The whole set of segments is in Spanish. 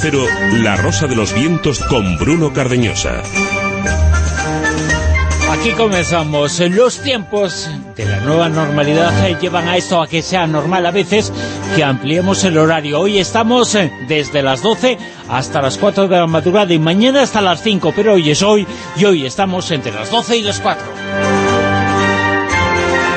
Cero, La Rosa de los Vientos con Bruno Cardeñosa. Aquí comenzamos. Los tiempos de la nueva normalidad eh, llevan a esto a que sea normal a veces que ampliemos el horario. Hoy estamos eh, desde las 12 hasta las 4 de la madrugada y mañana hasta las 5, pero hoy es hoy y hoy estamos entre las 12 y las 4.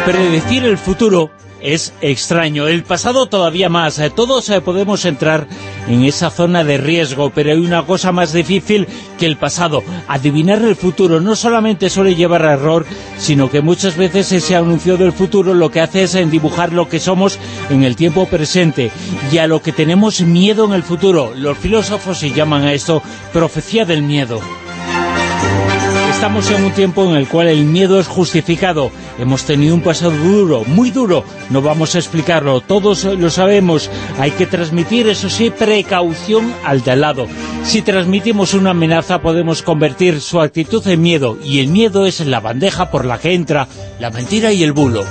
Predecir el futuro es extraño, el pasado todavía más. Eh, todos podemos entrar en esa zona de riesgo, pero hay una cosa más difícil que el pasado. Adivinar el futuro no solamente suele llevar a error, sino que muchas veces ese anuncio del futuro lo que hace es en dibujar lo que somos en el tiempo presente y a lo que tenemos miedo en el futuro. Los filósofos se llaman a esto profecía del miedo. Estamos en un tiempo en el cual el miedo es justificado. Hemos tenido un pasado duro, muy duro. No vamos a explicarlo, todos lo sabemos. Hay que transmitir, eso sí, precaución al de al lado. Si transmitimos una amenaza podemos convertir su actitud en miedo. Y el miedo es la bandeja por la que entra la mentira y el bulo.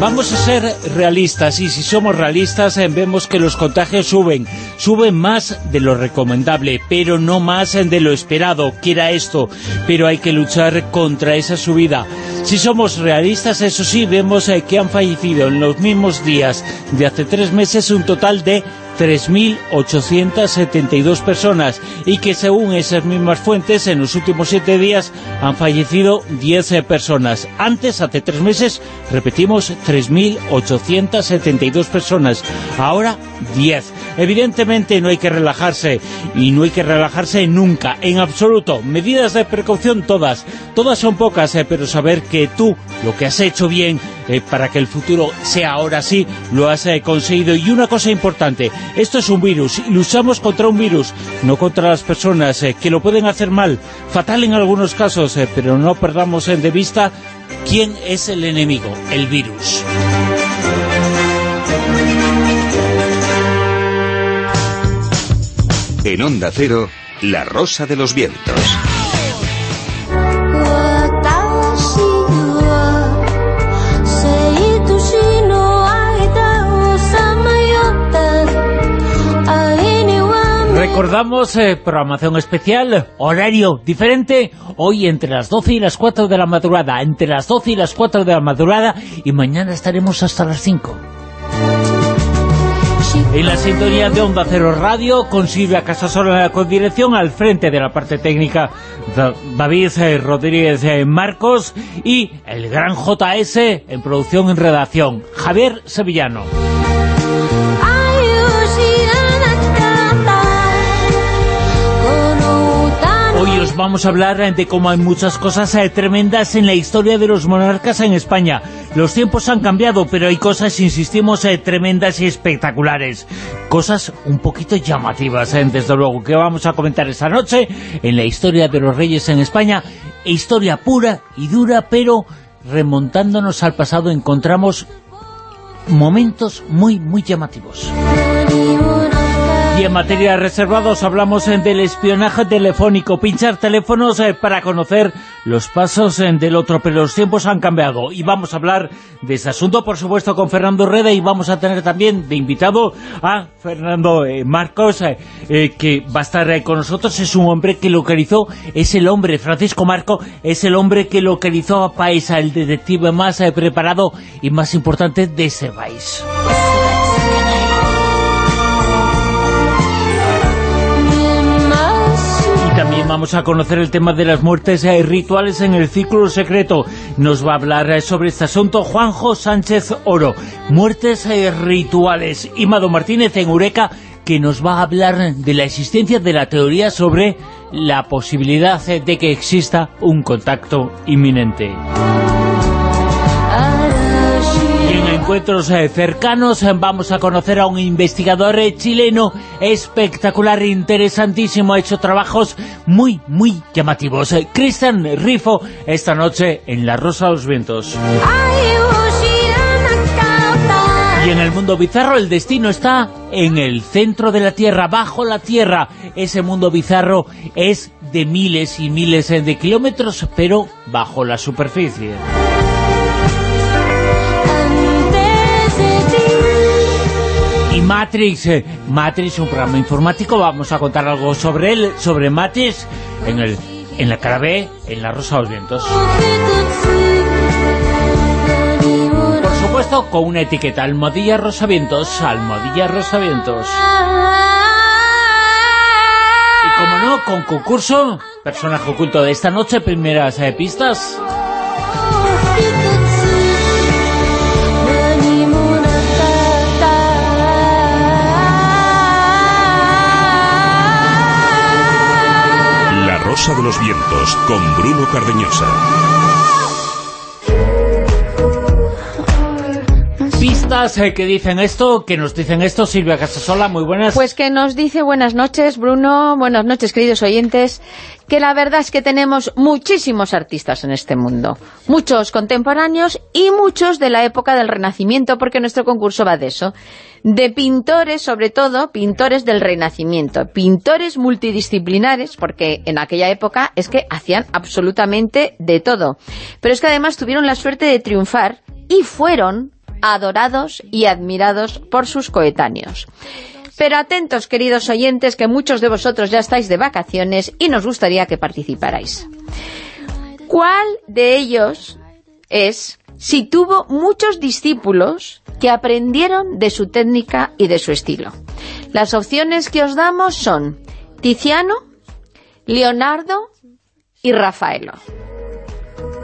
Vamos a ser realistas y si somos realistas eh, vemos que los contagios suben, suben más de lo recomendable, pero no más de lo esperado, que era esto, pero hay que luchar contra esa subida. Si somos realistas, eso sí, vemos eh, que han fallecido en los mismos días de hace tres meses un total de 3.872 personas y que según esas mismas fuentes en los últimos siete días han fallecido 10 personas. Antes, hace tres meses, repetimos, 3.872 personas. Ahora, 10. Evidentemente no hay que relajarse y no hay que relajarse nunca, en absoluto. Medidas de precaución todas. Todas son pocas, eh, pero saber que tú lo que has hecho bien eh, para que el futuro sea ahora sí, lo has eh, conseguido. Y una cosa importante, esto es un virus, y luchamos contra un virus, no contra las personas que lo pueden hacer mal, fatal en algunos casos, pero no perdamos de vista quién es el enemigo, el virus. En Onda Cero, La Rosa de los Vientos. Recordamos eh, programación especial, horario diferente, hoy entre las 12 y las 4 de la madrugada, entre las 12 y las 4 de la madrugada y mañana estaremos hasta las 5. En la sintonía de Onda Cero Radio, con Silvia Casasola con dirección al frente de la parte técnica David eh, Rodríguez eh, Marcos y el gran JS en producción en redacción, Javier Sevillano. Hoy os vamos a hablar de cómo hay muchas cosas eh, tremendas en la historia de los monarcas en España. Los tiempos han cambiado, pero hay cosas, insistimos, eh, tremendas y espectaculares. Cosas un poquito llamativas, eh, desde luego, que vamos a comentar esta noche en la historia de los reyes en España. Historia pura y dura, pero remontándonos al pasado encontramos momentos muy, muy llamativos. En materia de reservados hablamos eh, del espionaje telefónico, pinchar teléfonos eh, para conocer los pasos eh, del otro, pero los tiempos han cambiado. Y vamos a hablar de ese asunto, por supuesto, con Fernando Reda. Y vamos a tener también de invitado a Fernando Marcos, que va a estar con nosotros, es un hombre que localizó, es el hombre, Francisco Marco, es el hombre que localizó a Paisa, el detective más preparado y más importante de ese país. Vamos a conocer el tema de las muertes eh, rituales en el ciclo secreto. Nos va a hablar eh, sobre este asunto Juanjo Sánchez Oro. Muertes eh, rituales. Y Mado Martínez en Eureka, que nos va a hablar de la existencia de la teoría sobre la posibilidad de que exista un contacto inminente encuentros eh, cercanos eh, vamos a conocer a un investigador eh, chileno espectacular, interesantísimo, ha hecho trabajos muy, muy llamativos. Cristian Rifo, esta noche en La Rosa de los Vientos. Y en el mundo bizarro el destino está en el centro de la Tierra, bajo la Tierra. Ese mundo bizarro es de miles y miles de kilómetros, pero bajo la superficie. Matrix, eh, Matrix, un programa informático, vamos a contar algo sobre él, sobre Matrix, en, el, en la cara B, en la Rosa de los Vientos. Por supuesto, con una etiqueta, Almohadilla Rosavientos, Almohadilla Rosavientos. Y como no, con concurso, personaje oculto de esta noche, primeras eh, pistas... Rosa de los Vientos con Bruno Cardeñosa. Eh, que dicen esto, que nos dicen esto, Silvia Casasola, muy buenas. Pues que nos dice buenas noches, Bruno, buenas noches, queridos oyentes, que la verdad es que tenemos muchísimos artistas en este mundo, muchos contemporáneos y muchos de la época del Renacimiento, porque nuestro concurso va de eso de pintores, sobre todo, pintores del Renacimiento, pintores multidisciplinares, porque en aquella época es que hacían absolutamente de todo. Pero es que además tuvieron la suerte de triunfar y fueron adorados y admirados por sus coetáneos. Pero atentos, queridos oyentes, que muchos de vosotros ya estáis de vacaciones y nos gustaría que participarais. ¿Cuál de ellos es si tuvo muchos discípulos que aprendieron de su técnica y de su estilo. Las opciones que os damos son Tiziano, Leonardo y Rafaelo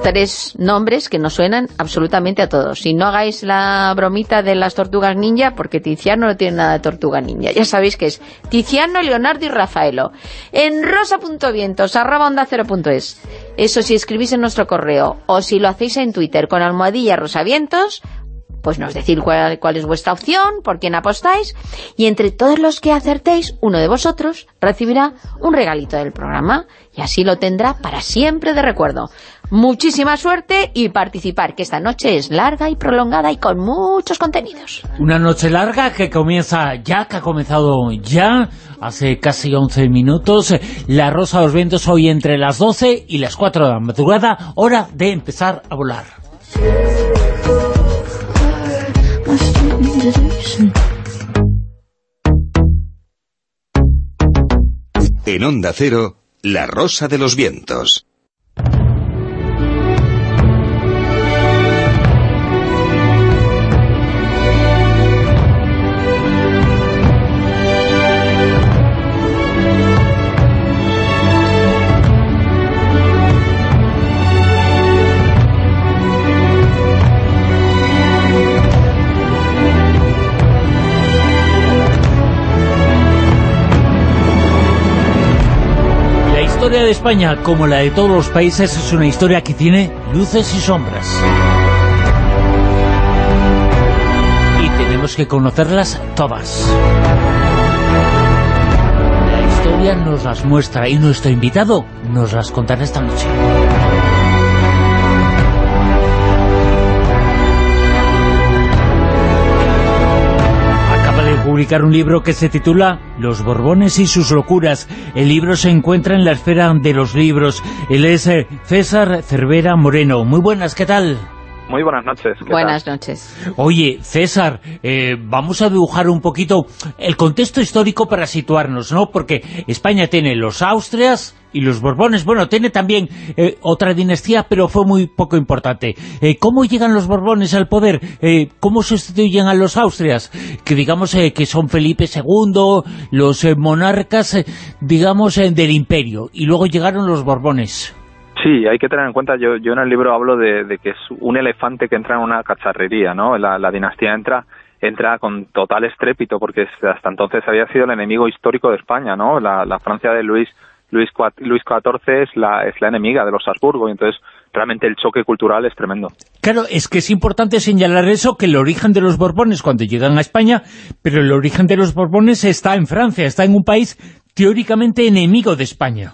tres nombres que nos suenan absolutamente a todos. Si no hagáis la bromita de las tortugas ninja, porque Tiziano no tiene nada de tortuga ninja. Ya sabéis que es Tiziano, Leonardo y Rafaelo. En rosa.vientos, arroba onda es. Eso si escribís en nuestro correo, o si lo hacéis en Twitter con almohadilla rosavientos, pues nos decir cuál, cuál, es vuestra opción, por quién apostáis, y entre todos los que acertéis, uno de vosotros recibirá un regalito del programa, y así lo tendrá para siempre de recuerdo muchísima suerte y participar, que esta noche es larga y prolongada y con muchos contenidos. Una noche larga que comienza ya, que ha comenzado ya, hace casi 11 minutos. La Rosa de los Vientos hoy entre las 12 y las 4 de la madrugada, hora de empezar a volar. En Onda Cero, La Rosa de los Vientos. Historia de España, como la de todos los países, es una historia que tiene luces y sombras. Y tenemos que conocerlas todas. La historia nos las muestra y nuestro invitado nos las contará esta noche. Publicar un libro que se titula Los Borbones y sus locuras. El libro se encuentra en la esfera de los libros. Él es eh, César Cervera Moreno. Muy buenas, ¿qué tal? Muy buenas noches. Buenas noches. Oye, César, eh, vamos a dibujar un poquito el contexto histórico para situarnos, ¿no? Porque España tiene los Austrias y los Borbones. Bueno, tiene también eh, otra dinastía, pero fue muy poco importante. Eh, ¿Cómo llegan los Borbones al poder? ¿Cómo sustituyen a los Austrias? Que digamos que son Felipe II, los monarcas, digamos, del imperio. Y luego llegaron los Borbones. Sí, hay que tener en cuenta, yo, yo en el libro hablo de, que es un elefante que entra en una cacharrería, ¿no? La, dinastía entra entra con total estrépito porque hasta entonces había sido el enemigo histórico de España, ¿no? La, Francia de Luis Luis, Luis XIV es la, es la enemiga de los Habsburgo y entonces realmente el choque cultural es tremendo. Claro, es que es importante señalar eso, que el origen de los Borbones cuando llegan a España, pero el origen de los Borbones está en Francia, está en un país teóricamente enemigo de España.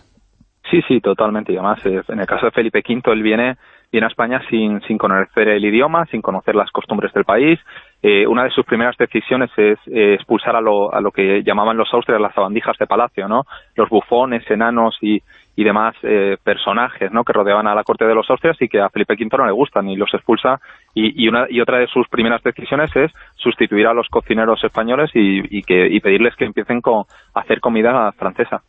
Sí, sí, totalmente. Y además, eh, en el caso de Felipe V, él viene, viene a España sin, sin conocer el idioma, sin conocer las costumbres del país. Eh, una de sus primeras decisiones es eh, expulsar a lo, a lo que llamaban los austrias las sabandijas de palacio, ¿no? Los bufones, enanos y, y demás eh, personajes ¿no? que rodeaban a la corte de los Austrias y que a Felipe V no le gustan y los expulsa y, una, y otra de sus primeras decisiones es sustituir a los cocineros españoles y, que, y pedirles que empiecen con, hacer comida francesa.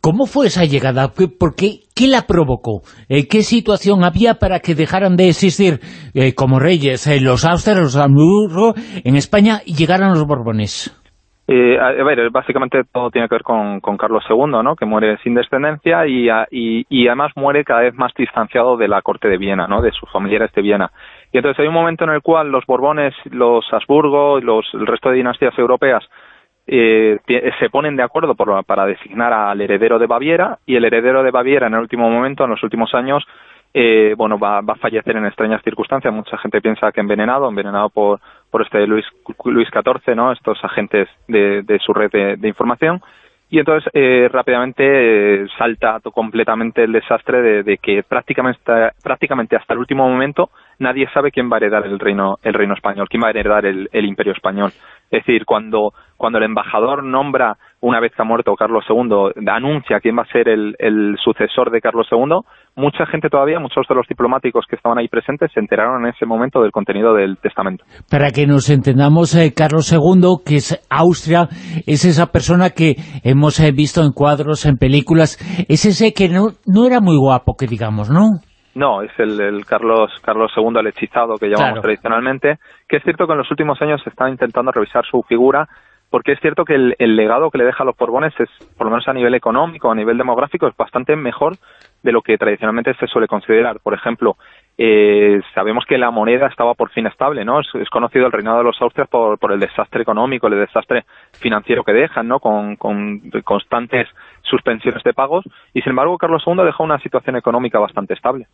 ¿Cómo fue esa llegada? ¿Por qué? ¿Qué la provocó? Eh, ¿Qué situación había para que dejaran de existir eh, como reyes los Austrias, los Hamburgo en España y llegaran los Borbones? Eh, a, ver, básicamente todo tiene que ver con, Carlos II, ¿no? que muere sin descendencia y, y, y, además muere cada vez más distanciado de la corte de Viena, ¿no? de sus familiares de Viena. Y entonces hay un momento en el cual los Borbones, los Habsburgo, los, el resto de dinastías europeas eh, se ponen de acuerdo por, para designar al heredero de Baviera y el heredero de Baviera en el último momento, en los últimos años, eh, bueno, va, va, a fallecer en extrañas circunstancias. Mucha gente piensa que envenenado, envenenado por, por este Luis, Luis XIV, ¿no? Estos agentes de, de su red de, información. Y entonces eh, rápidamente eh, salta completamente el desastre de, de, que prácticamente, prácticamente hasta el último momento nadie sabe quién va a heredar el reino, el reino español, quién va a heredar el, el imperio español. Es decir, cuando, cuando el embajador nombra, una vez que ha muerto Carlos II, anuncia quién va a ser el, el sucesor de Carlos II, mucha gente todavía, muchos de los diplomáticos que estaban ahí presentes, se enteraron en ese momento del contenido del testamento. Para que nos entendamos, eh, Carlos II, que es Austria, es esa persona que hemos eh, visto en cuadros, en películas, es ese que no, no era muy guapo, que digamos, ¿no? No, es el, Carlos Carlos II, el hechizado que llamamos tradicionalmente, que es cierto que en los últimos años se está intentando revisar su figura, porque es cierto que el, legado que le deja a los Borbones es, por lo menos a nivel económico, a nivel demográfico, es bastante mejor de lo que tradicionalmente se suele considerar. Por ejemplo, eh, sabemos que la moneda estaba por fin estable, ¿no? Es, conocido el reinado de los Austrias por, por, el desastre económico, el desastre financiero que dejan, ¿no? Con, con constantes suspensiones de pagos, y sin embargo Carlos II dejó una situación económica bastante estable.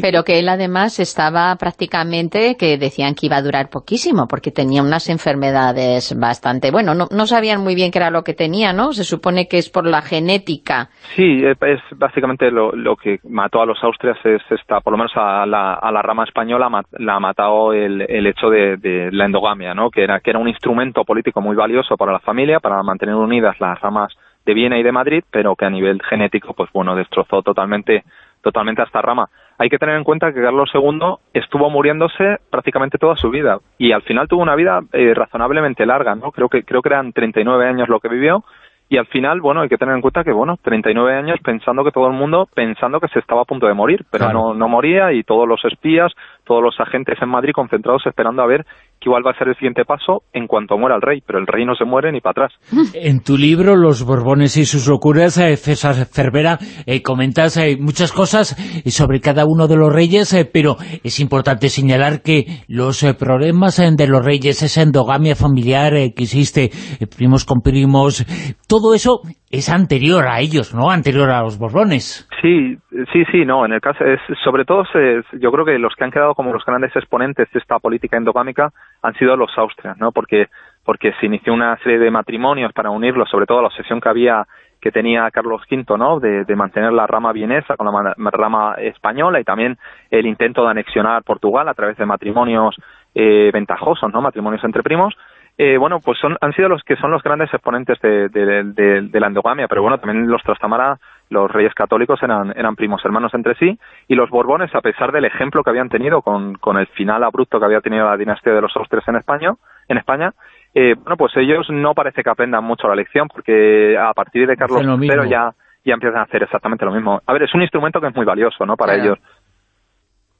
Pero que él además estaba prácticamente, que decían que iba a durar poquísimo, porque tenía unas enfermedades bastante... Bueno, no, no sabían muy bien qué era lo que tenía, ¿no? Se supone que es por la genética. Sí, es básicamente lo, lo que mató a los austrias, es esta, por lo menos a la, a la rama española, la ha matado el, el hecho de, de, la endogamia, ¿no? Que era, que era un instrumento político muy valioso para la familia, para mantener unidas las ramas de Viena y de Madrid, pero que a nivel genético, pues bueno, destrozó totalmente totalmente a esta rama. Hay que tener en cuenta que Carlos II estuvo muriéndose prácticamente toda su vida y al final tuvo una vida eh, razonablemente larga, ¿no? Creo que creo que eran 39 años lo que vivió y al final, bueno, hay que tener en cuenta que, bueno, 39 años pensando que todo el mundo, pensando que se estaba a punto de morir, pero no, no moría y todos los espías, todos los agentes en Madrid concentrados esperando a ver que igual va a ser el siguiente paso en cuanto muera el rey, pero el rey no se muere ni para atrás. En tu libro, Los Borbones y sus locuras, eh, César Cervera, eh, comentas eh, muchas cosas sobre cada uno de los reyes, pero es importante señalar que los problemas de los reyes, esa endogamia familiar que existe, primos con primos, todo eso es anterior a ellos, ¿no? Anterior a los Borbones. Sí, sí, sí, no. En el caso, es, sobre todo, yo creo que los que han quedado como los grandes exponentes de esta política endogámica han sido los Austrias, ¿no? Porque, porque se inició una serie de matrimonios para unirlos, sobre todo la obsesión que había que tenía Carlos V, ¿no? De, mantener la rama vienesa con la rama española y también el intento de anexionar Portugal a través de matrimonios eh, ventajosos, ¿no? Matrimonios entre primos eh, bueno, pues son, han sido los que son los grandes exponentes de, de, la endogamia, pero bueno, también los Trastamara, los reyes católicos eran, eran primos hermanos entre sí, y los Borbones, a pesar del ejemplo que habían tenido con, con el final abrupto que había tenido la dinastía de los Austres en España, en España eh, bueno, pues ellos no parece que aprendan mucho la lección, porque a partir de Carlos III ya, ya empiezan a hacer exactamente lo mismo. A ver, es un instrumento que es muy valioso, ¿no?, para ellos.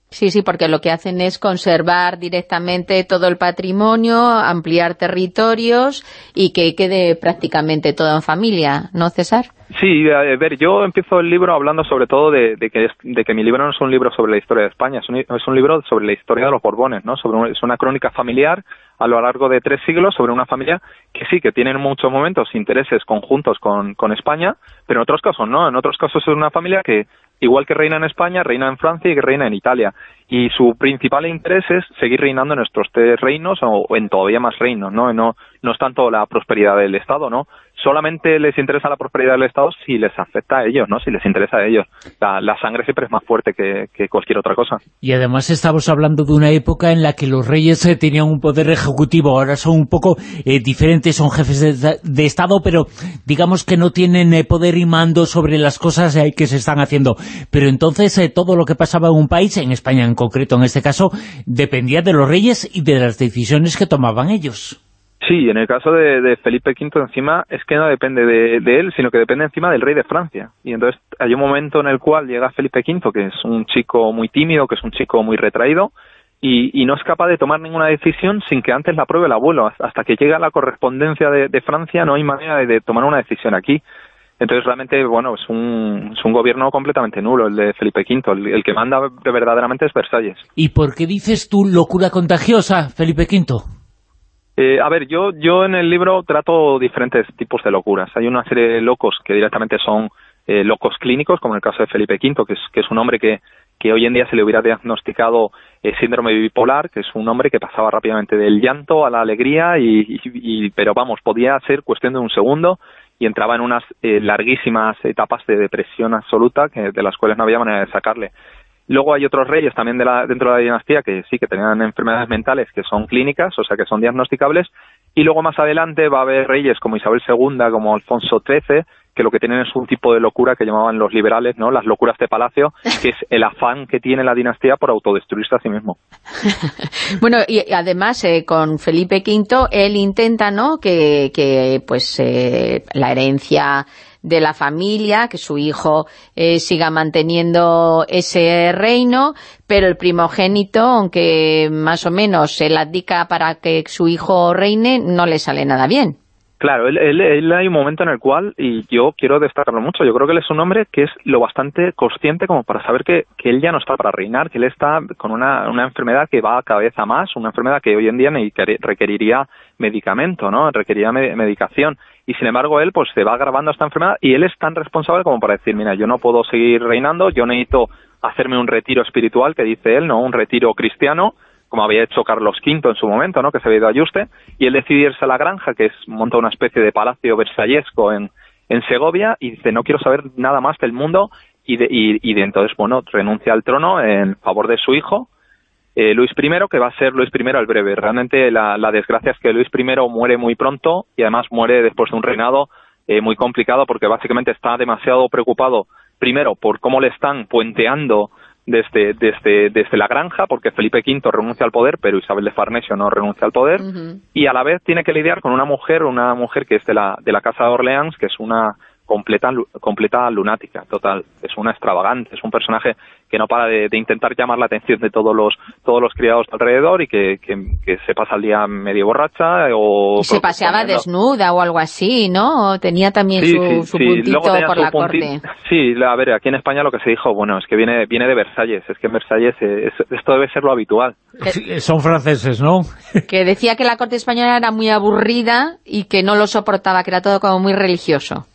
Sí, sí, porque lo que hacen es conservar directamente todo el patrimonio, ampliar territorios y que quede prácticamente todo en familia, ¿no, César? Sí, a ver, yo empiezo el libro hablando sobre todo de, que, de que mi libro no es un libro sobre la historia de España, es un, es un libro sobre la historia de los Borbones, ¿no? Sobre es una crónica familiar a lo largo de tres siglos sobre una familia que sí, que tiene en muchos momentos intereses conjuntos con, con España, pero en otros casos no, en otros casos es una familia que igual que reina en España, reina en Francia y reina en Italia. Y su principal interés es seguir reinando en nuestros tres reinos o en todavía más reinos, ¿no? No, es tanto la prosperidad del Estado, ¿no? solamente les interesa la prosperidad del Estado si les afecta a ellos, ¿no? Si les interesa a ellos. La, sangre siempre es más fuerte que, cualquier otra cosa. Y además estamos hablando de una época en la que los reyes eh, tenían un poder ejecutivo, ahora son un poco eh, diferentes, son jefes de, Estado, pero digamos que no tienen eh, poder y mando sobre las cosas que se están haciendo. Pero entonces todo lo que pasaba en un país, en España concreto en este caso, dependía de los reyes y de las decisiones que tomaban ellos. Sí, en el caso de, Felipe V encima es que no depende de, él, sino que depende encima del rey de Francia. Y entonces hay un momento en el cual llega Felipe V, que es un chico muy tímido, que es un chico muy retraído, y, no es capaz de tomar ninguna decisión sin que antes la apruebe el abuelo. Hasta que llega la correspondencia de, Francia no hay manera de, tomar una decisión aquí. Entonces realmente, bueno, es un, es un gobierno completamente nulo el de Felipe V. El, el que manda verdaderamente es Versalles. ¿Y por qué dices tú locura contagiosa, Felipe V? Eh, a ver, yo, yo en el libro trato diferentes tipos de locuras. Hay una serie de locos que directamente son eh, locos clínicos, como en el caso de Felipe V, que es, que es un hombre que, que hoy en día se le hubiera diagnosticado eh, síndrome bipolar, que es un hombre que pasaba rápidamente del llanto a la alegría, y, pero vamos, podía ser cuestión de un segundo y entraba en unas larguísimas etapas de depresión absoluta que, de las cuales no había manera de sacarle. Luego hay otros reyes también de la, dentro de la dinastía que sí que tenían enfermedades mentales que son clínicas, o sea que son diagnosticables. Y luego más adelante va a haber reyes como Isabel II, como Alfonso XIII, que lo que tienen es un tipo de locura que llamaban los liberales, ¿no? Las locuras de palacio, que es el afán que tiene la dinastía por autodestruirse a sí mismo. bueno, y además eh, con Felipe V, él intenta, ¿no?, que, que pues eh, la herencia de la familia, que su hijo eh, siga manteniendo ese reino, pero el primogénito, aunque más o menos se la abdica para que su hijo reine, no le sale nada bien. Claro, él, hay un momento en el cual, y yo quiero destacarlo mucho, yo creo que él es un hombre que es lo bastante consciente como para saber que, que él ya no está para reinar, que él está con una, una enfermedad que va a cabeza más, una enfermedad que hoy en día requeriría medicamento, ¿no? Requeriría medicación. Y sin embargo él pues se va agravando esta enfermedad y él es tan responsable como para decir, mira, yo no puedo seguir reinando, yo necesito hacerme un retiro espiritual, que dice él, ¿no? Un retiro cristiano, como había hecho Carlos V en su momento, ¿no? que se había ido a Yuste, y él decide irse a la granja, que es monta una especie de palacio versallesco en, en Segovia, y dice, no quiero saber nada más del mundo, y de, y, de entonces, bueno, renuncia al trono en favor de su hijo, eh, Luis I, que va a ser Luis I el breve. Realmente la, la, desgracia es que Luis I muere muy pronto, y además muere después de un reinado eh, muy complicado, porque básicamente está demasiado preocupado, primero, por cómo le están puenteando desde, desde, desde la granja, porque Felipe V renuncia al poder, pero Isabel de Farnesio no renuncia al poder, y a la vez tiene que lidiar con una mujer, una mujer que es de la, de la Casa de Orleans, que es una completa, completa lunática, total. Es una extravagante, es un personaje que no para de, intentar llamar la atención de todos los todos los criados alrededor y que, que, se pasa el día medio borracha o... se paseaba desnuda o algo así, ¿no? Tenía también su, puntito por la corte. Sí, a ver, aquí en España lo que se dijo, bueno, es que viene viene de Versalles, es que en Versalles esto debe ser lo habitual. son franceses, ¿no? que decía que la corte española era muy aburrida y que no lo soportaba, que era todo como muy religioso.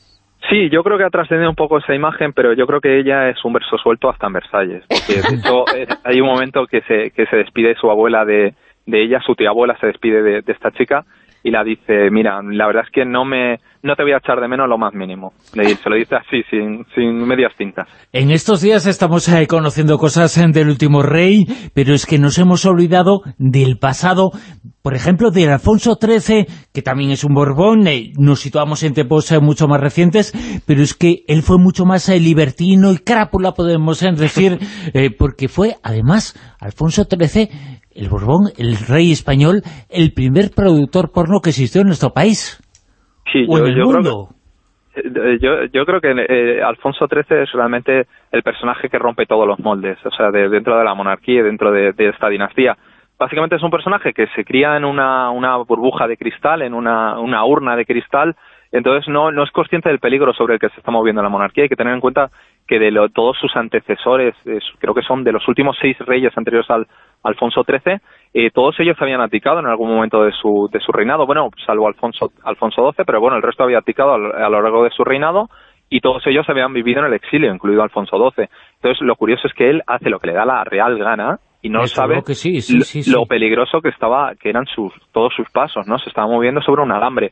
Sí, yo creo que ha trascendido un poco esa imagen, pero yo creo que ella es un verso suelto hasta en Versalles. Porque de hecho, hay un momento que se, que se despide su abuela de, de ella, su tía abuela se despide de, esta chica, y la dice, mira, la verdad es que no me no te voy a echar de menos lo más mínimo. Le, se lo dice así, sin, sin medias tintas. En estos días estamos eh, conociendo cosas eh, del último rey, pero es que nos hemos olvidado del pasado, por ejemplo, de Alfonso XIII, que también es un Borbón, eh, nos situamos en tiempos mucho más recientes, pero es que él fue mucho más libertino y crápula, podemos decir, porque fue, además, Alfonso XIII el Borbón, el rey español, el primer productor porno que existió en nuestro país. Sí, yo, Creo que, eh, yo, creo que eh, Alfonso XIII es realmente el personaje que rompe todos los moldes, o sea, dentro de la monarquía, dentro de, esta dinastía. Básicamente es un personaje que se cría en una, una burbuja de cristal, en una, una urna de cristal, entonces no, no es consciente del peligro sobre el que se está moviendo la monarquía. Hay que tener en cuenta que de todos sus antecesores, creo que son de los últimos seis reyes anteriores al Alfonso XIII, eh, todos ellos habían abdicado en algún momento de su, de su reinado, bueno, salvo Alfonso, Alfonso XII, pero bueno, el resto había abdicado a, lo largo de su reinado y todos ellos habían vivido en el exilio, incluido Alfonso XII. Entonces, lo curioso es que él hace lo que le da la real gana y no sabe lo, peligroso que estaba que eran sus todos sus pasos, ¿no? Se estaba moviendo sobre un alambre.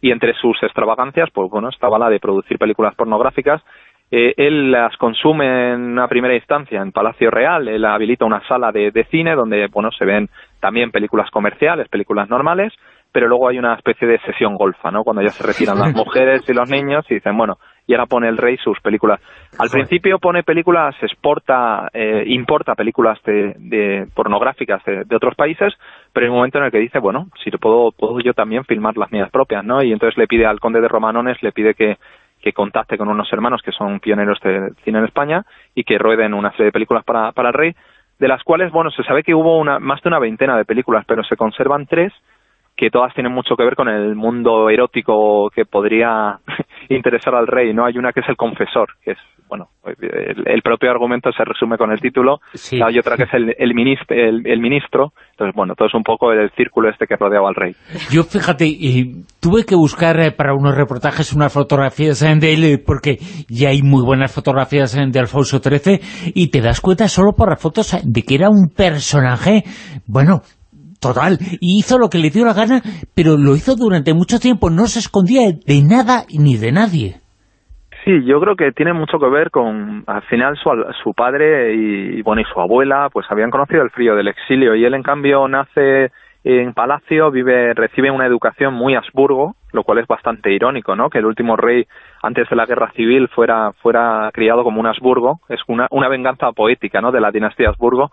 Y entre sus extravagancias, pues bueno, estaba la de producir películas pornográficas eh, él las consume en una primera instancia en Palacio Real, él habilita una sala de, cine donde bueno se ven también películas comerciales, películas normales, pero luego hay una especie de sesión golfa, ¿no? Cuando ya se retiran las mujeres y los niños y dicen, bueno, y ahora pone el rey sus películas. Al principio pone películas, exporta, eh, importa películas de, pornográficas de, de, otros países, pero hay un momento en el que dice, bueno, si puedo, puedo yo también filmar las mías propias, ¿no? Y entonces le pide al conde de Romanones, le pide que, que contacte con unos hermanos que son pioneros de cine en España y que rueden una serie de películas para, para el rey, de las cuales, bueno, se sabe que hubo una, más de una veintena de películas, pero se conservan tres que todas tienen mucho que ver con el mundo erótico que podría interesar al rey, ¿no? Hay una que es El Confesor, que es, bueno, el, propio argumento se resume con el título, hay otra que es el, el, ministro, el, ministro, entonces, bueno, todo es un poco el círculo este que rodeaba al rey. Yo, fíjate, tuve que buscar eh, para unos reportajes unas fotografías eh, de él, eh, porque ya hay muy buenas fotografías de Alfonso XIII, y te das cuenta solo por las fotos de que era un personaje, bueno, Total, y hizo lo que le dio la gana, pero lo hizo durante mucho tiempo, no se escondía de nada ni de nadie. Sí, yo creo que tiene mucho que ver con, al final, su, su padre y, bueno, y su abuela, pues habían conocido el frío del exilio, y él, en cambio, nace en Palacio, vive, recibe una educación muy Habsburgo, lo cual es bastante irónico, ¿no? Que el último rey, antes de la guerra civil, fuera, fuera criado como un Habsburgo, es una, una venganza poética, ¿no? De la dinastía Habsburgo,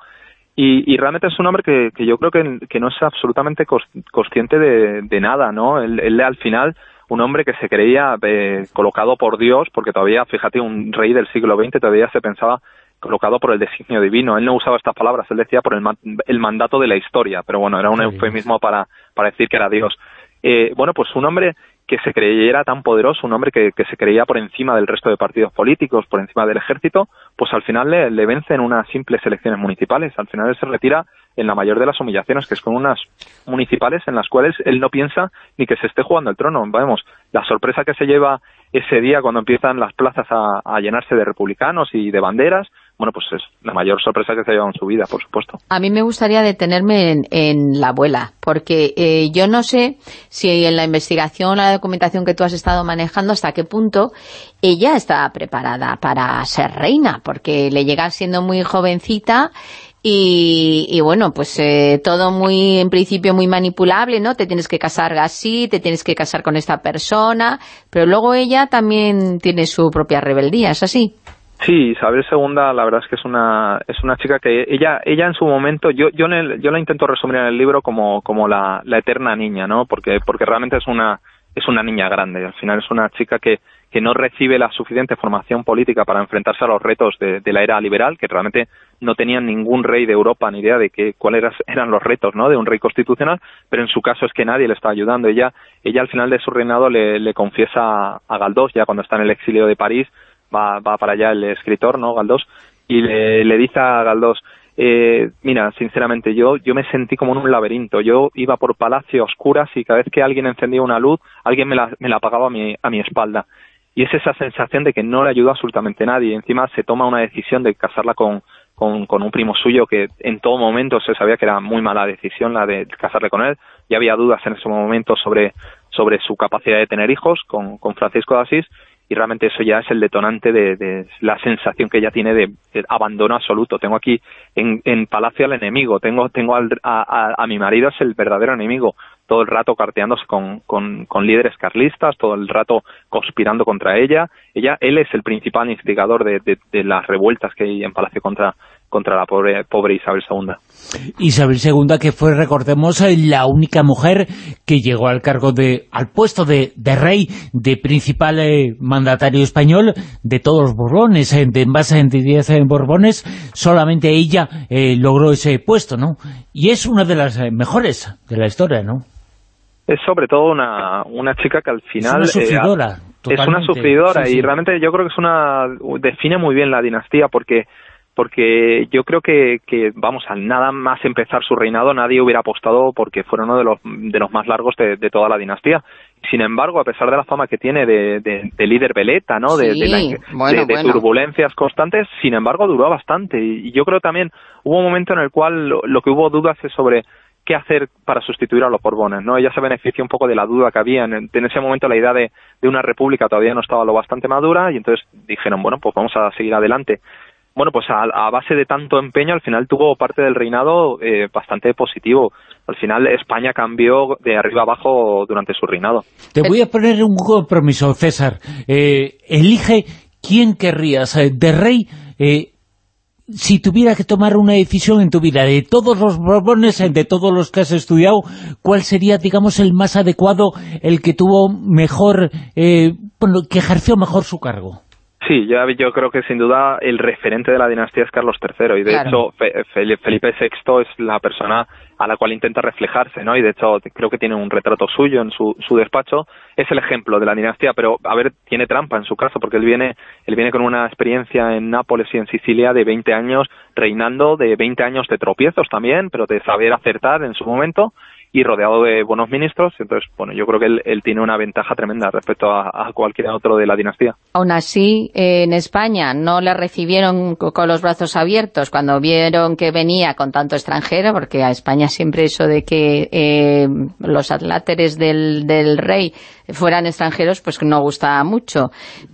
y, realmente es un hombre que, que yo creo que, que, no es absolutamente consciente de, de nada, ¿no? Él, él, al final, un hombre que se creía eh, colocado por Dios, porque todavía, fíjate, un rey del siglo XX todavía se pensaba colocado por el designio divino. Él no usaba estas palabras, él decía por el, el mandato de la historia, pero bueno, era un eufemismo para, para decir que era Dios. Eh, bueno, pues un hombre que se creyera tan poderoso, un hombre que, que, se creía por encima del resto de partidos políticos, por encima del ejército, pues al final le, le vence en unas simples elecciones municipales. Al final él se retira en la mayor de las humillaciones, que es con unas municipales en las cuales él no piensa ni que se esté jugando el trono. Vamos, la sorpresa que se lleva ese día cuando empiezan las plazas a, llenarse de republicanos y de banderas, bueno, pues es la mayor sorpresa que se ha llevado en su vida, por supuesto. A mí me gustaría detenerme en, la abuela, porque eh, yo no sé si en la investigación, la documentación que tú has estado manejando, hasta qué punto ella está preparada para ser reina, porque le llega siendo muy jovencita y, bueno, pues eh, todo muy, en principio muy manipulable, ¿no? Te tienes que casar así, te tienes que casar con esta persona, pero luego ella también tiene su propia rebeldía, ¿es así? Sí, Isabel II la verdad es que es una es una chica que ella ella en su momento yo yo, yo la intento resumir en el libro como como la, la eterna niña, ¿no? Porque porque realmente es una es una niña grande, al final es una chica que que no recibe la suficiente formación política para enfrentarse a los retos de, la era liberal, que realmente no tenían ningún rey de Europa ni idea de qué cuáles eran los retos ¿no? de un rey constitucional, pero en su caso es que nadie le está ayudando. Ella, ella al final de su reinado le, confiesa a Galdós, ya cuando está en el exilio de París, va, va para allá el escritor, ¿no? Galdós, y le, dice a Galdós, eh, mira, sinceramente, yo, yo me sentí como en un laberinto. Yo iba por palacios oscuras y cada vez que alguien encendía una luz, alguien me la, me la apagaba a mi, a mi espalda y es esa sensación de que no le ayuda absolutamente nadie. Encima se toma una decisión de casarla con, con, un primo suyo que en todo momento se sabía que era muy mala decisión la de casarle con él, ya había dudas en ese momento sobre, sobre su capacidad de tener hijos con, con Francisco de Asís, y realmente eso ya es el detonante de, la sensación que ella tiene de, abandono absoluto. Tengo aquí en, en Palacio al enemigo, tengo, tengo a, a, mi marido es el verdadero enemigo, todo el rato carteándose con, con, con, líderes carlistas, todo el rato conspirando contra ella. Ella, él es el principal instigador de, de las revueltas que hay en Palacio contra, contra la pobre, pobre Isabel II. Isabel II, que fue, recordemos, la única mujer que llegó al cargo de, al puesto de, rey, de principal eh, mandatario español de todos los Borbones, eh, de más de 10 eh, Borbones, solamente ella logró ese puesto, ¿no? Y es una de las mejores de la historia, ¿no? Es sobre todo una, una chica que al final... Es una sufridora. es una sufridora y realmente yo creo que es una... define muy bien la dinastía porque porque yo creo que, que, vamos, al nada más empezar su reinado nadie hubiera apostado porque fuera uno de los, de los más largos de, toda la dinastía. Sin embargo, a pesar de la fama que tiene de, de, líder veleta, ¿no? De, de, turbulencias constantes, sin embargo, duró bastante. Y, yo creo también hubo un momento en el cual lo, que hubo dudas es sobre qué hacer para sustituir a los Borbones, ¿no? Ella se benefició un poco de la duda que había. En, en ese momento la idea de, de una república todavía no estaba lo bastante madura y entonces dijeron, bueno, pues vamos a seguir adelante bueno, pues a, base de tanto empeño, al final tuvo parte del reinado eh, bastante positivo. Al final España cambió de arriba abajo durante su reinado. Te voy a poner un compromiso, César. Eh, elige quién querrías eh, de rey si tuviera que tomar una decisión en tu vida, de todos los borbones, de todos los que has estudiado, ¿cuál sería, digamos, el más adecuado, el que tuvo mejor, bueno, que ejerció mejor su cargo? Sí, yo, yo creo que sin duda el referente de la dinastía es Carlos III y de hecho Felipe VI es la persona a la cual intenta reflejarse, ¿no? Y de hecho creo que tiene un retrato suyo en su, su despacho. Es el ejemplo de la dinastía, pero a ver, tiene trampa en su caso porque él viene él viene con una experiencia en Nápoles y en Sicilia de 20 años reinando, de 20 años de tropiezos también, pero de saber acertar en su momento y rodeado de buenos ministros. Entonces, bueno, yo creo que él, tiene una ventaja tremenda respecto a, cualquier otro de la dinastía. Aún así, en España no le recibieron con los brazos abiertos cuando vieron que venía con tanto extranjero, porque a España siempre eso de que eh, los atláteres del, del rey fueran extranjeros, pues no gusta mucho.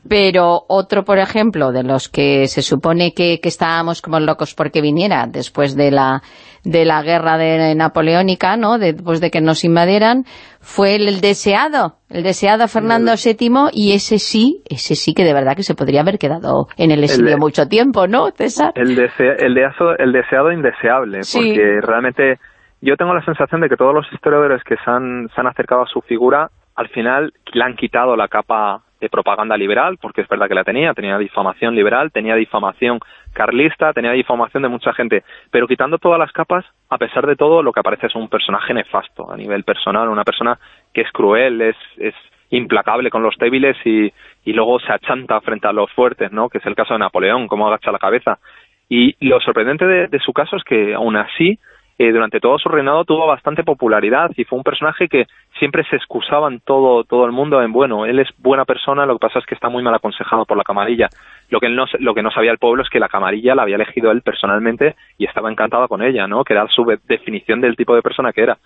Pero otro, por ejemplo, de los que se supone que estábamos como locos porque viniera después de la de la guerra de napoleónica, ¿no? después de que nos invadieran, fue el, deseado, el deseado Fernando VII, y ese sí, ese sí que de verdad que se podría haber quedado en el exilio mucho tiempo, ¿no, César? El, el, el deseado indeseable, porque realmente yo tengo la sensación de que todos los historiadores que se han, se han acercado a su figura, al final le han quitado la capa de propaganda liberal, porque es verdad que la tenía, tenía difamación liberal, tenía difamación carlista, tenía difamación de mucha gente, pero quitando todas las capas, a pesar de todo, lo que aparece es un personaje nefasto a nivel personal, una persona que es cruel, es, es implacable con los débiles y, y luego se achanta frente a los fuertes, ¿no? que es el caso de Napoleón, cómo agacha la cabeza. Y lo sorprendente de su caso es que aún así eh, durante todo su reinado tuvo bastante popularidad y fue un personaje que siempre se excusaba en todo, todo el mundo en, bueno, él es buena persona, lo que pasa es que está muy mal aconsejado por la camarilla. Lo que, él no, lo que no sabía el pueblo es que la camarilla la había elegido él personalmente y estaba encantada con ella, ¿no? Que era su definición del tipo de persona que era.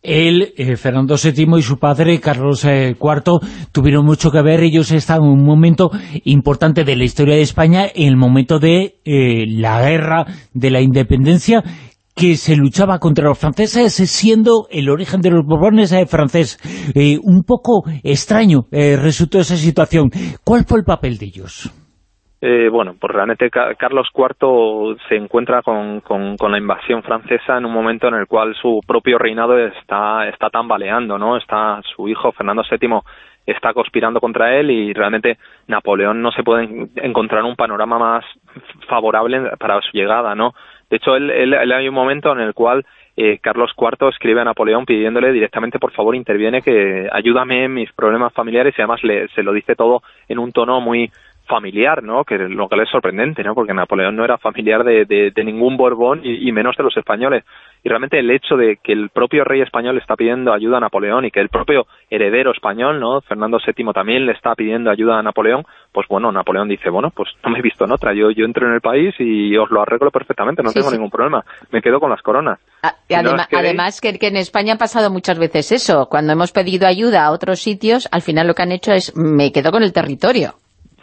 Él, eh, Fernando VII y su padre, Carlos IV, eh, tuvieron mucho que ver. Ellos estaban en un momento importante de la historia de España, en el momento de la guerra de la independencia, que se luchaba contra los franceses siendo el origen de los borbones eh, francés. Eh, un poco extraño eh, resultó esa situación. ¿Cuál fue el papel de ellos? bueno, pues realmente Carlos IV se encuentra con, con, la invasión francesa en un momento en el cual su propio reinado está, está tambaleando, ¿no? Está su hijo Fernando VII está conspirando contra él y realmente Napoleón no se puede encontrar un panorama más favorable para su llegada, ¿no? De hecho, él, hay un momento en el cual eh, Carlos IV escribe a Napoleón pidiéndole directamente, por favor, interviene, que ayúdame en mis problemas familiares y además le, se lo dice todo en un tono muy familiar, ¿no? Que lo que es sorprendente, ¿no? Porque Napoleón no era familiar de, de, ningún Borbón y, menos de los españoles. Y realmente el hecho de que el propio rey español está pidiendo ayuda a Napoleón y que el propio heredero español, ¿no? Fernando VII también le está pidiendo ayuda a Napoleón, pues bueno, Napoleón dice, bueno, pues no me he visto en otra, yo, yo entro en el país y os lo arreglo perfectamente, no tengo ningún problema, me quedo con las coronas. Ah, además que, que en España ha pasado muchas veces eso, cuando hemos pedido ayuda a otros sitios, al final lo que han hecho es, me quedo con el territorio.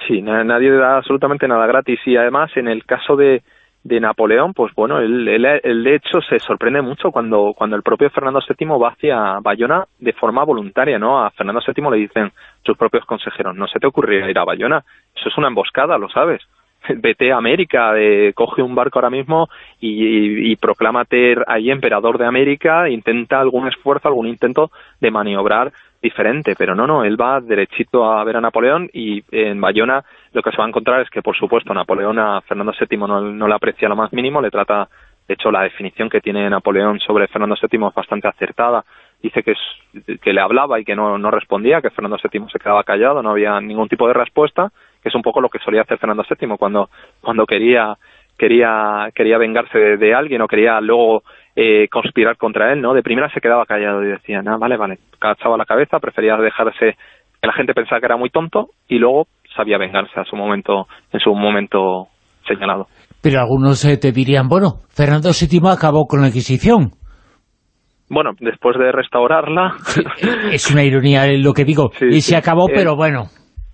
Sí, nadie da absolutamente nada gratis y además en el caso de, de Napoleón, pues bueno, él, él, de hecho se sorprende mucho cuando, cuando el propio Fernando VII va hacia Bayona de forma voluntaria, ¿no? A Fernando VII le dicen sus propios consejeros, no se te ocurriría ir a Bayona, eso es una emboscada, lo sabes. Vete a América, coge un barco ahora mismo y, y, proclámate ahí emperador de América, intenta algún esfuerzo, algún intento de maniobrar diferente, pero no, no, él va derechito a ver a Napoleón y en Bayona lo que se va a encontrar es que, por supuesto, Napoleón a Fernando VII no, no le aprecia lo más mínimo, le trata, de hecho, la definición que tiene Napoleón sobre Fernando VII es bastante acertada, dice que, es, que le hablaba y que no, no respondía, que Fernando VII se quedaba callado, no había ningún tipo de respuesta, que es un poco lo que solía hacer Fernando VII cuando, cuando quería quería quería vengarse de, alguien o quería luego eh, conspirar contra él, ¿no? De primera se quedaba callado y decía, no, vale, vale, cachaba la cabeza, prefería dejarse que la gente pensara que era muy tonto y luego sabía vengarse a su momento, en su momento señalado. Pero algunos eh, te dirían, bueno, Fernando VII acabó con la Inquisición. Bueno, después de restaurarla... es una ironía lo que digo, y se acabó, pero bueno...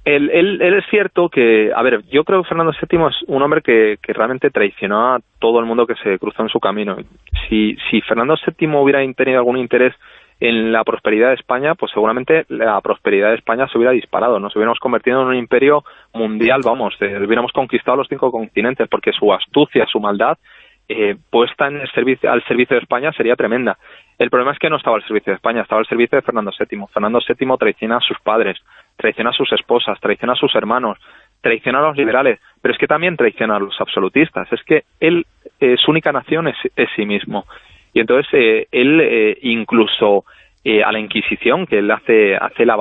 Él, él, es cierto que, a ver, yo creo que Fernando VII es un hombre que, realmente traicionó a todo el mundo que se cruzó en su camino. Si, si Fernando VII hubiera tenido algún interés en la prosperidad de España, pues seguramente la prosperidad de España se hubiera disparado, nos hubiéramos convertido en un imperio mundial, vamos, eh, hubiéramos conquistado los cinco continentes, porque su astucia, su maldad, eh, puesta en el servicio, al servicio de España sería tremenda. El problema es que no estaba al servicio de España, estaba al servicio de Fernando VII. Fernando VII traiciona a sus padres, traiciona a sus esposas, traiciona a sus hermanos, traiciona a los liberales, pero es que también traiciona a los absolutistas. Es que él, eh, su única nación es, es sí mismo. Y entonces eh, él eh, incluso eh, a la Inquisición, que él hace, hace la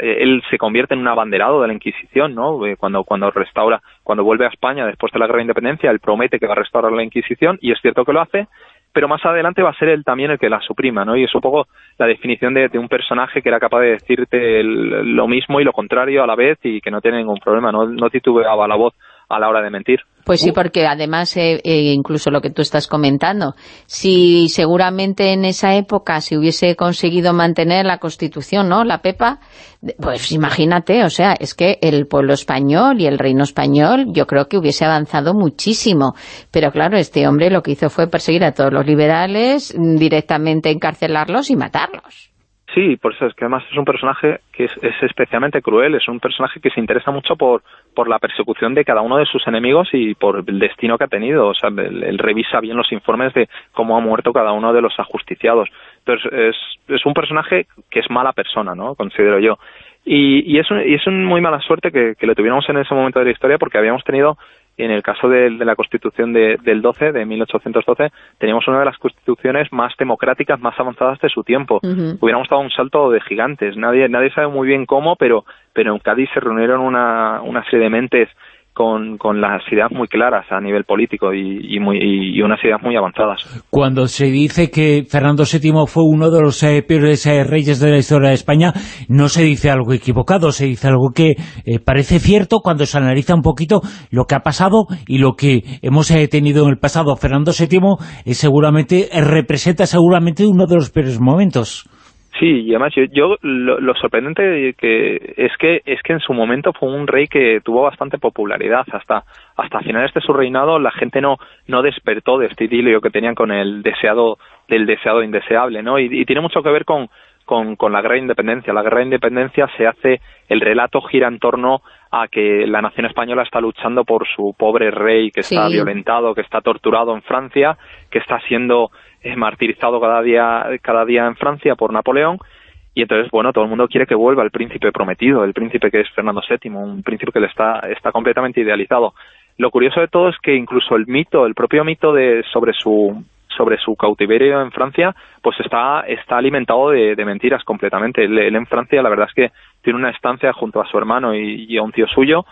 él se convierte en un abanderado de la Inquisición, ¿no? cuando, cuando restaura, cuando vuelve a España después de la Guerra de Independencia, él promete que va a restaurar la Inquisición, y es cierto que lo hace, pero más adelante va a ser él también el que la suprima, ¿no? Y es un poco la definición de, un personaje que era capaz de decirte lo mismo y lo contrario a la vez y que no tiene ningún problema, no, no titubeaba la voz a la hora de mentir. Pues sí, porque además, eh, eh, incluso lo que tú estás comentando, si seguramente en esa época se hubiese conseguido mantener la Constitución, ¿no?, la PEPA, pues imagínate, o sea, es que el pueblo español y el reino español yo creo que hubiese avanzado muchísimo. Pero claro, este hombre lo que hizo fue perseguir a todos los liberales, directamente encarcelarlos y matarlos. Sí, por eso es que además es un personaje que es, especialmente cruel, es un personaje que se interesa mucho por, por la persecución de cada uno de sus enemigos y por el destino que ha tenido. O sea, él, revisa bien los informes de cómo ha muerto cada uno de los ajusticiados. Entonces, es, es un personaje que es mala persona, ¿no? Considero yo. Y, y, es, y es un muy mala suerte que, que le tuviéramos en ese momento de la historia porque habíamos tenido en el caso de, la Constitución del 12, de 1812, teníamos una de las constituciones más democráticas, más avanzadas de su tiempo. Hubiéramos dado un salto de gigantes. Nadie, nadie sabe muy bien cómo, pero, pero en Cádiz se reunieron una, una serie de mentes con, con las ideas muy claras a nivel político y, muy, y, unas ideas muy avanzadas. Cuando se dice que Fernando VII fue uno de los eh, peores eh, reyes de la historia de España, no se dice algo equivocado, se dice algo que eh, parece cierto cuando se analiza un poquito lo que ha pasado y lo que hemos tenido en el pasado. Fernando VII seguramente representa seguramente uno de los peores momentos. Sí, y además yo, lo, sorprendente que es que es que en su momento fue un rey que tuvo bastante popularidad hasta hasta finales de su reinado la gente no no despertó de este idilio que tenían con el deseado del deseado indeseable, ¿no? Y, tiene mucho que ver con, con, con la guerra de independencia. La guerra de independencia se hace, el relato gira en torno a que la nación española está luchando por su pobre rey que está violentado, que está torturado en Francia, que está siendo es martirizado cada día, cada día en Francia por Napoleón, y entonces, bueno, todo el mundo quiere que vuelva el príncipe prometido, el príncipe que es Fernando VII, un príncipe que le está, está completamente idealizado. Lo curioso de todo es que incluso el mito, el propio mito de, sobre su sobre su cautiverio en Francia, pues está, está alimentado de, mentiras completamente. Él, en Francia, la verdad es que tiene una estancia junto a su hermano y, a un tío suyo,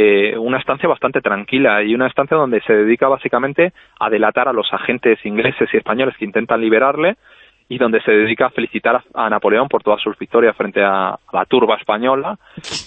eh, una estancia bastante tranquila y una estancia donde se dedica básicamente a delatar a los agentes ingleses y españoles que intentan liberarle y donde se dedica a felicitar a, Napoleón por todas sus victorias frente a, la turba española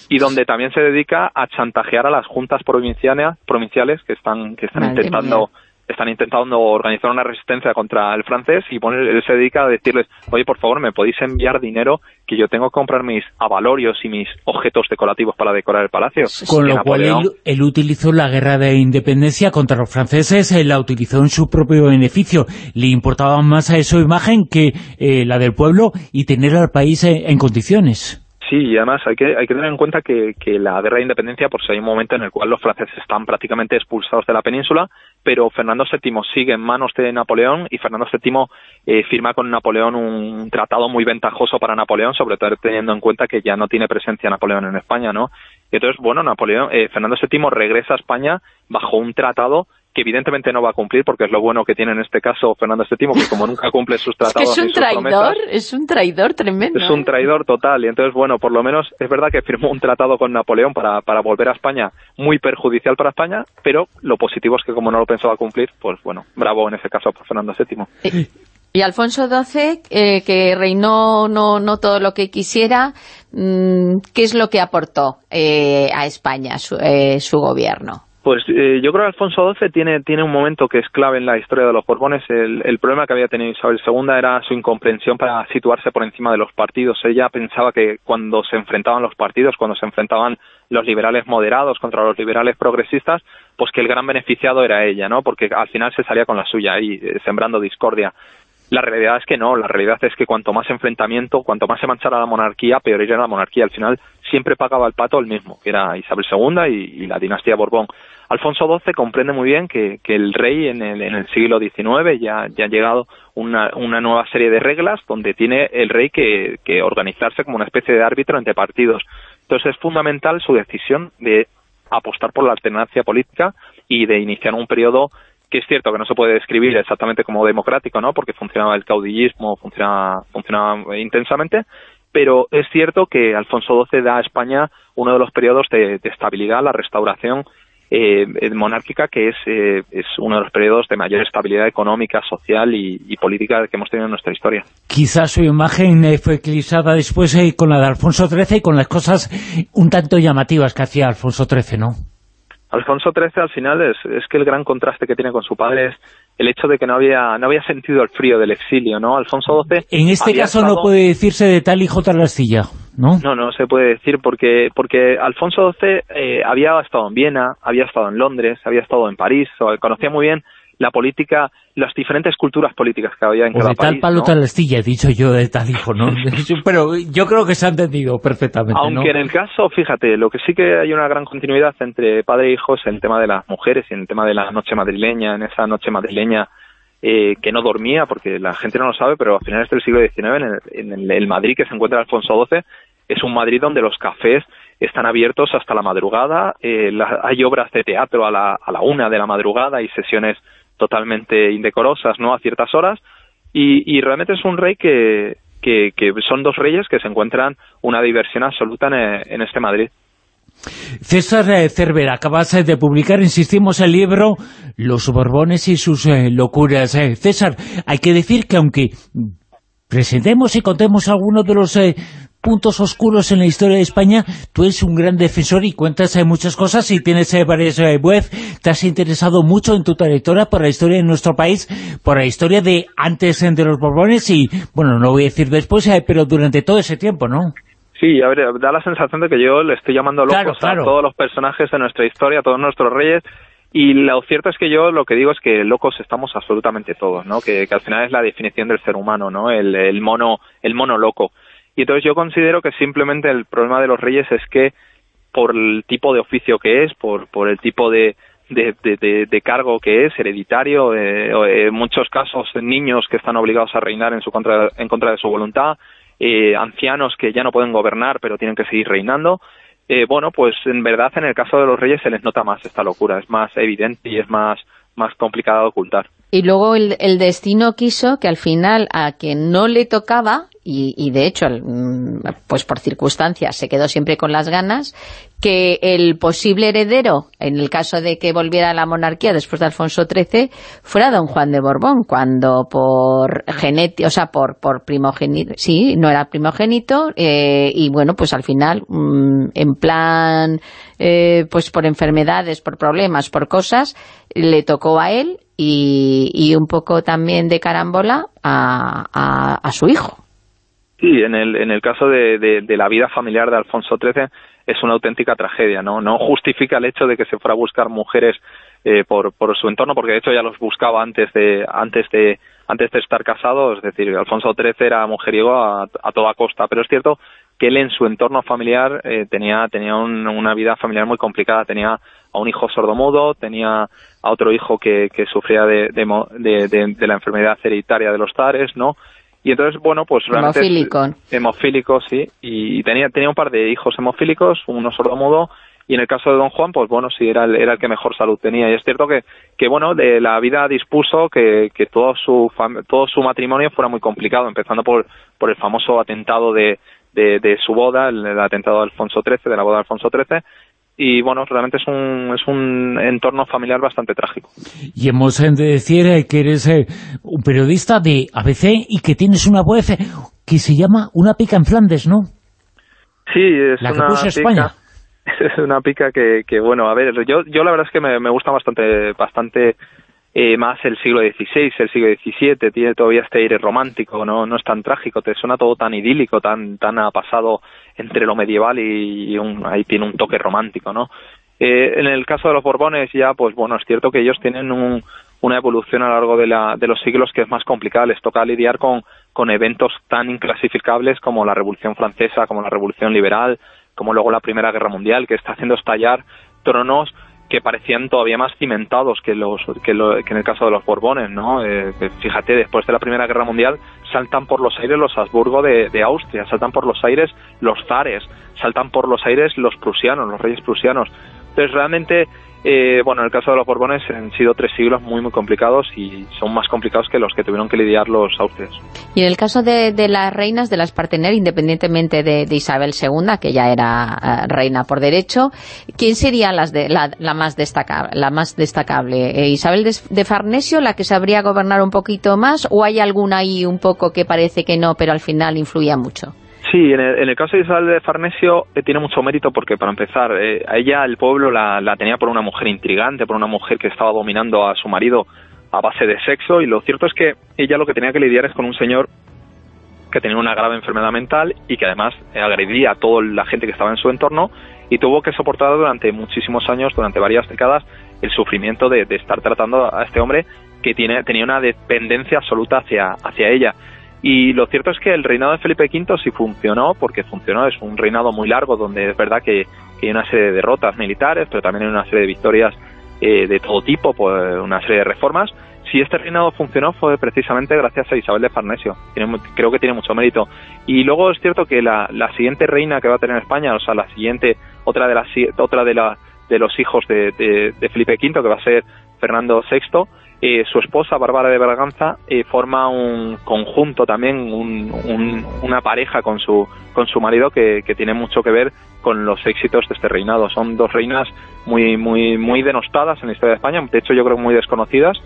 y donde también se dedica a chantajear a las juntas provinciales, provinciales que están que están intentando están intentando organizar una resistencia contra el francés y él se dedica a decirles, oye, por favor, ¿me podéis enviar dinero que yo tengo que comprar mis avalorios y mis objetos decorativos para decorar el palacio? Con lo cual él, utilizó la guerra de independencia contra los franceses, él la utilizó en su propio beneficio. Le importaba más a su imagen que eh, la del pueblo y tener al país en condiciones. Sí, y además hay que, hay que tener en cuenta que, que la guerra de independencia, pues hay un momento en el cual los franceses están prácticamente expulsados de la península, pero Fernando VII sigue en manos de Napoleón y Fernando VII eh, firma con Napoleón un tratado muy ventajoso para Napoleón, sobre todo teniendo en cuenta que ya no tiene presencia Napoleón en España, ¿no? Y entonces, bueno, Napoleón, eh, Fernando VII regresa a España bajo un tratado que evidentemente no va a cumplir, porque es lo bueno que tiene en este caso Fernando VII, que como nunca cumple sus tratados es, que es un traidor, es un traidor tremendo. Es un ¿eh? traidor total, y entonces, bueno, por lo menos es verdad que firmó un tratado con Napoleón para, para volver a España, muy perjudicial para España, pero lo positivo es que como no lo pensaba cumplir, pues bueno, bravo en ese caso por Fernando VII. Y Alfonso XII, eh, que reinó no, no todo lo que quisiera, mm, ¿qué es lo que aportó eh, a España su, su gobierno? Pues eh, yo creo que Alfonso XII tiene, tiene un momento que es clave en la historia de los Borbones. El, el, problema que había tenido Isabel II era su incomprensión para situarse por encima de los partidos. Ella pensaba que cuando se enfrentaban los partidos, cuando se enfrentaban los liberales moderados contra los liberales progresistas, pues que el gran beneficiado era ella, ¿no? Porque al final se salía con la suya ahí, eh, sembrando discordia. La realidad es que no, la realidad es que cuanto más enfrentamiento, cuanto más se manchara la monarquía, peor era la monarquía. Al final siempre pagaba el pato el mismo, que era Isabel II y, la dinastía Borbón. Alfonso XII comprende muy bien que, el rey en el, siglo XIX ya, ya ha llegado una, una, nueva serie de reglas donde tiene el rey que, que organizarse como una especie de árbitro entre partidos. Entonces es fundamental su decisión de apostar por la alternancia política y de iniciar un periodo que es cierto que no se puede describir exactamente como democrático, ¿no? Porque funcionaba el caudillismo, funcionaba, funcionaba intensamente, pero es cierto que Alfonso XII da a España uno de los periodos de, estabilidad, la restauración eh, monárquica, que es, eh, es uno de los periodos de mayor estabilidad económica, social y, política que hemos tenido en nuestra historia. Quizás su imagen eh, fue eclipsada después con la de Alfonso XIII y con las cosas un tanto llamativas que hacía Alfonso XIII, ¿no? Alfonso XIII al final es, es que el gran contraste que tiene con su padre es el hecho de que no había no había sentido el frío del exilio, ¿no? Alfonso XII... En este caso no puede decirse de tal hijo tal astilla, ¿no? No, no se puede decir porque porque Alfonso XII eh, había estado en Viena, había estado en Londres, había estado en París, conocía muy bien la política, las diferentes culturas políticas que había en cada de tal palo tal astilla, he dicho yo de tal hijo, ¿no? Pero yo creo que se ha entendido perfectamente, Aunque en el caso, fíjate, lo que sí que hay una gran continuidad entre padre e hijo es el tema de las mujeres y en el tema de la noche madrileña, en esa noche madrileña eh, que no dormía, porque la gente no lo sabe, pero a finales del siglo XIX, en el, Madrid que se encuentra Alfonso XII, es un Madrid donde los cafés están abiertos hasta la madrugada, eh, hay obras de teatro a la, a la una de la madrugada y sesiones totalmente indecorosas, ¿no?, a ciertas horas, y, realmente es un rey que, que, son dos reyes que se encuentran una diversión absoluta en, este Madrid. César eh, Cervera, acabas eh, de publicar, insistimos, el libro Los Borbones y sus eh, locuras. César, hay que decir que aunque presentemos y contemos algunos de los puntos oscuros en la historia de España, tú eres un gran defensor y cuentas eh, muchas cosas y tienes eh, varias eh, web, te has interesado mucho en tu trayectoria por la historia de nuestro país, por la historia de antes de los Borbones y, bueno, no voy a decir después, pero durante todo ese tiempo, ¿no? Sí, a ver, da la sensación de que yo le estoy llamando locos a todos los personajes de nuestra historia, a todos nuestros reyes, y lo cierto es que yo lo que digo es que locos estamos absolutamente todos, ¿no? Que, al final es la definición del ser humano, ¿no? El, el mono el mono loco. Y entonces yo considero que simplemente el problema de los reyes es que por el tipo de oficio que es, por, por el tipo de, de, de, cargo que es, hereditario, eh, en muchos casos niños que están obligados a reinar en, su contra, en contra de su voluntad, eh, ancianos que ya no pueden gobernar pero tienen que seguir reinando, eh, bueno, pues en verdad en el caso de los reyes se les nota más esta locura, es más evidente y es más más complicada de ocultar. Y luego el, destino quiso que al final a quien no le tocaba, y, de hecho, mm, pues por circunstancias se quedó siempre con las ganas, que el posible heredero, en el caso de que volviera a la monarquía después de Alfonso XIII, fuera don Juan de Borbón, cuando por genético, o sea, por, por primogénito, sí, no era primogénito, eh, y bueno, pues al final, mm, en plan, eh, pues por enfermedades, por problemas, por cosas, le tocó a él y, un poco también de carambola a, su hijo. Sí, en el, en el caso de, de, la vida familiar de Alfonso XIII es una auténtica tragedia, ¿no? No justifica el hecho de que se fuera a buscar mujeres eh, por, por su entorno, porque de hecho ya los buscaba antes de, antes de, antes de estar casado, es decir, Alfonso XIII era mujeriego a, a toda costa, pero es cierto que él en su entorno familiar eh, tenía, tenía una vida familiar muy complicada, tenía a un hijo sordomudo, tenía a otro hijo que, que sufría de, de, de, la enfermedad hereditaria de los tares, ¿no? Y entonces, bueno, pues realmente... Hemofílico. Hemofílico, sí. Y tenía, tenía un par de hijos hemofílicos, uno sordomudo, y en el caso de Don Juan, pues bueno, sí, era el, era el que mejor salud tenía. Y es cierto que, que bueno, de la vida dispuso que, que todo, su todo su matrimonio fuera muy complicado, empezando por, por el famoso atentado de, de, su boda, el, atentado de Alfonso XIII, de la boda de Alfonso XIII, y bueno, realmente es un, es un entorno familiar bastante trágico. Y hemos de decir eh, que eres eh, un periodista de ABC y que tienes una web que se llama Una pica en Flandes, ¿no? Sí, es una pica, España. Es una pica que, que, bueno, a ver, yo, yo la verdad es que me, me gusta bastante, bastante eh, más el siglo XVI, el siglo XVII, tiene todavía este aire romántico, no, no es tan trágico, te suena todo tan idílico, tan, tan ha pasado entre lo medieval y, un, ahí tiene un toque romántico, ¿no? Eh, en el caso de los Borbones ya, pues bueno, es cierto que ellos tienen un, una evolución a lo largo de, la, de los siglos que es más complicada, les toca lidiar con, con eventos tan inclasificables como la Revolución Francesa, como la Revolución Liberal, como luego la Primera Guerra Mundial, que está haciendo estallar tronos que parecían todavía más cimentados que los que, en el caso de los Borbones, ¿no? Eh, fíjate, después de la Primera Guerra Mundial saltan por los aires los Habsburgo de, de, Austria, saltan por los aires los zares, saltan por los aires los prusianos, los reyes prusianos. Entonces realmente eh, bueno, en el caso de los Borbones han sido tres siglos muy, muy complicados y son más complicados que los que tuvieron que lidiar los austrias. Y en el caso de, las reinas de las Partener, independientemente de, Isabel II, que ya era eh, reina por derecho, ¿quién sería las de, la, más destacable? La más destacable? Eh, ¿Isabel de, Farnesio, la que sabría gobernar un poquito más, o hay alguna ahí un poco que parece que no, pero al final influía mucho? Sí, en el, caso de Isabel de Farnesio eh, tiene mucho mérito porque, para empezar, eh, a ella el pueblo la, tenía por una mujer intrigante, por una mujer que estaba dominando a su marido a base de sexo y lo cierto es que ella lo que tenía que lidiar es con un señor que tenía una grave enfermedad mental y que además agredía a toda la gente que estaba en su entorno y tuvo que soportar durante muchísimos años, durante varias décadas, el sufrimiento de, estar tratando a este hombre que tiene, tenía una dependencia absoluta hacia, hacia ella. Y lo cierto es que el reinado de Felipe V sí funcionó, porque funcionó, es un reinado muy largo donde es verdad que, hay una serie de derrotas militares, pero también hay una serie de victorias eh, de todo tipo, pues, una serie de reformas. Si este reinado funcionó fue precisamente gracias a Isabel de Farnesio, creo que tiene mucho mérito. Y luego es cierto que la, siguiente reina que va a tener España, o sea, la siguiente, otra de, otra de, la, de los hijos de, de Felipe V, que va a ser Fernando VI, eh, su esposa, Bárbara de Berganza, eh, forma un conjunto también, una pareja con su, con su marido que, que, tiene mucho que ver con los éxitos de este reinado. Son dos reinas muy, muy, muy denostadas en la historia de España, de hecho yo creo muy desconocidas,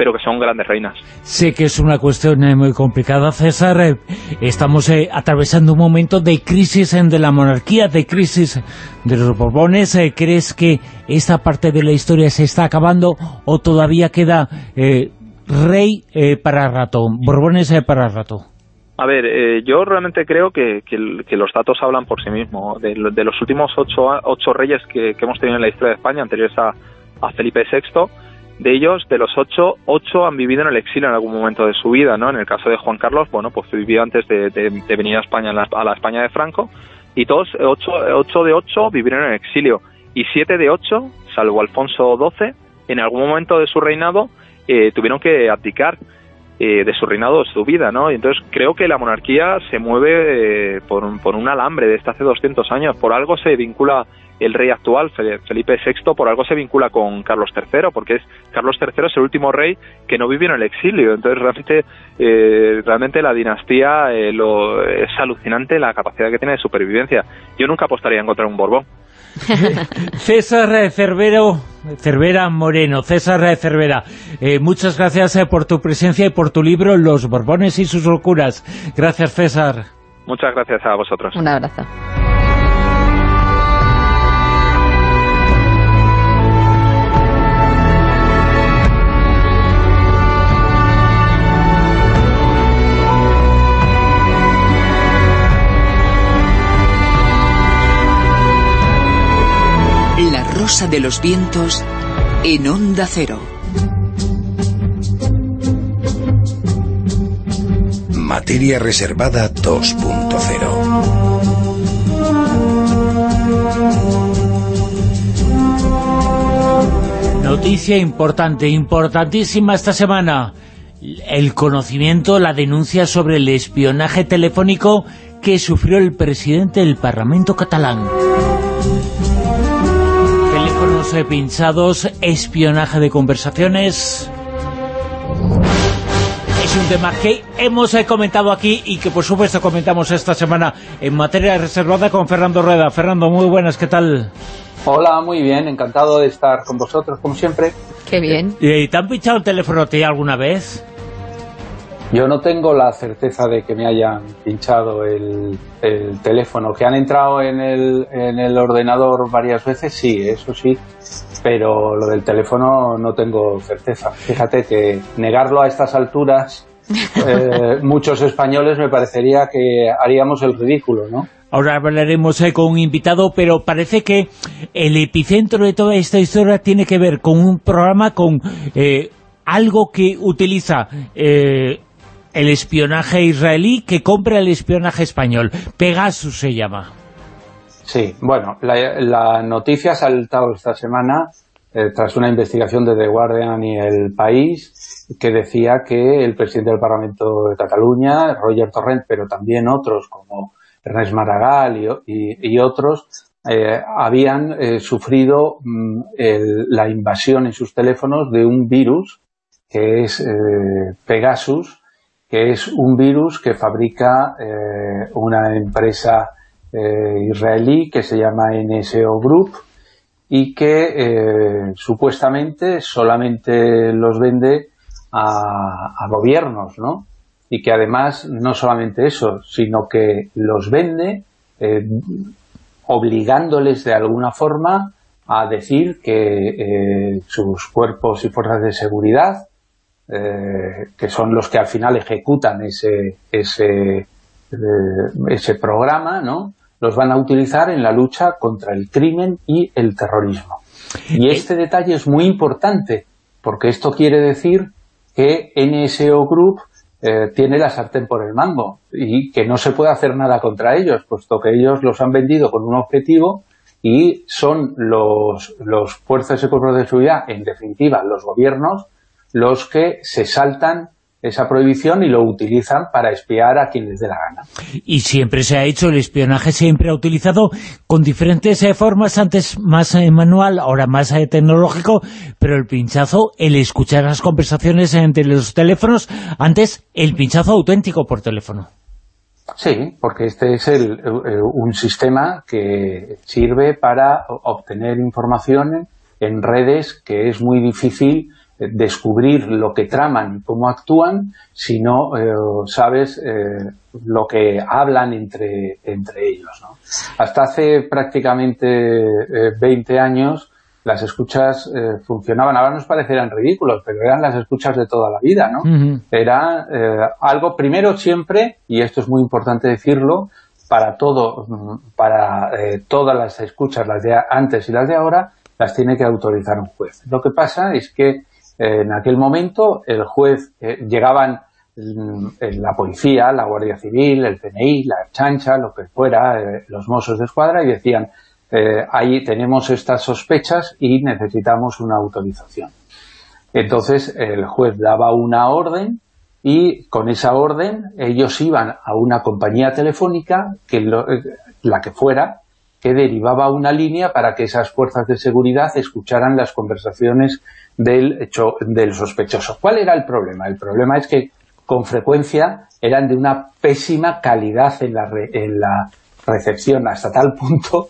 pero que son grandes reinas. Sé que es una cuestión eh, muy complicada, César. Eh, estamos eh, atravesando un momento de crisis de la monarquía, de crisis de los Borbones. ¿Crees que esta parte de la historia se está acabando o todavía queda rey para rato, Borbones para rato? A ver, yo realmente creo que, los datos hablan por sí mismos. De, los últimos ocho, ocho reyes que, hemos tenido en la historia de España, anteriores a, a Felipe VI, de ellos, de los ocho, ocho han vivido en el exilio en algún momento de su vida, ¿no? En el caso de Juan Carlos, bueno, pues vivió antes de, venir a España, a la España de Franco, y todos, ocho, ocho de ocho vivieron en el exilio, y siete de ocho, salvo Alfonso XII, en algún momento de su reinado eh, tuvieron que abdicar eh, de su reinado, de su vida, ¿no? Y entonces creo que la monarquía se mueve eh, por, por un alambre desde hace 200 años, por algo se vincula el rey actual, Felipe VI, por algo se vincula con Carlos III, porque es Carlos III es el último rey que no vivió en el exilio. Entonces, realmente, eh, realmente la dinastía eh, lo, es alucinante la capacidad que tiene de supervivencia. Yo nunca apostaría en encontrar un Borbón. César Cervero, Cervera Moreno, César Cervera, eh, muchas gracias por tu presencia y por tu libro Los Borbones y sus locuras. Gracias, César. Muchas gracias a vosotros. Un abrazo. Rosa de los Vientos en Onda Cero. Materia Reservada 2.0 Noticia importante, importantísima esta semana. El conocimiento, la denuncia sobre el espionaje telefónico que sufrió el presidente del Parlamento catalán pinchados, espionaje de conversaciones. Es un tema que hemos eh, comentado aquí y que por supuesto comentamos esta semana en materia reservada con Fernando Rueda. Fernando, muy buenas, ¿qué tal? Hola, muy bien, encantado de estar con vosotros, como siempre. Qué bien. ¿Y te han pinchado el teléfono a ti alguna vez? Yo no tengo la certeza de que me hayan pinchado el, teléfono. Que han entrado en el, en el ordenador varias veces, sí, eso sí. Pero lo del teléfono no tengo certeza. Fíjate que negarlo a estas alturas, eh, muchos españoles me parecería que haríamos el ridículo, ¿no? Ahora hablaremos eh, con un invitado, pero parece que el epicentro de toda esta historia tiene que ver con un programa, con eh, algo que utiliza el espionaje israelí que compra el espionaje español. Pegasus se llama. Sí, bueno, la, noticia ha saltado esta semana eh, tras una investigación de The Guardian y El País que decía que el presidente del Parlamento de Cataluña, Roger Torrent, pero también otros como Ernest Maragall y, otros, eh, habían eh, sufrido mm, la invasión en sus teléfonos de un virus que es Pegasus, que es un virus que fabrica eh, una empresa eh, israelí que se llama NSO Group y que eh, supuestamente solamente los vende a, gobiernos, ¿no? Y que además no solamente eso, sino que los vende obligándoles de alguna forma a decir que sus cuerpos y fuerzas de seguridad eh, que son los que al final ejecutan ese, ese, eh, ese programa, ¿no? los van a utilizar en la lucha contra el crimen y el terrorismo. Y eh, este detalle es muy importante, porque esto quiere decir que NSO Group tiene la sartén por el mango y que no se puede hacer nada contra ellos, puesto que ellos los han vendido con un objetivo y son los, los fuerzas y cuerpos de seguridad, en definitiva los gobiernos, los que se saltan esa prohibición y lo utilizan para espiar a quien les dé la gana. Y siempre se ha hecho, el espionaje siempre ha utilizado con diferentes eh, formas, antes más eh, manual, ahora más eh, tecnológico, pero el pinchazo, el escuchar las conversaciones entre los teléfonos, antes el pinchazo auténtico por teléfono. Sí, porque este es el, un sistema que sirve para obtener información en redes que es muy difícil descubrir lo que traman y cómo actúan, si no eh, sabes eh, lo que hablan entre, entre ellos. ¿no? Hasta hace prácticamente 20 eh, años las escuchas funcionaban, ahora nos parecerán ridículos, pero eran las escuchas de toda la vida, ¿no? Era algo, primero siempre, y esto es muy importante decirlo, para todo, para todas las escuchas, las de antes y las de ahora, las tiene que autorizar un juez. Lo que pasa es que en aquel momento el juez, eh, llegaban mm, la policía, la Guardia Civil, el CNI, la chancha, lo que fuera, eh, los mozos de escuadra, y decían, eh, ahí tenemos estas sospechas y necesitamos una autorización. Entonces el juez daba una orden y con esa orden ellos iban a una compañía telefónica, que la que fuera, que derivaba una línea para que esas fuerzas de seguridad escucharan las conversaciones del, hecho, del sospechoso. ¿Cuál era el problema? El problema es que con frecuencia eran de una pésima calidad en la, en la recepción, hasta tal punto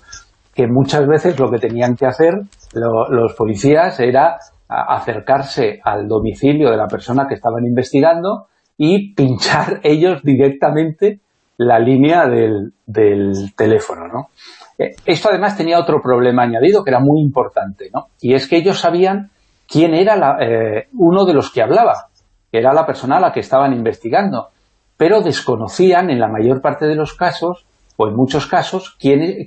que muchas veces lo que tenían que hacer los policías era acercarse al domicilio de la persona que estaban investigando y pinchar ellos directamente la línea del, teléfono, ¿no? Eh, esto además tenía otro problema añadido que era muy importante, ¿no? Y es que ellos sabían quién era eh, uno de los que hablaba, que era la persona a la que estaban investigando, pero desconocían en la mayor parte de los casos, o en muchos casos,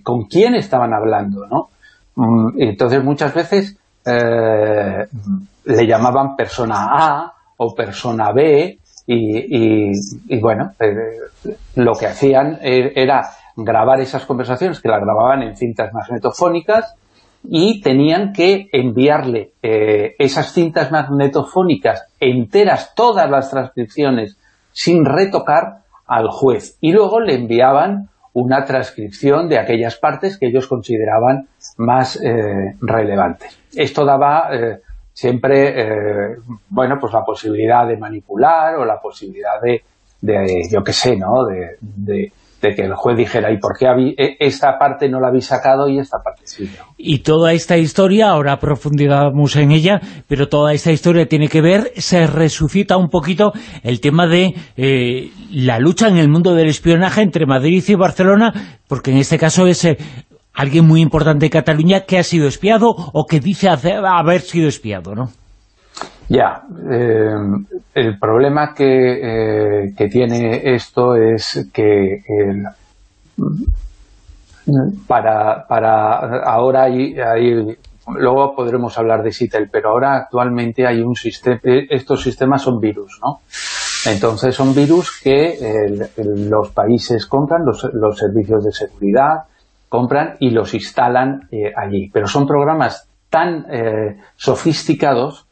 con quién estaban hablando, ¿no? Mm, entonces muchas veces eh, le llamaban persona A o persona B y, bueno, eh, lo que hacían e, era grabar esas conversaciones que las grababan en cintas magnetofónicas y tenían que enviarle eh, esas cintas magnetofónicas enteras, todas las transcripciones, sin retocar al juez. Y luego le enviaban una transcripción de aquellas partes que ellos consideraban más eh, relevantes. Esto daba siempre, eh, bueno, pues la posibilidad de manipular o la posibilidad de, yo qué sé, ¿no?, de, que el juez dijera, ¿y por qué e, esta parte no la habéis sacado y esta parte sí? Y toda esta historia, ahora profundizamos en ella, pero toda esta historia tiene que ver, se resucita un poquito el tema de eh, la lucha en el mundo del espionaje entre Madrid y Barcelona, porque en este caso es eh, alguien muy importante de Cataluña que ha sido espiado o que dice haber sido espiado, ¿no? Ya, eh, el problema que, eh, que, tiene esto es que para, para ahora hay, luego podremos hablar de Citel, pero ahora actualmente hay un sistema, estos sistemas son virus, ¿no? Entonces son virus que los países compran, los, los servicios de seguridad, compran y los instalan eh, allí. Pero son programas tan eh, sofisticados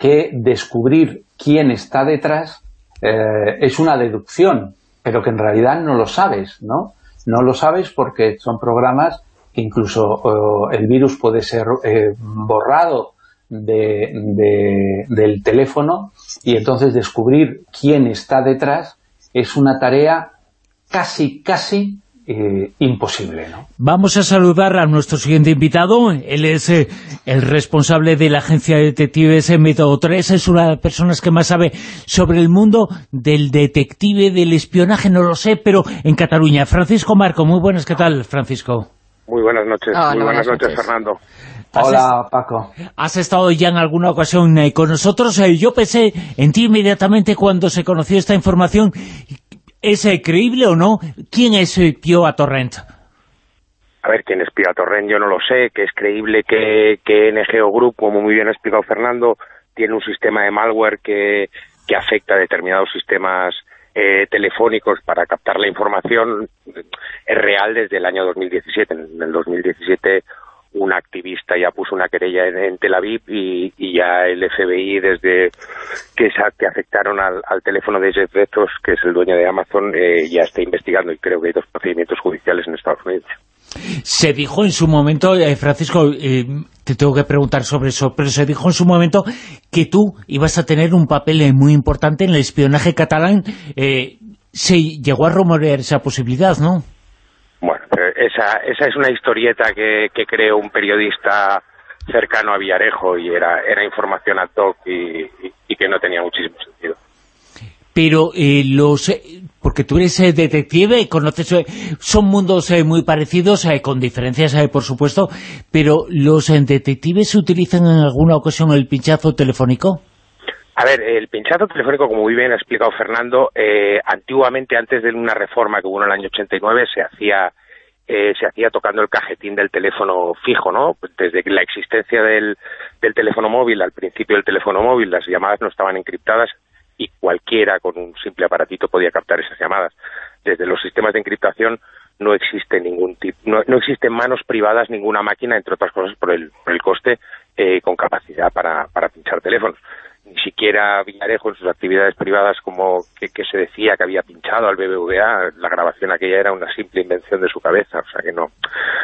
que descubrir quién está detrás eh, es una deducción, pero que en realidad no lo sabes, ¿no? No lo sabes porque son programas que incluso el virus puede ser borrado del teléfono y entonces descubrir quién está detrás es una tarea casi, casi eh, imposible. ¿no? Vamos a saludar a nuestro siguiente invitado. Él es eh, el responsable de la agencia de detectives en Método 3. Es una de las personas que más sabe sobre el mundo del detective, del espionaje, no lo sé, pero en Cataluña. Francisco Marco, muy buenas, ¿qué tal, Francisco? Muy buenas noches, muy buenas, noches, Fernando. Hola, Paco. Has estado ya en alguna ocasión eh, con nosotros. yo pensé en ti inmediatamente cuando se conoció esta información ¿Es creíble o no? ¿Quién espió a Torrent? A ver, ¿quién espió a Torrent? Yo no lo sé, que es creíble que, que NGO Group, como muy bien ha explicado Fernando, tiene un sistema de malware que, que afecta a determinados sistemas eh, telefónicos para captar la información es real desde el año 2017. En el 2017 un activista ya puso una querella en, Tel Aviv y, ya el FBI desde que, que afectaron al, teléfono de Jeff Bezos, que es el dueño de Amazon, eh, ya está investigando y creo que hay dos procedimientos judiciales en Estados Unidos. Se dijo en su momento, eh, Francisco, eh, te tengo que preguntar sobre eso, pero se dijo en su momento que tú ibas a tener un papel muy importante en el espionaje catalán. se llegó a rumorear esa posibilidad, ¿no? Bueno, esa, esa es una historieta que, que creó un periodista cercano a Villarejo y era, era información ad hoc y, que no tenía muchísimo sentido. Pero eh, los... Eh, porque tú eres eh, detective, conoces, son mundos muy parecidos, con diferencias, por supuesto, pero ¿los detectives utilizan en alguna ocasión el pinchazo telefónico? A ver, el pinchazo telefónico, como muy bien ha explicado Fernando, antiguamente, antes de una reforma que hubo en el año 89, se hacía eh, se hacía tocando el cajetín del teléfono fijo, ¿no? Desde la existencia del, del teléfono móvil, al principio del teléfono móvil, las llamadas no estaban encriptadas y cualquiera con un simple aparatito podía captar esas llamadas. Desde los sistemas de encriptación no existe ningún tipo, no, no existen manos privadas, ninguna máquina, entre otras cosas por el, por el coste, eh, con capacidad para, para pinchar teléfonos. Ni siquiera Villarejo en sus actividades privadas como que, se decía que había pinchado al BBVA, la grabación aquella era una simple invención de su cabeza, o sea que no,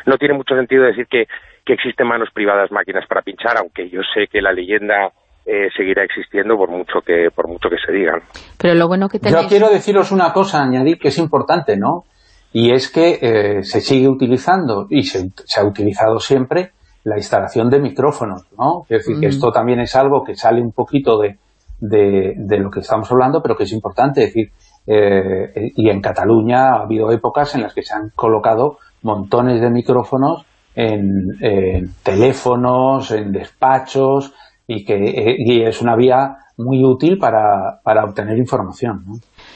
no tiene mucho sentido decir que, que existen manos privadas máquinas para pinchar, aunque yo sé que la leyenda eh, seguirá existiendo por mucho que por mucho que se digan. Pero lo bueno que Yo quiero deciros una cosa, añadir que es importante, ¿no? Y es que eh, se sigue utilizando, y se, ha utilizado siempre, la instalación de micrófonos, ¿no? Es decir, que esto también es algo que sale un poquito de, de, lo que estamos hablando, pero que es importante decir, eh, y en Cataluña ha habido épocas en las que se han colocado montones de micrófonos en, en teléfonos, en despachos, y que eh, es una vía muy útil para, para obtener información.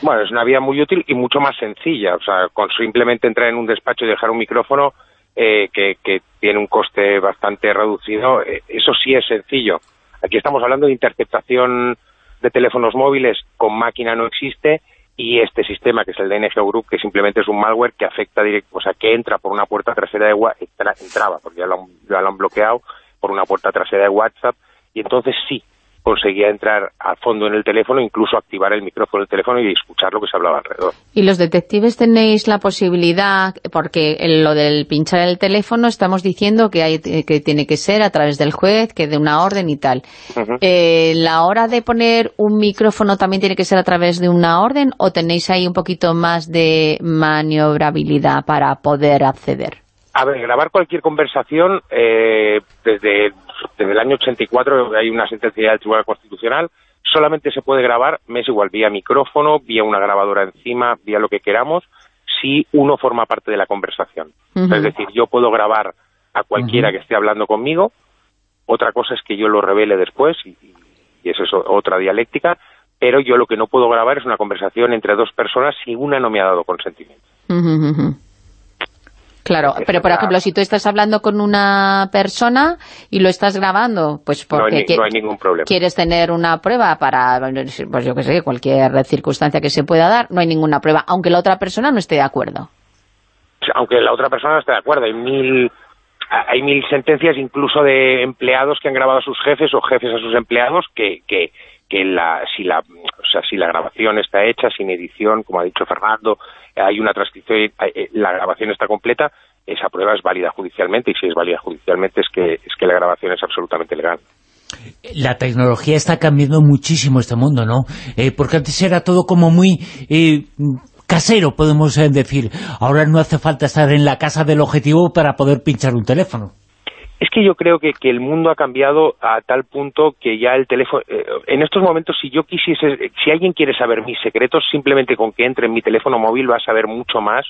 Bueno, es una vía muy útil y mucho más sencilla. O sea, con simplemente entrar en un despacho y dejar un micrófono eh, que, que, tiene un coste bastante reducido, eh, eso sí es sencillo. Aquí estamos hablando de interceptación de teléfonos móviles con máquina no existe y este sistema que es el de NGO Group que simplemente es un malware que afecta directo, o sea, que entra por una puerta trasera de WhatsApp, entraba, porque ya lo han bloqueado, por una puerta trasera de WhatsApp y entonces sí conseguía entrar a fondo en el teléfono, incluso activar el micrófono del teléfono y escuchar lo que se hablaba alrededor. ¿Y los detectives tenéis la posibilidad, porque en lo del pinchar el teléfono estamos diciendo que, hay, que tiene que ser a través del juez, que de una orden y tal. Eh, ¿La hora de poner un micrófono también tiene que ser a través de una orden o tenéis ahí un poquito más de maniobrabilidad para poder acceder? A ver, grabar cualquier conversación eh, desde desde el año 84 hay una sentencia del Tribunal Constitucional, solamente se puede grabar, me es igual, vía micrófono, vía una grabadora encima, vía lo que queramos, si uno forma parte de la conversación. Es decir, yo puedo grabar a cualquiera que esté hablando conmigo, otra cosa es que yo lo revele después, y, y eso es otra dialéctica, pero yo lo que no puedo grabar es una conversación entre dos personas si una no me ha dado consentimiento. Claro, pero por ejemplo, si tú estás hablando con una persona y lo estás grabando, pues porque no hay, ningún problema. quieres tener una prueba para, pues yo qué sé, cualquier circunstancia que se pueda dar, no hay ninguna prueba, aunque la otra persona no esté de acuerdo. Aunque la otra persona no esté de acuerdo, hay mil hay mil sentencias incluso de empleados que han grabado a sus jefes o jefes a sus empleados que, que, que la, si la o sea, si la grabación está hecha sin edición, como ha dicho Fernando, hay una transcripción, eh, la grabación está completa, esa prueba es válida judicialmente y si es válida judicialmente es que, es que la grabación es absolutamente legal. La tecnología está cambiando muchísimo este mundo, ¿no? Eh, porque antes era todo como muy eh, casero, podemos decir. Ahora no hace falta estar en la casa del objetivo para poder pinchar un teléfono. Es que yo creo que, que, el mundo ha cambiado a tal punto que ya el teléfono... Eh, en estos momentos, si yo quisiese... Si alguien quiere saber mis secretos, simplemente con que entre en mi teléfono móvil va a saber mucho más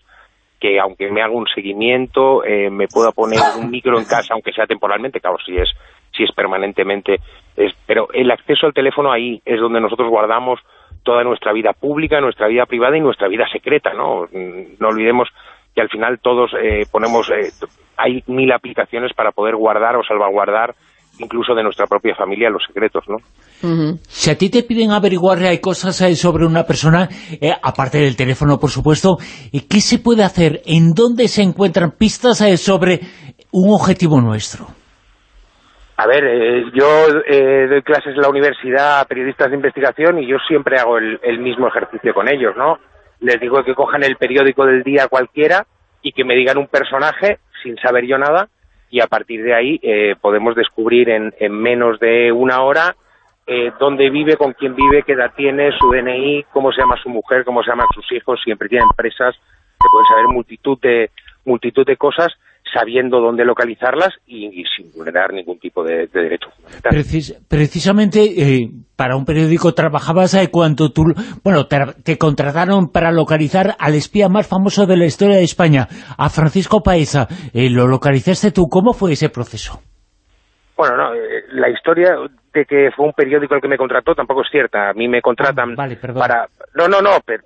que aunque me haga un seguimiento, eh, me pueda poner un micro en casa, aunque sea temporalmente, claro, si es, si es permanentemente. Es, pero el acceso al teléfono ahí es donde nosotros guardamos toda nuestra vida pública, nuestra vida privada y nuestra vida secreta, ¿no? No olvidemos que al final todos eh, ponemos, eh, hay mil aplicaciones para poder guardar o salvaguardar incluso de nuestra propia familia los secretos, ¿no? Si a ti te piden averiguar hay cosas eh, sobre una persona, aparte del teléfono, por supuesto, ¿qué se puede hacer? ¿En dónde se encuentran pistas sobre un objetivo nuestro? A ver, yo doy clases en la universidad a periodistas de investigación y yo siempre hago el mismo ejercicio con ellos, ¿no? les digo que cojan el periódico del día cualquiera y que me digan un personaje sin saber yo nada y a partir de ahí eh, podemos descubrir en, menos de una hora eh, dónde vive, con quién vive, qué edad tiene, su DNI, cómo se llama su mujer, cómo se llaman sus hijos, siempre tiene empresas que pueden saber multitud de, multitud de cosas sabiendo dónde localizarlas y, sin vulnerar ningún tipo de, derecho fundamental. precisamente eh, para un periódico trabajabas eh, cuando tú, bueno, te, contrataron para localizar al espía más famoso de la historia de España, a Francisco Paesa. Eh, ¿Lo localizaste tú? ¿Cómo fue ese proceso? Bueno, no, la historia de que fue un periódico el que me contrató tampoco es cierta. A mí me contratan ah, para... No, no, no, pero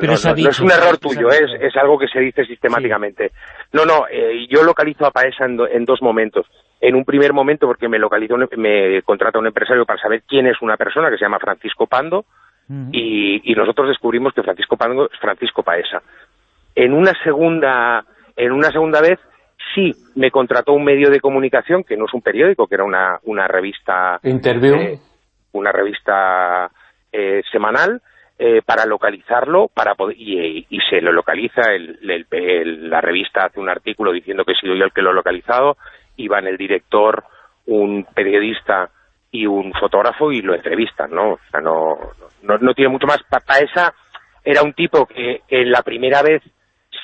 no, es un error tuyo, es, es, algo que se dice sistemáticamente. No, no, eh, yo localizo a Paesa en, dos momentos. En un primer momento porque me localizo, me contrata un empresario para saber quién es una persona que se llama Francisco Pando y, nosotros descubrimos que Francisco Pando es Francisco Paesa. En una segunda, en una segunda vez sí me contrató un medio de comunicación que no es un periódico, que era una, una revista... Interview. Eh, una revista eh, semanal, eh, para localizarlo para y, se lo localiza, la revista hace un artículo diciendo que he sido yo el que lo ha localizado, y van el director, un periodista y un fotógrafo y lo entrevistan, ¿no? O sea, no, no, tiene mucho más. Para esa era un tipo que, en la primera vez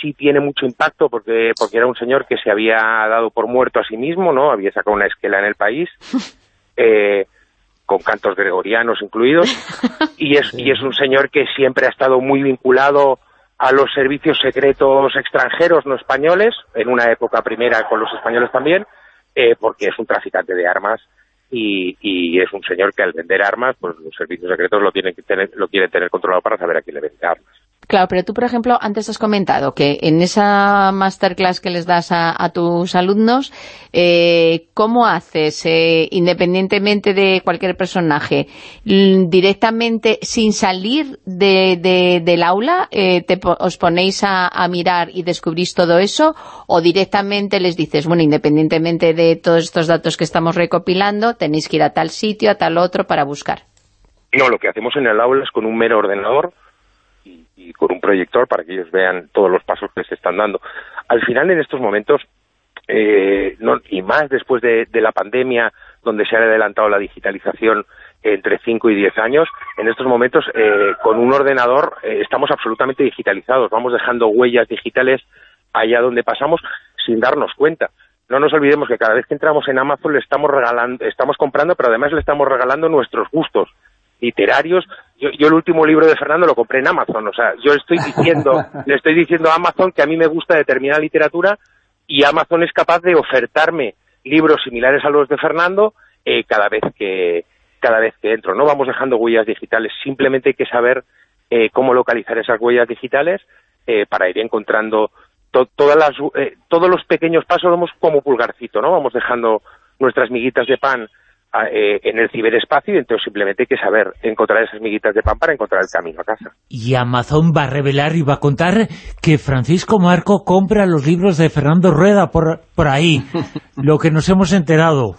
sí tiene mucho impacto porque, porque era un señor que se había dado por muerto a sí mismo, ¿no? Había sacado una esquela en el país. Eh, con cantos gregorianos incluidos, y es, y es un señor que siempre ha estado muy vinculado a los servicios secretos extranjeros no españoles, en una época primera con los españoles también, eh, porque es un traficante de armas y, y, es un señor que al vender armas, pues los servicios secretos lo tienen que tener, lo quieren tener controlado para saber a quién le vende armas. Claro, pero tú, por ejemplo, antes has comentado que en esa masterclass que les das a, tus alumnos, eh, ¿cómo haces, eh, independientemente de cualquier personaje, directamente sin salir del aula, eh, te, os ponéis a, a, mirar y descubrís todo eso, o directamente les dices, bueno, independientemente de todos estos datos que estamos recopilando, tenéis que ir a tal sitio, a tal otro para buscar? No, lo que hacemos en el aula es con un mero ordenador, y con un proyector para que ellos vean todos los pasos que se están dando. Al final, en estos momentos, eh, y más después de, la pandemia, donde se ha adelantado la digitalización entre 5 y 10 años, en estos momentos, eh, con un ordenador, eh, estamos absolutamente digitalizados. Vamos dejando huellas digitales allá donde pasamos sin darnos cuenta. No nos olvidemos que cada vez que entramos en Amazon le estamos regalando, estamos comprando, pero además le estamos regalando nuestros gustos literarios. Yo, yo, el último libro de Fernando lo compré en Amazon, o sea, yo estoy diciendo, le estoy diciendo a Amazon que a mí me gusta determinada literatura y Amazon es capaz de ofertarme libros similares a los de Fernando eh, cada vez que cada vez que entro. No vamos dejando huellas digitales, simplemente hay que saber eh, cómo localizar esas huellas digitales eh, para ir encontrando todas las, todos los pequeños pasos, vamos como pulgarcito, ¿no? Vamos dejando nuestras miguitas de pan eh, en el ciberespacio y entonces simplemente hay que saber encontrar esas miguitas de pan para encontrar el camino a casa. Y Amazon va a revelar y va a contar que Francisco Marco compra los libros de Fernando Rueda por, por ahí, lo que nos hemos enterado.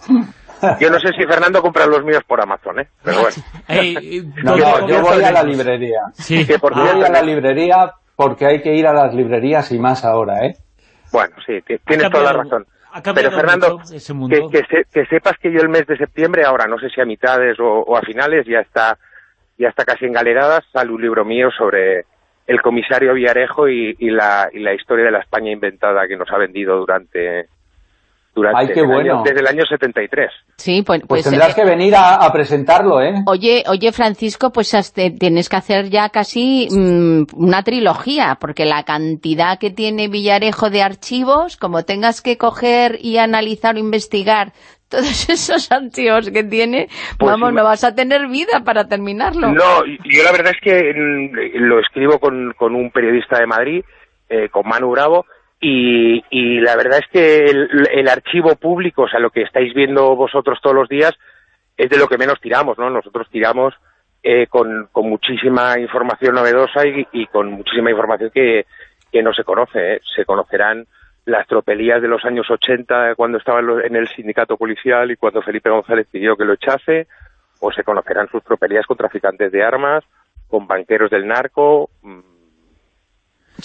Yo no sé si Fernando compra los míos por Amazon, ¿eh? Pero bueno. yo voy a la librería. Sí. Que por voy a la librería porque hay que ir a las librerías y más ahora, ¿eh? Bueno, sí, tienes toda la razón. Pero Fernando, que, sepas que yo el mes de septiembre, ahora no sé si a mitades o, a finales, ya está ya está casi engalerada, sale un libro mío sobre el comisario Villarejo y, la, y la historia de la España inventada que nos ha vendido durante Ay, qué bueno. desde el año 73. Sí, pues, pues, pues tendrás eh, que venir a, presentarlo, ¿eh? Oye, oye Francisco, pues tienes que hacer ya casi mm, una trilogía, porque la cantidad que tiene Villarejo de archivos, como tengas que coger y analizar o investigar todos esos archivos que tiene, pues vamos, no vas a tener vida para terminarlo. No, yo la verdad es que mm, lo escribo con, con un periodista de Madrid, eh, con Manu Bravo, y, y, la verdad es que el, archivo público, o sea, lo que estáis viendo vosotros todos los días, es de lo que menos tiramos, ¿no? Nosotros tiramos eh, con, con, muchísima información novedosa y, con muchísima información que, que no se conoce. ¿eh? Se conocerán las tropelías de los años 80 cuando estaba en el sindicato policial y cuando Felipe González pidió que lo echase, o se conocerán sus tropelías con traficantes de armas, con banqueros del narco, mm,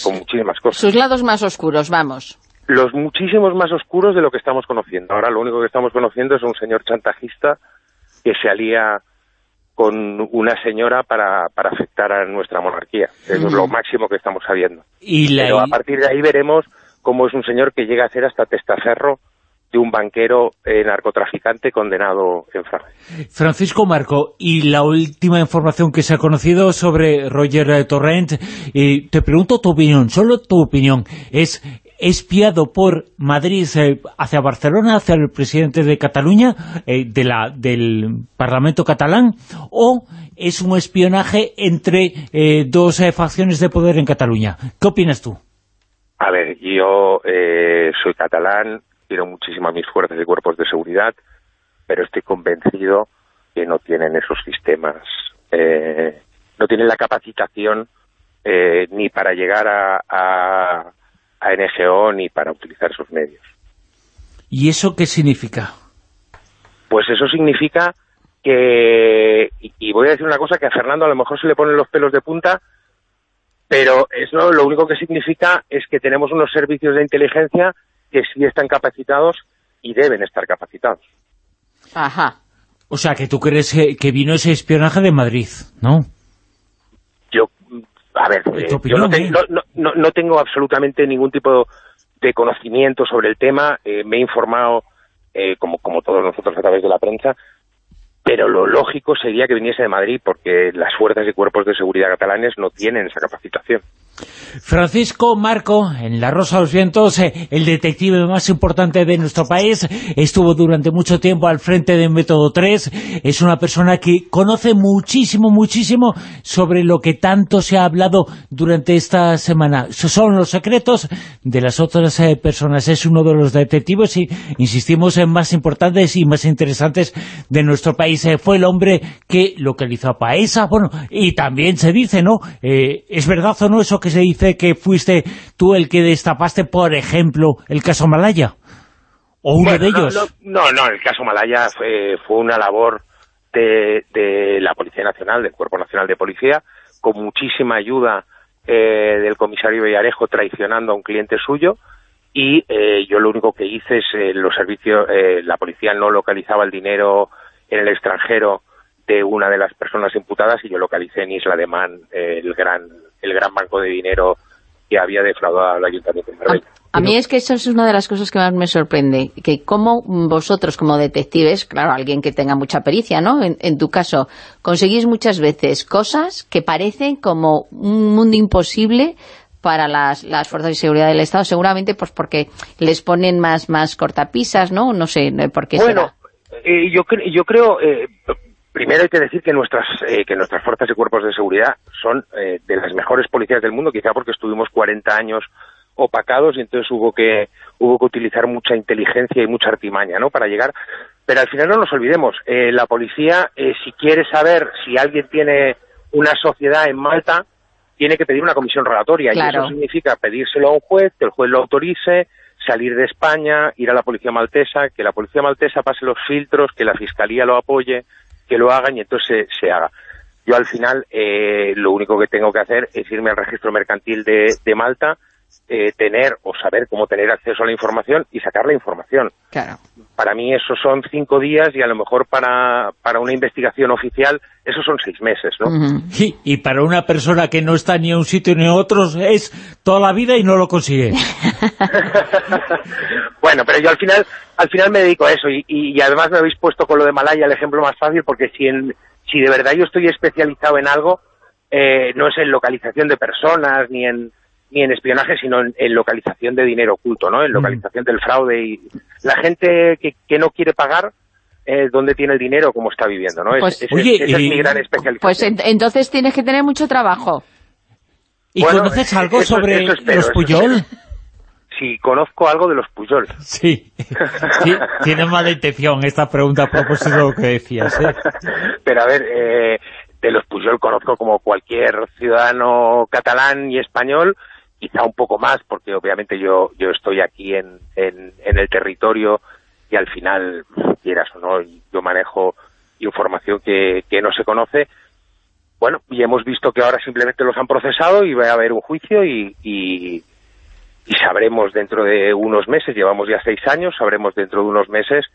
con muchísimas cosas. Sus lados más oscuros, vamos. Los muchísimos más oscuros de lo que estamos conociendo. Ahora lo único que estamos conociendo es un señor chantajista que se alía con una señora para, para afectar a nuestra monarquía. Eso es lo máximo que estamos sabiendo. ¿Y Pero a partir de ahí veremos cómo es un señor que llega a ser hasta testaferro de un banquero eh, narcotraficante condenado en Francia. Francisco Marco, y la última información que se ha conocido sobre Roger eh, Torrent, y te pregunto tu opinión, solo tu opinión, ¿es espiado por Madrid eh, hacia Barcelona, hacia el presidente de Cataluña, de la, del Parlamento catalán, o es un espionaje entre dos facciones de poder en Cataluña? ¿Qué opinas tú? A ver, yo soy catalán, quiero muchísimo a mis fuerzas y cuerpos de seguridad, pero estoy convencido que no tienen esos sistemas, eh, no tienen la capacitación eh, ni para llegar a, a, a NGO ni para utilizar esos medios. ¿Y eso qué significa? Pues eso significa que, y, voy a decir una cosa, que a Fernando a lo mejor se le ponen los pelos de punta, pero eso lo único que significa es que tenemos unos servicios de inteligencia que sí están capacitados y deben estar capacitados. Ajá. O sea, que tú crees que, vino ese espionaje de Madrid, ¿no? Yo, a ver, eh, yo no, no, tengo absolutamente ningún tipo de conocimiento sobre el tema, eh, me he informado, eh, como, como todos nosotros a través de la prensa, pero lo lógico sería que viniese de Madrid porque las fuerzas y cuerpos de seguridad catalanes no tienen esa capacitación. Francisco Marco, en La Rosa de los Vientos, eh, el detective más importante de nuestro país, estuvo durante mucho tiempo al frente de Método 3, es una persona que conoce muchísimo, muchísimo sobre lo que tanto se ha hablado durante esta semana. Son los secretos de las otras eh, personas, es uno de los detectives y insistimos en más importantes y más interesantes de nuestro país. Eh, fue el hombre que localizó a Paesa, bueno, y también se dice, ¿no? ¿Es verdad o no eso que se dice que fuiste tú el que destapaste, por ejemplo, el caso Malaya? ¿O uno de ellos? No, no, el caso Malaya fue, fue una labor de, de, la Policía Nacional, del Cuerpo Nacional de Policía, con muchísima ayuda eh, del comisario Villarejo traicionando a un cliente suyo, y eh, yo lo único que hice es eh, los servicios, la policía no localizaba el dinero en el extranjero de una de las personas imputadas y yo localicé en Isla de Man el gran el gran banco de dinero que había defraudado al Ayuntamiento de Marbella. A, mí es que eso es una de las cosas que más me sorprende, que como vosotros como detectives, claro, alguien que tenga mucha pericia, ¿no? En, tu caso, conseguís muchas veces cosas que parecen como un mundo imposible para las, las fuerzas de seguridad del Estado, seguramente pues porque les ponen más más cortapisas, ¿no? No sé por qué Bueno, eh, yo, yo creo, eh, Primero hay que decir que nuestras, eh, que nuestras fuerzas y cuerpos de seguridad son eh, de las mejores policías del mundo, quizá porque estuvimos 40 años opacados y entonces hubo que, hubo que utilizar mucha inteligencia y mucha artimaña ¿no? para llegar. Pero al final no nos olvidemos, eh, la policía, si quiere saber si alguien tiene una sociedad en Malta, tiene que pedir una comisión relatoria y eso significa pedírselo a un juez, que el juez lo autorice, salir de España, ir a la policía maltesa, que la policía maltesa pase los filtros, que la fiscalía lo apoye, que lo hagan y entonces se, haga. Yo al final eh, lo único que tengo que hacer es irme al registro mercantil de, de Malta, eh, tener o saber cómo tener acceso a la información y sacar la información. Claro. Para mí eso son cinco días y a lo mejor para, para una investigación oficial eso son seis meses, ¿no? y, para una persona que no está ni en un sitio ni en otro es toda la vida y no lo consigue. bueno, pero yo al final al final me dedico a eso y, y, además me habéis puesto con lo de Malaya el ejemplo más fácil porque si, en, si de verdad yo estoy especializado en algo, eh, no es en localización de personas ni en ni en espionaje, sino en, localización de dinero oculto, ¿no? En mm. localización del fraude y la gente que, que no quiere pagar eh, dónde tiene el dinero, cómo está viviendo, ¿no? Pues, es, esa es mi gran especialización. Pues entonces tienes que tener mucho trabajo. ¿Y conoces algo sobre los Puyol? Sí, conozco algo de los Puyol. Sí, tiene mala intención esta pregunta a propósito de lo que decías. ¿eh? Pero a ver, eh, de los Puyol conozco como cualquier ciudadano catalán y español, quizá un poco más, porque obviamente yo, yo estoy aquí en, en, el territorio y al final, quieras o no, yo manejo información que, que no se conoce, bueno, y hemos visto que ahora simplemente los han procesado y va a haber un juicio y, y, sabremos dentro de unos meses, llevamos ya seis años, sabremos dentro de unos meses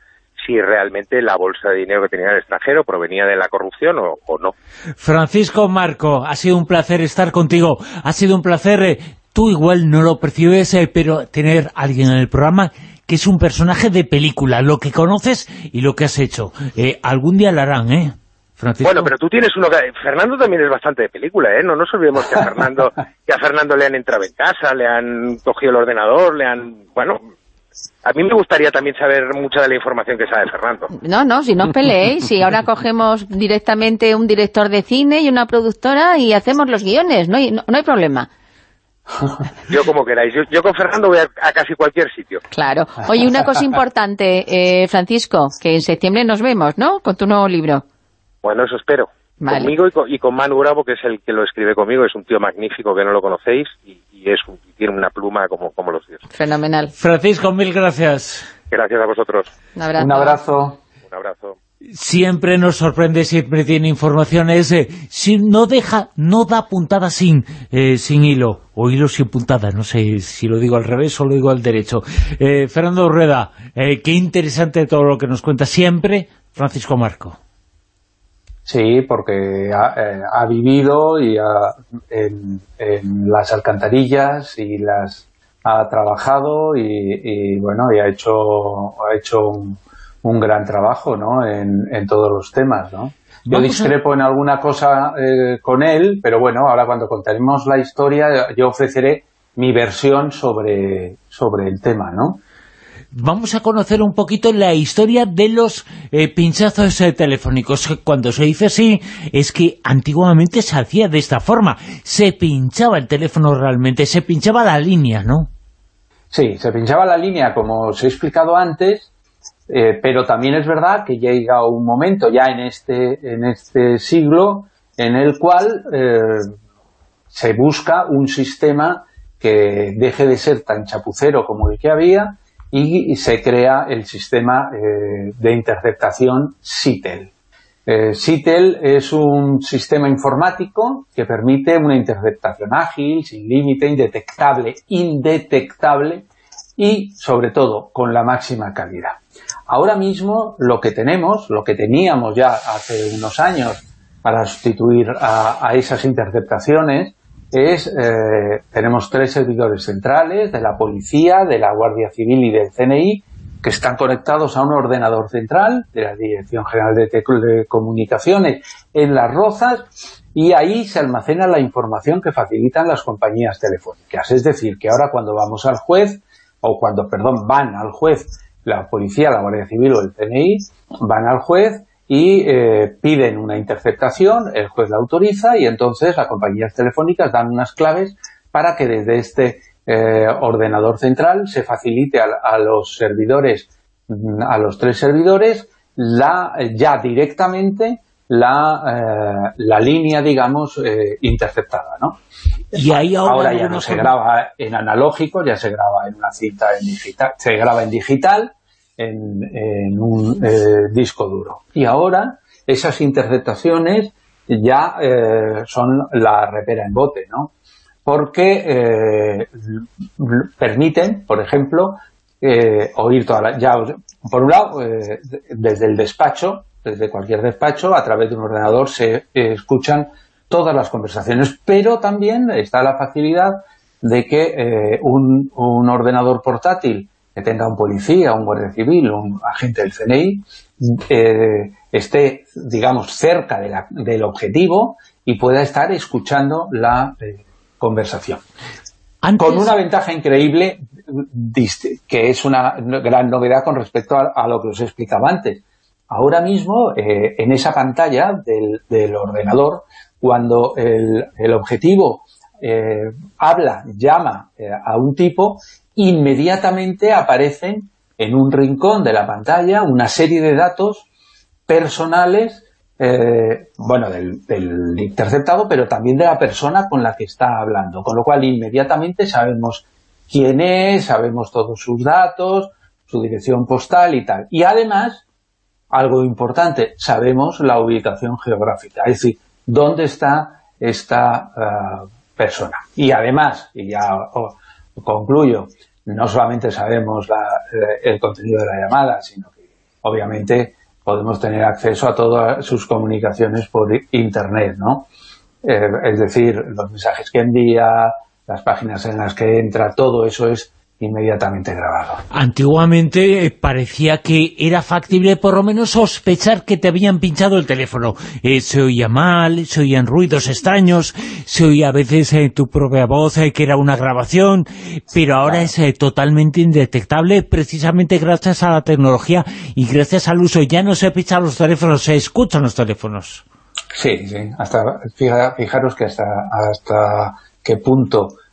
si realmente la bolsa de dinero que tenía el extranjero provenía de la corrupción o, o, no. Francisco Marco, ha sido un placer estar contigo, ha sido un placer, eh, tú igual no lo percibes, eh, pero tener a alguien en el programa que es un personaje de película, lo que conoces y lo que has hecho. Eh, algún día lo harán, ¿eh? Francisco. Bueno, pero tú tienes uno que... Fernando también es bastante de película, ¿eh? No nos olvidemos que a Fernando, que a Fernando le han entrado en casa, le han cogido el ordenador, le han... Bueno, a mí me gustaría también saber mucha de la información que sabe Fernando. No, no, si no os peleéis, si ahora cogemos directamente un director de cine y una productora y hacemos los guiones, no hay, no hay problema. Yo como queráis. Yo, con Fernando voy a, casi cualquier sitio. Claro. Oye, una cosa importante, eh, Francisco, que en septiembre nos vemos, ¿no? Con tu nuevo libro. Bueno, eso espero. Conmigo y con, Manu Bravo, que es el que lo escribe conmigo, es un tío magnífico que no lo conocéis y, es tiene una pluma como, como los dioses. Fenomenal. Francisco, mil gracias. Gracias a vosotros. Un abrazo. Un abrazo. Un abrazo. Siempre nos sorprende, siempre tiene informaciones, eh, no deja, no da puntada sin, eh, sin hilo, o hilo sin puntada, no sé si lo digo al revés o lo digo al derecho. Eh, Fernando Rueda, qué interesante todo lo que nos cuenta siempre Francisco Marco. Sí, porque ha, vivido y en, las alcantarillas y las ha trabajado y, bueno, y ha hecho, ha hecho un, un gran trabajo ¿no? en, todos los temas. ¿no? Yo discrepo en alguna cosa eh, con él, pero bueno, ahora cuando contaremos la historia yo ofreceré mi versión sobre, sobre el tema, ¿no? Vamos a conocer un poquito la historia de los eh, pinchazos eh, telefónicos. Cuando se dice así, es que antiguamente se hacía de esta forma. Se pinchaba el teléfono realmente, se pinchaba la línea, ¿no? Sí, se pinchaba la línea, como os he explicado antes, eh, pero también es verdad que llega un momento ya en este, en este siglo en el cual eh, se busca un sistema que deje de ser tan chapucero como el que había y, se crea el sistema eh, de interceptación SITEL. SITEL es un sistema informático que permite una interceptación ágil, sin límite, indetectable, indetectable y, sobre todo, con la máxima calidad. Ahora mismo lo que tenemos, lo que teníamos ya hace unos años para sustituir a, esas interceptaciones es, eh, tenemos tres servidores centrales de la Policía, de la Guardia Civil y del CNI que están conectados a un ordenador central de la Dirección General de, de Comunicaciones en Las Rozas y ahí se almacena la información que facilitan las compañías telefónicas. Es decir, que ahora cuando vamos al juez, o cuando, perdón, van al juez la policía, la Guardia Civil o el CNI van al juez y eh, piden una interceptación, el juez la autoriza y entonces las compañías telefónicas dan unas claves para que desde este eh, ordenador central se facilite a, los servidores, a los tres servidores, la ya directamente la, eh, la línea, digamos, interceptada, ¿no? Y ahí ahora, ya no se graba en analógico, ya se graba en una cinta en digital, se graba en digital en, un eh, disco duro. Y ahora esas interceptaciones ya eh, son la repera en bote, ¿no? Porque eh, permiten, por ejemplo, oír toda la... Ya, por un lado, desde el despacho, desde cualquier despacho, a través de un ordenador se escuchan todas las conversaciones, pero también está la facilidad de que un, un ordenador portátil que tenga un policía, un guardia civil, un agente del CNI, eh, esté, digamos, cerca del objetivo y pueda estar escuchando la eh, conversación. Con una ventaja increíble, que es una gran novedad con respecto a, lo que os explicaba antes. Ahora mismo, eh, en esa pantalla del, ordenador, cuando el, objetivo habla, llama a un tipo, inmediatamente aparecen en un rincón de la pantalla una serie de datos personales, eh, bueno, del, interceptado, pero también de la persona con la que está hablando, con lo cual inmediatamente sabemos quién es, sabemos todos sus datos, su dirección postal y tal. Y además, algo importante, sabemos la ubicación geográfica, es decir, dónde está esta eh, persona. Y además, y ya concluyo, no solamente sabemos eh, el contenido de la llamada, sino que obviamente podemos tener acceso a todas sus comunicaciones por Internet, ¿no? Eh, es decir, los mensajes que envía, las páginas en las que entra, todo eso es inmediatamente grabado. Antiguamente eh, parecía que era factible por lo menos sospechar que te habían pinchado el teléfono. Eh, se oía mal, se oían ruidos extraños, se oía a veces eh, tu propia voz, que era una grabación, pero ahora es totalmente indetectable precisamente gracias a la tecnología y gracias al uso. Ya no se pinchan los teléfonos, se escuchan los teléfonos. Sí, sí. Hasta, fijaros que hasta, hasta qué punto eh,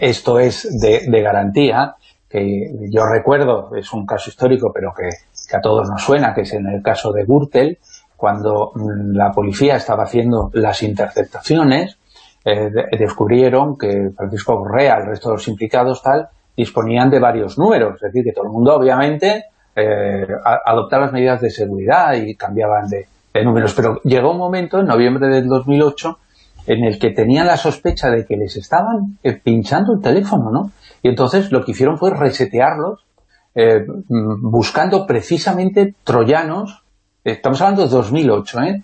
esto es de, garantía, que yo recuerdo, es un caso histórico, pero que, a todos nos suena, que es en el caso de Gürtel, cuando mm, la policía estaba haciendo las interceptaciones, eh, descubrieron que Francisco Correa, el resto de los implicados, tal, disponían de varios números, es decir, que todo el mundo obviamente eh, adoptar las medidas de seguridad y cambiaban de, números. Pero llegó un momento, en noviembre del 2008, en el que tenían la sospecha de que les estaban eh, pinchando el teléfono, ¿no? Y entonces lo que hicieron fue resetearlos, eh, buscando precisamente troyanos, estamos hablando de 2008, ¿eh?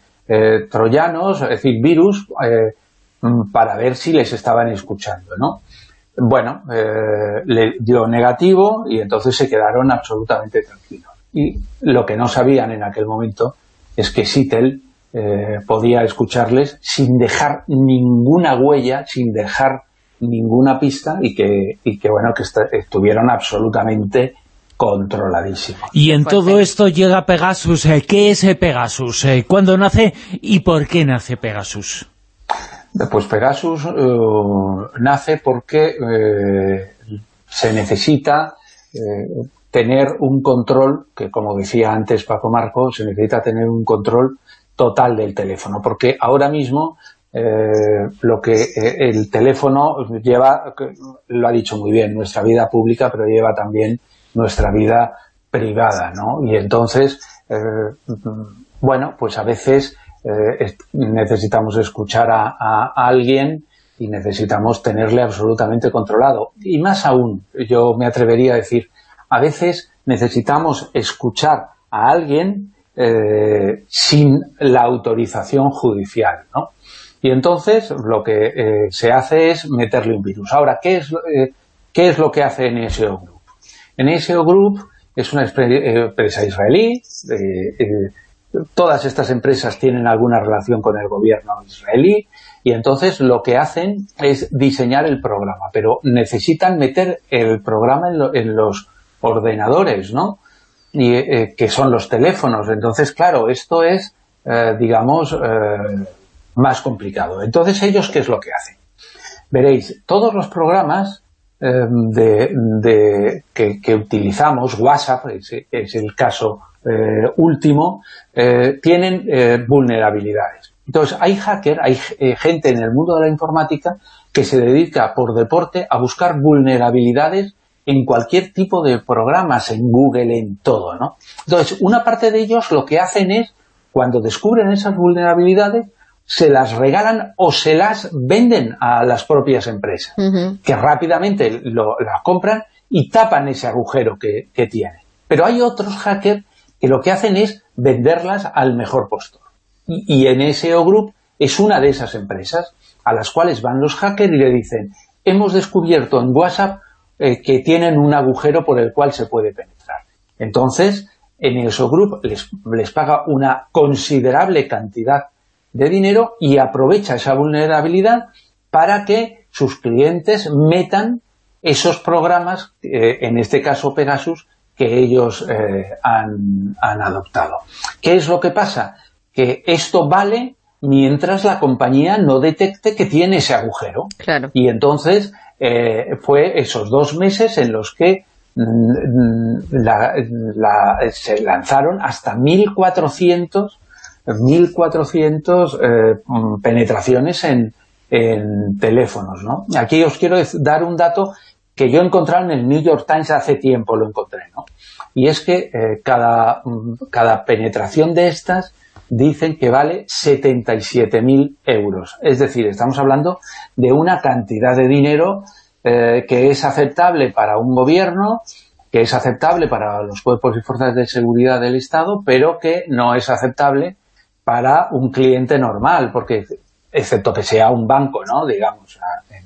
troyanos, es decir, virus, mm, para ver si les estaban escuchando, ¿no? Bueno, le dio negativo y entonces se quedaron absolutamente tranquilos. Y lo que no sabían en aquel momento es que Sitel eh, podía escucharles sin dejar ninguna huella, sin dejar ninguna pista y que, y que bueno, que estuvieron absolutamente controladísimos. Y en todo esto llega Pegasus. Eh, ¿Qué es Pegasus? Eh, ¿Cuándo nace y por qué nace Pegasus? Pues Pegasus nace porque se necesita tener un control, que como decía antes Paco Marco, se necesita tener un control total del teléfono, porque ahora mismo eh, lo que eh, el teléfono lleva, lo ha dicho muy bien, nuestra vida pública, pero lleva también nuestra vida privada, ¿no? Y entonces, eh, bueno, pues a veces necesitamos escuchar a, a, alguien y necesitamos tenerle absolutamente controlado. Y más aún, yo me atrevería a decir, a veces necesitamos escuchar a alguien eh, sin la autorización judicial, ¿no? Y entonces lo que eh, se hace es meterle un virus. Ahora, ¿qué es, eh, ¿qué es lo que hace NSO Group? NSO Group es una empresa israelí, todas estas empresas tienen alguna relación con el gobierno israelí, y entonces lo que hacen es diseñar el programa, pero necesitan meter el programa en los ordenadores, ¿no? Y eh, que son los teléfonos. Entonces, claro, esto es, eh, digamos, eh, más complicado. Entonces, ¿ellos qué es lo que hacen? Veréis, todos los programas de, que, utilizamos, WhatsApp es, es el caso último, tienen vulnerabilidades. Entonces, hay hacker, hay gente en el mundo de la informática que se dedica por deporte a buscar vulnerabilidades en cualquier tipo de programas, en Google, en todo, ¿no? Entonces, una parte de ellos lo que hacen es, cuando descubren esas vulnerabilidades, se las regalan o se las venden a las propias empresas, que rápidamente lo, las compran y tapan ese agujero que, que tiene. Pero hay otros hackers que lo que hacen es venderlas al mejor postor. Y, y NSO Group es una de esas empresas a las cuales van los hackers y le dicen, hemos descubierto en WhatsApp eh, que tienen un agujero por el cual se puede penetrar. Entonces, en ESO Group les, les paga una considerable cantidad de dinero y aprovecha esa vulnerabilidad para que sus clientes metan esos programas, eh, en este caso Pegasus, que ellos eh, han, han, adoptado. ¿Qué es lo que pasa? Que esto vale mientras la compañía no detecte que tiene ese agujero. Claro. Y entonces eh, fue esos dos meses en los que mm, se lanzaron hasta 1.400 1.400 eh, penetraciones en, teléfonos. ¿no? Aquí os quiero dar un dato que yo he encontrado en el New York Times hace tiempo, lo encontré. ¿no? Y es que eh, cada, cada penetración de estas dicen que vale 77.000 euros. Es decir, estamos hablando de una cantidad de dinero eh, que es aceptable para un gobierno, que es aceptable para los cuerpos y fuerzas de seguridad del Estado, pero que no es aceptable para un cliente normal, porque excepto que sea un banco, ¿no? Digamos,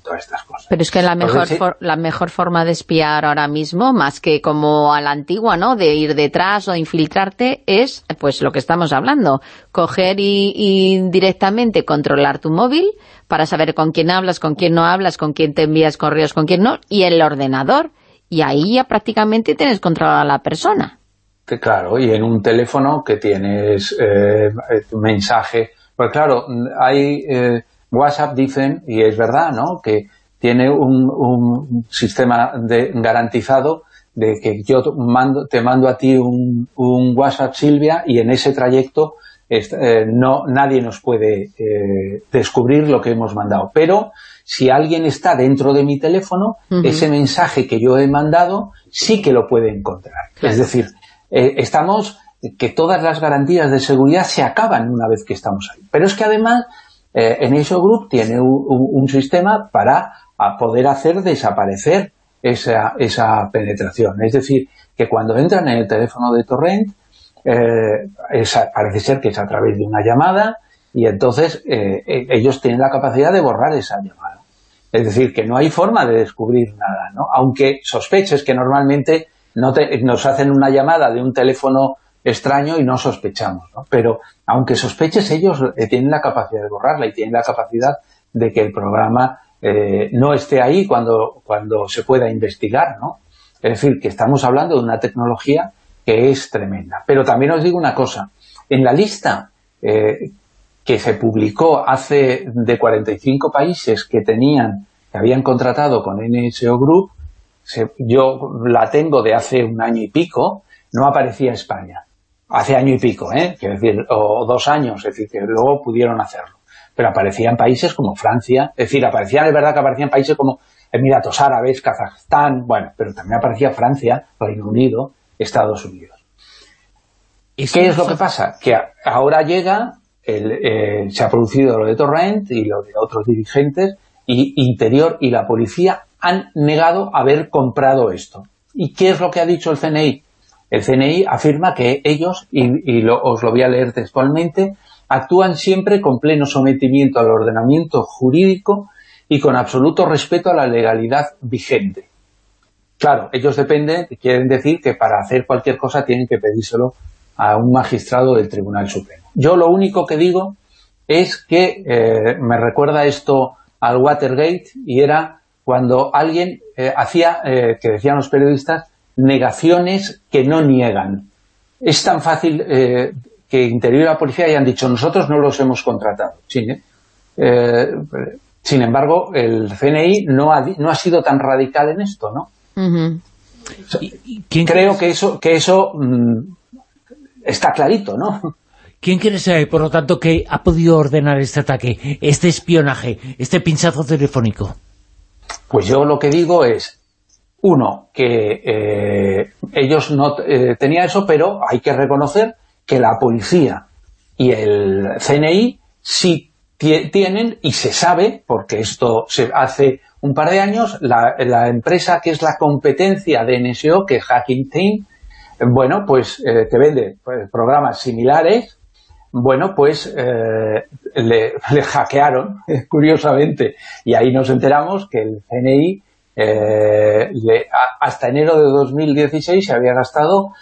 todas estas cosas. Pero es que la mejor, la mejor forma de espiar ahora mismo, más que como a la antigua, ¿no? De ir detrás o infiltrarte, es pues lo que estamos hablando. Coger y, directamente controlar tu móvil para saber con quién hablas, con quién no hablas, con quién te envías correos, con quién no, y el ordenador. Y ahí ya prácticamente tienes controlada a la persona. Que claro, y en un teléfono que tienes eh, mensaje pues claro, hay eh, WhatsApp dicen, y es verdad, ¿no?, que tiene un, sistema de, garantizado de que yo mando, te mando a ti un, WhatsApp Silvia y en ese trayecto eh, no nadie nos puede eh, descubrir lo que hemos mandado. Pero si alguien está dentro de mi teléfono, ese mensaje que yo he mandado sí que lo puede encontrar. Es decir, estamos, que todas las garantías de seguridad se acaban una vez que estamos ahí. Pero es que además en NSO Group tiene un, sistema para poder hacer desaparecer esa, esa penetración. Es decir, que cuando entran en el teléfono de Torrent, parece ser que es a través de una llamada, y entonces ellos tienen la capacidad de borrar esa llamada. Es decir, que no hay forma de descubrir nada, ¿no? Aunque sospeches que normalmente no nos hacen una llamada de un teléfono extraño y no sospechamos, ¿no? Pero aunque sospeches, ellos eh, tienen la capacidad de borrarla y tienen la capacidad de que el programa eh, no esté ahí cuando, cuando se pueda investigar, ¿no? Es decir, que estamos hablando de una tecnología que es tremenda. Pero también os digo una cosa, en la lista eh, que se publicó hace de 45 países que tenían, que habían contratado con NSO Group, yo la tengo de hace un año y pico, no aparecía España. Hace año y pico, ¿eh? Quiero decir, o dos años, es decir, que luego pudieron hacerlo. Pero aparecían países como Francia, es decir, aparecían, es verdad que aparecían países como Emiratos Árabes, Kazajstán, bueno, pero también aparecía Francia, Reino Unido, Estados Unidos. ¿Y ¿Qué es lo que pasa? Que ahora llega eh, se ha producido lo de Torrent y lo de otros dirigentes, y Interior y la policía han negado haber comprado esto. ¿Y qué es lo que ha dicho el CNI? El CNI afirma que ellos, y, os lo voy a leer textualmente, actúan siempre con pleno sometimiento al ordenamiento jurídico y con absoluto respeto a la legalidad vigente. Claro, ellos dependen, quieren decir que para hacer cualquier cosa tienen que pedírselo a un magistrado del Tribunal Supremo. Yo lo único que digo es que eh, me recuerda esto al Watergate y era cuando alguien eh, hacía, eh, que decían los periodistas, negaciones que no niegan. Es tan fácil que Interior y la policía hayan dicho nosotros no los hemos contratado. sin embargo, el CNI no ha, no ha sido tan radical en esto, ¿no? Creo que eso, que eso mm, está clarito, ¿no? ¿Quién quiere saber, por lo tanto, que ha podido ordenar este ataque, este espionaje, este pinchazo telefónico? Pues yo lo que digo es, uno, que eh, ellos no eh, tenían eso, pero hay que reconocer que la policía y el CNI sí tienen, y se sabe, porque esto se hace un par de años, la, empresa que es la competencia de NSO, que es Hacking Team, bueno, pues eh, que vende pues, programas similares, bueno, pues eh, le, hackearon, curiosamente, y ahí nos enteramos que el CNI eh, hasta enero de 2016 se había gastado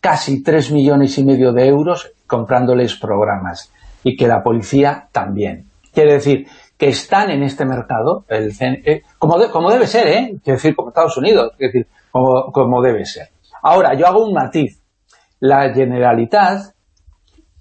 casi 3 millones y medio de euros comprándoles programas, y que la policía también. Quiere decir que están en este mercado, el CNI, como, como debe ser, ¿eh? Decir, como Estados Unidos, decir, como, como debe ser. Ahora, yo hago un matiz. La Generalitat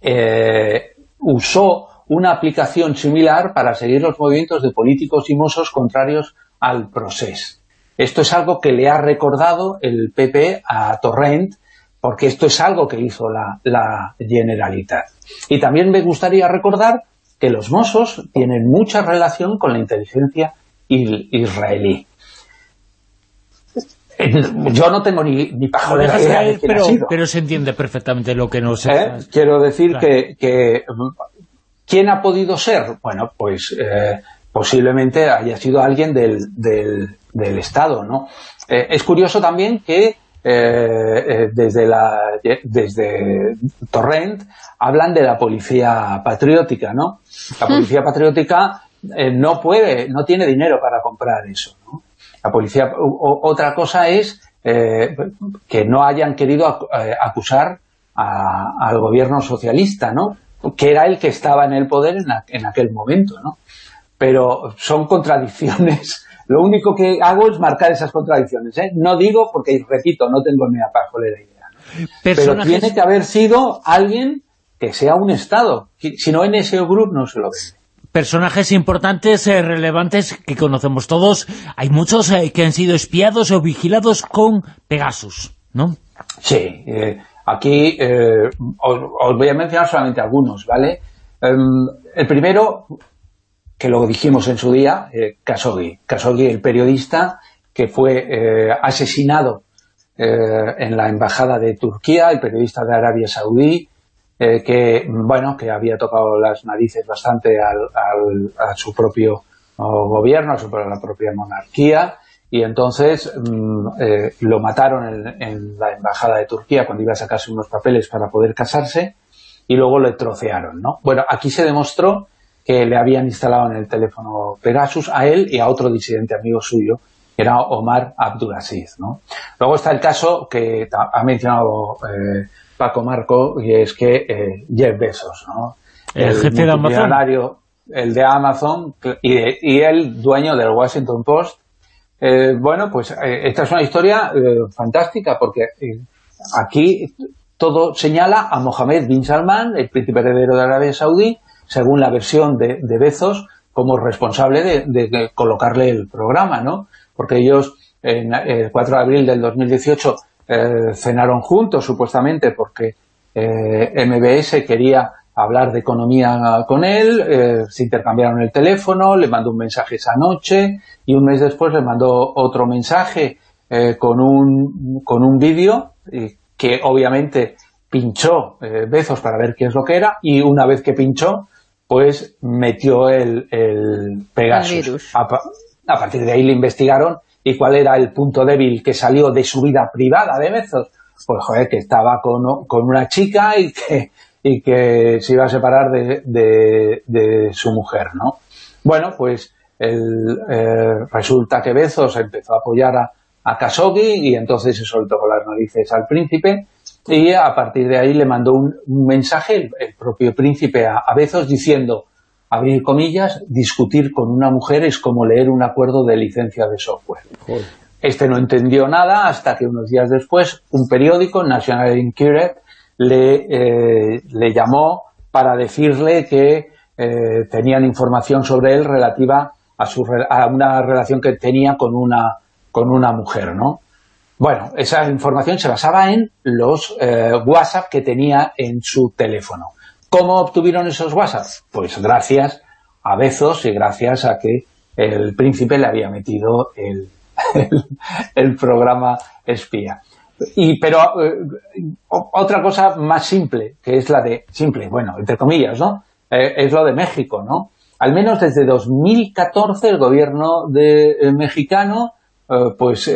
eh, usó una aplicación similar para seguir los movimientos de políticos y mozos contrarios al proceso. Esto es algo que le ha recordado el PP a Torrent, porque esto es algo que hizo la, la Generalitat. Y también me gustaría recordar que los mozos tienen mucha relación con la inteligencia israelí. Yo no tengo ni, ni pajolera de pero, pero se entiende perfectamente lo que nos... ¿Eh? Quiero decir que, que, ¿Quién ha podido ser? Bueno, pues eh, posiblemente haya sido alguien del, del, del Estado, ¿no? Eh, es curioso también que desde, la, desde Torrent hablan de la policía patriótica, ¿no? La policía patriótica no puede, no tiene dinero para comprar eso, ¿no? La policía, otra cosa es eh, que no hayan querido eh, acusar al gobierno socialista, ¿no? Que era el que estaba en el poder en, aquel momento, ¿no? Pero son contradicciones. Lo único que hago es marcar esas contradicciones, ¿eh? No digo, porque, repito, no tengo ni la idea. ¿no? Pero tiene que haber sido alguien que sea un Estado. Si no, en ese grupo no se lo vende personajes importantes, eh, relevantes, que conocemos todos. Hay muchos eh, que han sido espiados o vigilados con Pegasus, ¿no? Sí, eh, aquí os, voy a mencionar solamente algunos, ¿vale? Em, el primero, que lo dijimos en su día, Khashoggi. Khashoggi, el periodista que fue asesinado en la embajada de Turquía, el periodista de Arabia Saudí, que, bueno, que había tocado las narices bastante a su propio gobierno, a, su, la propia monarquía, y entonces mm, lo mataron en, la embajada de Turquía cuando iba a sacarse unos papeles para poder casarse, y luego le trocearon, ¿no? Bueno, aquí se demostró que le habían instalado en el teléfono Pegasus a él y a otro disidente amigo suyo, que era Omar Abdulaziz, ¿no? Luego está el caso que ha mencionado eh, Paco Marco, y es que eh, Jeff Bezos, ¿no? El, jefe de Amazon. El de Amazon y, el dueño del Washington Post. Eh, bueno, pues esta es una historia fantástica porque aquí todo señala a Mohammed bin Salman, el príncipe heredero de Arabia Saudí, según la versión de, Bezos, como responsable de, colocarle el programa, ¿no? Porque ellos, en el 4 de abril del 2018, eh, cenaron juntos, supuestamente, porque eh, MBS quería hablar de economía con él, eh, se intercambiaron el teléfono, le mandó un mensaje esa noche, y un mes después le mandó otro mensaje con un, con un vídeo, que obviamente pinchó Bezos para ver qué es lo que era, y una vez que pinchó, pues metió el, el Pegasus. A, partir de ahí le investigaron y cuál era el punto débil que salió de su vida privada de Bezos. Pues joder, que estaba con, una chica y que, y que se iba a separar de, de, su mujer, ¿no? Bueno, pues el, eh, resulta que Bezos empezó a apoyar a, a Khashoggi y entonces se soltó con las narices al príncipe y a partir de ahí le mandó un, mensaje el, propio príncipe a, Bezos diciendo, abrir comillas, discutir con una mujer es como leer un acuerdo de licencia de software. Este no entendió nada hasta que unos días después un periódico, National Enquirer, le, eh, le llamó para decirle que eh, tenían información sobre él relativa a, su, a una relación que tenía con una, con una mujer, ¿no? Bueno, esa información se basaba en los eh, WhatsApp que tenía en su teléfono. ¿Cómo obtuvieron esos WhatsApp? Pues gracias a Bezos y gracias a que el príncipe le había metido el, el, programa espía. Y, pero eh, otra cosa más simple, que es la de, simple, bueno, entre comillas, ¿no? Eh, es lo de México, ¿no? Al menos desde 2014 el gobierno de, mexicano pues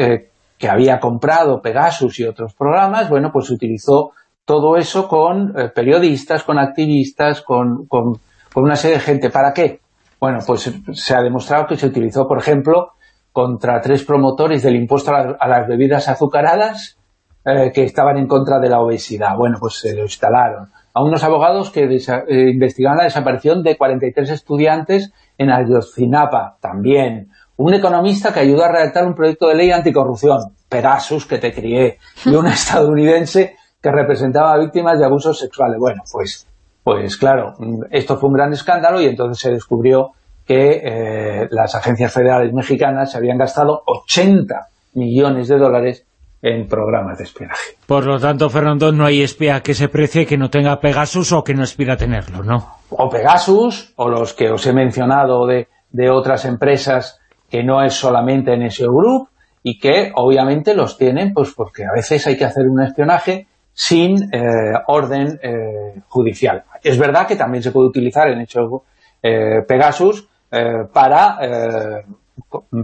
que había comprado Pegasus y otros programas, bueno, pues utilizó todo eso con eh, periodistas, con activistas, con, con, una serie de gente. ¿Para qué? Bueno, pues se ha demostrado que se utilizó, por ejemplo, contra tres promotores del impuesto a, las bebidas azucaradas eh, que estaban en contra de la obesidad. Bueno, pues se lo instalaron. A unos abogados que eh, investigaban la desaparición de 43 estudiantes en Ayotzinapa, también un economista que ayudó a redactar un proyecto de ley anticorrupción, Pegasus, que te crié, y un estadounidense que representaba a víctimas de abusos sexuales. Bueno, pues, pues claro, esto fue un gran escándalo y entonces se descubrió que eh, las agencias federales mexicanas se habían gastado 80 millones de dólares en programas de espionaje. Por lo tanto, Fernando, no hay espía que se precie que no tenga Pegasus o que no aspira a tenerlo, ¿no? O Pegasus, o los que os he mencionado de, de otras empresas que no es solamente en ese Group y que obviamente los tienen pues porque a veces hay que hacer un espionaje sin eh, orden eh, judicial. Es verdad que también se puede utilizar en hecho eh, Pegasus para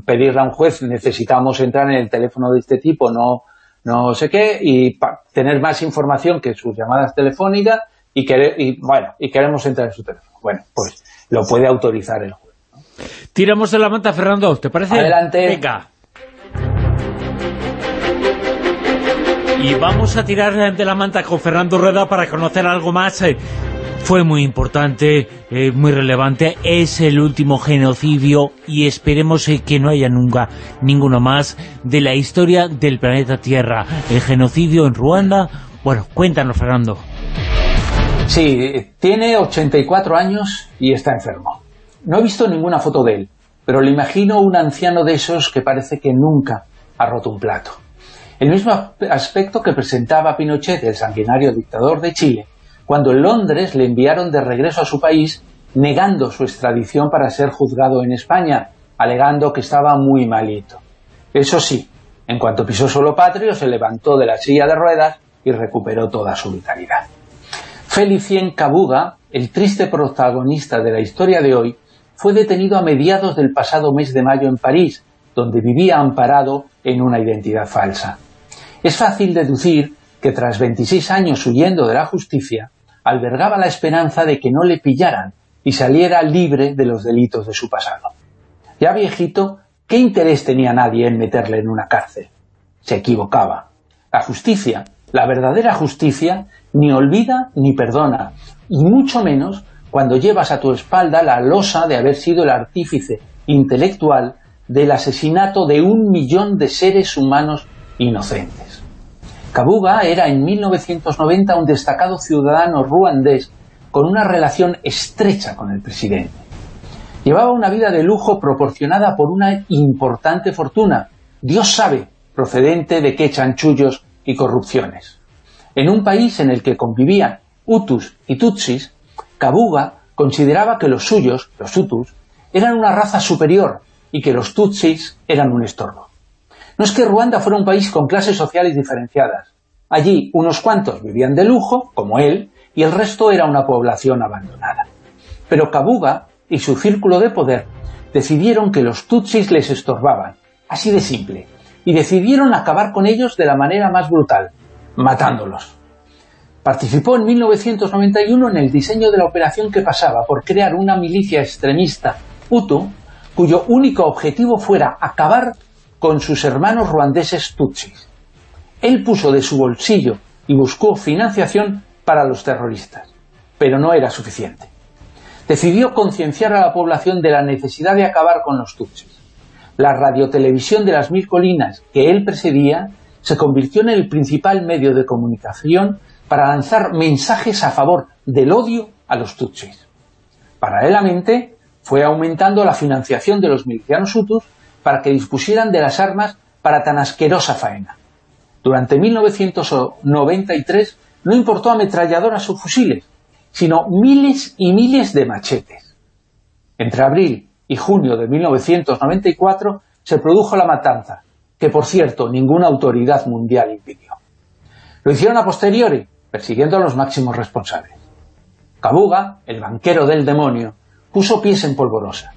pedirle a un juez necesitamos entrar en el teléfono de este tipo, no, no sé qué, y tener más información que sus llamadas telefónicas y, y, bueno, y queremos entrar en su teléfono. Bueno, pues lo puede autorizar el juez. Tiramos de la manta, Fernando, ¿te parece? Adelante. Venga. Y vamos a tirar de la manta con Fernando Rueda para conocer algo más. Eh, fue muy importante, eh, muy relevante. Es el último genocidio y esperemos eh, que no haya nunca ninguno más de la historia del planeta Tierra. El genocidio en Ruanda. Bueno, cuéntanos, Fernando. Sí, tiene 84 años y está enfermo. No he visto ninguna foto de él, pero le imagino un anciano de esos que parece que nunca ha roto un plato. El mismo aspecto que presentaba Pinochet, el sanguinario dictador de Chile, cuando en Londres le enviaron de regreso a su país negando su extradición para ser juzgado en España, alegando que estaba muy malito. Eso sí, En cuanto pisó suelo patrio, se levantó de la silla de ruedas y recuperó toda su vitalidad. Felicien Kabuga, el triste protagonista de la historia de hoy, fue detenido a mediados del pasado mes de mayo en París, donde vivía amparado en una identidad falsa. Es fácil deducir que tras 26 años huyendo de la justicia, albergaba la esperanza de que no le pillaran y saliera libre de los delitos de su pasado. Ya viejito, ¿qué interés tenía nadie en meterle en una cárcel? Se equivocaba. La justicia, la verdadera justicia, ni olvida ni perdona, y mucho menos cuando llevas a tu espalda la losa de haber sido el artífice intelectual del asesinato de un millón de seres humanos inocentes. Kabuga era en 1990 un destacado ciudadano ruandés con una relación estrecha con el presidente. Llevaba una vida de lujo proporcionada por una importante fortuna, Dios sabe, procedente de qué chanchullos y corrupciones. En un país en el que convivían Hutus y Tutsis, Kabuga consideraba que los suyos, los Hutus, eran una raza superior y que los Tutsis eran un estorbo. No es que Ruanda fuera un país con clases sociales diferenciadas. Allí unos cuantos vivían de lujo, como él, y el resto era una población abandonada. Pero Kabuga y su círculo de poder decidieron que los Tutsis les estorbaban, así de simple, y decidieron acabar con ellos de la manera más brutal, matándolos. Participó en 1991 en el diseño de la operación que pasaba por crear una milicia extremista Hutu, cuyo único objetivo fuera acabar con sus hermanos ruandeses Tutsis. Él puso de su bolsillo y buscó financiación para los terroristas, pero no era suficiente. Decidió concienciar a la población de la necesidad de acabar con los Tutsis. La radiotelevisión de las Mil Colinas que él presidía se convirtió en el principal medio de comunicación para lanzar mensajes a favor del odio a los tutsis. Paralelamente, fue aumentando la financiación de los milicianos hutus para que dispusieran de las armas para tan asquerosa faena. Durante 1993 no importó ametralladoras o fusiles, sino miles y miles de machetes. Entre abril y junio de 1994 se produjo la matanza, que por cierto ninguna autoridad mundial impidió. Lo hicieron a posteriori, persiguiendo a los máximos responsables. Kabuga, el banquero del demonio, puso pies en polvorosa.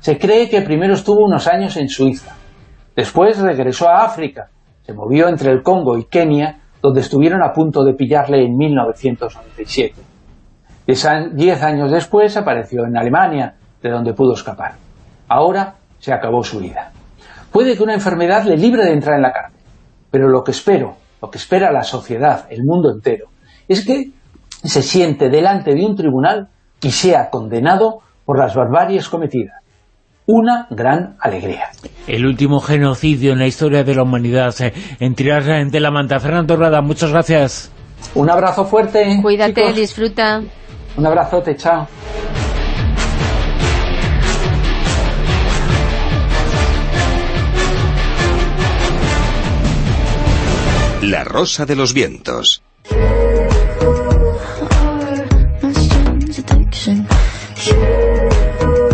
Se cree que primero estuvo unos años en Suiza. Después regresó a África. Se movió entre el Congo y Kenia, donde estuvieron a punto de pillarle en 1997. Diez años después apareció en Alemania, de donde pudo escapar. Ahora se acabó su vida. Puede que una enfermedad le libre de entrar en la cárcel, pero lo que espero, lo que espera la sociedad, el mundo entero, es que se siente delante de un tribunal y sea condenado por las barbaries cometidas. Una gran alegría. El último genocidio en la historia de la humanidad, eh, en tirar de la manta. Fernando Rada, muchas gracias. Un abrazo fuerte. Cuídate, disfruta. Un abrazote, chao. La Rosa de los Vientos.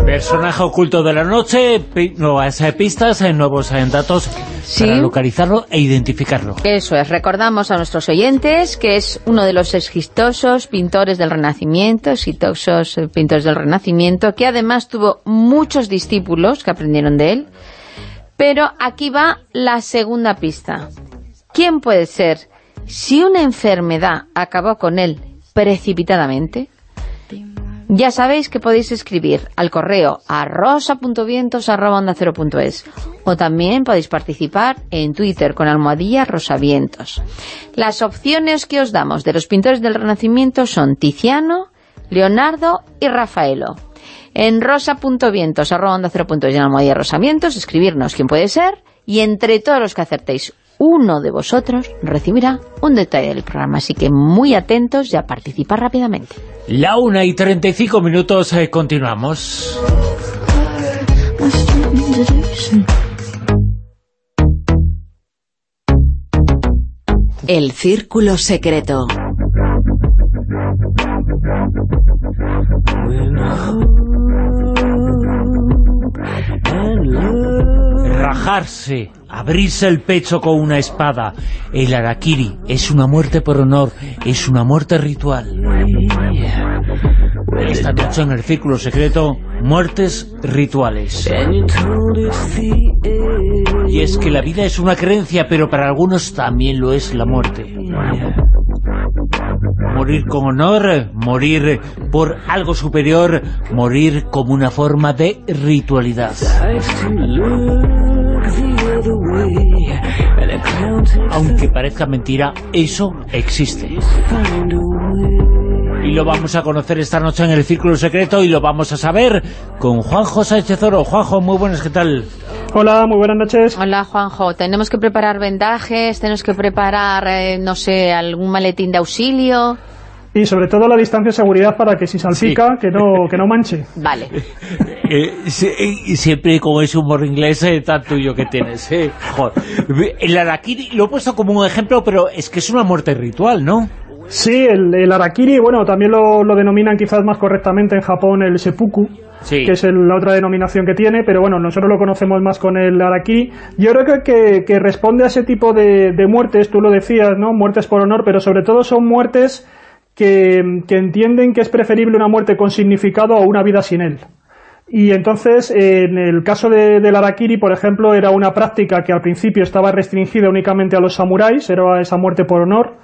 Personaje oculto de la noche, nuevas eh, pistas, eh, nuevos eh, datos para localizarlo e identificarlo. Eso es, recordamos a nuestros oyentes que es uno de los exitosos pintores del Renacimiento, exitosos pintores del Renacimiento, que además tuvo muchos discípulos que aprendieron de él. Pero aquí va la segunda pista. ¿Quién puede ser? Si una enfermedad acabó con él precipitadamente, ya sabéis que podéis escribir al correo a rosa.vientos.es o también podéis participar en Twitter con almohadilla rosavientos. Las opciones que os damos de los pintores del Renacimiento son Tiziano, Leonardo y Rafaelo. En rosa.vientos y en almohadilla rosavientos escribirnos quién puede ser y entre todos los que acertéis uno de vosotros recibirá un detalle del programa. Así que muy atentos y a participar rápidamente. La una y 35 minutos, eh, continuamos. El Círculo Secreto. Abrirse el pecho con una espada. El Arakiri es una muerte por honor, es una muerte ritual. Esta noche en el Círculo Secreto, muertes rituales. Y es que la vida es una creencia, pero para algunos también lo es la muerte. Morir con honor, morir por algo superior, morir como una forma de ritualidad. Aunque parezca mentira, eso existe. Y lo vamos a conocer esta noche en el Círculo Secreto y lo vamos a saber con Juanjo Sánchez Oro. Juanjo, muy buenas, ¿qué tal? Hola, muy buenas noches. Hola, Juanjo. Tenemos que preparar vendajes, tenemos que preparar, eh, no sé, algún maletín de auxilio. Y sobre todo la distancia de seguridad para que si salpica, que, no, que no manche. Vale. Eh, y siempre con ese humor inglés eh, tan tuyo que tienes. Eh. Joder. El Arakiri lo he puesto como un ejemplo, pero es que es una muerte ritual, ¿no? Sí, el, el Arakiri, bueno, también lo, lo denominan quizás más correctamente en Japón el Seppuku, Sí. que es el- la otra denominación que tiene, pero bueno, nosotros lo conocemos más con el Arakiri. Yo creo que, que, que responde a ese tipo de, de muertes, tú lo decías, ¿no? Muertes por honor, pero sobre todo son muertes que, que entienden que es preferible una muerte con significado a una vida sin él. Y entonces, en el caso de, del Arakiri, por ejemplo, era una práctica que al principio estaba restringida únicamente a los samuráis, era esa muerte por honor,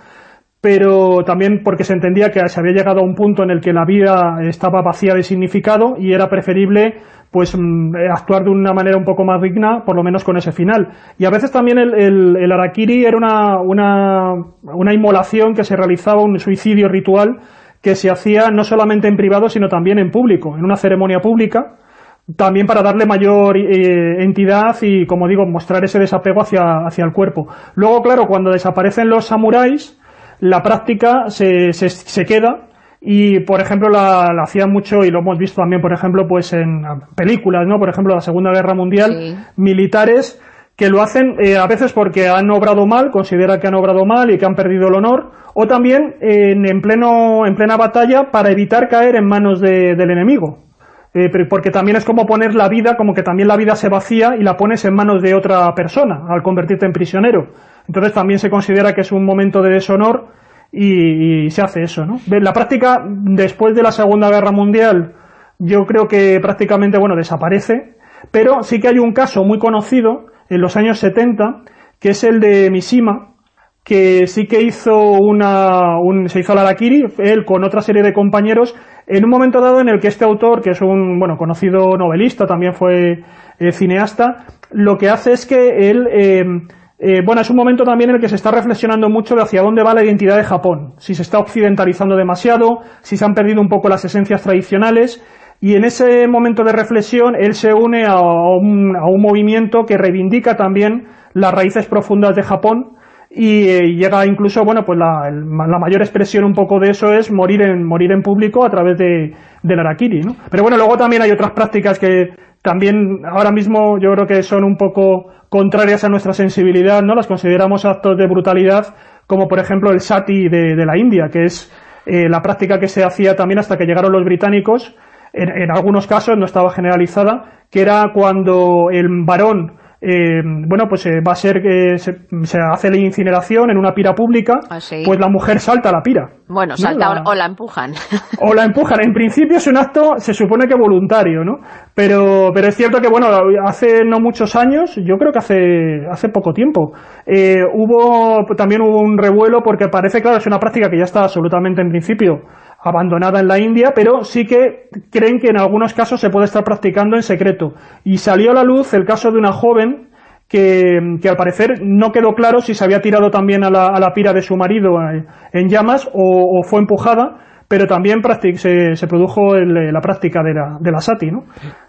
pero también porque se entendía que se había llegado a un punto en el que la vida estaba vacía de significado y era preferible pues mm, eh, actuar de una manera un poco más digna, por lo menos con ese final. Y a veces también el, el, el Arakiri era una, una, una inmolación que se realizaba, un suicidio ritual que se hacía no solamente en privado, sino también en público, en una ceremonia pública, también para darle mayor eh, entidad y, como digo, mostrar ese desapego hacia, hacia el cuerpo. Luego, claro, cuando desaparecen los samuráis, la práctica se, se, se queda y, por ejemplo, la, la hacían mucho, y lo hemos visto también, por ejemplo, pues en películas, ¿no? Por ejemplo, la Segunda Guerra Mundial, Sí. militares que lo hacen eh, a veces porque han obrado mal, considera que han obrado mal y que han perdido el honor, o también eh, en, en pleno, en plena batalla para evitar caer en manos de- del enemigo. Eh, porque también es como poner la vida, como que también la vida se vacía y la pones en manos de otra persona al convertirte en prisionero. Entonces también se considera que es un momento de deshonor y, y se hace eso, ¿no? La práctica, después de la Segunda Guerra Mundial, yo creo que prácticamente, bueno, desaparece, pero sí que hay un caso muy conocido en los años 70, que es el de Mishima, que sí que hizo una, un, se hizo el Arakiri, él con otra serie de compañeros, en un momento dado en el que este autor, que es un bueno conocido novelista, también fue eh, cineasta, lo que hace es que él, eh, eh, bueno, es un momento también en el que se está reflexionando mucho de hacia dónde va la identidad de Japón, si se está occidentalizando demasiado, si se han perdido un poco las esencias tradicionales, y en ese momento de reflexión él se une a un, movimiento que reivindica también las raíces profundas de Japón, y eh, llega incluso, bueno, pues la, el- la mayor expresión un poco de eso es morir en, morir en público a través de, del Arakiri, ¿no? Pero bueno, luego también hay otras prácticas que también ahora mismo yo creo que son un poco contrarias a nuestra sensibilidad, ¿no? Las consideramos actos de brutalidad, como por ejemplo el sati de, de la India, que es eh, la práctica que se hacía también hasta que llegaron los británicos, en, en algunos casos no estaba generalizada, que era cuando el varón eh, bueno, pues eh, va a ser que se, se hace la incineración en una pira pública, Ah, sí. pues la mujer salta a la pira. Bueno, ¿no? salta La- o, o la empujan. o la empujan. En principio es un acto, se supone que voluntario, ¿no? Pero, pero es cierto que, bueno, hace no muchos años, yo creo que hace, hace poco tiempo, eh, hubo, también hubo un revuelo porque parece, claro, es una práctica que ya está absolutamente en principio abandonada en la India, pero sí que creen que en algunos casos se puede estar practicando en secreto. Y salió a la luz el caso de una joven que, que al parecer no quedó claro si se había tirado también a la, a la pira de su marido eh, en llamas o, o fue empujada, pero también se, se produjo el- la práctica de la, de la sati, ¿no?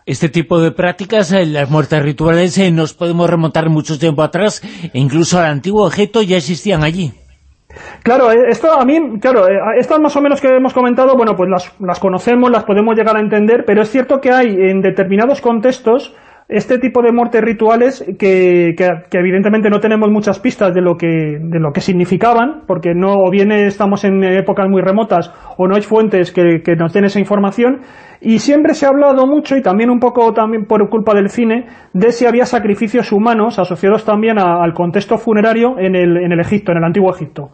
Este tipo de prácticas, eh, las muertes rituales, eh, nos podemos remontar mucho tiempo atrás, e incluso al antiguo Egipto ya existían allí. Claro, eh, esto a mí, claro, eh, estas más o menos que hemos comentado, bueno, pues las, las conocemos, las podemos llegar a entender, pero es cierto que hay en determinados contextos este tipo de muertes rituales que, que, evidentemente no tenemos muchas pistas de lo que de lo que significaban, porque no o bien estamos en épocas muy remotas o no hay fuentes que, que nos den esa información, y siempre se ha hablado mucho, y también un poco también por culpa del cine, de si había sacrificios humanos asociados también al contexto funerario en el, en el Egipto, en el antiguo Egipto.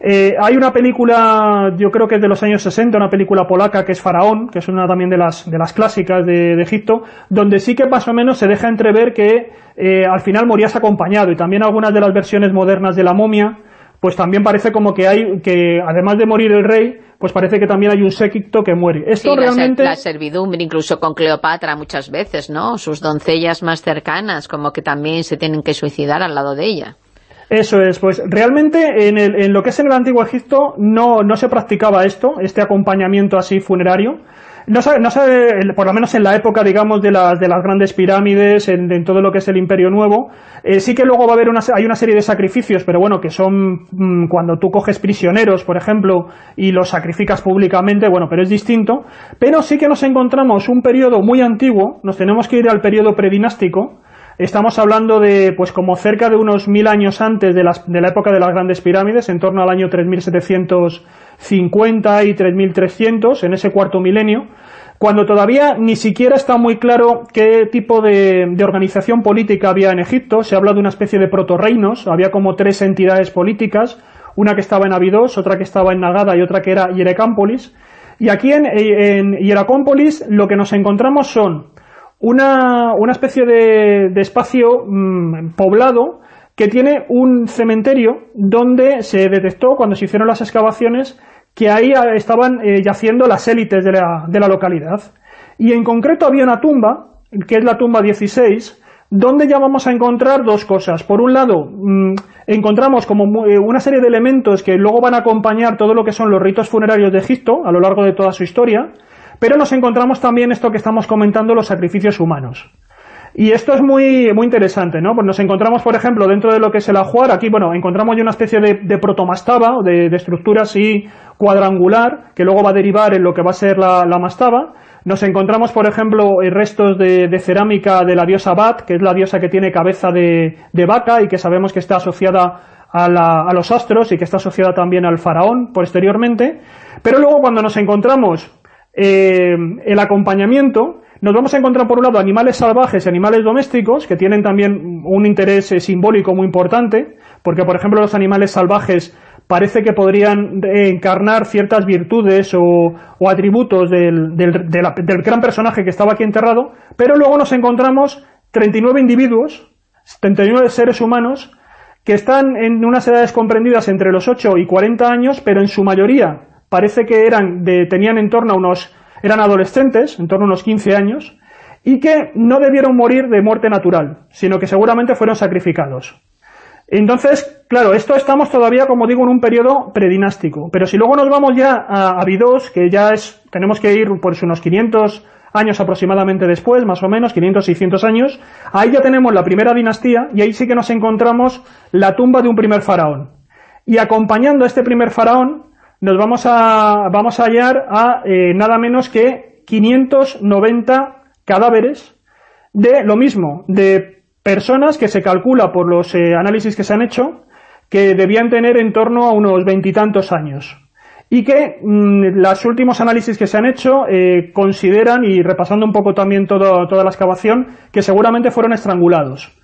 Eh, hay una película, yo creo que es de los años 60, una película polaca que es Faraón, que es una también de las, de las clásicas de, Egipto, donde sí que más o menos se deja entrever que eh, al final morías acompañado y también algunas de las versiones modernas de la momia, pues también parece como que hay, que además de morir el rey, pues parece que también hay un séquito que muere. Esto realmente... la, servidumbre, incluso con Cleopatra muchas veces, ¿no? Sus doncellas más cercanas, como que también se tienen que suicidar al lado de ella. Eso es, pues realmente en, el, en lo que es en el Antiguo Egipto no, no se practicaba esto, este acompañamiento así funerario. No sé, no por lo menos en la época, digamos, de las, de las grandes pirámides, en, todo lo que es el Imperio Nuevo, eh, sí que luego va a haber una, hay una serie de sacrificios, pero bueno, que son mm, cuando tú coges prisioneros, por ejemplo, y los sacrificas públicamente, bueno, pero es distinto. Pero sí que nos encontramos un periodo muy antiguo, nos tenemos que ir al periodo predinástico, Estamos hablando de, pues como cerca de unos mil años antes de, la época de las grandes pirámides, en torno al año 3750 y 3300, en ese cuarto milenio, cuando todavía ni siquiera está muy claro qué tipo de, organización política había en Egipto. Se habla de una especie de protorreinos, había como tres entidades políticas, una que estaba en Abidos, otra que estaba en Nagada y otra que era Hieracámpolis. Y aquí en, en Hieracómpolis lo que nos encontramos son una, una especie de, de espacio mm, poblado que tiene un cementerio donde se detectó cuando se hicieron las excavaciones que ahí estaban eh, yaciendo las élites de la, de la localidad. Y en concreto había una tumba, que es la tumba 16, donde ya vamos a encontrar dos cosas. Por un lado, mm, encontramos como eh, una serie de elementos que luego van a acompañar todo lo que son los ritos funerarios de Egipto a lo largo de toda su historia, pero nos encontramos también esto que estamos comentando, los sacrificios humanos. Y esto es muy, muy interesante, ¿no? Pues nos encontramos, por ejemplo, dentro de lo que es el ajuar, aquí, bueno, encontramos ya una especie de, de protomastaba, de, de, estructura así cuadrangular, que luego va a derivar en lo que va a ser la, la mastaba. Nos encontramos, por ejemplo, restos de, cerámica de la diosa Bat, que es la diosa que tiene cabeza de, vaca y que sabemos que está asociada a, a los astros y que está asociada también al faraón posteriormente. Pero luego cuando nos encontramos eh, el acompañamiento, nos vamos a encontrar por un lado animales salvajes y animales domésticos, que tienen también un interés eh, simbólico muy importante, porque por ejemplo los animales salvajes parece que podrían encarnar ciertas virtudes o, atributos del, del, del, gran personaje que estaba aquí enterrado, pero luego nos encontramos 39 individuos, 39 seres humanos, que están en unas edades comprendidas entre los 8 y 40 años, pero en su mayoría parece que eran de, tenían en torno a unos, eran adolescentes, en torno a unos 15 años, y que no debieron morir de muerte natural, sino que seguramente fueron sacrificados. Entonces, claro, esto estamos todavía, como digo, en un periodo predinástico, pero si luego nos vamos ya a Abidos, que ya es, tenemos que ir por unos 500 años aproximadamente después, más o menos, 500, 600 años, ahí ya tenemos la primera dinastía y ahí sí que nos encontramos la tumba de un primer faraón. Y acompañando a este primer faraón nos vamos a, vamos a hallar a eh, nada menos que 590 cadáveres de lo mismo, de personas que se calcula por los eh, análisis que se han hecho que debían tener en torno a unos veintitantos años y que mm, los últimos análisis que se han hecho eh, consideran, y repasando un poco también toda la excavación, que seguramente fueron estrangulados.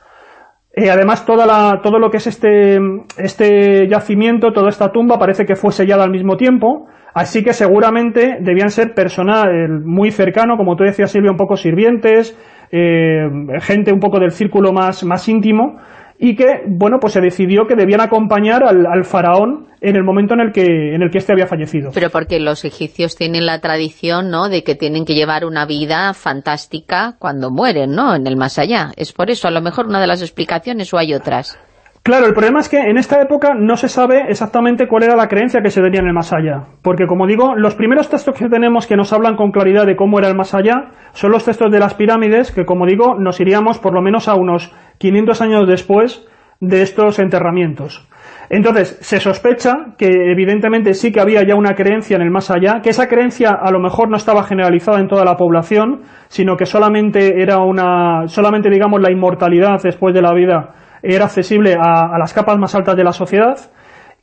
Eh, además, toda la, todo lo que es este, este yacimiento, toda esta tumba, parece que fue sellada al mismo tiempo, así que seguramente debían ser personal muy cercano, como tú decías, Silvia, un poco sirvientes, eh, gente un poco del círculo más, más íntimo, y que, bueno, pues se decidió que debían acompañar al, faraón en el momento en el que en el que éste había fallecido. Pero porque los egipcios tienen la tradición, ¿no?, de que tienen que llevar una vida fantástica cuando mueren, ¿no?, en el más allá. Es por eso, a lo mejor, una de las explicaciones o hay otras. Claro, el problema es que en esta época no se sabe exactamente cuál era la creencia que se tenía en el más allá, porque como digo, los primeros textos que tenemos que nos hablan con claridad de cómo era el más allá son los textos de las pirámides, que como digo, nos iríamos por lo menos a unos 500 años después de estos enterramientos. Entonces, se sospecha que evidentemente sí que había ya una creencia en el más allá, que esa creencia a lo mejor no estaba generalizada en toda la población, sino que solamente era una, solamente digamos la inmortalidad después de la vida era accesible a, las capas más altas de la sociedad,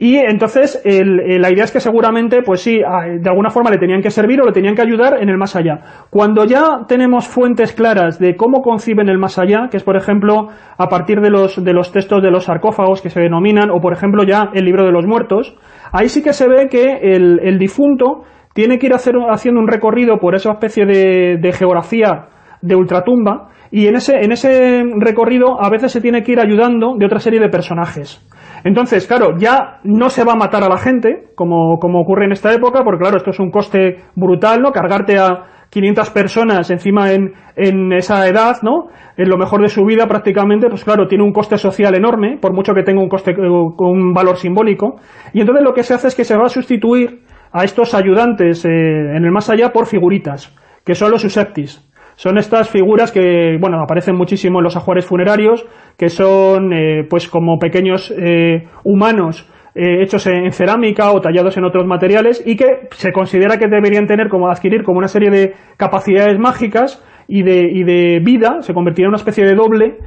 y entonces la idea es que seguramente, pues sí, de alguna forma le tenían que servir o le tenían que ayudar en el más allá. Cuando ya tenemos fuentes claras de cómo conciben el más allá, que es por ejemplo a partir de los, de los textos de los sarcófagos que se denominan, o por ejemplo ya el libro de los muertos, ahí sí que se ve que el, difunto tiene que ir hacer, haciendo un recorrido por esa especie de geografía de ultratumba, y en ese, en ese recorrido a veces se tiene que ir ayudando de otra serie de personajes. Entonces, claro, ya no se va a matar a la gente, como, como ocurre en esta época, porque claro, esto es un coste brutal, ¿no? Cargarte a 500 personas encima en, en esa edad, ¿no? En lo mejor de su vida prácticamente, pues claro, tiene un coste social enorme, por mucho que tenga un coste con un valor simbólico. Y entonces lo que se hace es que se va a sustituir a estos ayudantes eh, en el más allá por figuritas, que son los susceptis. Son estas figuras que, bueno, aparecen muchísimo en los ajuares funerarios, que son, eh, pues, como pequeños eh, humanos eh, hechos en cerámica o tallados en otros materiales y que se considera que deberían tener como adquirir como una serie de capacidades mágicas y de, y de vida, se convertirá en una especie de doble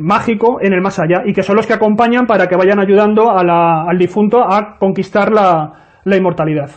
mágico en el más allá y que son los que acompañan para que vayan ayudando al difunto a conquistar la, la inmortalidad.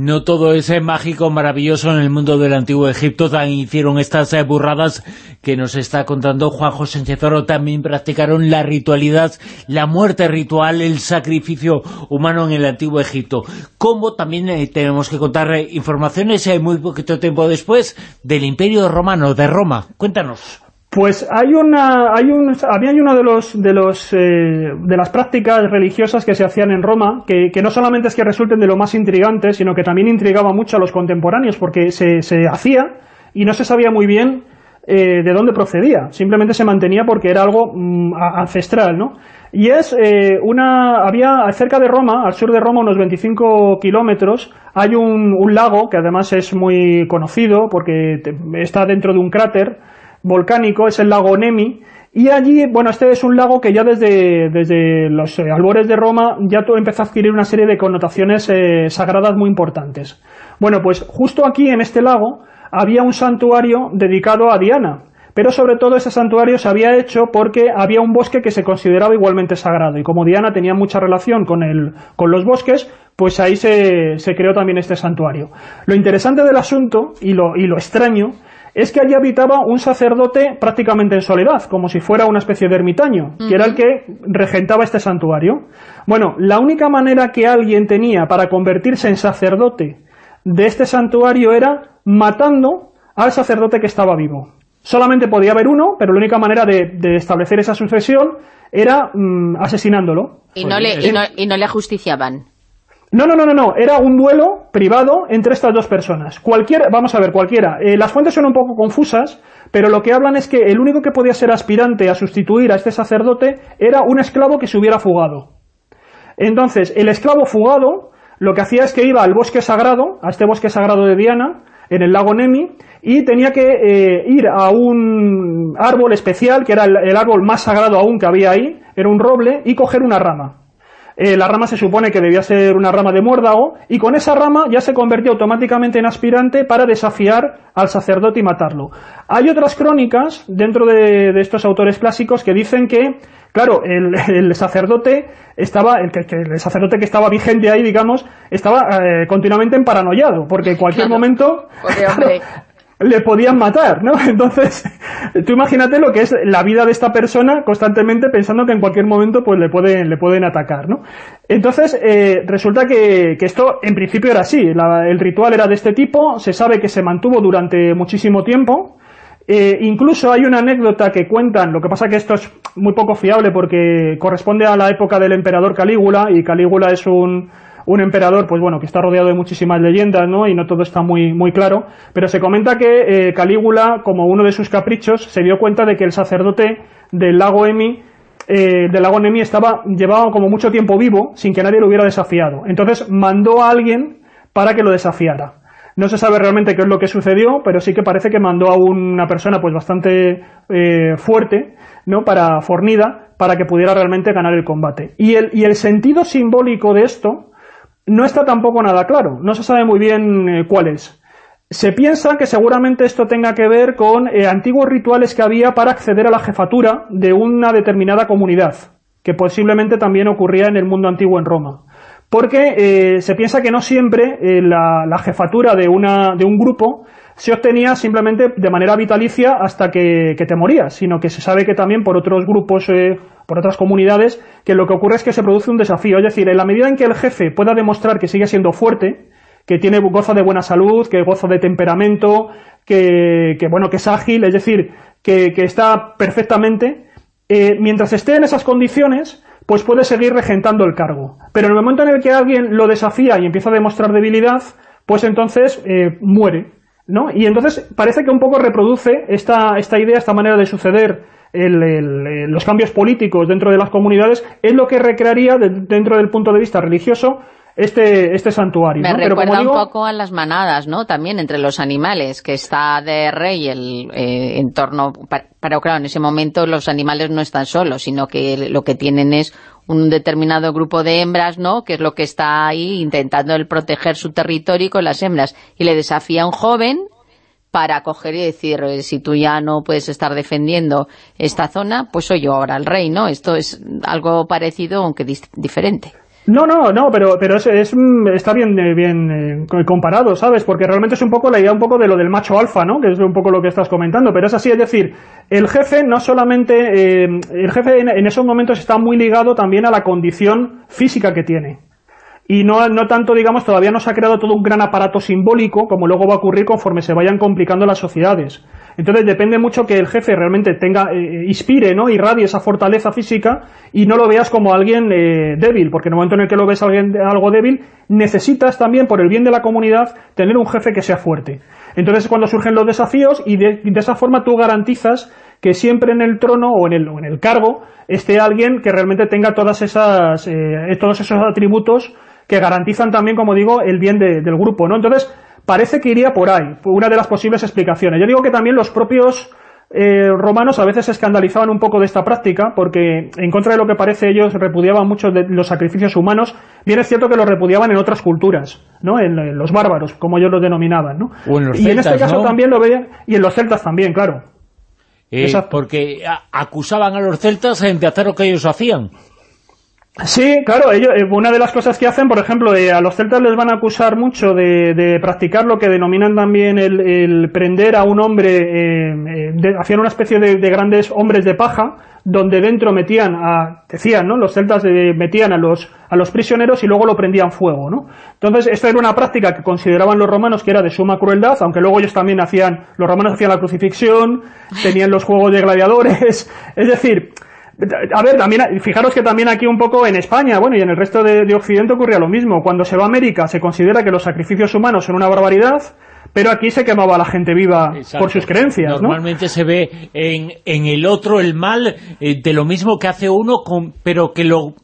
No todo es mágico, maravilloso en el mundo del Antiguo Egipto. También hicieron estas eh, burradas que nos está contando Juan José Oro. También practicaron la ritualidad, la muerte ritual, el sacrificio humano en el Antiguo Egipto. Como también eh, tenemos que contar eh, informaciones muy poquito tiempo después del Imperio Romano, de Roma. Cuéntanos. Pues hay una, hay un, había de los, de los, eh, de las prácticas religiosas que se hacían en Roma, que, no solamente es que resulten de lo más intrigante, sino que también intrigaba mucho a los contemporáneos, porque se, se hacía y no se sabía muy bien eh, de dónde procedía, simplemente se mantenía porque era algo mm, ancestral, ¿no? Y es eh, una, había cerca de Roma, al sur de Roma, unos 25 kilómetros, hay un, un lago que además es muy conocido porque está dentro de un cráter, volcánico, es el lago Nemi, y allí, bueno, este es un lago que ya desde, desde los eh, albores de Roma ya empezó a adquirir una serie de connotaciones eh, sagradas muy importantes. Bueno, pues justo aquí en este lago había un santuario dedicado a Diana, pero sobre todo ese santuario se había hecho porque había un bosque que se consideraba igualmente sagrado, y como Diana tenía mucha relación con, el, con los bosques, pues ahí se, se creó también este santuario. Lo interesante del asunto, y lo, y lo extraño, es que allí habitaba un sacerdote prácticamente en soledad, como si fuera una especie de ermitaño, que era el que regentaba este santuario. Bueno, la única manera que alguien tenía para convertirse en sacerdote de este santuario era matando al sacerdote que estaba vivo. Solamente podía haber uno, pero la única manera de, establecer esa sucesión era mm, asesinándolo. Y no, le, y no, y no le ajusticiaban. No, no, no, no, no, era un duelo privado entre estas dos personas. Cualquiera, vamos a ver, cualquiera. Eh, las fuentes son un poco confusas, pero lo que hablan es que el único que podía ser aspirante a sustituir a este sacerdote era un esclavo que se hubiera fugado. Entonces, el esclavo fugado lo que hacía es que iba al bosque sagrado, a este bosque sagrado de Diana, en el lago Nemi, y tenía que eh, ir a un árbol especial, que era el árbol más sagrado aún que había ahí, era un roble, y coger una rama. Eh, la rama se supone que debía ser una rama de muérdago, y con esa rama ya se convertía automáticamente en aspirante para desafiar al sacerdote y matarlo. Hay otras crónicas dentro de, estos autores clásicos que dicen que, claro, el, sacerdote estaba, el, el, sacerdote que estaba vigente ahí, digamos, estaba eh, continuamente emparanoiado, porque en cualquier momento le podían matar, ¿no? Entonces, tú imagínate lo que es la vida de esta persona constantemente pensando que en cualquier momento pues le pueden, le pueden atacar, ¿no? Entonces, eh, resulta que, que, esto en principio era así, el ritual era de este tipo, se sabe que se mantuvo durante muchísimo tiempo, eh, incluso hay una anécdota que cuentan, lo que pasa que esto es muy poco fiable porque corresponde a la época del emperador Calígula, y Calígula es un un emperador, pues bueno, que está rodeado de muchísimas leyendas, ¿no? Y no todo está muy, muy claro, pero se comenta que eh, Calígula, como uno de sus caprichos, se dio cuenta de que el sacerdote del lago Emi eh, del lago Nemi estaba llevaba como mucho tiempo vivo sin que nadie lo hubiera desafiado. Entonces mandó a alguien para que lo desafiara. No se sabe realmente qué es lo que sucedió, pero sí que parece que mandó a una persona pues bastante eh, fuerte, ¿no? Para fornida, para que pudiera realmente ganar el combate. Y el, y el sentido simbólico de esto no está tampoco nada claro, no se sabe muy bien eh, cuál es. Se piensa que seguramente esto tenga que ver con eh, antiguos rituales que había para acceder a la jefatura de una determinada comunidad, que posiblemente también ocurría en el mundo antiguo en Roma. Porque eh, se piensa que no siempre la, la, jefatura de, una, de un grupo se obtenía simplemente de manera vitalicia hasta que, te morías, sino que se sabe que también por otros grupos, eh, por otras comunidades, que lo que ocurre es que se produce un desafío. Es decir, en la medida en que el jefe pueda demostrar que sigue siendo fuerte, que tiene goza de buena salud, que goza de temperamento, que, bueno, que es ágil, es decir, que, está perfectamente, eh, mientras esté en esas condiciones, pues puede seguir regentando el cargo. Pero en el momento en el que alguien lo desafía y empieza a demostrar debilidad, pues entonces eh, muere. ¿No? Y entonces parece que un poco reproduce esta, esta idea, esta manera de suceder los cambios políticos dentro de las comunidades, es lo que recrearía dentro del punto de vista religioso este, este santuario. Me recuerda un poco a las manadas, ¿no? También entre los animales, que está de rey el eh, entorno... Pero claro, en ese momento los animales no están solos, sino que lo que tienen es un determinado grupo de hembras, ¿no?, que es lo que está ahí intentando el proteger su territorio con las hembras, y le desafía a un joven para coger y decir, si tú ya no puedes estar defendiendo esta zona, pues soy yo ahora el rey, ¿no? Esto es algo parecido, aunque diferente. No, no, no, pero, pero es, es está bien, eh, bien eh, comparado, ¿sabes? Porque realmente es un poco la idea un poco de lo del macho alfa, ¿no? Que es un poco lo que estás comentando, pero es así, es decir, el jefe no solamente, eh, el jefe en, esos momentos está muy ligado también a la condición física que tiene. Y no, no tanto, digamos, todavía no se ha creado todo un gran aparato simbólico, como luego va a ocurrir conforme se vayan complicando las sociedades. Entonces depende mucho que el jefe realmente tenga, eh, inspire, ¿no? Irradie esa fortaleza física y no lo veas como alguien eh, débil, porque en el momento en el que lo ves alguien, algo débil, necesitas también, por el bien de la comunidad, tener un jefe que sea fuerte. Entonces es cuando surgen los desafíos y de, esa forma tú garantizas que siempre en el trono o en el, en el cargo esté alguien que realmente tenga todas esas, eh, todos esos atributos que garantizan también, como digo, el bien del grupo, ¿no? Entonces, parece que iría por ahí, una de las posibles explicaciones. Yo digo que también los propios eh, romanos a veces se escandalizaban un poco de esta práctica, porque en contra de lo que parece ellos repudiaban mucho de los sacrificios humanos, bien es cierto que los repudiaban en otras culturas, ¿no? En, los bárbaros, como ellos los denominaban, ¿no? y en este caso también lo veían, y en los celtas también, claro. Eh, porque acusaban a los celtas de hacer lo que ellos hacían. Sí, claro, ellos, eh, una de las cosas que hacen, por ejemplo, eh, a los celtas les van a acusar mucho de, practicar lo que denominan también el, prender a un hombre, eh, hacían una especie de, grandes hombres de paja, donde dentro metían a, decían, ¿no? Los celtas metían a los, a los prisioneros y luego lo prendían fuego, ¿no? Entonces, esta era una práctica que consideraban los romanos que era de suma crueldad, aunque luego ellos también hacían, los romanos hacían la crucifixión, tenían los juegos de gladiadores, es decir, a ver, también, fijaros que también aquí un poco en España, bueno, y en el resto de, Occidente ocurría lo mismo. Cuando se va a América se considera que los sacrificios humanos son una barbaridad, pero aquí se quemaba a la gente viva por sus creencias, Normalmente se ve en, en, el otro el mal eh, de lo mismo que hace uno, con, pero que lo,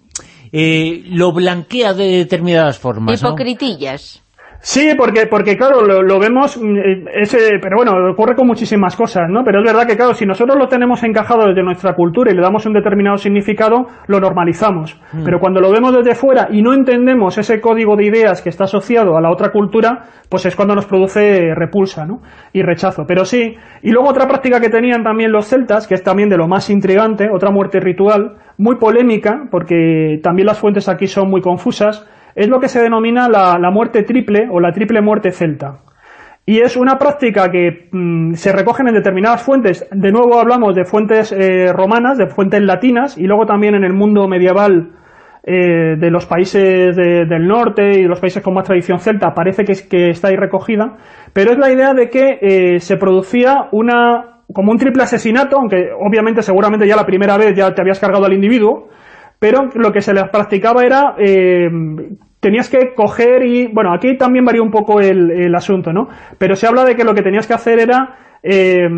eh, lo blanquea de determinadas formas, Hipocritillas. Sí, porque, porque claro, lo, vemos, mm, eh, ese, pero bueno, ocurre con muchísimas cosas, ¿no? Pero es verdad que, claro, si nosotros lo tenemos encajado desde nuestra cultura y le damos un determinado significado, lo normalizamos. Hmm. Pero cuando lo vemos desde fuera y no entendemos ese código de ideas que está asociado a la otra cultura, pues es cuando nos produce repulsa, ¿no? Y rechazo. Pero sí, y luego otra práctica que tenían también los celtas, que es también de lo más intrigante, otra muerte ritual, muy polémica, porque también las fuentes aquí son muy confusas, es lo que se denomina la, muerte triple o la triple muerte celta. Y es una práctica que mm, se recogen en determinadas fuentes. De nuevo hablamos de fuentes eh, romanas, de fuentes latinas, y luego también en el mundo medieval eh, de los países del norte y de los países con más tradición celta, parece que, está ahí recogida. Pero es la idea de que eh, se producía una como un triple asesinato, aunque obviamente seguramente ya la primera vez ya te habías cargado al individuo, pero lo que se les practicaba era, eh, tenías que coger y, bueno, aquí también varía un poco el, asunto, ¿no? Pero se habla de que lo que tenías que hacer era eh,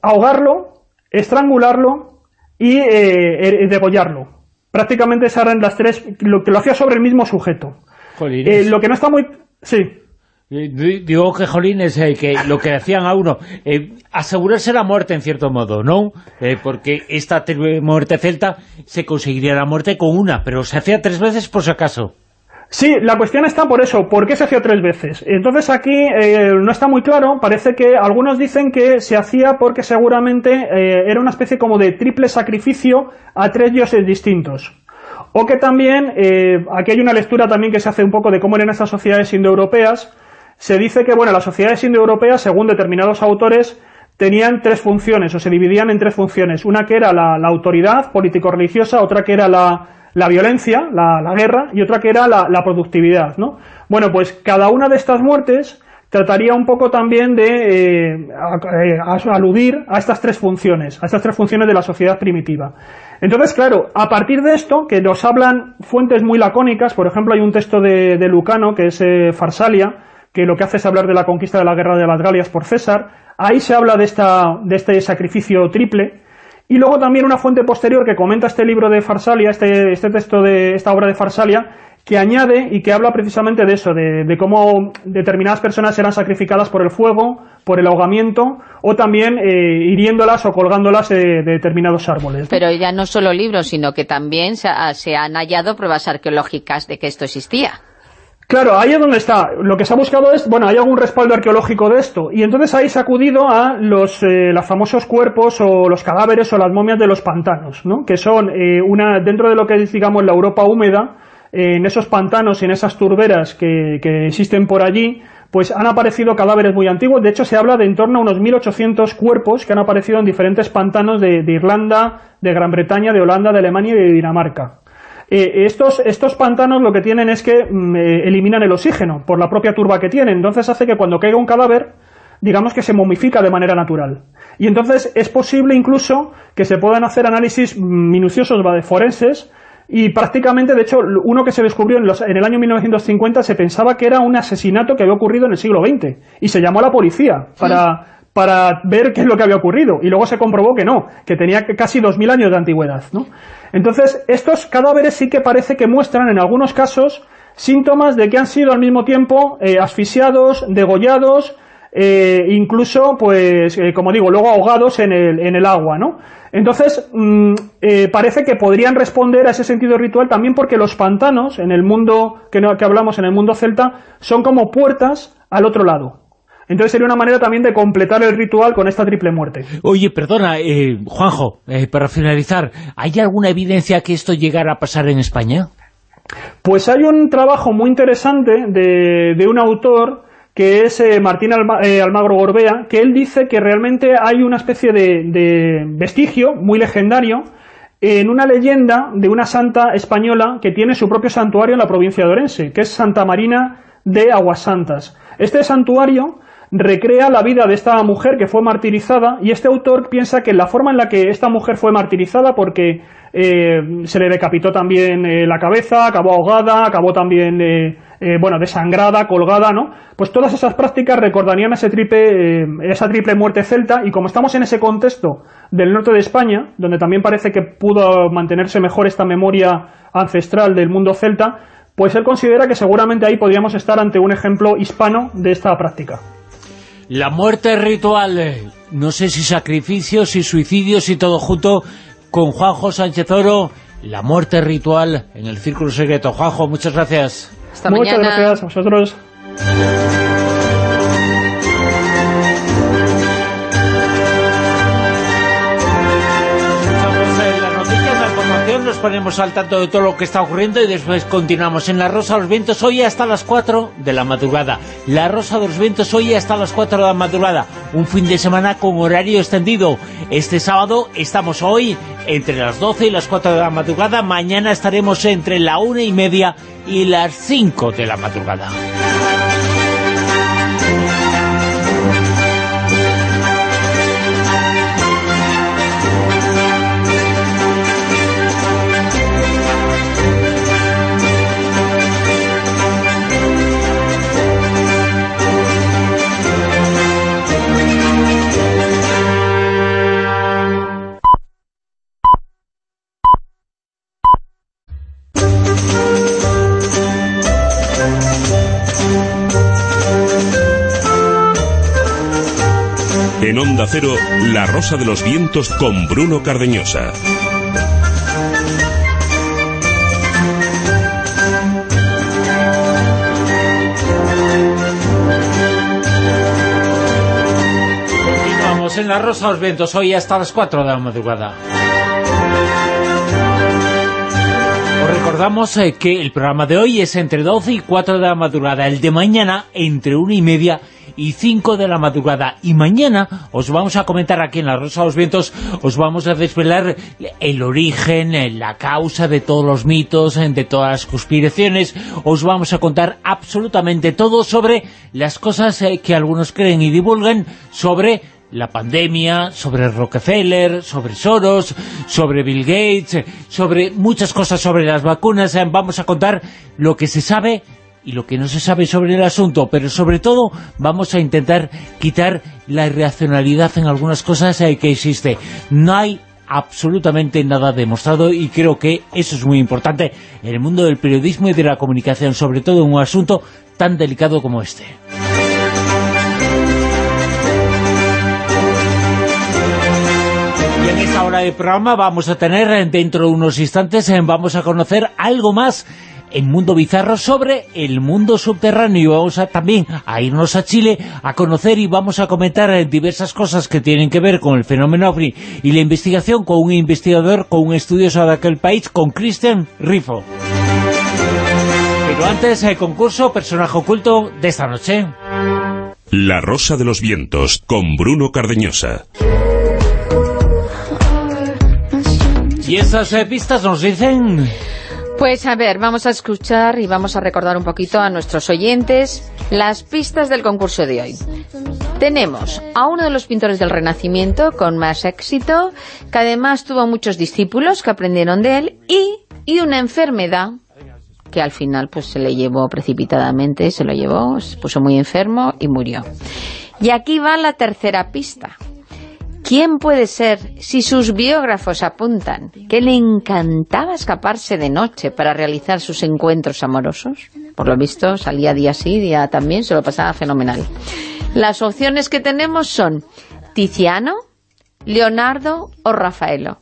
ahogarlo, estrangularlo y eh, degollarlo. Prácticamente esas eran las tres, lo que lo hacía sobre el mismo sujeto. lo que no está muy... Sí. Eh, digo que, Jolines, eh, que lo que decían a uno, eh, asegurarse la muerte en cierto modo, ¿no? porque esta muerte celta se conseguiría la muerte con una, pero se hacía tres veces por si acaso. Sí, la cuestión está por eso, ¿por qué se hacía tres veces? Entonces aquí no está muy claro, parece que algunos dicen que se hacía porque seguramente era una especie como de triple sacrificio a tres dioses distintos. O que también, aquí hay una lectura también que se hace un poco de cómo eran esas sociedades indoeuropeas, se dice que bueno, las sociedades indoeuropeas, según determinados autores, tenían tres funciones, o se dividían en tres funciones. Una que era la, autoridad político-religiosa, otra que era la, violencia, la, guerra, y otra que era la, productividad, ¿no? Bueno, pues cada una de estas muertes trataría un poco también de eh, eh, aludir a estas tres funciones, a estas tres funciones de la sociedad primitiva. Entonces, claro, a partir de esto, que nos hablan fuentes muy lacónicas, por ejemplo, hay un texto de, Lucano, que es eh, Farsalia, que lo que hace es hablar de la conquista de la guerra de las Galias por César. Ahí se habla de, esta, de este sacrificio triple. Y luego también una fuente posterior que comenta este libro de Farsalia, este, este texto de esta obra de Farsalia, que añade y que habla precisamente de eso, de, cómo determinadas personas eran sacrificadas por el fuego, por el ahogamiento, o también eh, hiriéndolas o colgándolas de, determinados árboles. Pero ya no solo libros, sino que también se, se han hallado pruebas arqueológicas de que esto existía. Claro, ahí es donde está. Lo que se ha buscado es, bueno, hay algún respaldo arqueológico de esto. Y entonces ahí se ha acudido a los, eh, famosos cuerpos o los cadáveres o las momias de los pantanos, ¿no? Que son eh, una, dentro de lo que es, digamos, la Europa húmeda, en esos pantanos y en esas turberas que, existen por allí, pues han aparecido cadáveres muy antiguos. De hecho, se habla de en torno a unos 1800 cuerpos que han aparecido en diferentes pantanos de Irlanda, de Gran Bretaña, de Holanda, de Alemania y de Dinamarca. Eh, estos, estos pantanos lo que tienen es que mm, eh, eliminan el oxígeno por la propia turba que tienen, entonces hace que cuando caiga un cadáver, digamos que se momifica de manera natural. Y entonces es posible incluso que se puedan hacer análisis minuciosos de forenses. Y prácticamente, de hecho, uno que se descubrió en, los, en, el año 1950 se pensaba que era un asesinato que había ocurrido en el siglo XX y se llamó a la policía para, para ver qué es lo que había ocurrido y luego se comprobó que no, que tenía casi 2.000 años de antigüedad. ¿no? Entonces, estos cadáveres sí que parece que muestran en algunos casos síntomas de que han sido al mismo tiempo eh, asfixiados, degollados, eh, incluso, pues, eh, como digo, luego ahogados en el, en el agua, ¿no? Entonces, mm, parece que podrían responder a ese sentido ritual también porque los pantanos, en el mundo que, que hablamos, en el mundo celta, son como puertas al otro lado. Entonces sería una manera también de completar el ritual con esta triple muerte. Oye, perdona, eh, Juanjo, eh, para finalizar, ¿hay alguna evidencia que esto llegara a pasar en España? Pues hay un trabajo muy interesante de, un autor que es eh, Martín Almagro Gorbea, que él dice que realmente hay una especie de, de vestigio muy legendario en una leyenda de una santa española que tiene su propio santuario en la provincia de Orense, que es Santa Marina de Aguasantas. Este santuario recrea la vida de esta mujer que fue martirizada y este autor piensa que la forma en la que esta mujer fue martirizada porque eh, se le decapitó también eh, la cabeza, acabó ahogada, acabó también eh, bueno desangrada, colgada, ¿no? Pues todas esas prácticas recordarían ese triple, esa triple muerte celta y como estamos en ese contexto del norte de España, donde también parece que pudo mantenerse mejor esta memoria ancestral del mundo celta, pues él considera que seguramente ahí podríamos estar ante un ejemplo hispano de esta práctica. La muerte ritual, no sé si sacrificios, si suicidios y todo junto con Juanjo Sánchez Oro, la muerte ritual en el Círculo Secreto. Juanjo, muchas gracias. Hasta Muchas gracias a vosotros. Ponemos al tanto de todo lo que está ocurriendo y después continuamos en La Rosa de los Vientos hoy hasta las 4 de la madrugada. La Rosa de los Vientos hoy hasta las 4 de la madrugada. Un fin de semana con horario extendido. Este sábado estamos hoy entre las 12 y las 4 de la madrugada. Mañana estaremos entre la 1 y media y las 5 de la madrugada. En Onda Cero, La Rosa de los Vientos con Bruno Cardeñosa. Continuamos en La Rosa de los Vientos, hoy hasta las 4 de la madrugada. Os recordamos eh, que el programa de hoy es entre 12 y 4 de la madrugada, el de mañana entre 1 y media 5 de la madrugada. Y mañana os vamos a comentar aquí en La Rosa de los Vientos, os vamos a desvelar el origen, eh, la causa de todos los mitos, eh, de todas las conspiraciones. Os vamos a contar absolutamente todo sobre las cosas eh, que algunos creen y divulgan sobre la pandemia, sobre Rockefeller, sobre Soros, sobre Bill Gates, sobre muchas cosas sobre las vacunas. Vamos a contar lo que se sabe y lo que no se sabe sobre el asunto, pero sobre todo vamos a intentar quitar la irracionalidad en algunas cosas eh, que existe. No hay absolutamente nada demostrado y creo que eso es muy importante en el mundo del periodismo y de la comunicación, sobre todo en un asunto tan delicado como este. Y en esta hora de programa vamos a tener eh, dentro de unos instantes, eh, vamos a conocer algo más en Mundo Bizarro sobre el mundo subterráneo y vamos a, también a irnos a Chile a conocer y vamos a comentar eh, diversas cosas que tienen que ver con el fenómeno OVNI y la investigación con un investigador, con un estudioso de aquel país, con Christian Rifo. Pero antes, el concurso Personaje Oculto de esta noche. La Rosa de los Vientos con Bruno Cardeñosa. Y esas eh, pistas nos dicen... Pues a ver, vamos a escuchar y vamos a recordar un poquito a nuestros oyentes las pistas del concurso de hoy. Tenemos a uno de los pintores del Renacimiento con más éxito, que además tuvo muchos discípulos que aprendieron de él, y, y una enfermedad que al final pues se le llevó precipitadamente, se lo llevó, se puso muy enfermo y murió. Y aquí va la tercera pista. ¿Quién puede ser si sus biógrafos apuntan que le encantaba escaparse de noche para realizar sus encuentros amorosos? Por lo visto salía día sí, día también, se lo pasaba fenomenal. Las opciones que tenemos son Tiziano, Leonardo o Rafaelo.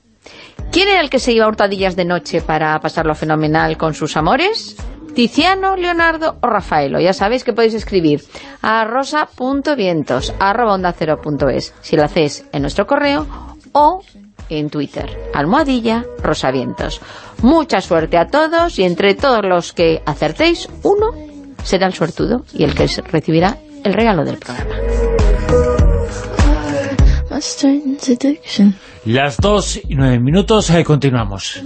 ¿Quién era el que se iba a hurtadillas de noche para pasarlo fenomenal con sus amores? Tiziano, Leonardo o Rafaelo. Ya sabéis que podéis escribir a rosa.vientos arroba onda cero punto es, si lo hacéis en nuestro correo o en Twitter, almohadilla rosavientos. Mucha suerte a todos y entre todos los que acertéis, uno será el suertudo y el que recibirá el regalo del programa. Las dos y nueve minutos, ahí continuamos.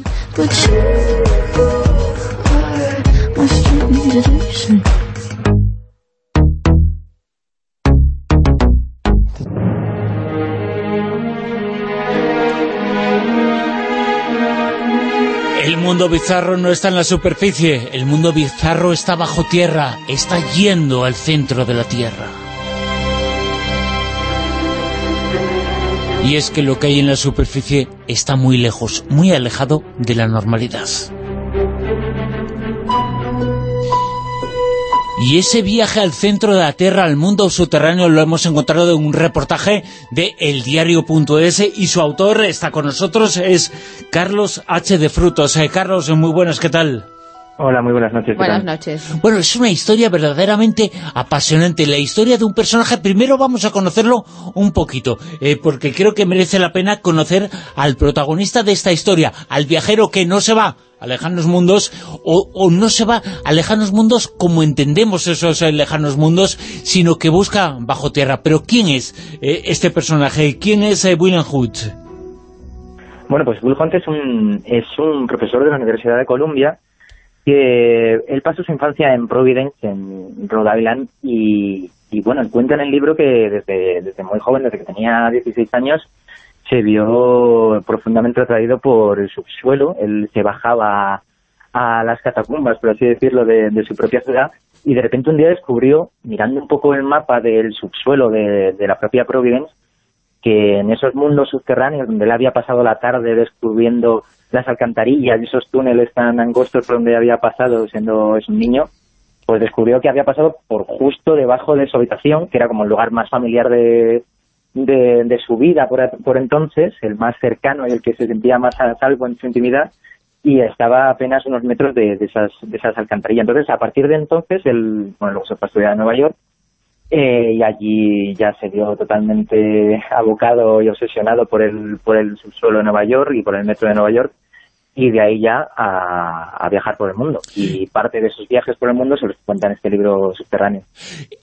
El mundo bizarro no está en la superficie, el mundo bizarro está bajo tierra, está yendo al centro de la tierra. Y es que lo que hay en la superficie está muy lejos, muy alejado de la normalidad. Y ese viaje al centro de la Tierra, al mundo subterráneo, lo hemos encontrado en un reportaje de eldiario.es y su autor está con nosotros, es Carlos H. de Frutos. Eh, Carlos, muy buenas, ¿qué tal? Hola, muy buenas noches. ¿qué Buenas noches. Bueno, es una historia verdaderamente apasionante. La historia de un personaje, primero vamos a conocerlo un poquito, eh, porque creo que merece la pena conocer al protagonista de esta historia, al viajero que no se va a lejanos mundos, o, o no se va a lejanos mundos como entendemos esos eh, lejanos mundos, sino que busca bajo tierra. Pero ¿quién es eh, este personaje? ¿Quién es eh, William Hood? Bueno, pues Will Hunt es un, es un profesor de la Universidad de Columbia que él pasó su infancia en Providence, en Rhode Island, y, y bueno, cuenta en el libro que desde, desde muy joven, desde que tenía 16 años, se vio profundamente atraído por el subsuelo. Él se bajaba a las catacumbas, por así decirlo, de, de su propia ciudad, y de repente un día descubrió, mirando un poco el mapa del subsuelo de, de la propia Providence, que en esos mundos subterráneos donde él había pasado la tarde descubriendo las alcantarillas y esos túneles tan angostos por donde había pasado siendo es un niño, pues descubrió que había pasado por justo debajo de su habitación, que era como el lugar más familiar de, de, de su vida por, por entonces, el más cercano y el que se sentía más a salvo en su intimidad, y estaba apenas unos metros de, de, esas, de esas alcantarillas. Entonces, a partir de entonces, él, bueno, luego se fue a estudiar en Nueva York, eh, y allí ya se vio totalmente abocado y obsesionado por el, por el subsuelo de Nueva York y por el metro de Nueva York, y de ahí ya a, viajar por el mundo. Y parte de esos viajes por el mundo se los cuenta en este libro subterráneo.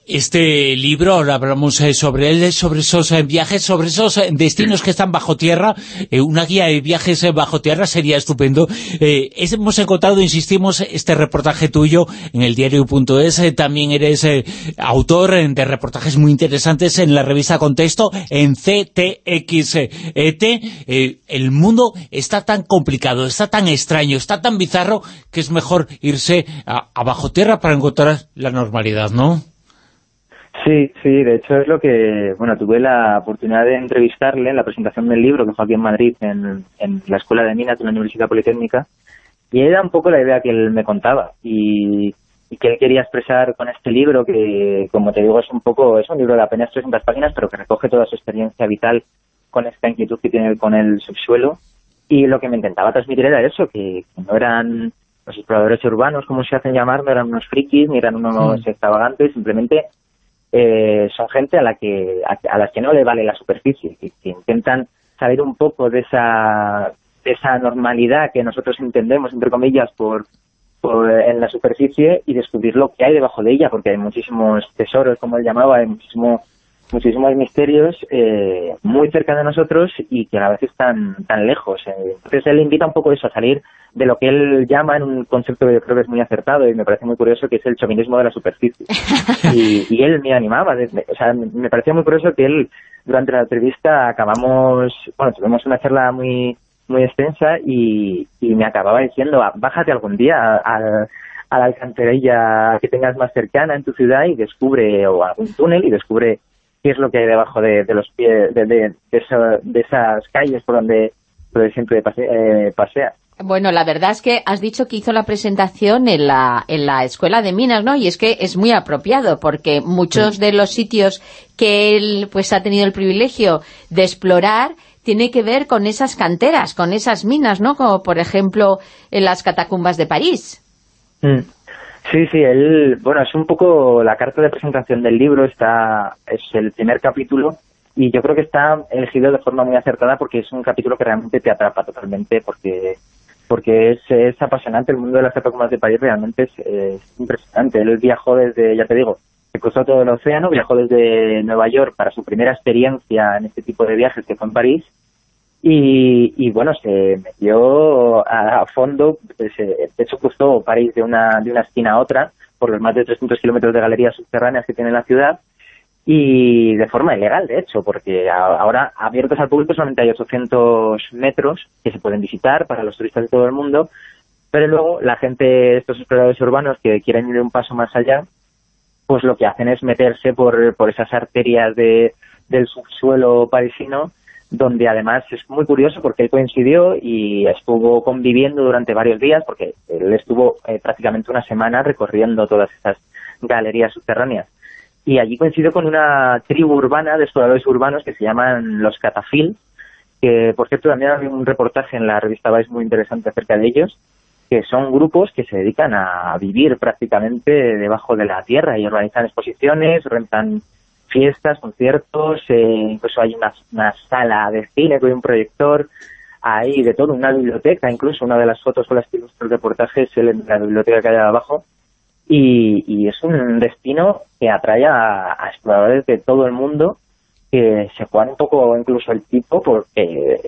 Este libro, ahora hablamos eh, sobre él, sobre esos eh, viajes, sobre esos eh, destinos que están bajo tierra, una guía de viajes bajo tierra sería estupendo. hemos encontrado, insistimos, este reportaje tuyo en el diario.es, también eres autor de reportajes muy interesantes en la revista Contexto, en CTXET. el mundo está tan complicado, está tan extraño, está tan bizarro, que es mejor irse a, bajo tierra para encontrar la normalidad, ¿no? Sí, sí, de hecho es lo que, bueno, tuve la oportunidad de entrevistarle en la presentación del libro que fue aquí en Madrid, en, la Escuela de Minas de la Universidad Politécnica, y era un poco la idea que él me contaba, y, que él quería expresar con este libro, que como te digo es un poco, es un libro de apenas 300 páginas, pero que recoge toda su experiencia vital con esta inquietud que tiene con el subsuelo, y lo que me intentaba transmitir era eso, que, no eran los exploradores urbanos, como se hacen llamar, no eran unos frikis, ni eran unos extravagantes, simplemente eh, son gente a la que a, las que no le vale la superficie, que, intentan salir un poco de esa, de esa normalidad que nosotros entendemos, entre comillas, por, por en la superficie y descubrir lo que hay debajo de ella, porque hay muchísimos tesoros, como él llamaba, hay muchísimo muchísimos misterios eh, muy cerca de nosotros y que a veces están tan lejos. Eh. Entonces él invita un poco eso, a salir de lo que él llama en un concepto que yo creo que es muy acertado y me parece muy curioso, que es el chauvinismo de la superficie. y, él me animaba, o sea, me parecía muy curioso que él, durante la entrevista, acabamos, bueno, tuvimos una charla muy muy extensa y, me acababa diciendo, ah, bájate algún día a, a la alcantarilla que tengas más cercana en tu ciudad y descubre, o algún túnel y descubre qué es lo que hay debajo de, los pies, de, de, esas calles por donde, siempre eh, pasea. Bueno, la verdad es que has dicho que hizo la presentación en la, en la Escuela de Minas, ¿no? Y es que es muy apropiado, porque muchos de los sitios que él pues ha tenido el privilegio de explorar tiene que ver con esas canteras, con esas minas, ¿no? Como por ejemplo en las catacumbas de París. Mm. Sí, sí, él, bueno, es un poco la carta de presentación del libro, está es el primer capítulo y yo creo que está elegido de forma muy acertada porque es un capítulo que realmente te atrapa totalmente porque porque es, es apasionante, el mundo de las catacumbas de París realmente es, impresionante. Él viajó desde, ya te digo, se cruzó todo el océano, viajó desde Nueva York para su primera experiencia en este tipo de viajes que fue en París y, bueno, se metió a, fondo, pues, eh, de hecho cruzó París de una, de una esquina a otra, por los más de 300 kilómetros de galerías subterráneas que tiene la ciudad, y de forma ilegal, de hecho, porque ahora abiertos al público solamente hay 800 metros que se pueden visitar para los turistas de todo el mundo, pero luego la gente, estos exploradores urbanos que quieren ir un paso más allá, pues lo que hacen es meterse por, por esas arterias de, del subsuelo parisino donde además es muy curioso porque él coincidió y estuvo conviviendo durante varios días, porque él estuvo eh, prácticamente una semana recorriendo todas esas galerías subterráneas. Y allí coincidió con una tribu urbana de exploradores urbanos que se llaman los Catafil, que por cierto también hay un reportaje en la revista Vice muy interesante acerca de ellos, que son grupos que se dedican a vivir prácticamente debajo de la tierra y organizan exposiciones, rentan fiestas, conciertos, eh, incluso hay una, una, sala de cine con un proyector, hay de todo, una biblioteca, incluso una de las fotos con las que ilustra el reportaje es la biblioteca que hay abajo, y, es un destino que atrae a, exploradores de todo el mundo que se juegan un poco incluso el tipo, porque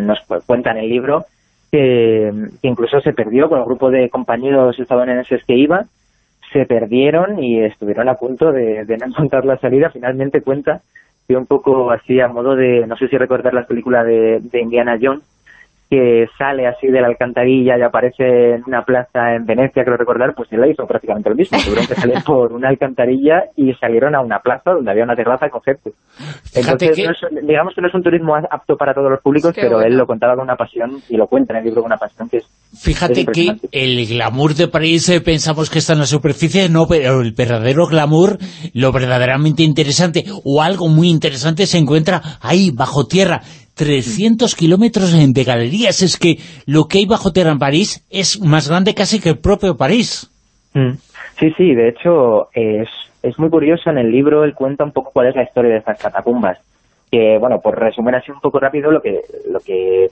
nos cuenta en el libro que, que incluso se perdió con el grupo de compañeros estadounidenses que iba, se perdieron y estuvieron a punto de, no encontrar la salida. Finalmente cuenta que un poco así a modo de, no sé si recordar la película de, Indiana Jones, que sale así de la alcantarilla y aparece en una plaza en Venecia, creo recordar, pues él hizo prácticamente lo mismo. Tuvieron que salir por una alcantarilla y salieron a una plaza donde había una terraza con gente. Entonces, digamos que no es un turismo apto para todos los públicos, pero él lo contaba con una pasión y lo cuenta en el libro con una pasión que es Fíjate que el glamour de París eh, pensamos que está en la superficie, no, pero el verdadero glamour, lo verdaderamente interesante o algo muy interesante se encuentra ahí, bajo tierra. 300 kilómetros de galerías. Es que lo que hay bajo tierra en París es más grande casi que el propio París. Mm. Sí, sí, de hecho es, es muy curioso. En el libro él cuenta un poco cuál es la historia de estas catacumbas. Que, bueno, por resumir así un poco rápido, lo que, lo que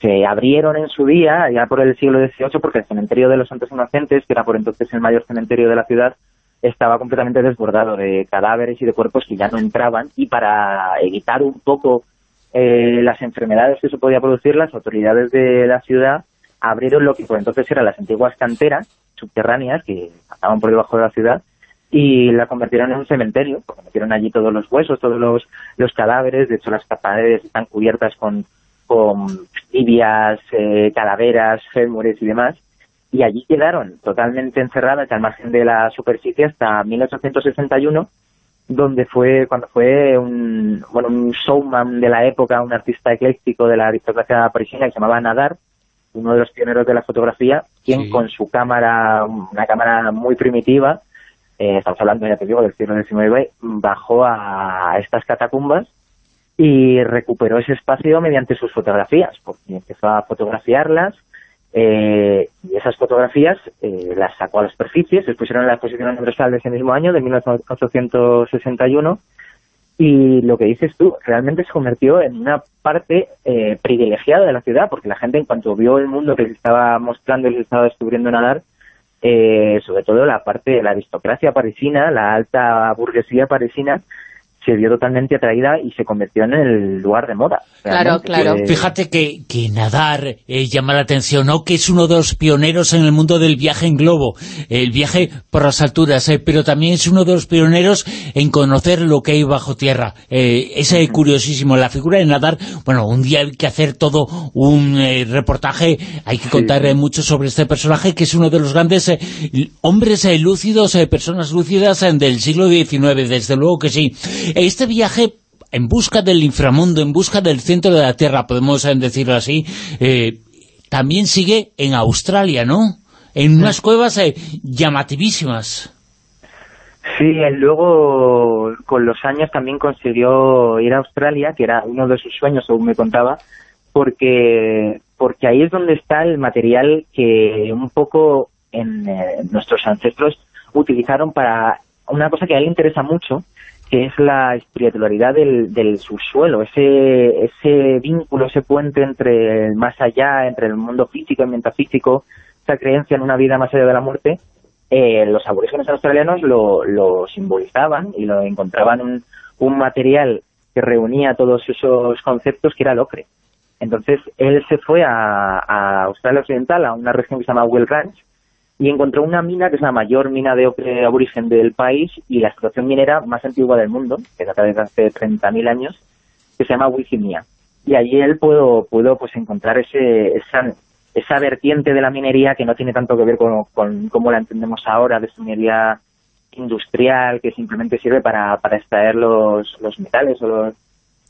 se abrieron en su día, ya por el siglo XVIII, porque el cementerio de los Santos Inocentes, que era por entonces el mayor cementerio de la ciudad, estaba completamente desbordado de cadáveres y de cuerpos que ya no entraban, y para evitar un poco eh, las enfermedades que se podía producir, las autoridades de la ciudad abrieron lo que por entonces eran las antiguas canteras subterráneas que estaban por debajo de la ciudad y la convirtieron en un cementerio, porque metieron allí todos los huesos, todos los, los cadáveres, de hecho las paredes están cubiertas con, tibias, eh, calaveras, fémures y demás, y allí quedaron totalmente encerradas al margen de la superficie hasta 1861, donde fue cuando fue un, bueno, un showman de la época, un artista ecléctico de la aristocracia parisina que se llamaba Nadar, uno de los pioneros de la fotografía, quien con su cámara, una cámara muy primitiva, eh, estamos hablando, ya te digo, del siglo XIX, bajó a estas catacumbas y recuperó ese espacio mediante sus fotografías, porque empezó a fotografiarlas, eh, y esas fotografías eh, las sacó a las superficies, se pusieron en la exposición universal de ese mismo año, de 1861, y lo que dices tú, realmente se convirtió en una parte eh, privilegiada de la ciudad, porque la gente en cuanto vio el mundo que se estaba mostrando y se estaba descubriendo nadar, eh, sobre todo la parte de la aristocracia parisina, la alta burguesía parisina, se vio totalmente atraída y se convirtió en el lugar de moda. Claro, claro. Fíjate que, que nadar eh, llama la atención, ¿no? Que es uno de los pioneros en el mundo del viaje en globo, el viaje por las alturas, eh, pero también es uno de los pioneros en conocer lo que hay bajo tierra. Eh, es curiosísimo. La figura de nadar, bueno, un día hay que hacer todo un reportaje, hay que contar mucho sobre este personaje, que es uno de los grandes hombres lúcidos, personas lúcidas del siglo XIX, desde luego que sí. Este viaje en busca del inframundo, en busca del centro de la Tierra, podemos eh, decirlo así, eh, también sigue en Australia, ¿no? En unas cuevas eh, llamativísimas. Sí, él luego con los años también consiguió ir a Australia, que era uno de sus sueños, según me contaba, porque porque ahí es donde está el material que un poco en nuestros ancestros utilizaron para una cosa que a él le interesa mucho, que es la espiritualidad del, subsuelo, ese, ese vínculo, ese puente entre el más allá, entre el mundo físico y metafísico, esa creencia en una vida más allá de la muerte, eh, los aborígenes australianos lo, lo simbolizaban y lo encontraban un, un material que reunía todos esos conceptos que era el ocre. Entonces él se fue a, a Australia Occidental, a una región que se llama Will Ranch, y encontró una mina que es la mayor mina de ocre aborigen del país y la explotación minera más antigua del mundo, que data desde hace 30.000 años, que se llama Wikimia. Y allí él pudo, pudo pues encontrar ese, esa, esa vertiente de la minería que no tiene tanto que ver con, con cómo la entendemos ahora, de esa minería industrial que simplemente sirve para, para extraer los, los metales o, los,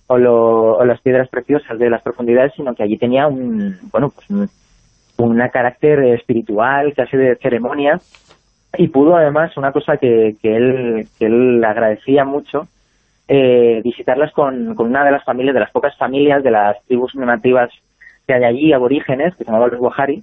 o, o, las piedras preciosas de las profundidades, sino que allí tenía un, bueno, pues un, un carácter espiritual, casi de ceremonia, y pudo además, una cosa que, que, él, que él agradecía mucho, eh, visitarlas con, con, una de las familias, de las pocas familias de las tribus nativas que hay allí, aborígenes, que se llamaban los Guajari,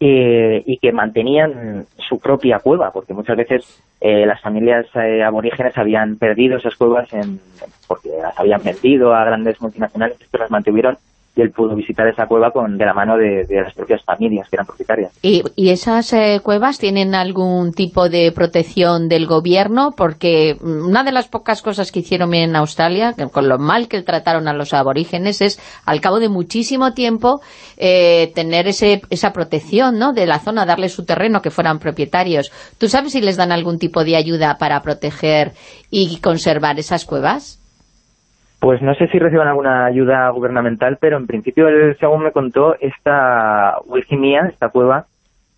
eh, y que mantenían su propia cueva, porque muchas veces eh, las familias eh, aborígenes habían perdido esas cuevas en, porque las habían vendido a grandes multinacionales, pero las mantuvieron y él pudo visitar esa cueva con de la mano de, las propias familias que eran propietarias. ¿Y, esas eh, cuevas tienen algún tipo de protección del gobierno? Porque una de las pocas cosas que hicieron en Australia, con lo mal que trataron a los aborígenes, es al cabo de muchísimo tiempo eh, tener ese, esa protección ¿no? de la zona, darles su terreno, que fueran propietarios. ¿Tú sabes si les dan algún tipo de ayuda para proteger y conservar esas cuevas? Pues no sé si reciben alguna ayuda gubernamental, pero en principio, según me contó, esta Wilgimia, esta cueva,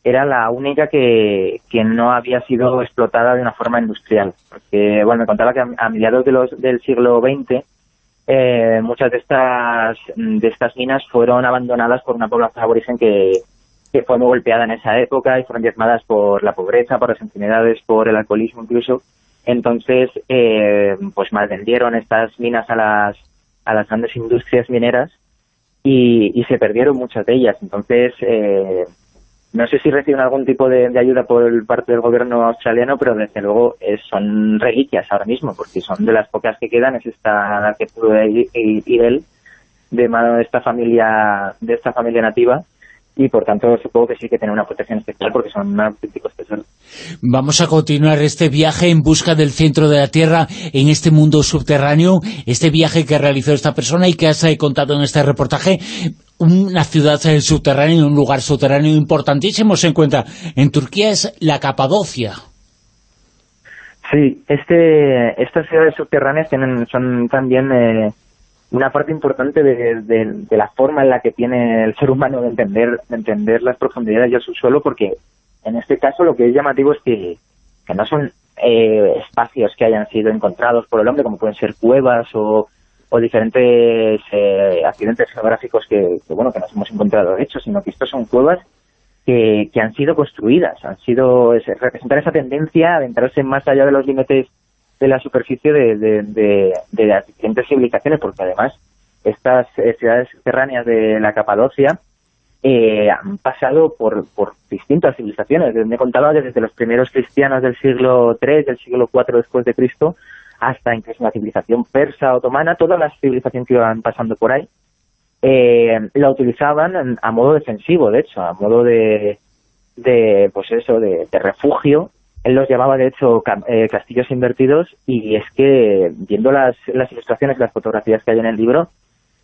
era la única que, que, no había sido explotada de una forma industrial. Porque, bueno, me contaba que a, mediados de los, del siglo XX eh, muchas de estas, de estas minas fueron abandonadas por una población aborigen que, que fue muy golpeada en esa época y fueron diezmadas por la pobreza, por las enfermedades, por el alcoholismo incluso. Entonces, eh, pues vendieron estas minas a las, a las grandes industrias mineras y, y se perdieron muchas de ellas. Entonces, eh, no sé si reciben algún tipo de, ayuda por parte del gobierno australiano, pero desde luego eh, son reliquias ahora mismo, porque son de las pocas que quedan, es esta que pudo ir él de mano de esta familia de esta familia nativa y por tanto supongo que sí que tiene una protección especial porque son auténticos tesoros. Vamos a continuar este viaje en busca del centro de la Tierra en este mundo subterráneo, este viaje que realizó esta persona y que has eh, contado en este reportaje, una ciudad eh, subterránea, un lugar subterráneo importantísimo se encuentra en Turquía, es la Capadocia. Sí, este, estas ciudades subterráneas tienen, son también... Eh, una parte importante de, la forma en la que tiene el ser humano de entender, de entender las profundidades del subsuelo, porque en este caso lo que es llamativo es que, no son eh, espacios que hayan sido encontrados por el hombre, como pueden ser cuevas o, diferentes eh, accidentes geográficos que, bueno que nos hemos encontrado hechos, sino que estos son cuevas que, que han sido construidas, han sido representar esa tendencia a adentrarse más allá de los límites de la superficie de, las diferentes civilizaciones, porque además estas eh, ciudades subterráneas de la Capadocia eh, han pasado por, distintas civilizaciones. Me contaba desde los primeros cristianos del siglo III, del siglo IV después de Cristo, hasta incluso la civilización persa, otomana, todas las civilizaciones que iban pasando por ahí, eh, la utilizaban a modo defensivo, de hecho, a modo de, de pues eso, de refugio él los llamaba, de hecho, eh, castillos invertidos, y es que, viendo las, las ilustraciones, las fotografías que hay en el libro,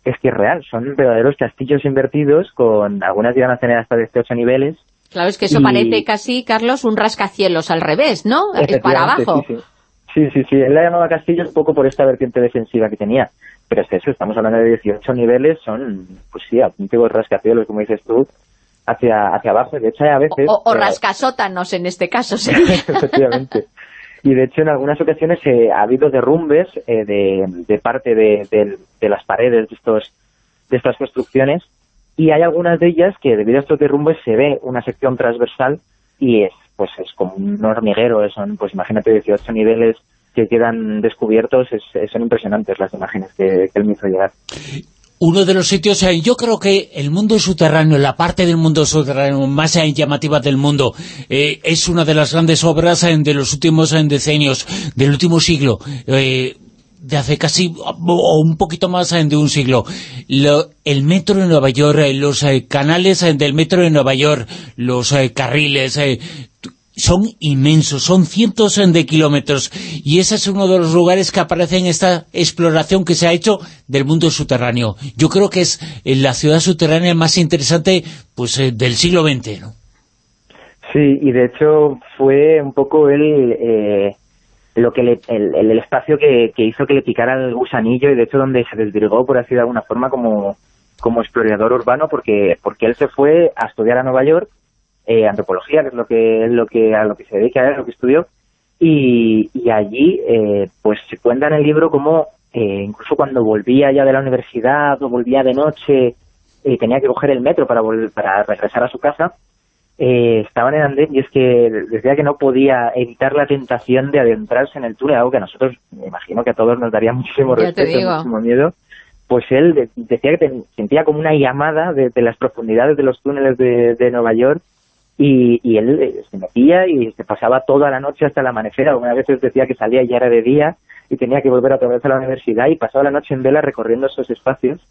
es que es real, son verdaderos castillos invertidos, con algunas llegan a tener hasta 18 niveles. Claro, es que eso parece casi, Carlos, un rascacielos al revés, ¿no? Es para abajo. Sí, sí. sí, Él la llamaba castillo un poco por esta vertiente defensiva que tenía. Pero es eso, estamos hablando de 18 niveles, son, pues sí, auténticos rascacielos, como dices tú, hacia, hacia abajo. De hecho, a veces... O, rascasótanos en este caso, sí. Efectivamente. Y de hecho, en algunas ocasiones eh, ha habido derrumbes eh, de, de, parte de, de, las paredes de, estos, de estas construcciones y hay algunas de ellas que debido a estos derrumbes se ve una sección transversal y es pues es como un hormiguero, son pues imagínate 18 niveles que quedan descubiertos, es, son impresionantes las imágenes que, que él me hizo llegar uno de los sitios, eh, yo creo que el mundo subterráneo, la parte del mundo subterráneo más eh, llamativa del mundo, eh, es una de las grandes obras de los últimos decenios, del último siglo, de hace casi, o un poquito más de un siglo. el metro de Nueva York, los canales del metro de Nueva York, los carriles, son inmensos, son cientos de kilómetros y ese es uno de los lugares que aparece en esta exploración que se ha hecho del mundo subterráneo. Yo creo que es eh, la ciudad subterránea más interesante pues eh, del siglo XX, ¿no? Sí, y de hecho fue un poco el, eh, lo que el, espacio que, hizo que le picara el gusanillo y de hecho donde se desvirgó, por así de alguna forma, como, como explorador urbano porque, porque él se fue a estudiar a Nueva York eh, antropología, que es lo que, lo que a lo que se dedica, a lo que estudió, y, y allí eh, pues se cuenta en el libro como eh, incluso cuando volvía ya de la universidad o volvía de noche y tenía que coger el metro para, para regresar a su casa, estaban en andén y es que decía que no podía evitar la tentación de adentrarse en el túnel, algo que a nosotros, me imagino que a todos nos daría muchísimo respeto, muchísimo miedo, pues él decía que sentía como una llamada de, las profundidades de los túneles de, de Nueva York y, y él eh, se metía y se pasaba toda la noche hasta el amanecer. Algunas veces decía que salía y era de día y tenía que volver a través de la universidad y pasaba la noche en vela recorriendo esos espacios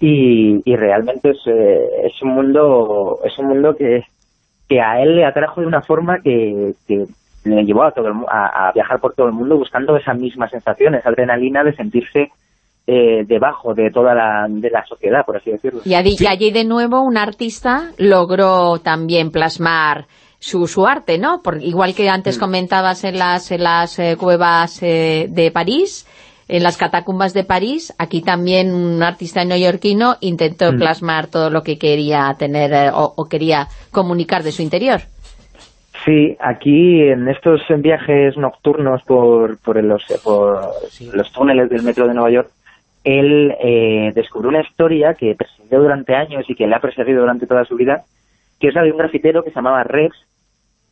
y, y realmente es, eh, un mundo es un mundo que, que a él le atrajo de una forma que, que le llevó a, todo a, a viajar por todo el mundo buscando esas mismas sensaciones, adrenalina de sentirse eh, debajo de toda la, de la sociedad, por así decirlo. Y allí, de nuevo un artista logró también plasmar su, su arte, ¿no? Por, igual que antes mm. comentabas en las, en las eh, cuevas eh, de París, en las catacumbas de París, aquí también un artista neoyorquino intentó Mm. plasmar todo lo que quería tener eh, o, o quería comunicar de su interior. Sí, aquí en estos viajes nocturnos por, por, los, por los túneles del metro de Nueva York, él eh, descubrió una historia que persiguió durante años y que le ha perseguido durante toda su vida, que es la de un grafitero que se llamaba Rex,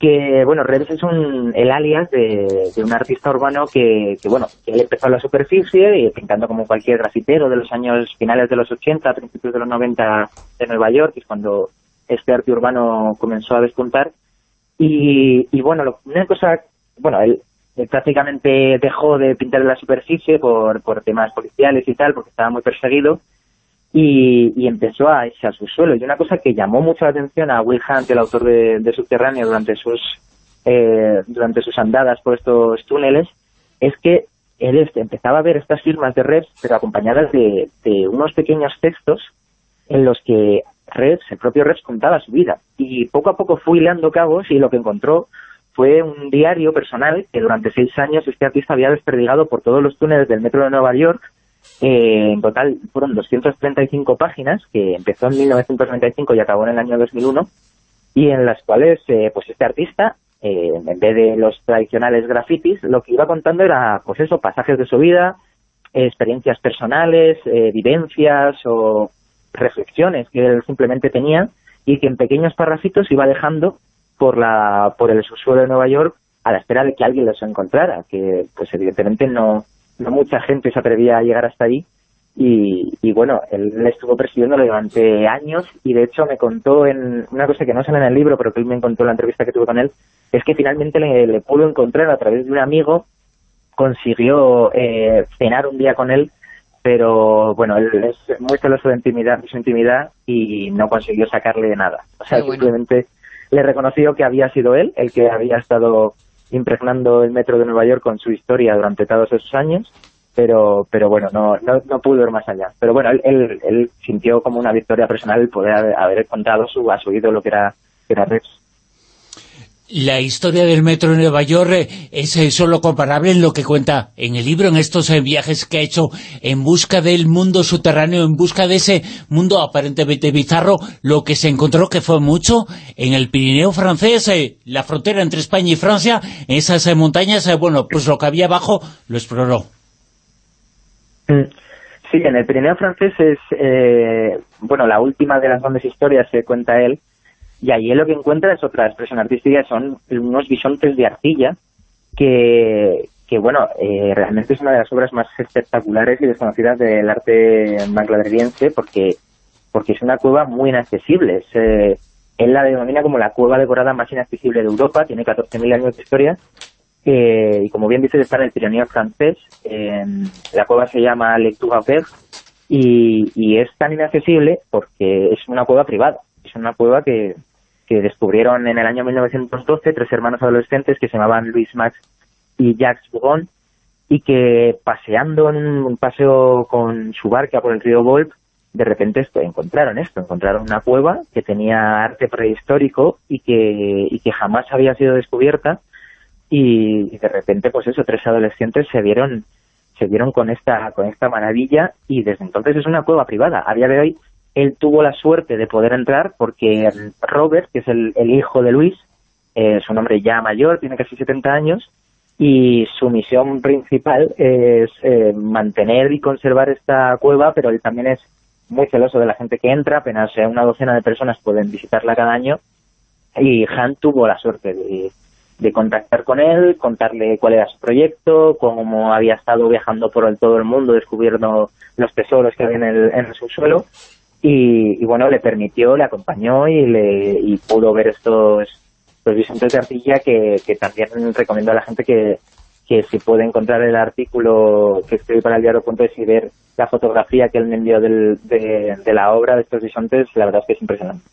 que, bueno, Rex es un, el alias de, un artista urbano que, bueno, que él empezó en la superficie y pintando como cualquier grafitero de los años finales de los 80, principios de los 90 de Nueva York, que es cuando este arte urbano comenzó a despuntar. Y, bueno, lo- una cosa, bueno, él prácticamente dejó de pintar la superficie por, por temas policiales y tal, porque estaba muy perseguido, y, empezó a irse a su suelo. Y una cosa que llamó mucho la atención a Will Hunt, el autor de, Subterráneo, durante sus, eh, durante sus andadas por estos túneles, es que él empezaba a ver estas firmas de reps, pero acompañadas de, de unos pequeños textos en los que Reps, el propio Reps, contaba su vida. Y poco a poco fue hilando cabos y lo que encontró fue un diario personal que durante seis años este artista había desperdigado por todos los túneles del metro de Nueva York. Eh, en total fueron 235 páginas, que empezó en 1995 y acabó en el año 2001, y en las cuales eh, pues este artista, eh, en vez de los tradicionales grafitis, lo que iba contando era, pues eso, pasajes de su vida, experiencias personales, eh, vivencias o reflexiones que él simplemente tenía y que en pequeños parrafitos iba dejando por la por el subsuelo de Nueva York a la espera de que alguien los encontrara, que pues evidentemente no, no mucha gente se atrevía a llegar hasta ahí y, y bueno, él le estuvo persiguiéndolo durante años y de hecho me contó en una cosa que no sale en el libro, pero que él me contó en la entrevista que tuve con él, es que finalmente le, le pudo encontrar a través de un amigo, consiguió eh, cenar un día con él, pero bueno, él es muy celoso de, intimidad, de su intimidad y no consiguió sacarle nada. O sea, bueno. simplemente le reconoció que había sido él el que había estado impregnando el metro de Nueva York con su historia durante todos esos años, pero pero bueno, no, no, no pudo ir más allá. Pero bueno, él, él, él sintió como una victoria personal el poder haber, haber contado su, a su ídolo que era, que era Rex. La historia del metro de Nueva York eh, es eh, solo comparable en lo que cuenta en el libro, en estos eh, viajes que ha hecho en busca del mundo subterráneo, en busca de ese mundo aparentemente bizarro, lo que se encontró que fue mucho en el Pirineo francés, la frontera entre España y Francia, en esas montañas, bueno, pues lo que había abajo lo exploró. Mm. Sí, en el Pirineo francés es, bueno, la última de las grandes historias que cuenta él, y él lo que encuentra es otra expresión artística, son unos bisontes de arcilla, que, que bueno, eh, realmente es una de las obras más espectaculares y desconocidas del arte bangladesiense, porque, porque es una cueva muy inaccesible. Es, eh, él la denomina como la cueva decorada más inaccesible de Europa, tiene 14.000 años de historia, eh, y como bien dices, está en el Pirineo francés. la cueva se llama Lectura Vert y, y es tan inaccesible porque es una cueva privada. Es una cueva que, que descubrieron en el año 1912 tres hermanos adolescentes que se llamaban Luis Max y Jacques Bougon y que paseando en un paseo con su barca por el río Volp, de repente esto, encontraron esto, encontraron una cueva que tenía arte prehistórico y que, y que jamás había sido descubierta y, y de repente pues eso tres adolescentes se vieron se vieron con esta con esta maravilla y desde entonces es una cueva privada. A día de hoy él tuvo la suerte de poder entrar porque Robert que es el, hijo de Luis eh, es un hombre ya mayor tiene casi 70 años y su misión principal es eh, mantener y conservar esta cueva pero él también es muy celoso de la gente que entra apenas eh, una docena de personas pueden visitarla cada año y Han tuvo la suerte de, de contactar con él, contarle cuál era su proyecto, cómo había estado viajando por el, todo el mundo descubriendo los tesoros que había en el, en el subsuelo y, y bueno, le permitió, le acompañó y, le, y pudo ver estos, estos bisontes de arcilla que, también recomiendo a la gente que, que si puede encontrar el artículo que escribí para el diario.es y ver la fotografía que él me envió de, de la obra de estos bisontes, la verdad es que es impresionante.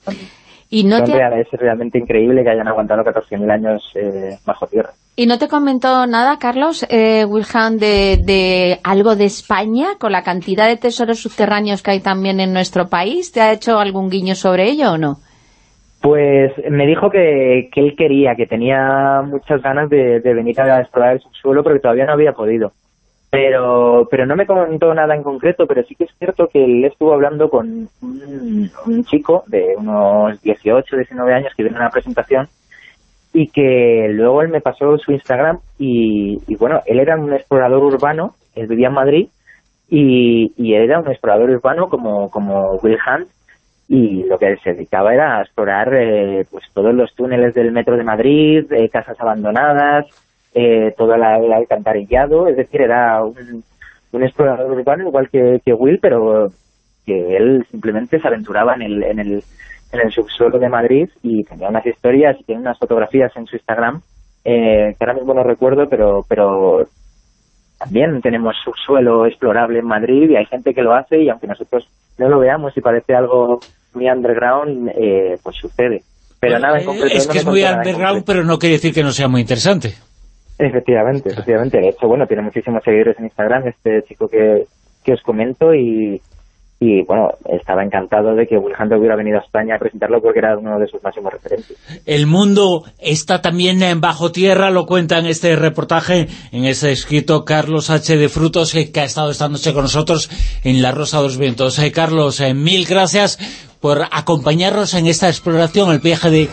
Y no Son te, es realmente increíble que hayan aguantado 14.000 años eh, bajo tierra. ¿Y no te comentó nada, Carlos, eh, Wilhelm, de, de algo de España, con la cantidad de tesoros subterráneos que hay también en nuestro país? ¿Te ha hecho algún guiño sobre ello o no? Pues me dijo que, que él quería, que tenía muchas ganas de, de venir a explorar el subsuelo, pero que todavía no había podido. Pero pero no me comentó nada en concreto, pero sí que es cierto que él estuvo hablando con un, chico de unos 18, 19 años que vino a una presentación y que luego él me pasó su Instagram y, bueno, él era un explorador urbano, él vivía en Madrid y, él era un explorador urbano como, como Will Hunt y lo que se dedicaba era a explorar eh, pues todos los túneles del metro de Madrid, eh, casas abandonadas, eh, todo el alcantarillado, es decir, era un, un explorador urbano igual que, que, Will, pero que él simplemente se aventuraba en el, en, el, en el subsuelo de Madrid y tenía unas historias y tiene unas fotografías en su Instagram eh, que ahora mismo no recuerdo, pero, pero también tenemos subsuelo explorable en Madrid y hay gente que lo hace y aunque nosotros no lo veamos y parece algo muy underground, eh, pues sucede. Pero nada en concreto. Es que es muy underground, pero no quiere decir que no sea muy interesante. Efectivamente, efectivamente. De hecho, bueno, tiene muchísimos seguidores en Instagram este chico que, que os comento y, y bueno, estaba encantado de que Will Hunter hubiera venido a España a presentarlo porque era uno de sus máximos referentes. El mundo está también en bajo tierra, lo cuenta en este reportaje, en ese escrito Carlos H. de Frutos, que ha estado esta noche con nosotros en La Rosa de los Vientos. Eh, Carlos, eh, mil gracias por acompañarnos en esta exploración, el viaje de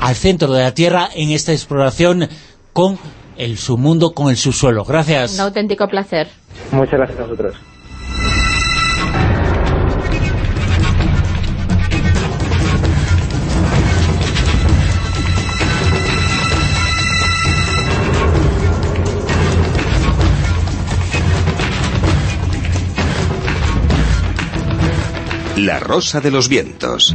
al centro de la Tierra, en esta exploración con el submundo, con el subsuelo. Gracias. Un auténtico placer. Muchas gracias a vosotros. La Rosa de los Vientos.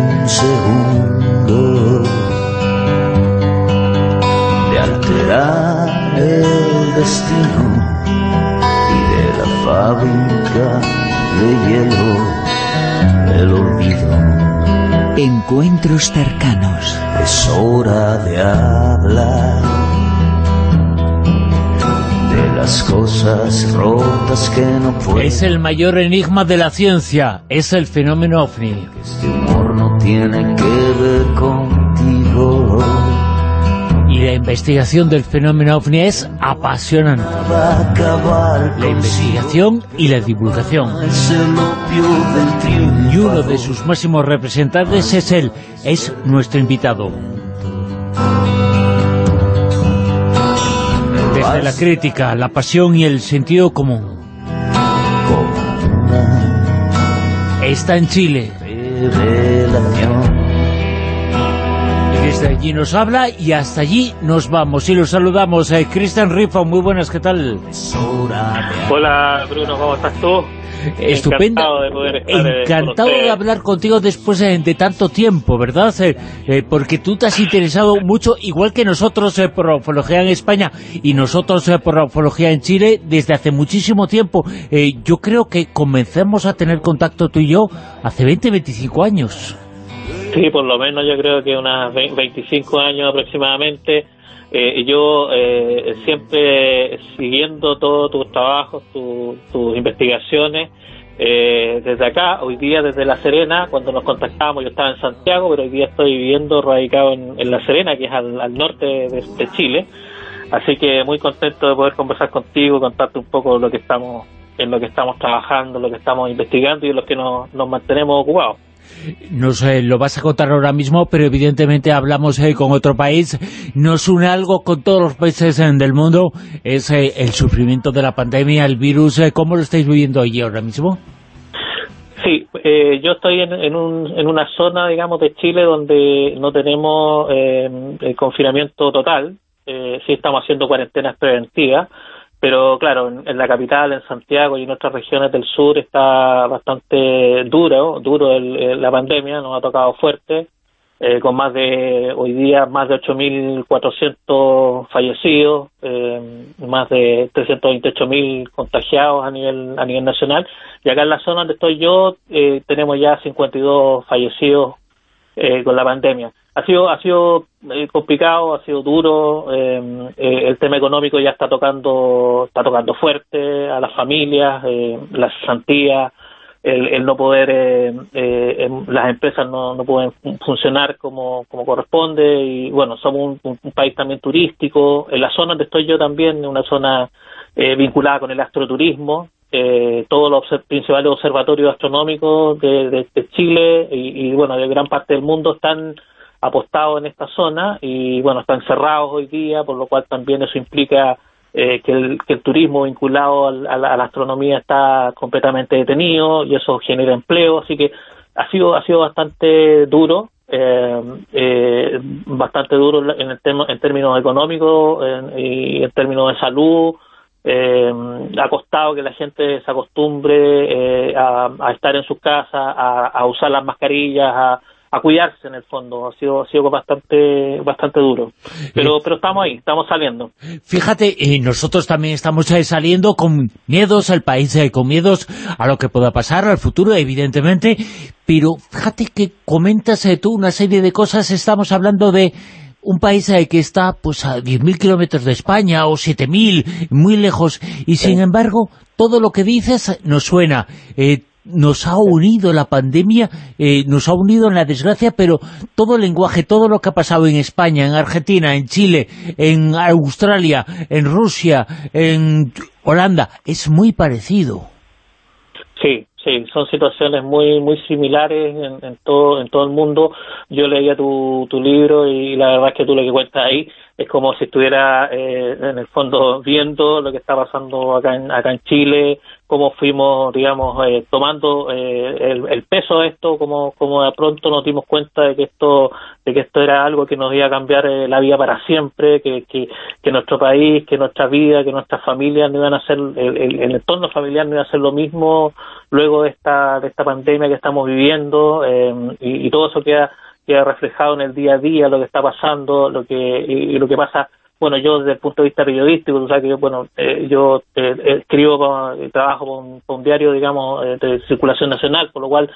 el destino y de la fábrica de hielo el olvido Encuentros cercanos. Es hora de hablar de las cosas rotas que no pueden. Es el mayor enigma de la ciencia, es el fenómeno OVNI. Este humor no tiene que ver contigo. Y la investigación del fenómeno OVNI es apasionante. La investigación y la divulgación. Y uno de sus máximos representantes es él, es nuestro invitado. Desde la crítica, la pasión y el sentido común. Está en Chile. Allí nos habla y hasta allí nos vamos. Y los saludamos. Eh, Cristian Rifa, muy buenas, ¿qué tal? Hola Bruno, ¿cómo estás tú? Estupendo. Encantado de poder estar eh, Encantado de hablar contigo después eh, de tanto tiempo, ¿verdad? Eh, porque tú te has interesado mucho, igual que nosotros por la ufología en España y nosotros por la ufología en Chile, desde hace muchísimo tiempo. Yo creo que comenzamos a tener contacto tú y yo hace 20, 25 años. Sí, por lo menos yo creo que unas ve- 25 años aproximadamente. Eh, yo eh, siempre siguiendo todos tus trabajos, tu- tus investigaciones, eh, desde acá, hoy día desde La Serena, cuando nos contactábamos yo estaba en Santiago, pero hoy día estoy viviendo radicado en, en La Serena, que es al, al norte de, de Chile. Así que muy contento de poder conversar contigo, contarte un poco lo que estamos en lo que estamos trabajando, lo que estamos investigando y en lo que nos, nos mantenemos ocupados. Nos eh, lo vas a contar ahora mismo, pero evidentemente hablamos eh, con otro país. Nos une algo con todos los países eh, del mundo, es eh, el sufrimiento de la pandemia, el virus. ¿Cómo lo estáis viviendo allí ahora mismo? Sí, yo estoy en, en, un, en una zona, digamos, de Chile donde no tenemos el confinamiento total. Sí estamos haciendo cuarentenas preventivas, pero claro, en, en la capital, en Santiago y en otras regiones del sur está bastante duro, duro el- la pandemia, nos ha tocado fuerte. eh, con más de, hoy día, más de 8.400 fallecidos, eh, más de 328.000 contagiados a nivel, a nivel nacional. Y acá en la zona donde estoy yo, eh, tenemos ya 52 fallecidos con la pandemia. Ha sido, ha sido complicado, ha sido duro, el tema económico ya está tocando, está tocando fuerte a las familias, la cesantía, el, no poder, eh, eh, las empresas no, no pueden funcionar como, como corresponde y bueno, somos un, país también turístico, en la zona donde estoy yo también, una zona eh, vinculada con el astroturismo, todos los principales observatorios astronómicos de, Chile y, bueno, de gran parte del mundo están apostados en esta zona y bueno, están cerrados hoy día, por lo cual también eso implica eh, que, el, que el turismo vinculado a, la, astronomía está completamente detenido y eso genera empleo, así que ha sido ha sido bastante duro, eh, eh, bastante duro en, el en términos económicos y en términos de salud. Ha costado que la gente se acostumbre a, estar en sus casas, a, a usar las mascarillas, a, a cuidarse en el fondo. Ha sido, ha sido bastante bastante duro. Pero, pero estamos ahí, estamos saliendo. Fíjate, eh, nosotros también estamos eh, saliendo con miedos al país, eh, con miedos a lo que pueda pasar, al futuro, evidentemente. Pero fíjate que comentas tú una serie de cosas, estamos hablando de un país que está pues a 10.000 kilómetros de España o 7.000, muy lejos, y sin embargo todo lo que dices nos suena. Eh, nos ha unido la pandemia, eh, nos ha unido en la desgracia, pero todo el lenguaje, todo lo que ha pasado en España, en Argentina, en Chile, en Australia, en Rusia, en Holanda, es muy parecido. Sí, sí, son situaciones muy muy similares en, todo en todo el mundo. Yo leía tu, tu libro y la verdad es que tú lo que cuentas ahí es como si estuviera eh, en el fondo viendo lo que está pasando acá en, acá en Chile, cómo fuimos, digamos, eh, tomando eh, el, peso de esto, como, como de pronto nos dimos cuenta de que esto de que esto era algo que nos iba a cambiar eh, la vida para siempre, que, que, nuestro país, que nuestra vida, que nuestras familias no iban a ser, el, el, entorno familiar no iba a ser lo mismo luego de esta, de esta pandemia que estamos viviendo y, y todo eso queda queda reflejado en el día a día, lo que está pasando, lo que y lo que pasa bueno, yo desde el punto de vista periodístico, tú sabes que yo, bueno, eh, yo eh, escribo, y trabajo con, un diario, digamos, eh, de circulación nacional, por lo cual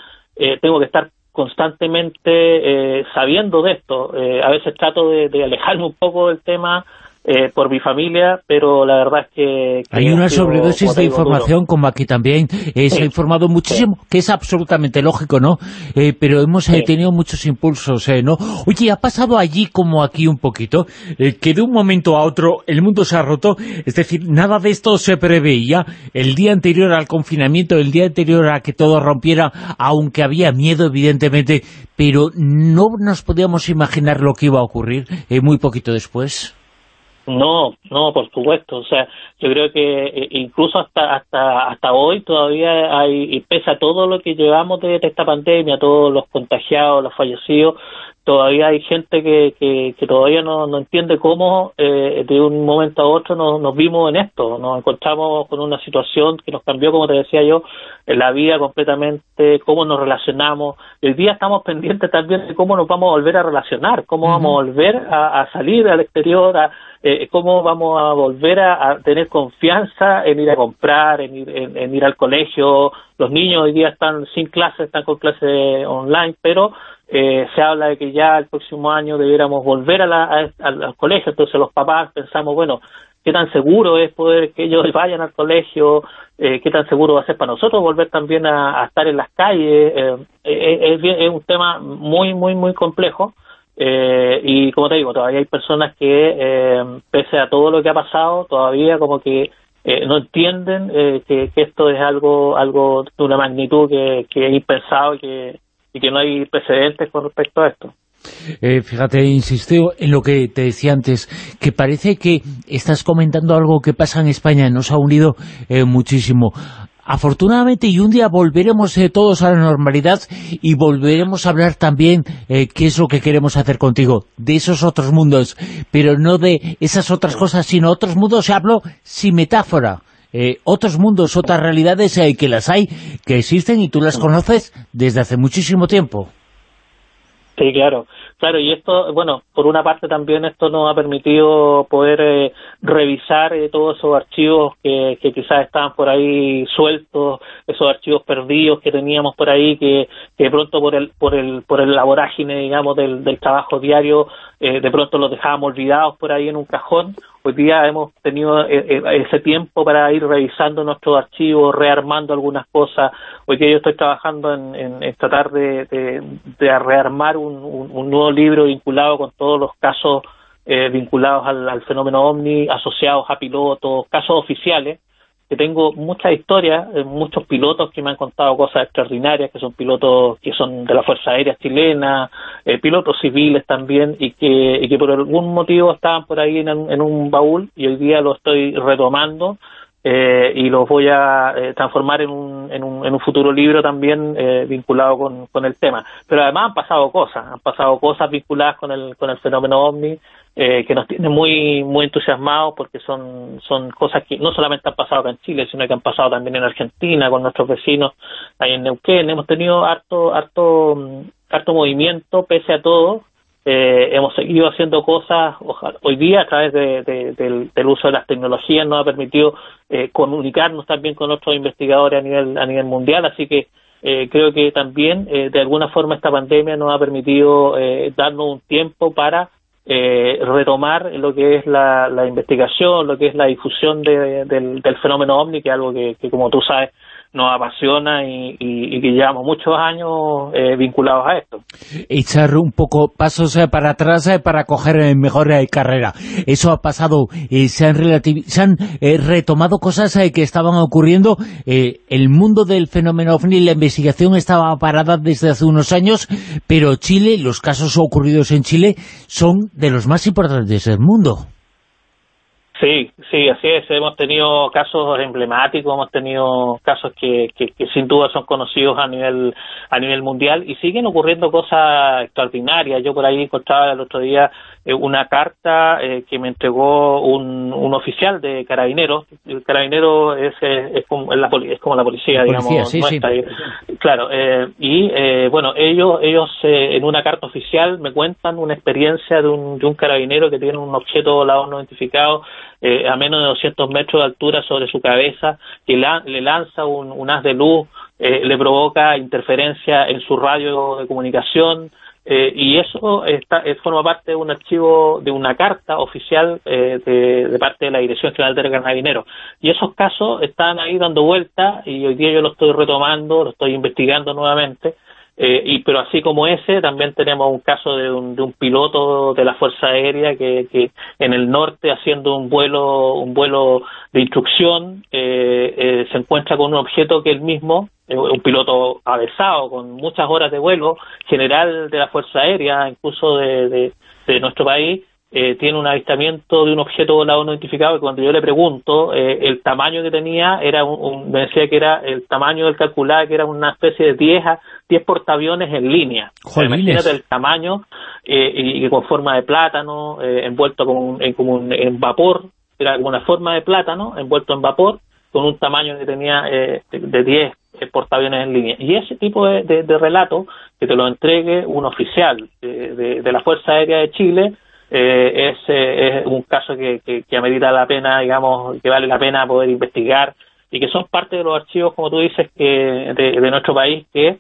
tengo que estar constantemente sabiendo de esto. a veces trato de, alejarme un poco del tema eh, por mi familia, pero la verdad es que... Hay una sobredosis de información, como aquí también eh, se ha informado muchísimo, que es absolutamente lógico, ¿no? Eh, pero hemos tenido muchos impulsos, ¿no? Oye, ha pasado allí como aquí un poquito, que de un momento a otro el mundo se ha roto, es decir, nada de esto se preveía el día anterior al confinamiento, el día anterior a que todo rompiera, aunque había miedo, evidentemente, pero no nos podíamos imaginar lo que iba a ocurrir muy poquito después. No, no, por supuesto. O sea, yo creo que eh, incluso hasta hasta hasta hoy todavía hay, y pese a todo lo que llevamos de, esta pandemia, todos los contagiados, los fallecidos, todavía hay gente que, que, todavía no, no entiende cómo eh, de un momento a otro nos, nos vimos en esto. Nos encontramos con una situación que nos cambió, como te decía yo, en la vida completamente, cómo nos relacionamos. El día estamos pendientes también de cómo nos vamos a volver a relacionar, cómo vamos a volver a, salir al exterior, a, eh, cómo vamos a volver a, tener confianza en ir a comprar, en ir, en ir al colegio. Los niños hoy día están sin clases, están con clases online, pero eh, se habla de que ya el próximo año debiéramos volver a, la, colegios, entonces los papás pensamos, bueno, ¿qué tan seguro es poder que ellos vayan al colegio? Eh, ¿Qué tan seguro va a ser para nosotros volver también a, estar en las calles? Eh, es, es, un tema muy, muy, muy complejo. y como te digo, todavía hay personas que, pese a todo lo que ha pasado, todavía como que no entienden que, esto es algo algo de una magnitud que, que es impensado que, y que no hay precedentes con respecto a esto. Eh, fíjate, insisto en lo que te decía antes, que parece que estás comentando algo que pasa en España, nos ha unido eh, muchísimo. Afortunadamente, y un día volveremos eh, todos a la normalidad y volveremos a hablar también qué es lo que queremos hacer contigo, de esos otros mundos, pero no de esas otras cosas, sino otros mundos, hablo sin metáfora. Eh, otros mundos, otras realidades eh, que las hay, que existen y tú las conoces desde hace muchísimo tiempo. Sí, claro, claro, y esto, bueno, por una parte también esto nos ha permitido poder eh, revisar eh, todos esos archivos que, quizás estaban por ahí sueltos, esos archivos perdidos que teníamos por ahí, que, que de pronto por el, por el, por el laborágine, digamos, del, del trabajo diario, eh, de pronto los dejábamos olvidados por ahí en un cajón. Hoy día hemos tenido eh, eh, ese tiempo para ir revisando nuestros archivos, rearmando algunas cosas. Hoy día yo estoy trabajando en, en, tratar de, de, rearmar un, un, nuevo libro vinculado con todos los casos vinculados al, al fenómeno OVNI, asociados a pilotos, casos oficiales, que tengo muchas historias, eh, muchos pilotos que me han contado cosas extraordinarias, que son pilotos que son de la Fuerza Aérea Chilena, eh, pilotos civiles también, y que, y que por algún motivo estaban por ahí en, en un baúl y hoy día lo estoy retomando eh, y los voy a eh, transformar en un, en, un, en un futuro libro también eh, vinculado con, con el tema. Pero además han pasado cosas, han pasado cosas vinculadas con el, con el fenómeno OVNI, eh, que nos tiene muy muy entusiasmados porque son son cosas que no solamente han pasado acá en Chile, sino que han pasado también en Argentina con nuestros vecinos ahí en Neuquén. Hemos tenido harto harto harto movimiento pese a todo. Eh, hemos seguido haciendo cosas hoy día a través de, del, uso de las tecnologías nos ha permitido eh, comunicarnos también con otros investigadores a nivel a nivel mundial así que eh, creo que también eh, de alguna forma esta pandemia nos ha permitido eh, darnos un tiempo para eh, retomar lo que es la, la, investigación, lo que es la difusión de, del, del, fenómeno OVNI, que es algo que, que, como tú sabes, nos apasiona y, y, y que llevamos muchos años eh, vinculados a esto. Echar un poco pasos eh, para atrás eh, para coger eh, mejor eh, carrera. Eso ha pasado, eh, se han, se han retomado cosas que estaban ocurriendo. el mundo del fenómeno OVNI, la investigación estaba parada desde hace unos años, pero Chile, los casos ocurridos en Chile, son de los más importantes del mundo. Sí, sí, así es. Hemos tenido casos emblemáticos, hemos tenido casos que, que, que, sin duda son conocidos a nivel a nivel mundial y siguen ocurriendo cosas extraordinarias. Yo por ahí encontraba el otro día una carta eh, que me entregó un, un oficial de carabineros. El carabinero es, es, como, la, es como la policía, digamos. sí, nuestra. sí. Claro, eh, y eh, bueno, ellos ellos en una carta oficial me cuentan una experiencia de un, de un carabinero que tiene un objeto volador no identificado eh, a menos de 200 metros de altura sobre su cabeza, que la, le lanza un, un, haz de luz, eh, le provoca interferencia en su radio de comunicación, eh, y eso está, forma parte de un archivo, de una carta oficial de, de, parte de la Dirección General de Carabineros. Y esos casos están ahí dando vuelta y hoy día yo lo estoy retomando, lo estoy investigando nuevamente eh, y pero así como ese, también tenemos un caso de un, de un piloto de la Fuerza Aérea que, que en el norte haciendo un vuelo un vuelo de instrucción eh, eh, se encuentra con un objeto que él mismo, eh, un piloto avesado con muchas horas de vuelo, general de la Fuerza Aérea, incluso de, de, de nuestro país, eh, tiene un avistamiento de un objeto volador no identificado y cuando yo le pregunto eh, el tamaño que tenía era un, un, me decía que era el tamaño del calculado que era una especie de 10 10 portaaviones en línea Joder, imagínate el tamaño eh, y, y, con forma de plátano eh, envuelto como un, en, como un, en vapor era como una forma de plátano envuelto en vapor con un tamaño que tenía eh, de 10 portaaviones en línea. Y ese tipo de, de, de, relato, que te lo entregue un oficial de, de, de la Fuerza Aérea de Chile, eh, es, eh, es, un caso que, que, que, amerita la pena, digamos, que vale la pena poder investigar y que son parte de los archivos, como tú dices, que de, nuestro país que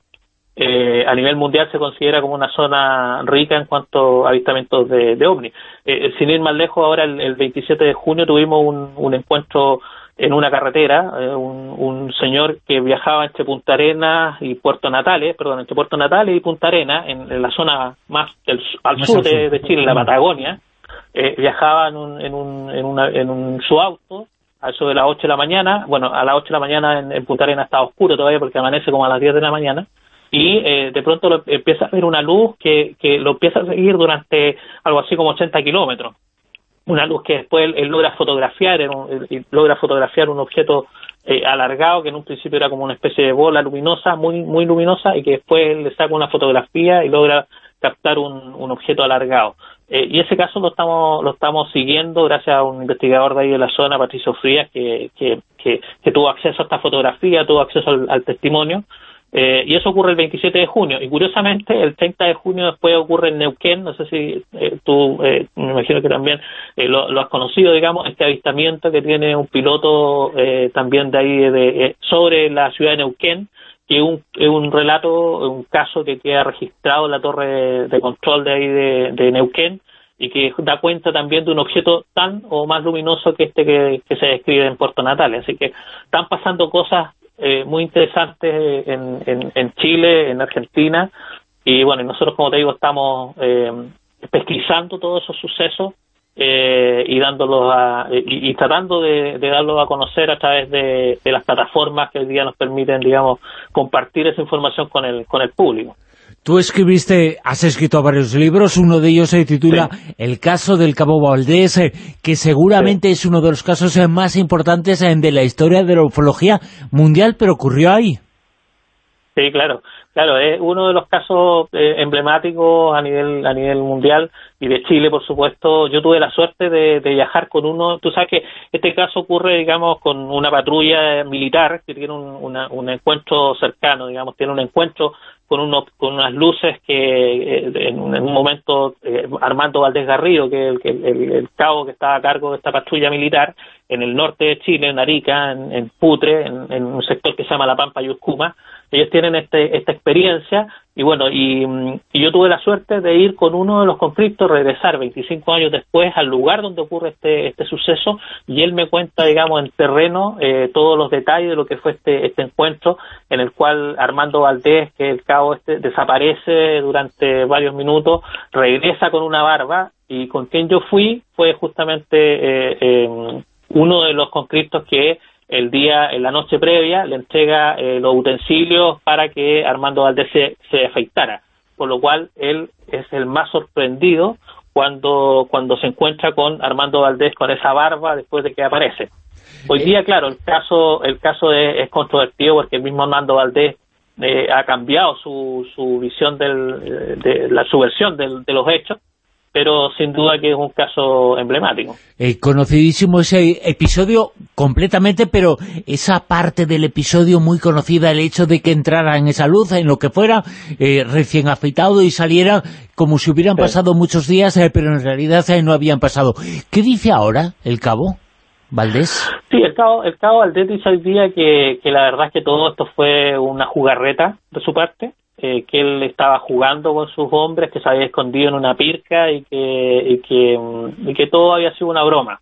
eh, a nivel mundial se considera como una zona rica en cuanto a avistamientos de, de ovnis. Eh, sin ir más lejos, ahora el, el 27 de junio tuvimos un encuentro en una carretera, eh, un, un, señor que viajaba entre Punta Arenas y Puerto Natales, perdón, entre Puerto Natales y Punta Arenas, en, en la zona más el, al sur de, de, Chile, la Patagonia, eh, viajaba en, un, en, un, en, una, en un, su auto a eso de las 8 de la mañana, bueno, a las 8 de la mañana en, en Punta Arenas está oscuro todavía porque amanece como a las 10 de la mañana, y eh, de pronto lo, empieza a ver una luz que, que lo empieza a seguir durante algo así como 80 kilómetros una luz que después él, él logra fotografiar, él, él, logra fotografiar un objeto eh, alargado que en un principio era como una especie de bola luminosa, muy muy luminosa, y que después le saca una fotografía y logra captar un, un objeto alargado. Eh, y ese caso lo estamos lo estamos siguiendo gracias a un investigador de ahí de la zona, Patricio Frías, que, que, que, tuvo acceso a esta fotografía, tuvo acceso al testimonio, Eh, y eso ocurre el 27 de junio. Y curiosamente, el 30 de junio después ocurre en Neuquén, no sé si eh, tú, eh, me imagino que también lo, lo, has conocido, digamos, este avistamiento que tiene un piloto también de ahí de, sobre la ciudad de Neuquén, que es un, relato, un caso que queda registrado en la torre de control de ahí de, de Neuquén, y que da cuenta también de un objeto tan o más luminoso que este que, que se describe en Puerto Natales. Así que están pasando cosas eh, muy interesantes en, en, en, Chile, en Argentina, y bueno, nosotros como te digo estamos eh, pesquisando todos esos sucesos eh, y dándolos a, y, tratando de, darlos a conocer a través de, de las plataformas que hoy día nos permiten, digamos, compartir esa información con el, con el público. Tú escribiste, has escrito varios libros, uno de ellos se titula El caso del Cabo Valdés, eh, que seguramente es uno de los casos eh, más importantes eh, de la historia de la ufología mundial, pero ocurrió ahí. Sí, claro. Claro, es uno de los casos emblemáticos a nivel a nivel mundial y de Chile, por supuesto. Yo tuve la suerte de, viajar con uno. Tú sabes que este caso ocurre, digamos, con una patrulla militar que tiene un, un encuentro cercano, digamos, tiene un encuentro con, uno, con unas luces que eh, en, un momento eh, Armando Valdés Garrido, que es el, el, cabo que estaba a cargo de esta patrulla militar, en el norte de Chile, en Arica, en, Putre, en, un sector que se llama La Pampa y Uscuma, ellos tienen este, esta experiencia y bueno, y, yo tuve la suerte de ir con uno de los conflictos, regresar 25 años después al lugar donde ocurre este, este suceso y él me cuenta, digamos, en terreno eh, todos los detalles de lo que fue este, este encuentro en el cual Armando Valdés, que el cabo este, desaparece durante varios minutos, regresa con una barba y con quien yo fui fue justamente eh, eh, uno de los conscriptos que el día, en la noche previa, le entrega eh, los utensilios para que Armando Valdés se, afeitara, por lo cual él es el más sorprendido cuando, cuando se encuentra con Armando Valdés con esa barba después de que aparece. Hoy día, claro, el caso, el caso es, controvertido porque el mismo Armando Valdés eh, ha cambiado su, su visión del, de la su versión de los hechos pero sin duda que es un caso emblemático. Eh, conocidísimo ese episodio completamente, pero esa parte del episodio muy conocida, el hecho de que entrara en esa luz, en lo que fuera, eh, recién afeitado y saliera como si hubieran pasado muchos días, eh, pero en realidad no habían pasado. ¿Qué dice ahora el cabo? ¿Valdés? Sí, el cabo, el cabo Valdés dice hoy día que, que la verdad es que todo esto fue una jugarreta de su parte, que él estaba jugando con sus hombres, que se había escondido en una pirca y que, y que, y que todo había sido una broma.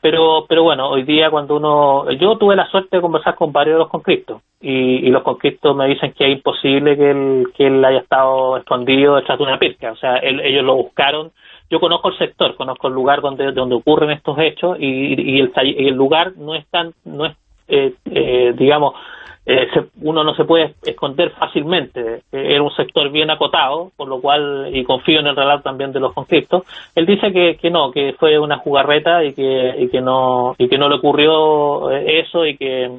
Pero, pero bueno, hoy día cuando uno... Yo tuve la suerte de conversar con varios de los conscriptos y, y los conscriptos me dicen que es imposible que él, que él haya estado escondido detrás de una pirca. O sea, ellos lo buscaron. Yo conozco el sector, conozco el lugar donde, donde ocurren estos hechos y, y, el, el lugar no es tan... No es, eh, eh, digamos, eh, uno no se puede esconder fácilmente. Eh, era un sector bien acotado, por lo cual, y confío en el relato también de los conflictos, él dice que, que no, que fue una jugarreta y que, y que no y que no le ocurrió eh, eso y que...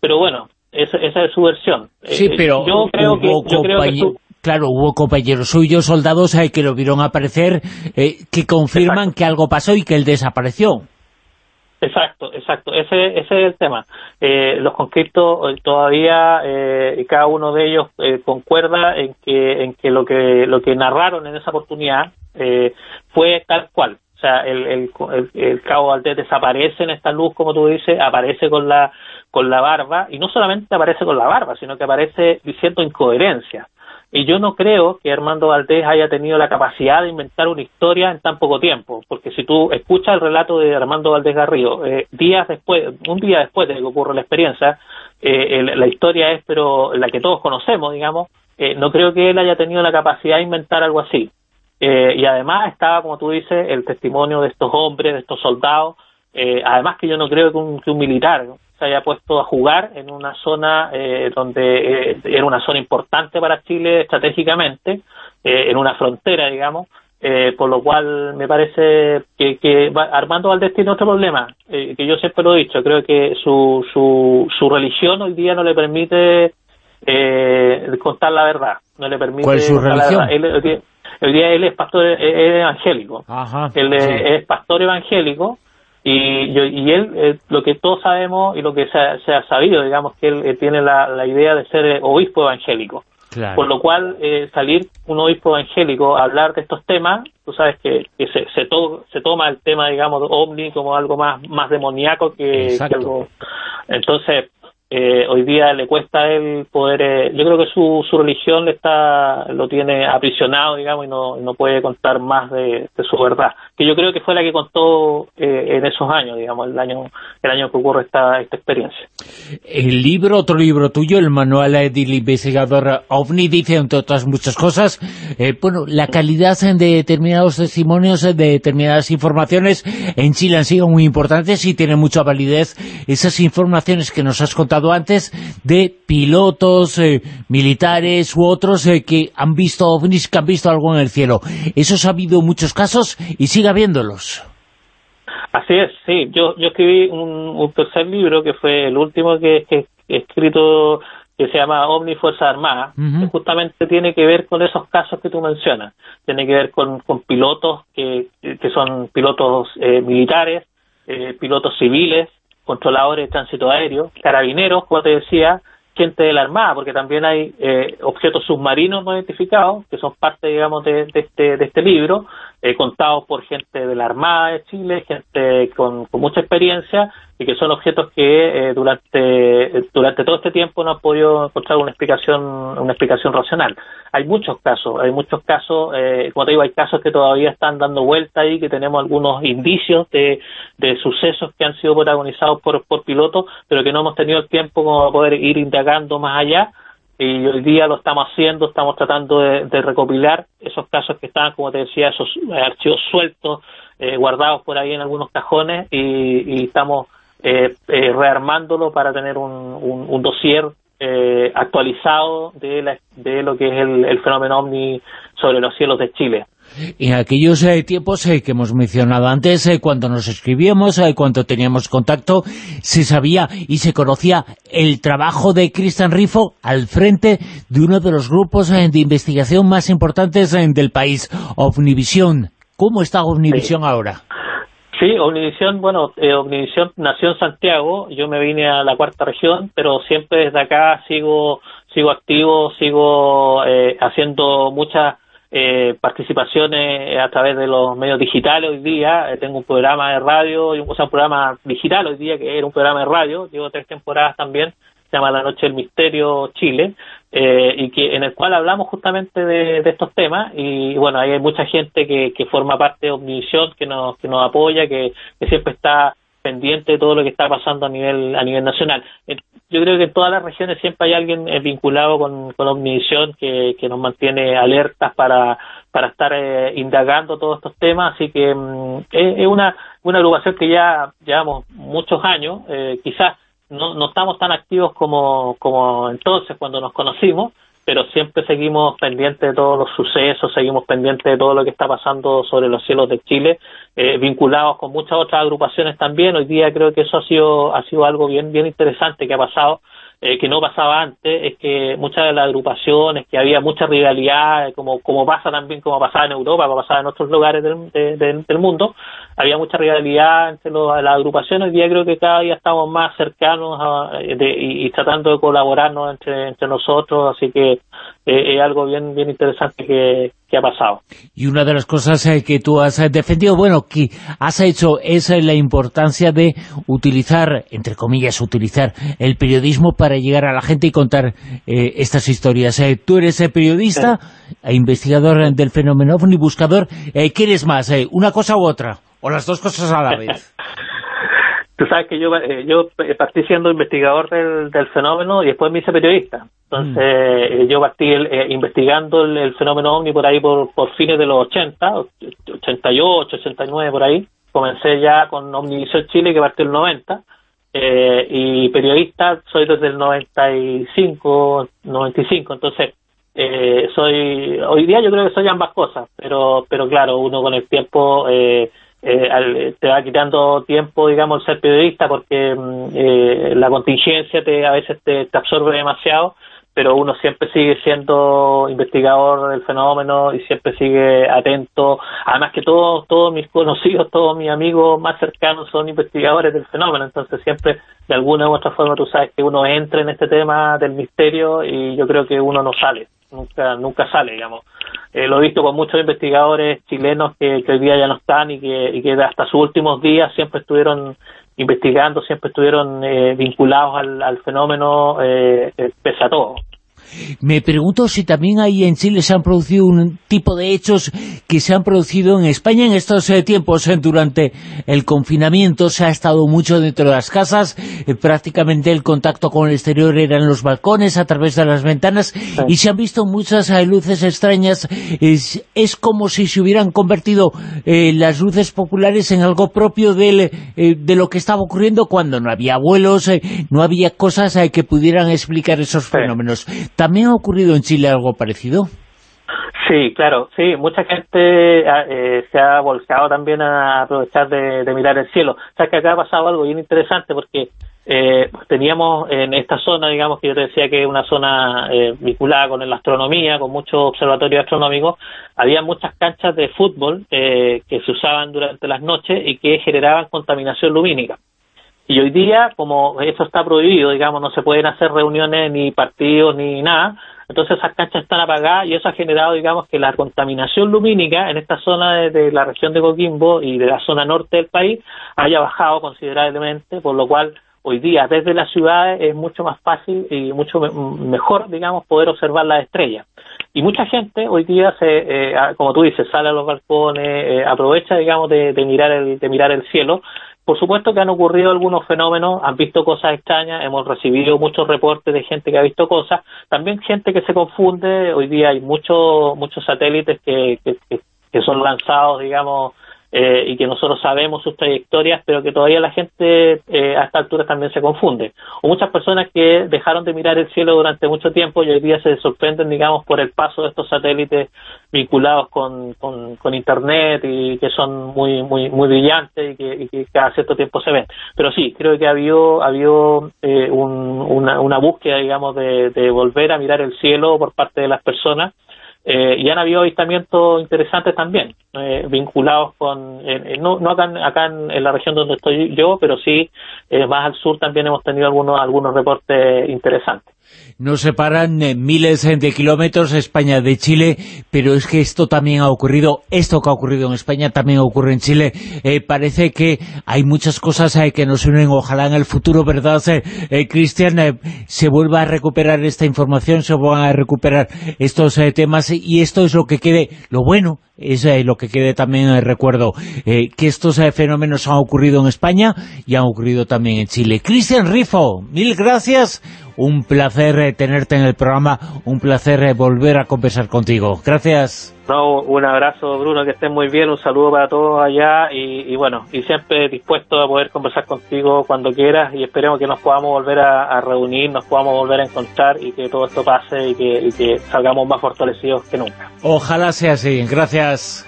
Pero bueno, esa, esa es su versión. Sí, pero yo creo que, Claro, hubo compañeros suyos, soldados que lo vieron aparecer, que confirman que algo pasó y que él desapareció. Exacto, exacto. Ese, ese es el tema. Eh, los conscriptos eh, todavía, eh, cada uno de ellos eh, concuerda en que, en que lo que lo que narraron en esa oportunidad eh, fue tal cual. O sea, el, el, el, cabo Valdés desaparece en esta luz, como tú dices, aparece con la con la barba, y no solamente aparece con la barba, sino que aparece diciendo incoherencia. Y yo no creo que Armando Valdés haya tenido la capacidad de inventar una historia en tan poco tiempo, porque si tú escuchas el relato de Armando Valdés Garrido, eh, días después, un día después de que ocurre la experiencia, eh, la historia es, pero la que todos conocemos, digamos, eh, no creo que él haya tenido la capacidad de inventar algo así. y además estaba, como tú dices, el testimonio de estos hombres, de estos soldados, además que yo no creo que un, que un militar se haya puesto a jugar en una zona eh, donde eh, era una zona importante para Chile estratégicamente, eh, en una frontera, digamos, por lo cual me parece que, que Armando Valdés tiene otro problema, que yo siempre lo he dicho, creo que su, su, su religión hoy día no le permite contar la verdad, no le permite... ¿Cuál es su religión? hoy, día, él es pastor es evangélico, él es pastor evangélico, Y, yo, y él, eh, lo que todos sabemos y lo que se ha, sabido, digamos, que él tiene la, la, idea de ser obispo evangélico. Por lo cual, salir un obispo evangélico a hablar de estos temas, tú sabes que, que se, se, se toma el tema, digamos, ovni como algo más, más demoníaco que, que algo... Entonces, eh, hoy día le cuesta él poder, eh, yo creo que su, su religión está, lo tiene aprisionado, digamos, y no, no puede contar más de, su verdad, que yo creo que fue la que contó eh, en esos años, digamos, el año el año que ocurre esta, esta experiencia. El libro, otro libro tuyo, el manual del investigador OVNI, dice, entre otras muchas cosas, bueno, la calidad de determinados testimonios, de determinadas informaciones, en Chile han sido muy importantes y tienen mucha validez esas informaciones que nos has contado antes de pilotos eh, militares u otros eh, que han visto ovnis, que han visto algo en el cielo. Esos ha habido muchos casos y sigue habiéndolos. Así es, sí. Yo, yo escribí un, tercer libro que fue el último que, he escrito que se llama OVNI Fuerza Armada, que justamente tiene que ver con esos casos que tú mencionas. Tiene que ver con, pilotos que, que son pilotos eh, militares, pilotos civiles, controladores de tránsito aéreo, carabineros, como te decía, gente de la Armada, porque también hay eh, objetos submarinos no identificados, que son parte, digamos, de, este, de este libro, eh, contados por gente de la Armada de Chile, gente con mucha experiencia, y que son objetos que eh, durante durante todo este tiempo no han podido encontrar una explicación una explicación racional. Hay muchos casos, hay muchos casos, eh, como te digo, hay casos que todavía están dando vuelta ahí, que tenemos algunos indicios de, de sucesos que han sido protagonizados por, por pilotos, pero que no hemos tenido el tiempo como poder ir indagando más allá y hoy día lo estamos haciendo, estamos tratando de, recopilar esos casos que estaban, como te decía, esos archivos sueltos, eh, guardados por ahí en algunos cajones y, y estamos eh, eh, rearmándolo para tener un, un, dossier eh, actualizado de, de lo que es el, fenómeno OVNI sobre los cielos de Chile. En aquellos tiempos que hemos mencionado antes, cuando nos escribíamos, cuando teníamos contacto, se sabía y se conocía el trabajo de Cristian Rifo al frente de uno de los grupos de investigación más importantes del país, OVNIVISION. ¿Cómo está OVNIVISION ahora? Sí, Omnivisión, bueno, eh, Omnivisión nació en Santiago, yo me vine a la cuarta región, pero siempre desde acá sigo sigo activo, sigo eh, haciendo muchas eh, participaciones a través de los medios digitales hoy día, eh, tengo un programa de radio, o un programa digital hoy día que era un programa de radio, llevo tres temporadas también, se llama La Noche del Misterio Chile, eh, y que en el cual hablamos justamente de, estos temas y bueno, hay mucha gente que, que forma parte de Omnivisión, que nos, que nos apoya, que, siempre está pendiente de todo lo que está pasando a nivel a nivel nacional. Eh, yo creo que en todas las regiones siempre hay alguien eh, vinculado con, con Omnivisión que, que nos mantiene alertas para, para estar indagando todos estos temas, así que mm, es, una, una agrupación que ya llevamos muchos años, quizás no, no estamos tan activos como, como entonces cuando nos conocimos, pero siempre seguimos pendientes de todos los sucesos, seguimos pendientes de todo lo que está pasando sobre los cielos de Chile, eh, vinculados con muchas otras agrupaciones también. Hoy día creo que eso ha sido, ha sido algo bien, bien interesante que ha pasado eh, que no pasaba antes es que muchas de las agrupaciones, que había mucha rivalidad, como, como pasa también, como pasaba en Europa, como pasaba en otros lugares del, del mundo, había mucha rivalidad entre las agrupaciones. Hoy día creo que cada día estamos más cercanos y, tratando de colaborarnos entre, entre nosotros, así que eh, es algo bien, bien interesante que, que ha pasado. Y una de las cosas eh, que tú has defendido, bueno, que has hecho es la importancia de utilizar, entre comillas, utilizar el periodismo para llegar a la gente y contar eh, estas historias. Eh, tú eres periodista, e investigador del fenómeno OVNI, buscador. ¿Qué eres más, una cosa u otra? ¿O las dos cosas a la vez? Tú sabes que yo, yo partí siendo investigador del, del fenómeno y después me hice periodista. Entonces, mm. yo partí investigando el, fenómeno OVNI por ahí por, por fines de los 80, 88, 89 por ahí. Comencé ya con Omnivisión Chile que partió el 90 eh, y periodista soy desde el 95, 95, entonces eh, soy hoy día yo creo que soy ambas cosas, pero pero claro, uno con el tiempo eh, eh te va quitando tiempo, digamos, ser periodista porque mm, eh, la contingencia te a veces te, absorbe demasiado, pero uno siempre sigue siendo investigador del fenómeno y siempre sigue atento. Además que todos todos mis conocidos, todos mis amigos más cercanos son investigadores del fenómeno, entonces siempre de alguna u otra forma tú sabes que uno entra en este tema del misterio y yo creo que uno no sale, nunca nunca sale, digamos. Eh, lo he visto con muchos investigadores chilenos que, hoy día ya no están y que, y que hasta sus últimos días siempre estuvieron investigando, siempre estuvieron eh, vinculados al, al fenómeno eh, eh pese a todo. Me pregunto si también ahí en Chile se han producido un tipo de hechos que se han producido en España en estos eh, tiempos. Eh, durante el confinamiento se ha estado mucho dentro de las casas, eh, prácticamente el contacto con el exterior era en los balcones, a través de las ventanas, y se han visto muchas luces extrañas. Es, como si se hubieran convertido las luces populares en algo propio de lo que estaba ocurriendo cuando no había vuelos, no había cosas que pudieran explicar esos fenómenos. ¿También ha ocurrido en Chile algo parecido? Sí, claro, sí, mucha gente ah, eh, se ha volcado también a aprovechar de, mirar el cielo. O sea que acá ha pasado algo bien interesante porque eh, teníamos en esta zona, digamos que yo te decía que es una zona eh, vinculada con la astronomía, con muchos observatorios astronómicos, había muchas canchas de fútbol que se usaban durante las noches y que generaban contaminación lumínica. Y hoy día, como eso está prohibido, digamos, no se pueden hacer reuniones ni partidos ni nada, entonces esas canchas están apagadas y eso ha generado, digamos, que la contaminación lumínica en esta zona de, la región de Coquimbo y de la zona norte del país haya bajado considerablemente, por lo cual hoy día desde las ciudades es mucho más fácil y mucho mejor, digamos, poder observar las estrellas. Y mucha gente hoy día, se, eh, como tú dices, sale a los balcones, eh, aprovecha, digamos, de, mirar el, de mirar el cielo por supuesto que han ocurrido algunos fenómenos, han visto cosas extrañas, hemos recibido muchos reportes de gente que ha visto cosas, también gente que se confunde, hoy día hay muchos muchos satélites que, que, que son lanzados, digamos, eh, y que nosotros sabemos sus trayectorias, pero que todavía la gente eh, a esta altura también se confunde. O muchas personas que dejaron de mirar el cielo durante mucho tiempo y hoy día se sorprenden, digamos, por el paso de estos satélites vinculados con, con, Internet y que son muy muy muy brillantes y que, cada cierto tiempo se ven. Pero sí, creo que ha habido, ha habido eh, una, una búsqueda, digamos, de, de volver a mirar el cielo por parte de las personas eh, y han habido avistamientos interesantes también, eh, vinculados con, no, no acá, acá en, la región donde estoy yo, pero sí eh, más al sur también hemos tenido algunos, algunos reportes interesantes. Nos separan eh, miles de kilómetros España de Chile, pero es que esto también ha ocurrido, esto que ha ocurrido en España también ocurre en Chile. Eh, parece que hay muchas cosas eh, que nos unen, ojalá en el futuro, ¿verdad? Cristian, se vuelva a recuperar esta información, se vuelvan a recuperar estos temas y esto es lo que quede, lo bueno, es lo que quede también recuerdo, que estos fenómenos han ocurrido en España y han ocurrido también en Chile. Cristian Rifo, mil gracias un placer eh, tenerte en el programa, un placer eh, volver a conversar contigo. Gracias. No, un abrazo Bruno, que estés muy bien, un saludo para todos allá y, bueno, y siempre dispuesto a poder conversar contigo cuando quieras y esperemos que nos podamos volver a, reunir, nos podamos volver a encontrar y que todo esto pase y que, y que salgamos más fortalecidos que nunca. Ojalá sea así, gracias.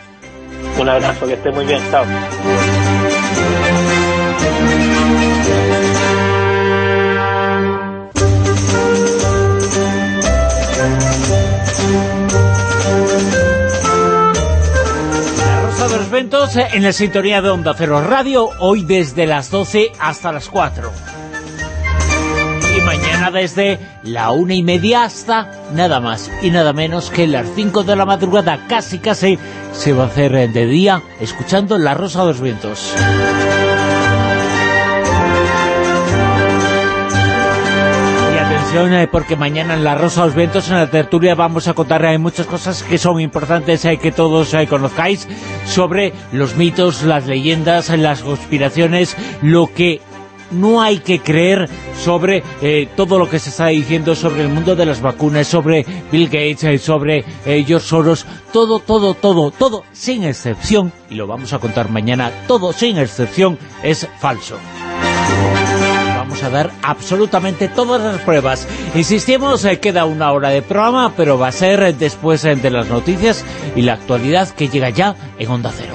Un abrazo, que estés muy bien, chao. Ventos en la sintonía de Onda Cero Radio, hoy desde las 12 hasta las 4. Y mañana desde la una y media hasta nada más y nada menos que las 5 de la madrugada, casi casi se va a hacer de día, escuchando La Rosa de los Vientos. Eh, porque mañana en La Rosa los Vientos, en la tertulia, vamos a contar hay muchas cosas que son importantes hay que todos eh, conozcáis sobre los mitos, las leyendas, las conspiraciones, lo que no hay que creer sobre eh, todo lo que se está diciendo sobre el mundo de las vacunas, sobre Bill Gates, sobre George Soros, todo, todo, todo, todo, sin excepción, y lo vamos a contar mañana, todo sin excepción es falso a dar absolutamente todas las pruebas. Insistimos, eh, queda una hora de programa, pero va a ser eh, después eh, de las noticias y la actualidad que llega ya en Onda Cero.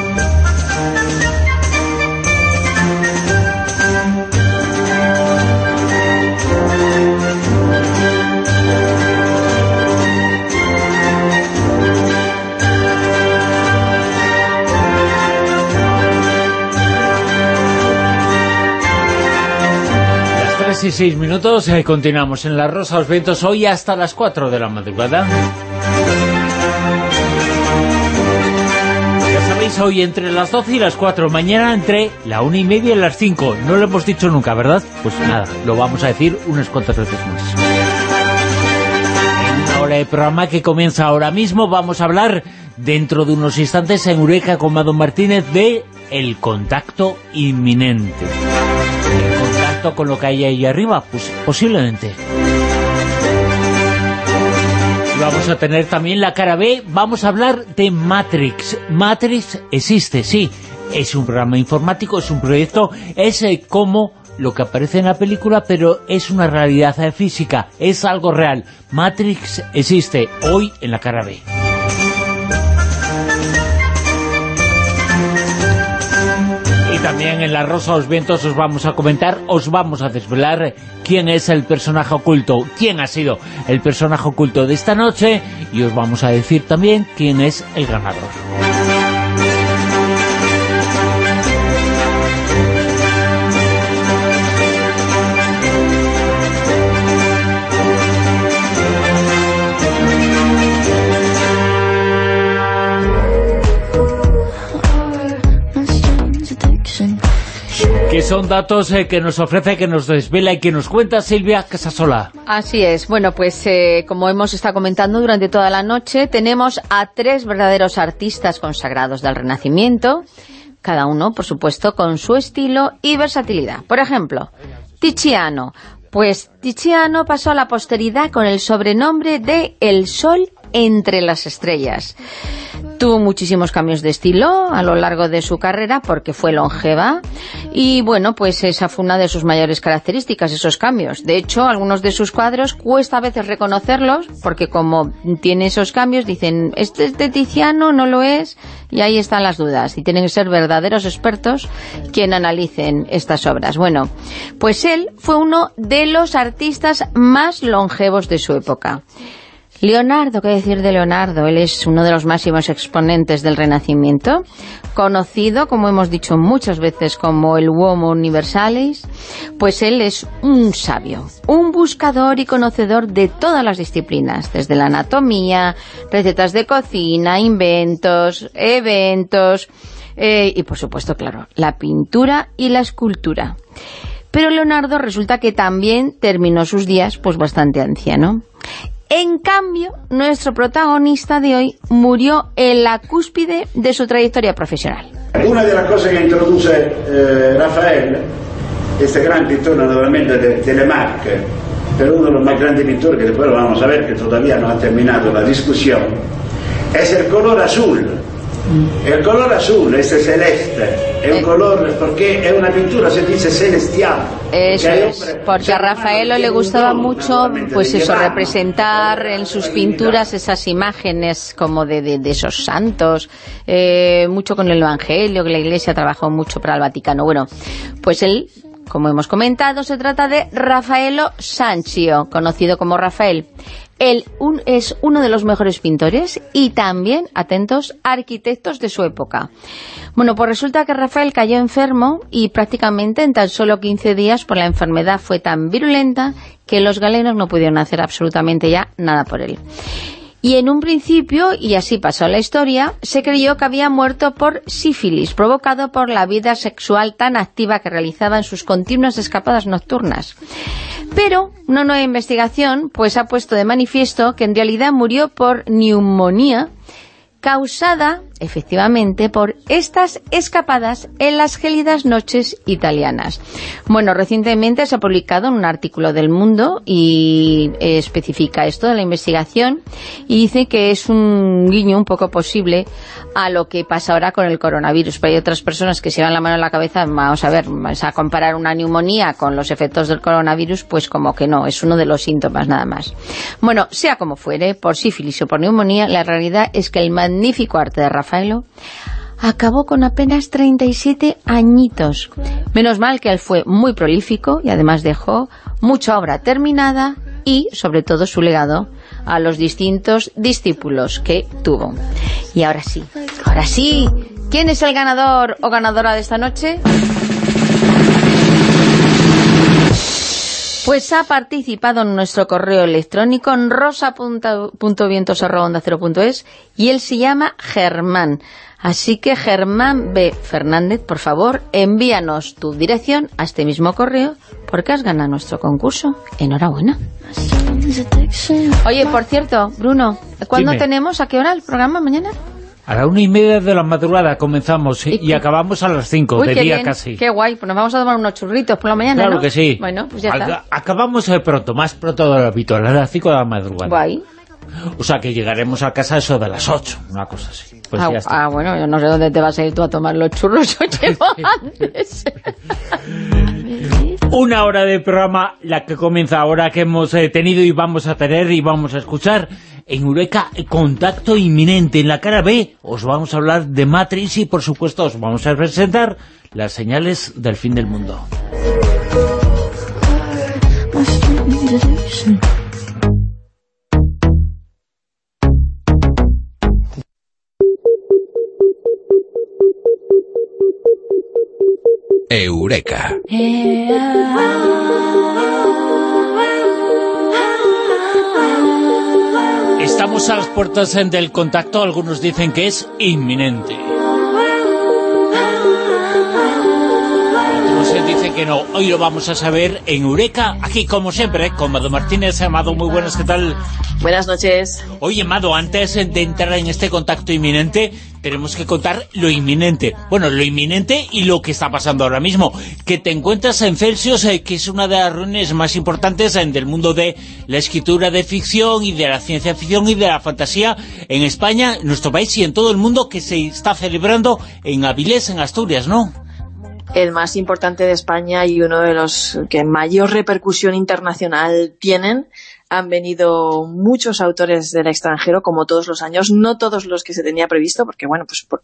3 y 6 minutos, eh, continuamos en La Rosa los Vientos hoy hasta las 4 de la madrugada. Ya sabéis, hoy entre las 12 y las 4, mañana entre la 1 y media y las 5. No lo hemos dicho nunca, ¿verdad? Pues nada, lo vamos a decir unas cuantas veces más. En una hora de programa que comienza ahora mismo, vamos a hablar dentro de unos instantes en Eureka con Mado Martínez de el contacto inminente. ¿El contacto con lo que hay ahí arriba? Pues posiblemente. Vamos a tener también la cara B, vamos a hablar de Matrix. Matrix existe, sí, es un programa informático, es un proyecto, es eh, como lo que aparece en la película, pero es una realidad física, es algo real. Matrix existe hoy en la cara B. también en La Rosa los Vientos os vamos a comentar, os vamos a desvelar quién es el personaje oculto, quién ha sido el personaje oculto de esta noche y os vamos a decir también quién es el ganador. Son datos eh, que nos ofrece, que nos desvela y que nos cuenta Silvia Casasola. Así es. Bueno, pues eh, como hemos estado comentando durante toda la noche, tenemos a tres verdaderos artistas consagrados del Renacimiento, cada uno, por supuesto, con su estilo y versatilidad. Por ejemplo, Tiziano. Pues Tiziano pasó a la posteridad con el sobrenombre de El Sol entre las estrellas. Tuvo muchísimos cambios de estilo a lo largo de su carrera porque fue longeva y bueno, pues esa fue una de sus mayores características, esos cambios. De hecho, algunos de sus cuadros cuesta a veces reconocerlos porque como tiene esos cambios dicen, este es de Tiziano, no lo es y ahí están las dudas y tienen que ser verdaderos expertos quien analicen estas obras. Bueno, pues él fue uno de los artistas más longevos de su época. Leonardo, ¿qué decir de Leonardo? Él es uno de los máximos exponentes del Renacimiento, conocido, como hemos dicho muchas veces, como el Uomo Universalis, pues él es un sabio, un buscador y conocedor de todas las disciplinas, desde la anatomía, recetas de cocina, inventos, eventos, eh, y por supuesto, claro, la pintura y la escultura. Pero Leonardo resulta que también terminó sus días pues bastante anciano. En cambio, nuestro protagonista de hoy murió en la cúspide de su trayectoria profesional. Una de las cosas que introduce eh, Rafael, este gran pintor naturalmente de Telemark, pero uno de los más grandes pintores que después vamos a ver, que todavía no ha terminado la discusión, es el color azul. El color azul, ese celeste, es un color, porque es una pintura, se dice celestial. Eso es, porque a Rafaelo le gustaba mucho, pues eso, representar en sus pinturas esas imágenes como de, de, de esos santos, eh, mucho con el Evangelio, que la Iglesia trabajó mucho para el Vaticano. Bueno, pues él como hemos comentado, se trata de Rafaelo Sanchio, conocido como Rafael. Él es uno de los mejores pintores y también, atentos, arquitectos de su época. Bueno, pues resulta que Rafael cayó enfermo y prácticamente en tan solo 15 días por la enfermedad fue tan virulenta que los galenos no pudieron hacer absolutamente ya nada por él. Y en un principio, y así pasó la historia, se creyó que había muerto por sífilis, provocado por la vida sexual tan activa que realizaba en sus continuas escapadas nocturnas. Pero una nueva investigación pues ha puesto de manifiesto que en realidad murió por neumonía causada efectivamente, por estas escapadas en las gélidas noches italianas. Bueno, recientemente se ha publicado un artículo del Mundo y especifica esto de la investigación y dice que es un guiño un poco posible a lo que pasa ahora con el coronavirus. Pero hay otras personas que se van la mano en la cabeza, vamos a ver, a comparar una neumonía con los efectos del coronavirus, pues como que no, es uno de los síntomas nada más. Bueno, sea como fuere, por sífilis o por neumonía, la realidad es que el magnífico arte de Acabó con apenas 37 añitos. Menos mal que él fue muy prolífico y además dejó mucha obra terminada y, sobre todo, su legado a los distintos discípulos que tuvo. Y ahora sí, ahora sí, ¿quién es el ganador o ganadora de esta noche? Pues ha participado en nuestro correo electrónico en rosa.vientos.es y él se llama Germán. Así que Germán B. Fernández, por favor, envíanos tu dirección a este mismo correo porque has ganado nuestro concurso. Enhorabuena. Oye, por cierto, Bruno, ¿cuándo Dime. tenemos? ¿A qué hora el programa mañana? A la una y media de la madrugada comenzamos y, y acabamos a las cinco, Uy, de qué día bien, casi. qué guay. Pues nos vamos a tomar unos churritos por la mañana, Claro ¿no? que sí. Bueno, pues ya está. Aca- Acabamos eh, pronto, más pronto de lo habitual, a las 5 de la madrugada. Guay. O sea que llegaremos a casa eso de las 8, una cosa así. Pues ah, ya está. ah, bueno, yo no sé dónde te vas a ir tú a tomar los churros, yo llevo antes. Una hora de programa, la que comienza ahora, que hemos eh, tenido y vamos a tener y vamos a escuchar. En Eureka, eh, contacto inminente. En la cara B os vamos a hablar de Matrix y, por supuesto, os vamos a presentar las señales del fin del mundo. Eureka. Estamos a las puertas del contacto, algunos dicen que es inminente. Eh, dicen que no. Hoy lo vamos a saber en Eureka, aquí como siempre, eh, con Mado Martínez. Amado, muy buenas, ¿qué tal? Buenas noches. Oye, Mado, antes eh, de entrar en este contacto inminente, tenemos que contar lo inminente. Bueno, lo inminente y lo que está pasando ahora mismo. Que te encuentras en Celsius, eh, que es una de las reuniones más importantes eh, del mundo de la escritura de ficción y de la ciencia ficción y de la fantasía en España, en nuestro país y en todo el mundo, que se está celebrando en Avilés, en Asturias, ¿no? El más importante de España y uno de los que mayor repercusión internacional tienen. Han venido muchos autores del extranjero, como todos los años, no todos los que se tenía previsto, porque bueno, pues por,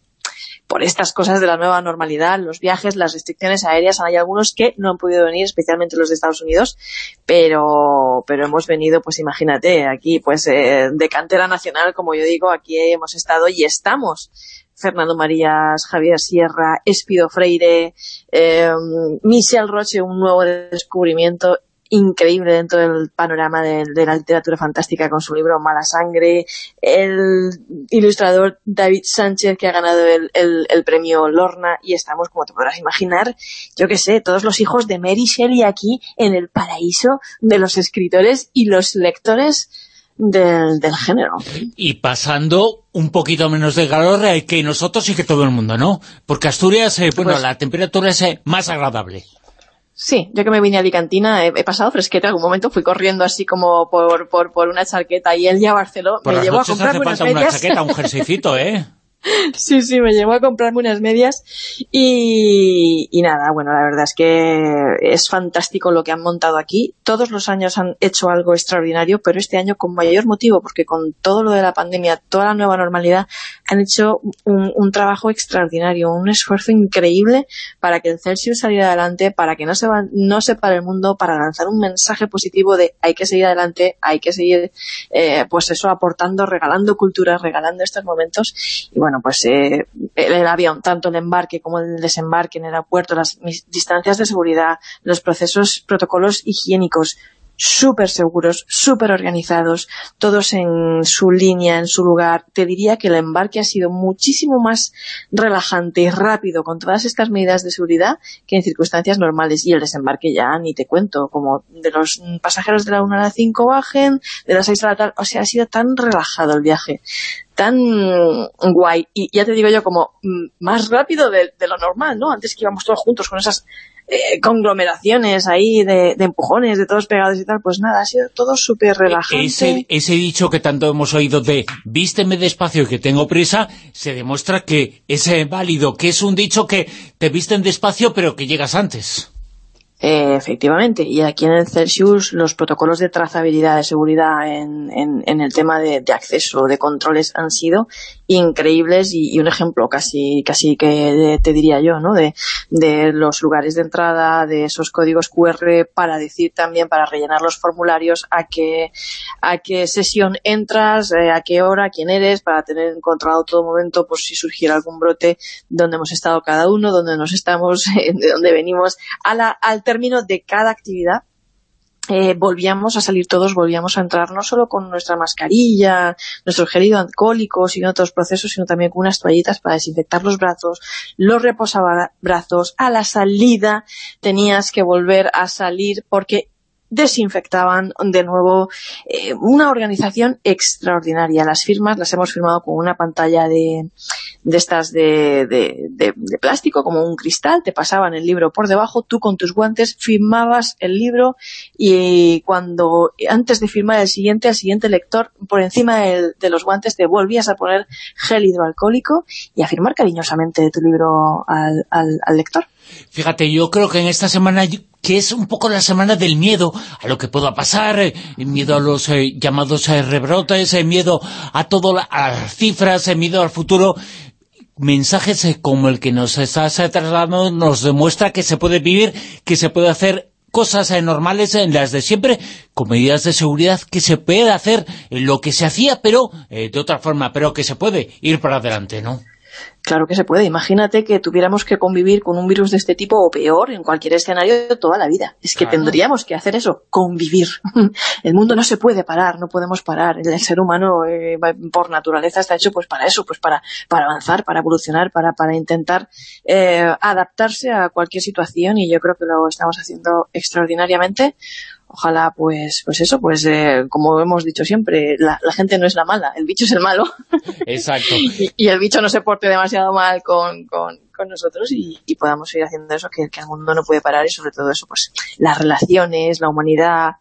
por estas cosas de la nueva normalidad, los viajes, las restricciones aéreas, hay algunos que no han podido venir, especialmente los de Estados Unidos, pero pero hemos venido, pues imagínate, aquí pues eh, de cantera nacional, como yo digo, aquí hemos estado y estamos. Fernando Marías, Javier Sierra, Espido Freire, eh, Michel Roche, un nuevo descubrimiento increíble dentro del panorama de, la literatura fantástica con su libro Mala Sangre, el ilustrador David Sánchez que ha ganado el, el premio Lorna y estamos, como te podrás imaginar, yo que sé, todos los hijos de Mary Shelley aquí en el paraíso de los escritores y los lectores del, del género. Y pasando un poquito menos de calor que nosotros y que todo el mundo, ¿no? Porque Asturias, eh, bueno, Pues- la temperatura es eh, más agradable. Sí, yo que me vine a Alicantina he, he pasado fresqueta. En algún momento fui corriendo así como por, por, por una charqueta y él ya a Barcelona Por me llevó a hace unas falta una medias. chaqueta, un jerseycito, ¿eh? Sí, sí, me llevó a comprarme unas medias y, y nada, bueno, la verdad es que es fantástico lo que han montado aquí. Todos los años han hecho algo extraordinario, pero este año con mayor motivo, porque con todo lo de la pandemia, toda la nueva normalidad, han hecho un, un trabajo extraordinario, un esfuerzo increíble para que el Celsius saliera adelante, para que no se, va- no se pare el mundo, para lanzar un mensaje positivo de hay que seguir adelante, hay que seguir, eh, pues eso, aportando, regalando cultura, regalando estos momentos. Y bueno, pues eh, el, avión, tanto el embarque como el desembarque en el aeropuerto, las mis- distancias de seguridad, los procesos, protocolos higiénicos, súper seguros, súper organizados, todos en su línea, en su lugar. Te diría que el embarque ha sido muchísimo más relajante y rápido con todas estas medidas de seguridad que en circunstancias normales. Y el desembarque ya ni te cuento, como de los pasajeros de la 1 a la 5 bajen, de las 6 a la tarde, o sea, ha sido tan relajado el viaje tan guay. Y ya te digo yo, como mm, más rápido de, lo normal, ¿no? Antes que íbamos todos juntos con esas eh, conglomeraciones ahí de, empujones, de todos pegados y tal, pues nada, ha sido todo súper e-, relajante. Ese, ese dicho que tanto hemos oído de vísteme despacio que tengo prisa, se demuestra que es válido, que es un dicho que te visten despacio pero que llegas antes. Eh, efectivamente, y aquí en el Celsius los protocolos de trazabilidad de seguridad en, en, el tema de, de, acceso, de controles han sido increíbles y, un ejemplo casi casi que te diría yo, ¿no? De, de, los lugares de entrada, de esos códigos QR para decir también, para rellenar los formularios a qué, a qué sesión entras, eh, a qué hora, quién eres, para tener encontrado todo momento por si surgiera algún brote, dónde hemos estado cada uno, dónde nos estamos, de dónde venimos, a la, al término de cada actividad eh, volvíamos a salir todos, volvíamos a entrar no solo con nuestra mascarilla, nuestro gel alcohólico, sino otros procesos, sino también con unas toallitas para desinfectar los brazos, los reposabrazos, a la salida tenías que volver a salir porque desinfectaban de nuevo eh, una organización extraordinaria. Las firmas las hemos firmado con una pantalla de, de estas de, de, plástico, como un cristal, te pasaban el libro por debajo, tú con tus guantes firmabas el libro y cuando antes de firmar el siguiente, el siguiente lector, por encima de, los guantes te volvías a poner gel hidroalcohólico y a firmar cariñosamente tu libro al, al lector. Fíjate, yo creo que en esta semana, que es un poco la semana del miedo a lo que pueda pasar, eh, miedo a los eh, llamados eh, rebrotes, miedo a todo, a las cifras, miedo al futuro, mensajes como el que nos estás trasladando nos demuestra que se puede vivir, que se puede hacer cosas normales en las de siempre, con medidas de seguridad que se puede hacer lo que se hacía, pero de otra forma, pero que se puede ir para adelante, ¿no? Claro que se puede. Imagínate que tuviéramos que convivir con un virus de este tipo o peor en cualquier escenario toda la vida. Es que tendríamos que hacer eso, convivir. El mundo no se puede parar, no podemos parar. El ser humano eh, por naturaleza está hecho pues para eso, pues para, para avanzar, para evolucionar, para, para intentar eh, adaptarse a cualquier situación y yo creo que lo estamos haciendo extraordinariamente ojalá pues pues eso, pues eh, como hemos dicho siempre, la, gente no es la mala, el bicho es el malo. Exacto. y, el bicho no se porte demasiado mal con, con, con nosotros y, podamos seguir haciendo eso que, el mundo no puede parar y sobre todo eso, pues las relaciones, la humanidad.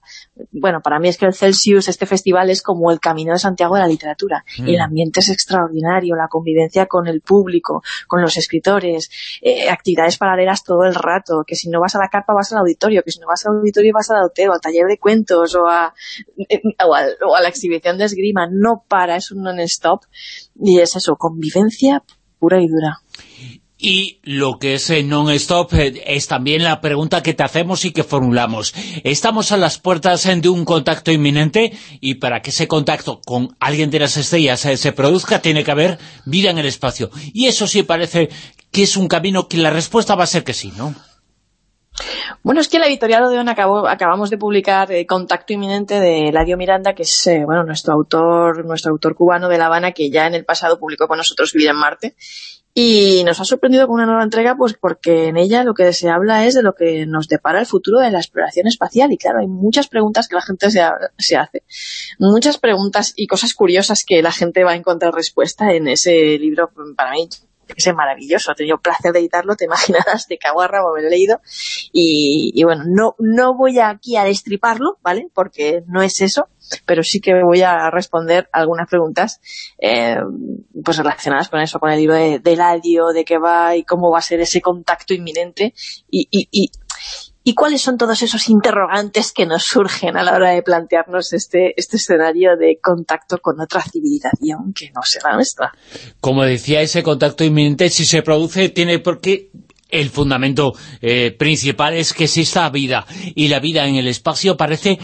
Bueno, para mí es que el Celsius, este festival es como el camino de Santiago de la literatura. Mm. El ambiente es extraordinario, la convivencia con el público, con los escritores, eh, actividades paralelas todo el rato, que si no vas a la carpa vas al auditorio, que si no vas al auditorio vas al auteo, al taller de cuentos o a, eh, o a, o a la exhibición de esgrima. No para, es un non-stop y es eso, convivencia pura y dura. Y lo que es non-stop eh, es también la pregunta que te hacemos y que formulamos. Estamos a las puertas eh, de un contacto inminente y para que ese contacto con alguien de las estrellas eh, se produzca tiene que haber vida en el espacio. Y eso sí parece que es un camino que la respuesta va a ser que sí, ¿no? Bueno, es que la editorial Odeon acabó, acabamos de publicar Contacto Inminente de Eladio Miranda, que es bueno nuestro autor nuestro autor cubano de La Habana, que ya en el pasado publicó con nosotros Vivir en Marte, y nos ha sorprendido con una nueva entrega pues porque en ella lo que se habla es de lo que nos depara el futuro de la exploración espacial. Y claro, hay muchas preguntas que la gente se, se hace. Muchas preguntas y cosas curiosas que la gente va a encontrar respuesta en ese libro, para mí, es maravilloso, he tenido placer de editarlo, te imaginarás de caguarra haber leído y, y, bueno, no, no voy aquí a destriparlo, ¿vale? Porque no es eso, pero sí que voy a responder algunas preguntas eh, pues relacionadas con eso, con el libro de, de de qué va y cómo va a ser ese contacto inminente y, y, y ¿Y cuáles son todos esos interrogantes que nos surgen a la hora de plantearnos este, este escenario de contacto con otra civilización que no será nuestra? Como decía, ese contacto inminente, si se produce, tiene por qué el fundamento eh, principal es que exista vida y la vida en el espacio parece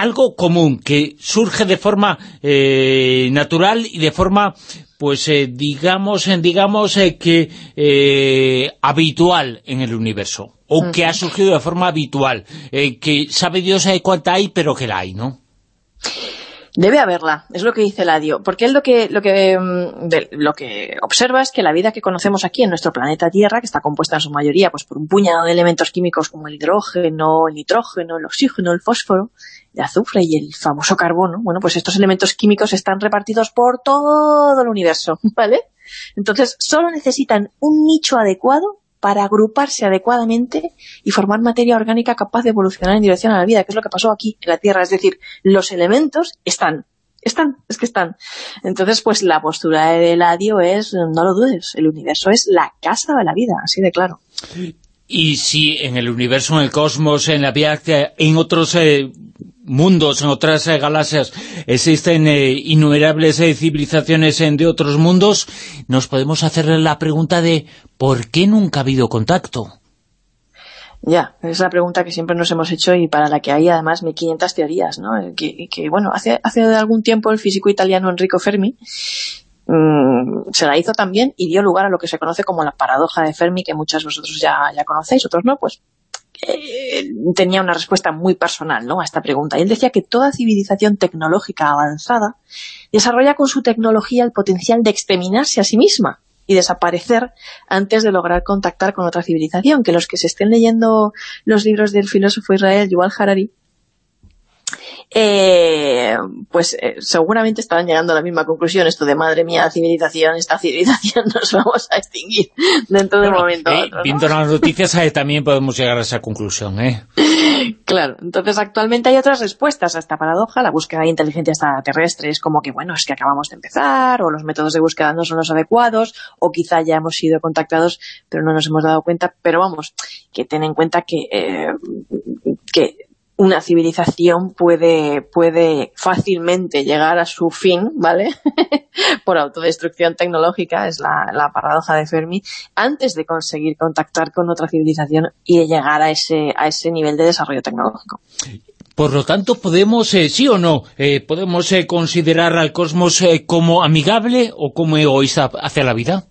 algo común, que surge de forma eh, natural y de forma, pues eh, digamos, digamos que habitual en el universo, o que ha surgido de forma habitual, que sabe Dios cuánta hay, pero que la hay, ¿no? Debe haberla, es lo que dice Ladio, porque él lo que, lo, que, mm, lo que observa es que la vida que conocemos aquí en nuestro planeta Tierra, que está compuesta en su mayoría pues, por un puñado de elementos químicos como el hidrógeno, el nitrógeno, el oxígeno, el fósforo, el azufre y el famoso carbono, bueno, pues estos elementos químicos están repartidos por todo el universo, ¿vale? Entonces, solo necesitan un nicho adecuado para agruparse adecuadamente y formar materia orgánica capaz de evolucionar en dirección a la vida, que es lo que pasó aquí en la Tierra. Es decir, los elementos están, están, es que están. Entonces, pues la postura de Eladio es, no lo dudes, el universo es la casa de la vida, así de claro. Y si en el universo, en el cosmos, en la Vía en otros eh, mundos, en otras eh, galaxias, existen eh, innumerables civilizaciones de otros mundos, nos podemos hacer la pregunta de ¿por qué nunca ha habido contacto? Ya, es la pregunta que siempre nos hemos hecho y para la que hay además 1500 teorías, ¿no? Que, que bueno, hace, hace algún tiempo el físico italiano Enrico Fermi mm, se la hizo también y dio lugar a lo que se conoce como la paradoja de Fermi, que muchos de vosotros ya, conocéis, otros no, pues eh, tenía una respuesta muy personal ¿no? a esta pregunta. Y él decía que toda civilización tecnológica avanzada desarrolla con su tecnología el potencial de exterminarse a sí misma y desaparecer antes de lograr contactar con otra civilización, que los que se estén leyendo los libros del filósofo Israel Yuval Harari eh, pues eh, seguramente estaban llegando a la misma conclusión, esto de madre mía, civilización, esta civilización nos vamos a extinguir dentro de un momento. Eh, viendo las noticias también podemos llegar a esa conclusión. Claro, entonces actualmente hay otras respuestas a esta paradoja, la búsqueda de inteligencia extraterrestre es como que, bueno, es que acabamos de empezar, o los métodos de búsqueda no son los adecuados, o quizá ya hemos sido contactados, pero no nos hemos dado cuenta, pero vamos, que ten en cuenta que, que una civilización puede, puede fácilmente llegar a su fin, ¿vale? Por autodestrucción tecnológica, es la, paradoja de Fermi, antes de conseguir contactar con otra civilización y llegar a ese, a ese nivel de desarrollo tecnológico. Por lo tanto, ¿podemos, eh, sí o no, eh, podemos eh, considerar al cosmos como amigable o como egoísta hacia la vida?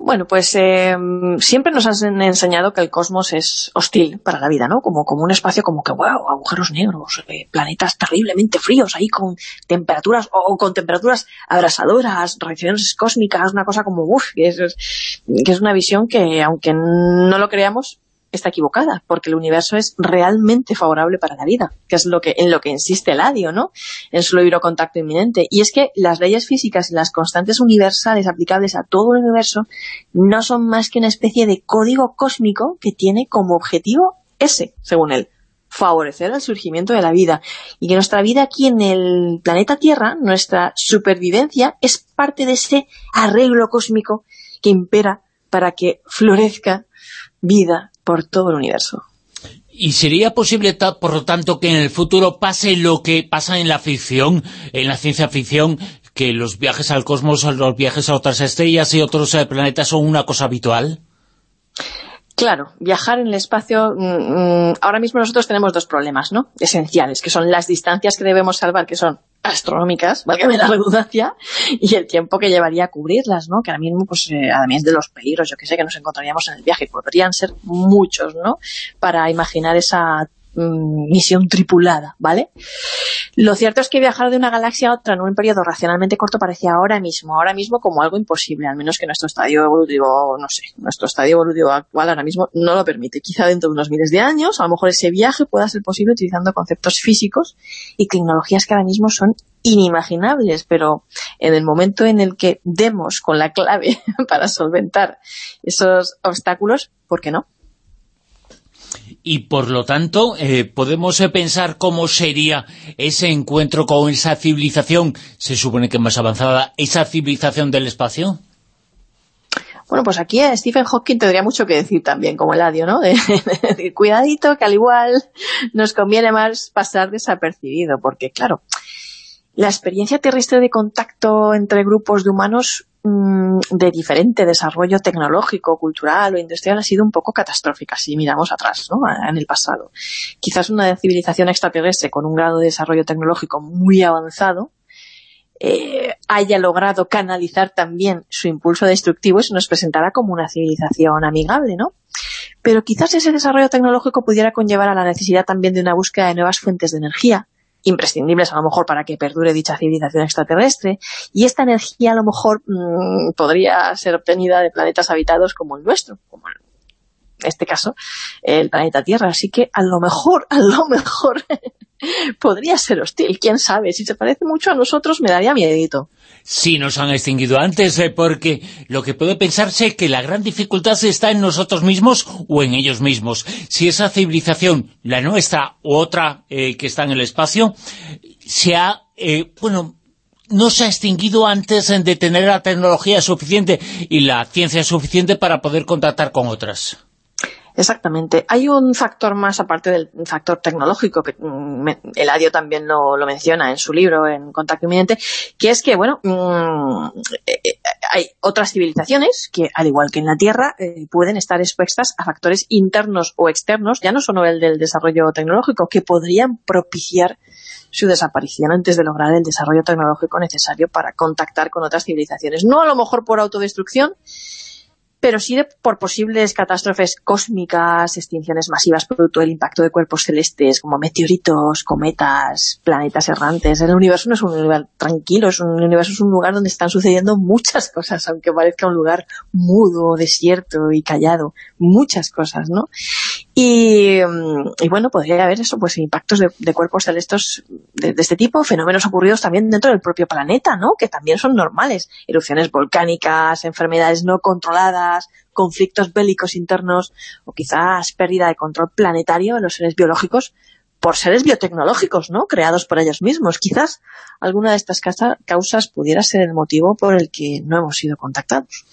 Bueno, pues eh, siempre nos han enseñado que el cosmos es hostil para la vida, ¿no? Como, como un espacio como que, wow, agujeros negros, eh, planetas terriblemente fríos ahí con temperaturas, o con temperaturas abrasadoras, radiaciones cósmicas, una cosa como, uff, que es, que es una visión que, aunque no lo creamos, está equivocada, porque el universo es realmente favorable para la vida, que es lo que en lo que insiste Ladio, ¿no? En su libro Contacto Inminente. Y es que las leyes físicas y las constantes universales aplicables a todo el universo no son más que una especie de código cósmico que tiene como objetivo ese, según él, favorecer el surgimiento de la vida. Y que nuestra vida aquí en el planeta Tierra, nuestra supervivencia, es parte de ese arreglo cósmico que impera para que florezca vida por todo el universo. ¿Y sería posible, por lo tanto, que en el futuro pase lo que pasa en la ficción, en la ciencia ficción, que los viajes al cosmos, los viajes a otras estrellas y otros eh, planetas son una cosa habitual? Claro, viajar en el espacio, mm, mm, ahora mismo nosotros tenemos dos problemas, ¿no? Esenciales, que son las distancias que debemos salvar, que son astronómicas, valga la redundancia, y el tiempo que llevaría a cubrirlas, ¿no? Que ahora mismo, pues, eh, además de los peligros, yo que sé, que nos encontraríamos en el viaje, podrían ser muchos, ¿no? Para imaginar esa Mm, misión tripulada, ¿vale? Lo cierto es que viajar de una galaxia a otra en un periodo racionalmente corto parecía ahora mismo, ahora mismo como algo imposible, al menos que nuestro estadio evolutivo, no sé, nuestro estadio evolutivo actual ahora mismo no lo permite. Quizá dentro de unos miles de años, a lo mejor ese viaje pueda ser posible utilizando conceptos físicos y tecnologías que ahora mismo son inimaginables, pero en el momento en el que demos con la clave para solventar esos obstáculos, ¿por qué no? Y por lo tanto eh, podemos eh, pensar cómo sería ese encuentro con esa civilización, se supone que más avanzada, esa civilización del espacio. Bueno, pues aquí Stephen Hawking tendría mucho que decir también, como el adio, ¿no? De, cuidadito, que al igual nos conviene más pasar desapercibido, porque claro, la experiencia terrestre de contacto entre grupos de humanos mm, de diferente desarrollo tecnológico, cultural o industrial ha sido un poco catastrófica si miramos atrás, ¿no? en el pasado. Quizás una civilización extraterrestre con un grado de desarrollo tecnológico muy avanzado eh, haya logrado canalizar también su impulso destructivo y se nos presentara como una civilización amigable, ¿no? Pero quizás ese desarrollo tecnológico pudiera conllevar a la necesidad también de una búsqueda de nuevas fuentes de energía, imprescindibles a lo mejor para que perdure dicha civilización extraterrestre, y esta energía a lo mejor mmm, podría ser obtenida de planetas habitados como el nuestro, como en este caso el planeta Tierra, así que a lo mejor, a lo mejor podría ser hostil, quién sabe, si se parece mucho a nosotros me daría miedito. Sí, nos han extinguido antes, eh, porque lo que puede pensarse es que la gran dificultad está en nosotros mismos o en ellos mismos. Si esa civilización, la nuestra u otra eh, que está en el espacio, se ha, eh, bueno, no se ha extinguido antes de tener la tecnología suficiente y la ciencia suficiente para poder contactar con otras. Exactamente. Hay un factor más aparte del factor tecnológico, que mm, Eladio también lo, lo, menciona en su libro, en Contacto Inminente, que es que, bueno, mmm, hay otras civilizaciones que, al igual que en la Tierra, eh, pueden estar expuestas a factores internos o externos, ya no solo el del desarrollo tecnológico, que podrían propiciar su desaparición antes de lograr el desarrollo tecnológico necesario para contactar con otras civilizaciones. No a lo mejor por autodestrucción, pero sí de, por posibles catástrofes cósmicas, extinciones masivas producto del impacto de cuerpos celestes como meteoritos, cometas, planetas errantes. El universo no es un lugar tranquilo, es un, el universo es un lugar donde están sucediendo muchas cosas, aunque parezca un lugar mudo, desierto y callado. Muchas cosas, ¿no? Y, y bueno, podría haber eso, pues impactos de, de cuerpos celestes de, de, este tipo, fenómenos ocurridos también dentro del propio planeta, ¿no? Que también son normales. Erupciones volcánicas, enfermedades no controladas, conflictos bélicos internos o quizás pérdida de control planetario de los seres biológicos por seres biotecnológicos, ¿no? Creados por ellos mismos. Quizás alguna de estas causas pudiera ser el motivo por el que no hemos sido contactados.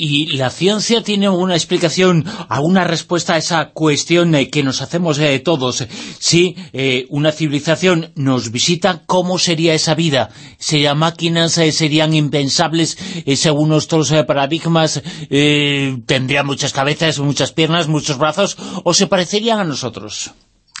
¿Y la ciencia tiene una explicación, alguna respuesta a esa cuestión eh, que nos hacemos eh, todos? Si eh, una civilización nos visita, ¿cómo sería esa vida? ¿Serían máquinas? ¿Serían impensables según nuestros paradigmas? ¿Tendrían muchas cabezas, muchas piernas, muchos brazos? ¿O se parecerían a nosotros?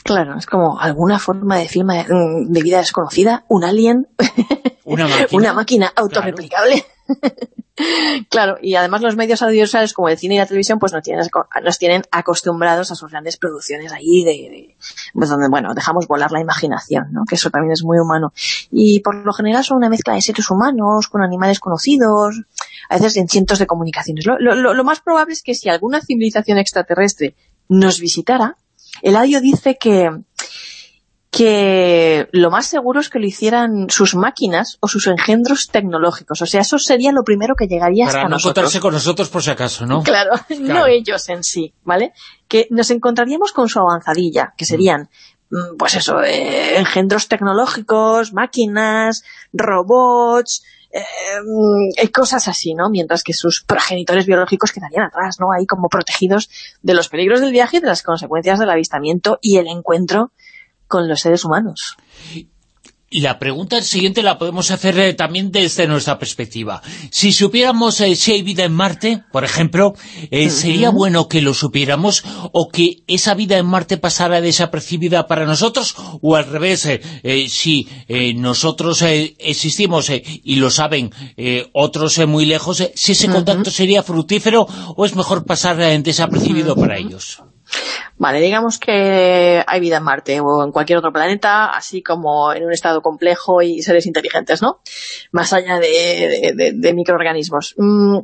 Claro, es como alguna forma de firma de vida desconocida, un alien, una máquina, una máquina autorreplicable. Claro. Claro, y además los medios audiovisuales como el cine y la televisión pues nos tienen, nos tienen acostumbrados a sus grandes producciones ahí de, de pues donde, bueno, dejamos volar la imaginación, ¿no? Que eso también es muy humano. Y por lo general son una mezcla de seres humanos con animales conocidos, a veces en cientos de comunicaciones. Lo, lo, lo más probable es que si alguna civilización extraterrestre nos visitara, el audio dice que que lo más seguro es que lo hicieran sus máquinas o sus engendros tecnológicos. O sea, eso sería lo primero que llegaría Para hasta no nosotros. encontrarse con nosotros por si acaso, ¿no? Claro, claro, no ellos en sí, ¿vale? Que nos encontraríamos con su avanzadilla, que serían, mm. pues eso, eh, engendros tecnológicos, máquinas, robots, eh, cosas así, ¿no? Mientras que sus progenitores biológicos quedarían atrás, ¿no? Ahí como protegidos de los peligros del viaje y de las consecuencias del avistamiento y el encuentro con los seres humanos. La pregunta siguiente la podemos hacer eh, también desde nuestra perspectiva. Si supiéramos eh, si hay vida en Marte, por ejemplo, eh, ¿sería bueno que lo supiéramos o que esa vida en Marte pasara desapercibida para nosotros? O al revés, si nosotros existimos y lo saben otros muy lejos, si ese contacto sería fructífero o es mejor pasar desapercibido para ellos? Vale, digamos que hay vida en Marte o en cualquier otro planeta, así como en un estado complejo y seres inteligentes, ¿no? Más allá de, de, de microorganismos. Mm,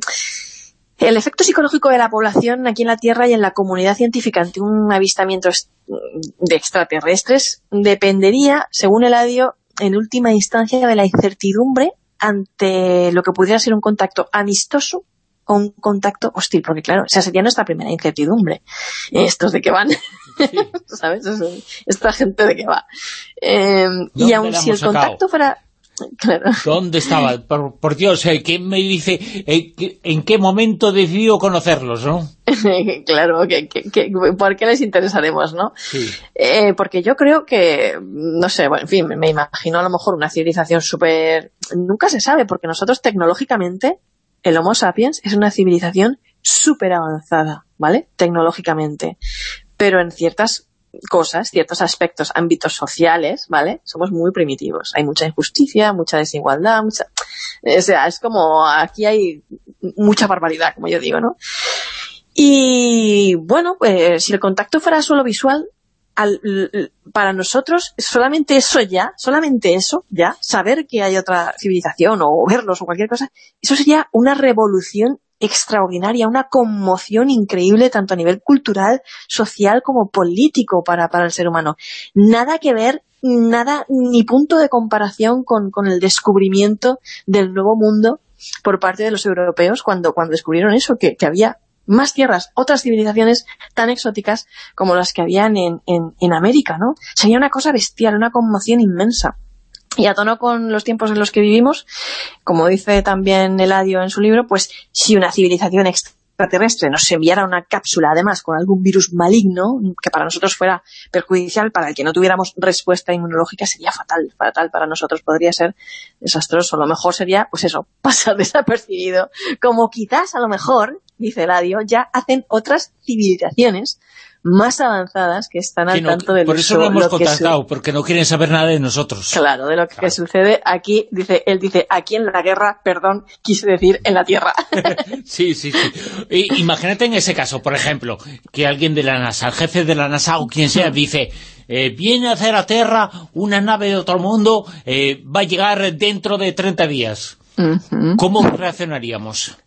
el efecto psicológico de la población aquí en la Tierra y en la comunidad científica ante un avistamiento de extraterrestres dependería, según Eladio, en última instancia de la incertidumbre ante lo que pudiera ser un contacto amistoso un contacto hostil, porque claro, esa sería nuestra primera incertidumbre. ¿Estos de qué van? Sí. ¿Sabes? Esta gente de qué va. Eh, y aun si el sacado? contacto fuera... Claro. ¿Dónde estaba? Por, por Dios. ¿quién me dice eh, en qué momento decidió conocerlos, no? claro, que, que, ¿por qué les interesaremos, no? Eh, porque yo creo que, no sé, bueno, en fin, me, imagino a lo mejor una civilización súper... Nunca se sabe, porque nosotros tecnológicamente, el Homo sapiens es una civilización súper avanzada, ¿vale? Tecnológicamente. Pero en ciertas cosas, ciertos aspectos, ámbitos sociales, ¿vale? Somos muy primitivos. Hay mucha injusticia, mucha desigualdad, mucha... O sea, es como aquí hay mucha barbaridad, como yo digo, ¿no? Y bueno, pues si el contacto fuera solo visual, para nosotros solamente eso ya, solamente eso ya, saber que hay otra civilización o verlos o cualquier cosa, eso sería una revolución extraordinaria, una conmoción increíble tanto a nivel cultural, social como político para, para el ser humano. Nada que ver, nada, ni punto de comparación con, con el descubrimiento del nuevo mundo por parte de los europeos cuando, cuando descubrieron eso, que, que había más tierras, otras civilizaciones tan exóticas como las que habían en, en, en América, ¿no? Sería una cosa bestial, una conmoción inmensa. Y a tono con los tiempos en los que vivimos, como dice también Eladio en su libro, pues si una civilización extraterrestre nos enviara una cápsula, además, con algún virus maligno, que para nosotros fuera perjudicial, para el que no tuviéramos respuesta inmunológica, sería fatal, fatal para nosotros, podría ser desastroso. Lo mejor sería, pues eso, pasar desapercibido, como quizás a lo mejor, dice Eladio, ya hacen otras civilizaciones más avanzadas que están al tanto de Por eso lo hemos contactado, porque no quieren saber nada de nosotros. Claro, de lo que sucede aquí, dice él dice, aquí en la guerra, perdón, quise decir en la tierra. sí, sí, sí. imagínate en ese caso, por ejemplo, que alguien de la NASA, el jefe de la NASA o quien sea, dice... Eh, viene a hacer a Tierra una nave de otro mundo, eh, va a llegar dentro de 30 días. ¿Cómo reaccionaríamos?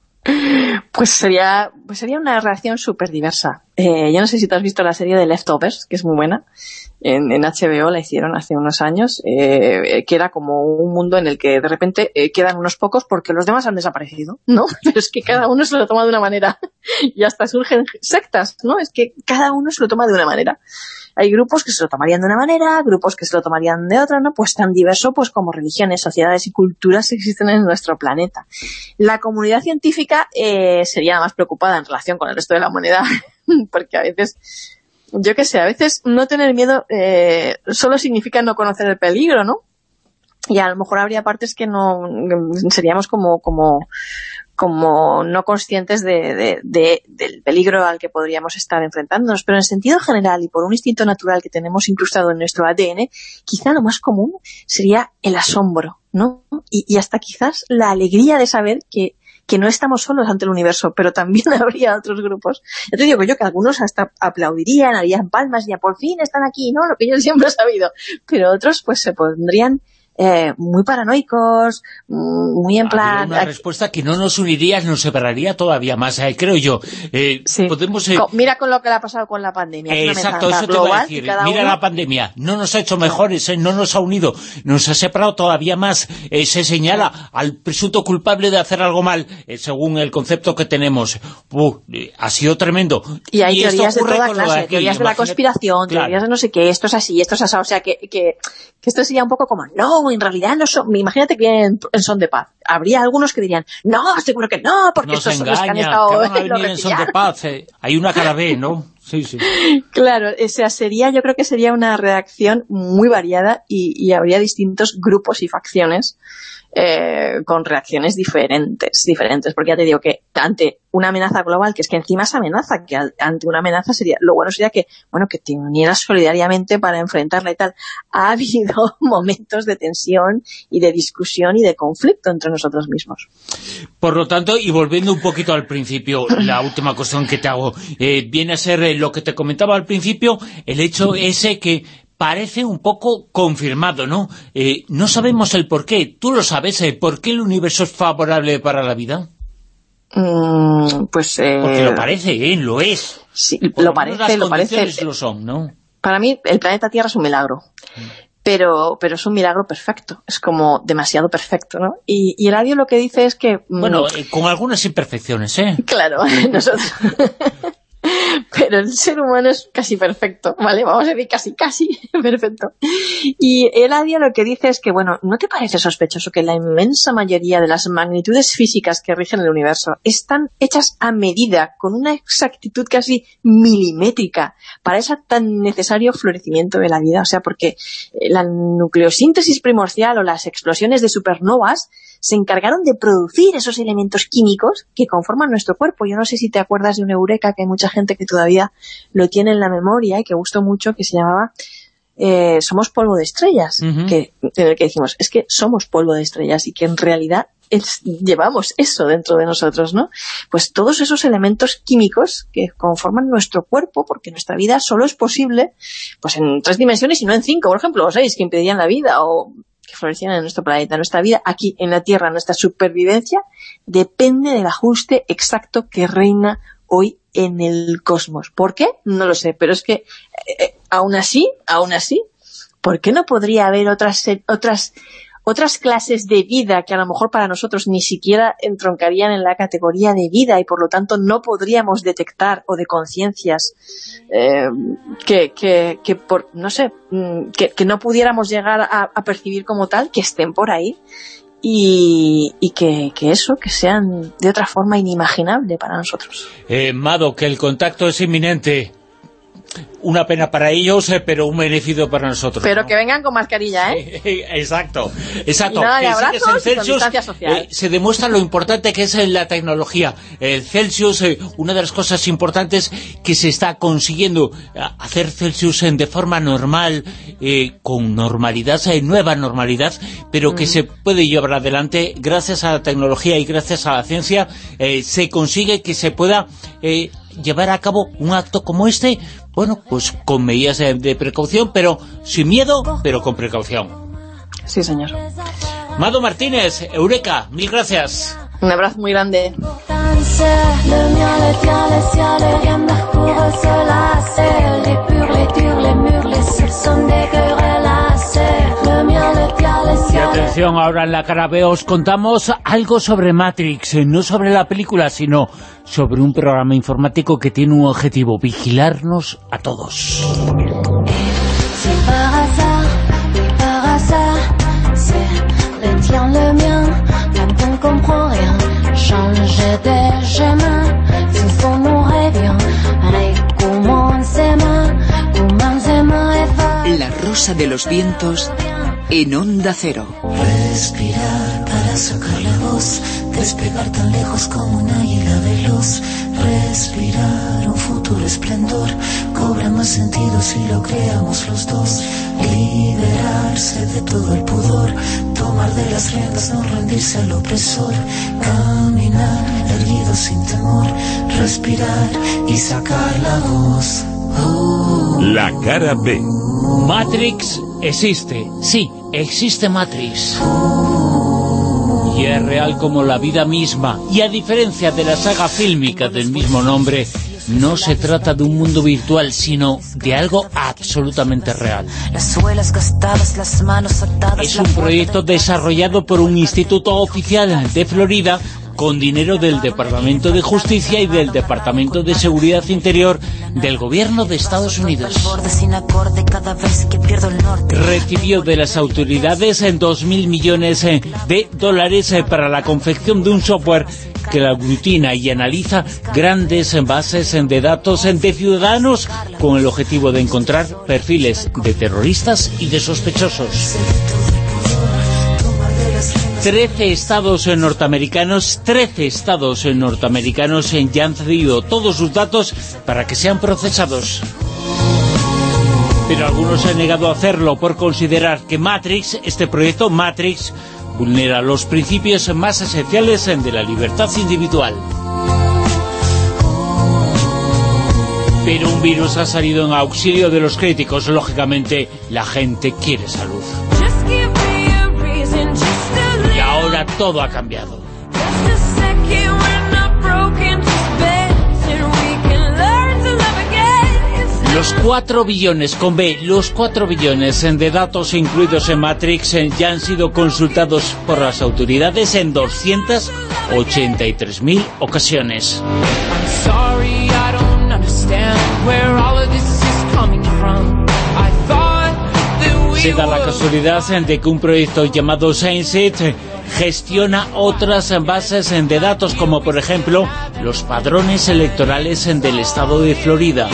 Pues sería, pues sería una reacción súper diversa. Eh, yo no sé si te has visto la serie de Leftovers, que es muy buena. En, HBO la hicieron hace unos años, eh, que era como un mundo en el que de repente eh, quedan unos pocos porque los demás han desaparecido, ¿no? Pero es que cada uno se lo toma de una manera y hasta surgen sectas, ¿no? Es que cada uno se lo toma de una manera. Hay grupos que se lo tomarían de una manera, grupos que se lo tomarían de otra, ¿no? Pues tan diverso pues como religiones, sociedades y culturas existen en nuestro planeta. La comunidad científica eh, sería más preocupada en relación con el resto de la humanidad, porque a veces yo qué sé, a veces no tener miedo eh, solo significa no conocer el peligro, ¿no? Y a lo mejor habría partes que no seríamos como, como, como no conscientes de, del peligro al que podríamos estar enfrentándonos. Pero en sentido general y por un instinto natural que tenemos incrustado en nuestro ADN, quizá lo más común sería el asombro, ¿no? Y, hasta quizás la alegría de saber que, que no estamos solos ante el universo, pero también habría otros grupos. Ya te digo yo que algunos hasta aplaudirían, harían palmas, ya por fin están aquí, ¿no? Lo que yo siempre he sabido. Pero otros pues se pondrían eh, muy paranoicos, mm, muy en plan... una respuesta que no nos uniría, nos separaría todavía más, eh, creo yo. Eh, podemos, mira con lo que le ha pasado con la pandemia. exacto, eso te voy a decir. Mira la pandemia, no nos ha hecho mejores, no nos ha unido, nos ha separado todavía más. se señala al presunto culpable de hacer algo mal, según el concepto que tenemos. ha sido tremendo. Y hay teorías de toda clase, teorías de la conspiración, teorías de no sé qué, esto es así, esto es así, o sea, que, que, que esto sería un poco como, no, en realidad no son, imagínate que en, Son de Paz, habría algunos que dirían, no, seguro que no, porque estos son los que han estado... en Son de Paz, eh, hay una cara B, ¿no? Sí, sí. Claro, o sea, sería, yo creo que sería una reacción muy variada y, y habría distintos grupos y facciones eh, con reacciones diferentes, diferentes, porque ya te digo que ante una amenaza global, que es que encima es amenaza, que ante una amenaza sería, lo bueno sería que, bueno, que te unieras solidariamente para enfrentarla y tal. Ha habido momentos de tensión y de discusión y de conflicto entre nosotros mismos. Por lo tanto, y volviendo un poquito al principio, la última cuestión que te hago, eh, viene a ser eh, lo que te comentaba al principio, el hecho ese que parece un poco confirmado, ¿no? Eh, no sabemos el por qué. ¿Tú lo sabes? Eh, ¿Por qué el universo es favorable para la vida? Mm, pues... Eh... Porque lo parece, ¿eh? Lo es. Sí, lo, parece, lo parece. lo son, ¿no? Para mí, el planeta Tierra es un milagro. Pero, pero es un milagro perfecto, es como demasiado perfecto, ¿no? Y, y el radio lo que dice es que... Mm, bueno, eh, con algunas imperfecciones, ¿eh? Claro, nosotros... pero el ser humano es casi perfecto, ¿vale? Vamos a decir casi, casi perfecto. Y Eladia lo que dice es que, bueno, ¿no te parece sospechoso que la inmensa mayoría de las magnitudes físicas que rigen el universo están hechas a medida, con una exactitud casi milimétrica, para ese tan necesario florecimiento de la vida? O sea, porque la nucleosíntesis primordial o las explosiones de supernovas se encargaron de producir esos elementos químicos que conforman nuestro cuerpo. Yo no sé si te acuerdas de un eureka que hay mucha gente que todavía lo tiene en la memoria y que gustó mucho, que se llamaba eh, Somos polvo de estrellas, que, en el que decimos, es que somos polvo de estrellas y que en realidad llevamos eso dentro de nosotros, ¿no? Pues todos esos elementos químicos que conforman nuestro cuerpo, porque nuestra vida solo es posible pues en tres dimensiones y no en cinco, por ejemplo, o seis, que impedirían la vida, o que florecían en nuestro planeta. Nuestra vida aquí en la Tierra, nuestra supervivencia, depende del ajuste exacto que reina hoy en el cosmos. ¿Por qué? No lo sé, pero es que eh, eh, aún así, aún así, ¿por qué no podría haber otras, otras otras clases de vida que a lo mejor para nosotros ni siquiera entroncarían en la categoría de vida y por lo tanto no podríamos detectar o de conciencias eh, que, que, que, por, no sé, mm, que, que no pudiéramos llegar a, percibir como tal, que estén por ahí y, y que, que, eso, que sean de otra forma inimaginable para nosotros. Eh, Mado, que el contacto es inminente una pena para ellos, eh, pero un beneficio para nosotros. Pero que vengan con mascarilla, ¿eh? exacto, exacto. Y nada de abrazos y distancia social. Eh, se demuestra lo importante que es la tecnología. El Celsius, eh, una de las cosas importantes que se está consiguiendo hacer Celsius de forma normal, con normalidad, nueva normalidad, pero que mm. se puede llevar adelante gracias a la tecnología y gracias a la ciencia, se consigue que se pueda llevar a cabo un acto como este, bueno, pues con medidas de, precaución, pero sin miedo, pero con precaución. Sí, señor. Mado Martínez, Eureka, mil gracias. Un abrazo muy grande. Y atención, ahora en la cara B os contamos algo sobre Matrix, no sobre la película, sino sobre un programa informático que tiene un objetivo, vigilarnos a todos. La rosa de los vientos en Onda Cero. Respirar para sacar la voz, despegar tan lejos como un águila veloz. Respirar un futuro esplendor, cobra más sentido si lo creamos los dos. Liberarse de todo el pudor, tomar de las riendas, no rendirse al opresor. Caminar erguido sin temor, respirar y sacar la voz. La cara B. Matrix existe, sí, existe Matrix. Y es real como la vida misma. Y a diferencia de la saga fílmica del mismo nombre, no se trata de un mundo virtual, sino de algo absolutamente real. Es un proyecto desarrollado por un instituto oficial de Florida con dinero del Departamento de Justicia y del Departamento de Seguridad Interior del Gobierno de Estados Unidos. Recibió de las autoridades en 2.000 millones eh, de dólares eh, para la confección de un software que la aglutina y analiza grandes bases de datos de ciudadanos con el objetivo de encontrar perfiles de terroristas y de sospechosos. Trece estados norteamericanos, 13 estados norteamericanos ya han cedido todos sus datos para que sean procesados. Pero algunos han negado a hacerlo por considerar que Matrix, este proyecto Matrix, vulnera los principios más esenciales de la libertad individual. Pero un virus ha salido en auxilio de los críticos. Lógicamente, la gente quiere salud. todo ha cambiado. Los 4 billones, con B, los 4 billones de datos incluidos en Matrix ya han sido consultados por las autoridades en 283.000 ocasiones. Se da la casualidad de que un proyecto llamado ScienceIt gestiona otras bases de datos, como por ejemplo los padrones electorales del estado de Florida.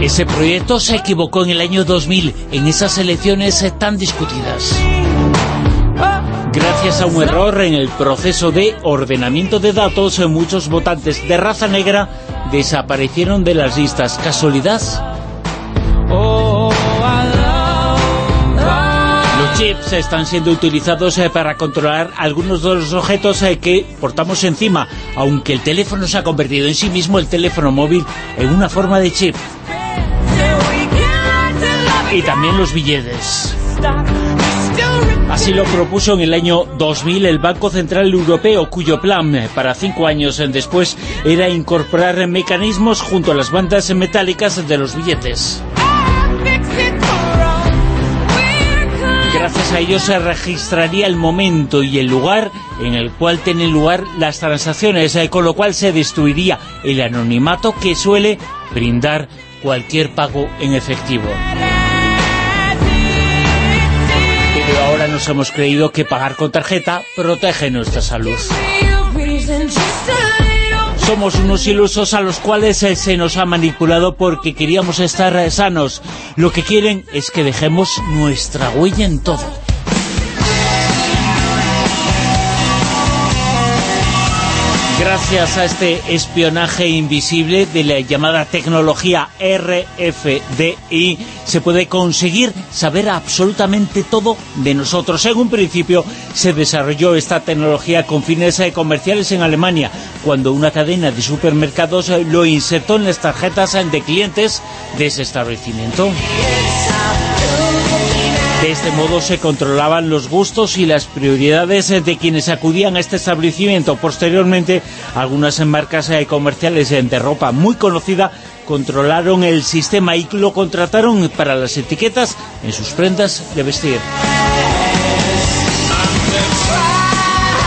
Ese proyecto se equivocó en el año 2000, en esas elecciones tan discutidas. Gracias a un error en el proceso de ordenamiento de datos, muchos votantes de raza negra desaparecieron de las listas. ¿Casualidad? Chips están siendo utilizados eh, para controlar algunos de los objetos eh, que portamos encima, aunque el teléfono se ha convertido en sí mismo, el teléfono móvil, en una forma de chip y también los billetes. Así lo propuso en el año 2000 el Banco Central Europeo, cuyo plan eh, para cinco años después era incorporar mecanismos junto a las bandas metálicas de los billetes. Gracias a ello se registraría el momento y el lugar en el cual tienen lugar las transacciones, eh, con lo cual se destruiría el anonimato que suele brindar cualquier pago en efectivo. ahora nos hemos creído que pagar con tarjeta protege nuestra salud. Somos unos ilusos a los cuales eh, se nos ha manipulado porque queríamos estar eh, sanos. Lo que quieren es que dejemos nuestra huella en todo. Gracias a este espionaje invisible de la llamada tecnología RFDI se puede conseguir saber absolutamente todo de nosotros. En un principio se desarrolló esta tecnología con fines eh, comerciales en Alemania, cuando una cadena de supermercados eh, lo insertó en las tarjetas eh, de clientes de ese establecimiento. De este modo se controlaban los gustos y las prioridades de quienes acudían a este establecimiento. Posteriormente, algunas marcas eh, comerciales de ropa muy conocida controlaron el sistema y lo contrataron para las etiquetas en sus prendas de vestir.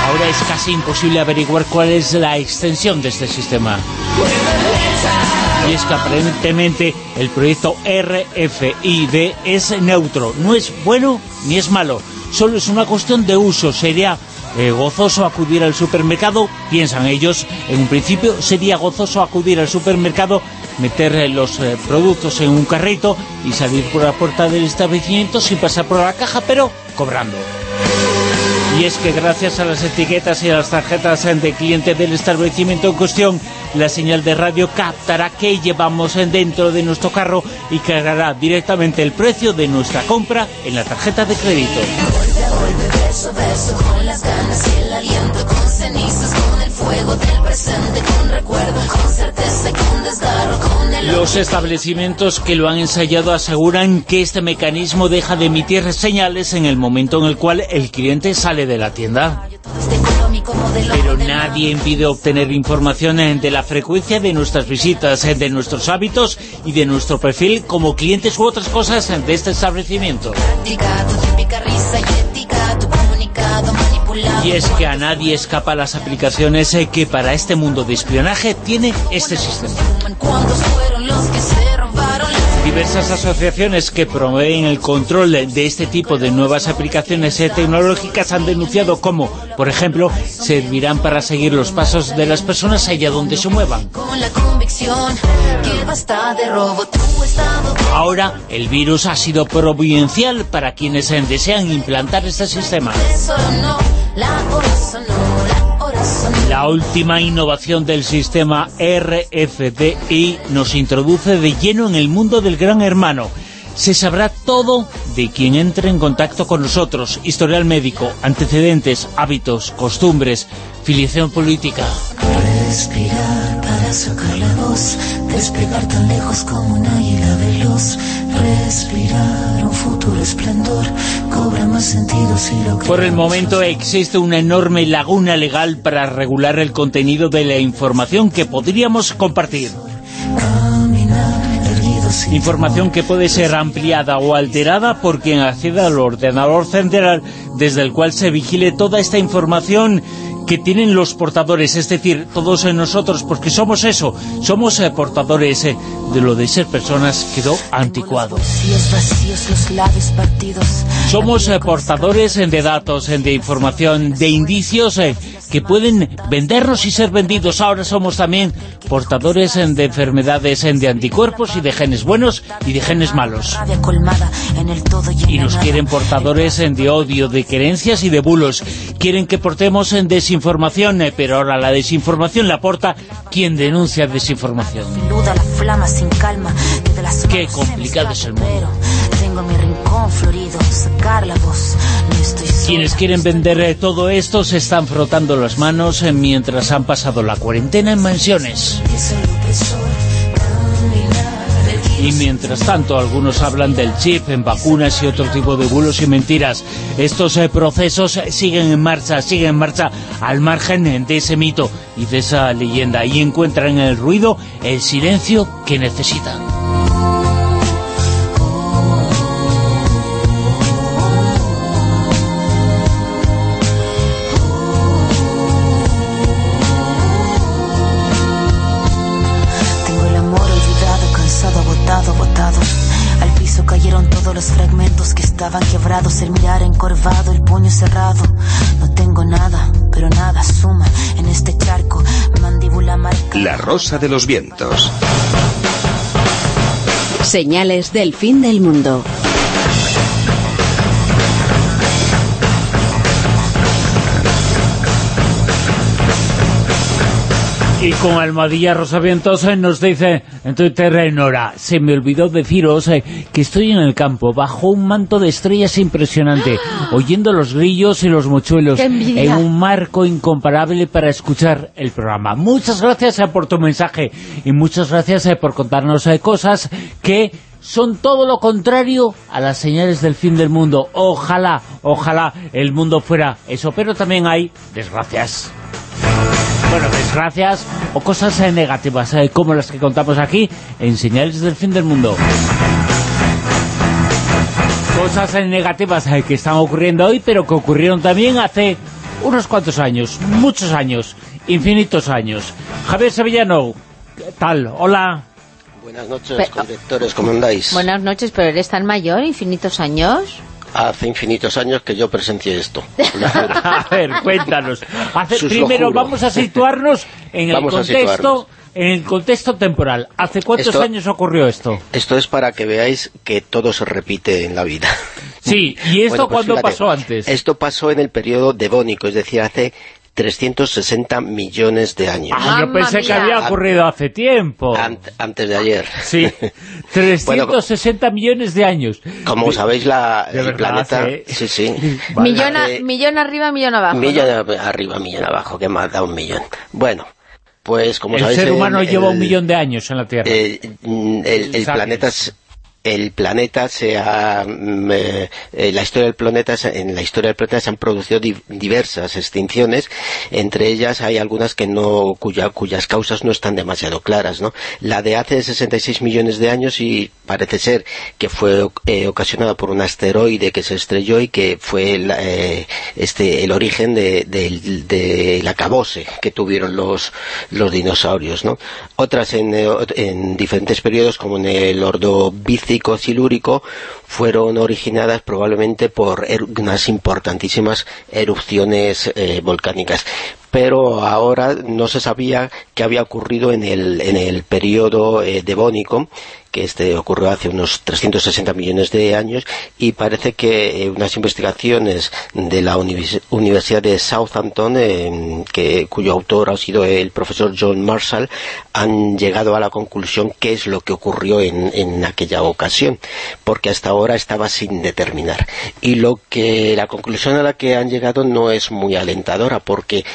Ahora es casi imposible averiguar cuál es la extensión de este sistema y es que aparentemente el proyecto RFID es neutro, no es bueno ni es malo, solo es una cuestión de uso, sería eh, gozoso acudir al supermercado, piensan ellos, en un principio sería gozoso acudir al supermercado, meter eh, los eh, productos en un carrito y salir por la puerta del establecimiento sin pasar por la caja, pero cobrando. Y es que gracias a las etiquetas y a las tarjetas de cliente del establecimiento en cuestión, la señal de radio captará que llevamos dentro de nuestro carro y cargará directamente el precio de nuestra compra en la tarjeta de crédito. Los establecimientos que lo han ensayado aseguran que este mecanismo deja de emitir señales en el momento en el cual el cliente sale de la tienda. Pero nadie impide obtener información de la frecuencia de nuestras visitas, de nuestros hábitos y de nuestro perfil como clientes u otras cosas de este establecimiento. Y es que a nadie escapa las aplicaciones eh, que para este mundo de espionaje tiene este sistema. Diversas asociaciones que promueven el control de este tipo de nuevas aplicaciones eh, tecnológicas han denunciado cómo, por ejemplo, servirán para seguir los pasos de las personas allá donde se muevan. Ahora, el virus ha sido providencial para quienes desean implantar este sistema. La última innovación del sistema RFDI nos introduce de lleno en el mundo del gran hermano. Se sabrá todo de quien entre en contacto con nosotros, historial médico, antecedentes, hábitos, costumbres, filiación política. Respirar para sacar la voz, despegar tan lejos como un águila veloz, respirar un futuro esplendor, cobra más sentido si lo Por el momento existe una enorme laguna legal para regular el contenido de la información que podríamos compartir. Información que puede ser ampliada o alterada por quien acceda al ordenador central desde el cual se vigile toda esta información que tienen los portadores, es decir, todos nosotros, porque somos eso, somos eh, portadores eh, de lo de ser personas, quedó anticuado. Somos eh, portadores de datos, de información, de indicios que pueden vendernos y ser vendidos. Ahora somos también portadores de enfermedades, de anticuerpos y de genes buenos y de genes malos. Y nos quieren portadores de odio, de creencias y de bulos. Quieren que portemos en desinformación, eh, pero ahora la desinformación la aporta quien denuncia desinformación. Qué complicado es el mundo. Quienes quieren vender eh, todo esto se están frotando las manos eh, mientras han pasado la cuarentena en mansiones. Y mientras tanto, algunos hablan del chip en vacunas y otro tipo de bulos y mentiras. Estos eh, procesos siguen en marcha, siguen en marcha al margen de ese mito y de esa leyenda. Y encuentran en el ruido el silencio que necesitan. El mirar encorvado, el puño cerrado. No tengo nada, pero nada suma en este charco, mandíbula marca. La rosa de los vientos. Señales del fin del mundo. Y con Almadilla Rosavientos eh, nos dice en Twitter, Nora, se me olvidó deciros eh, que estoy en el campo, bajo un manto de estrellas impresionante, oyendo los grillos y los mochuelos, en un marco incomparable para escuchar el programa. Muchas gracias eh, por tu mensaje y muchas gracias por contarnos cosas que son todo lo contrario a las señales del fin del mundo. Ojalá, ojalá el mundo fuera eso, pero también hay desgracias bueno, desgracias o cosas eh, negativas, eh, como las que contamos aquí en Señales del Fin del Mundo. Cosas eh, negativas que están ocurriendo hoy, pero que ocurrieron también hace unos cuantos años, muchos años, infinitos años. Javier Sevillano, ¿qué tal? Hola. Buenas noches, directores, ¿cómo andáis? Buenas noches, pero ¿eres tan mayor, infinitos años? Hace infinitos años que yo presencié esto. a ver, cuéntanos. primero vamos a situarnos en el contexto en el contexto temporal. ¿Hace cuántos años ocurrió esto? Esto es para que veáis que todo se repite en la vida. Sí, ¿y esto pues cuándo pasó antes? Esto pasó en el periodo devónico, es decir, hace 360 millones de años. Ah, yo pensé que había ocurrido hace tiempo. antes de ayer. Sí, 360 millones de años. Como sabéis, la, el planeta... Sí, sí. Millón, arriba, millón abajo. Millón arriba, millón abajo, que más da un millón. Bueno, pues como el sabéis... El ser humano lleva un millón de años en la Tierra. Eh, el, el planeta el planeta se ha, mm, eh, eh, la historia del planeta en la historia del planeta se han producido diversas extinciones entre ellas hay algunas que no cuyas causas no están demasiado claras ¿no? la de hace 66 millones de años y parece ser que fue eh, ocasionada por un asteroide que se estrelló y que fue este el origen de, de, la cabose que tuvieron los, los dinosaurios ¿no? otras en, en diferentes periodos como en el Ordovícico silúrico fueron originadas probablemente por er, unas importantísimas erupciones eh, volcánicas pero ahora no se sabía qué había ocurrido en el, en el periodo eh, devónico que este ocurrió hace unos 360 millones de años y parece que eh, unas investigaciones de la Universidad de Southampton, eh, cuyo autor ha sido el profesor John Marshall, han llegado a la conclusión qué es lo que ocurrió en, en aquella ocasión, porque hasta ahora estaba sin determinar. Y lo que la conclusión a la que han llegado no es muy alentadora, porque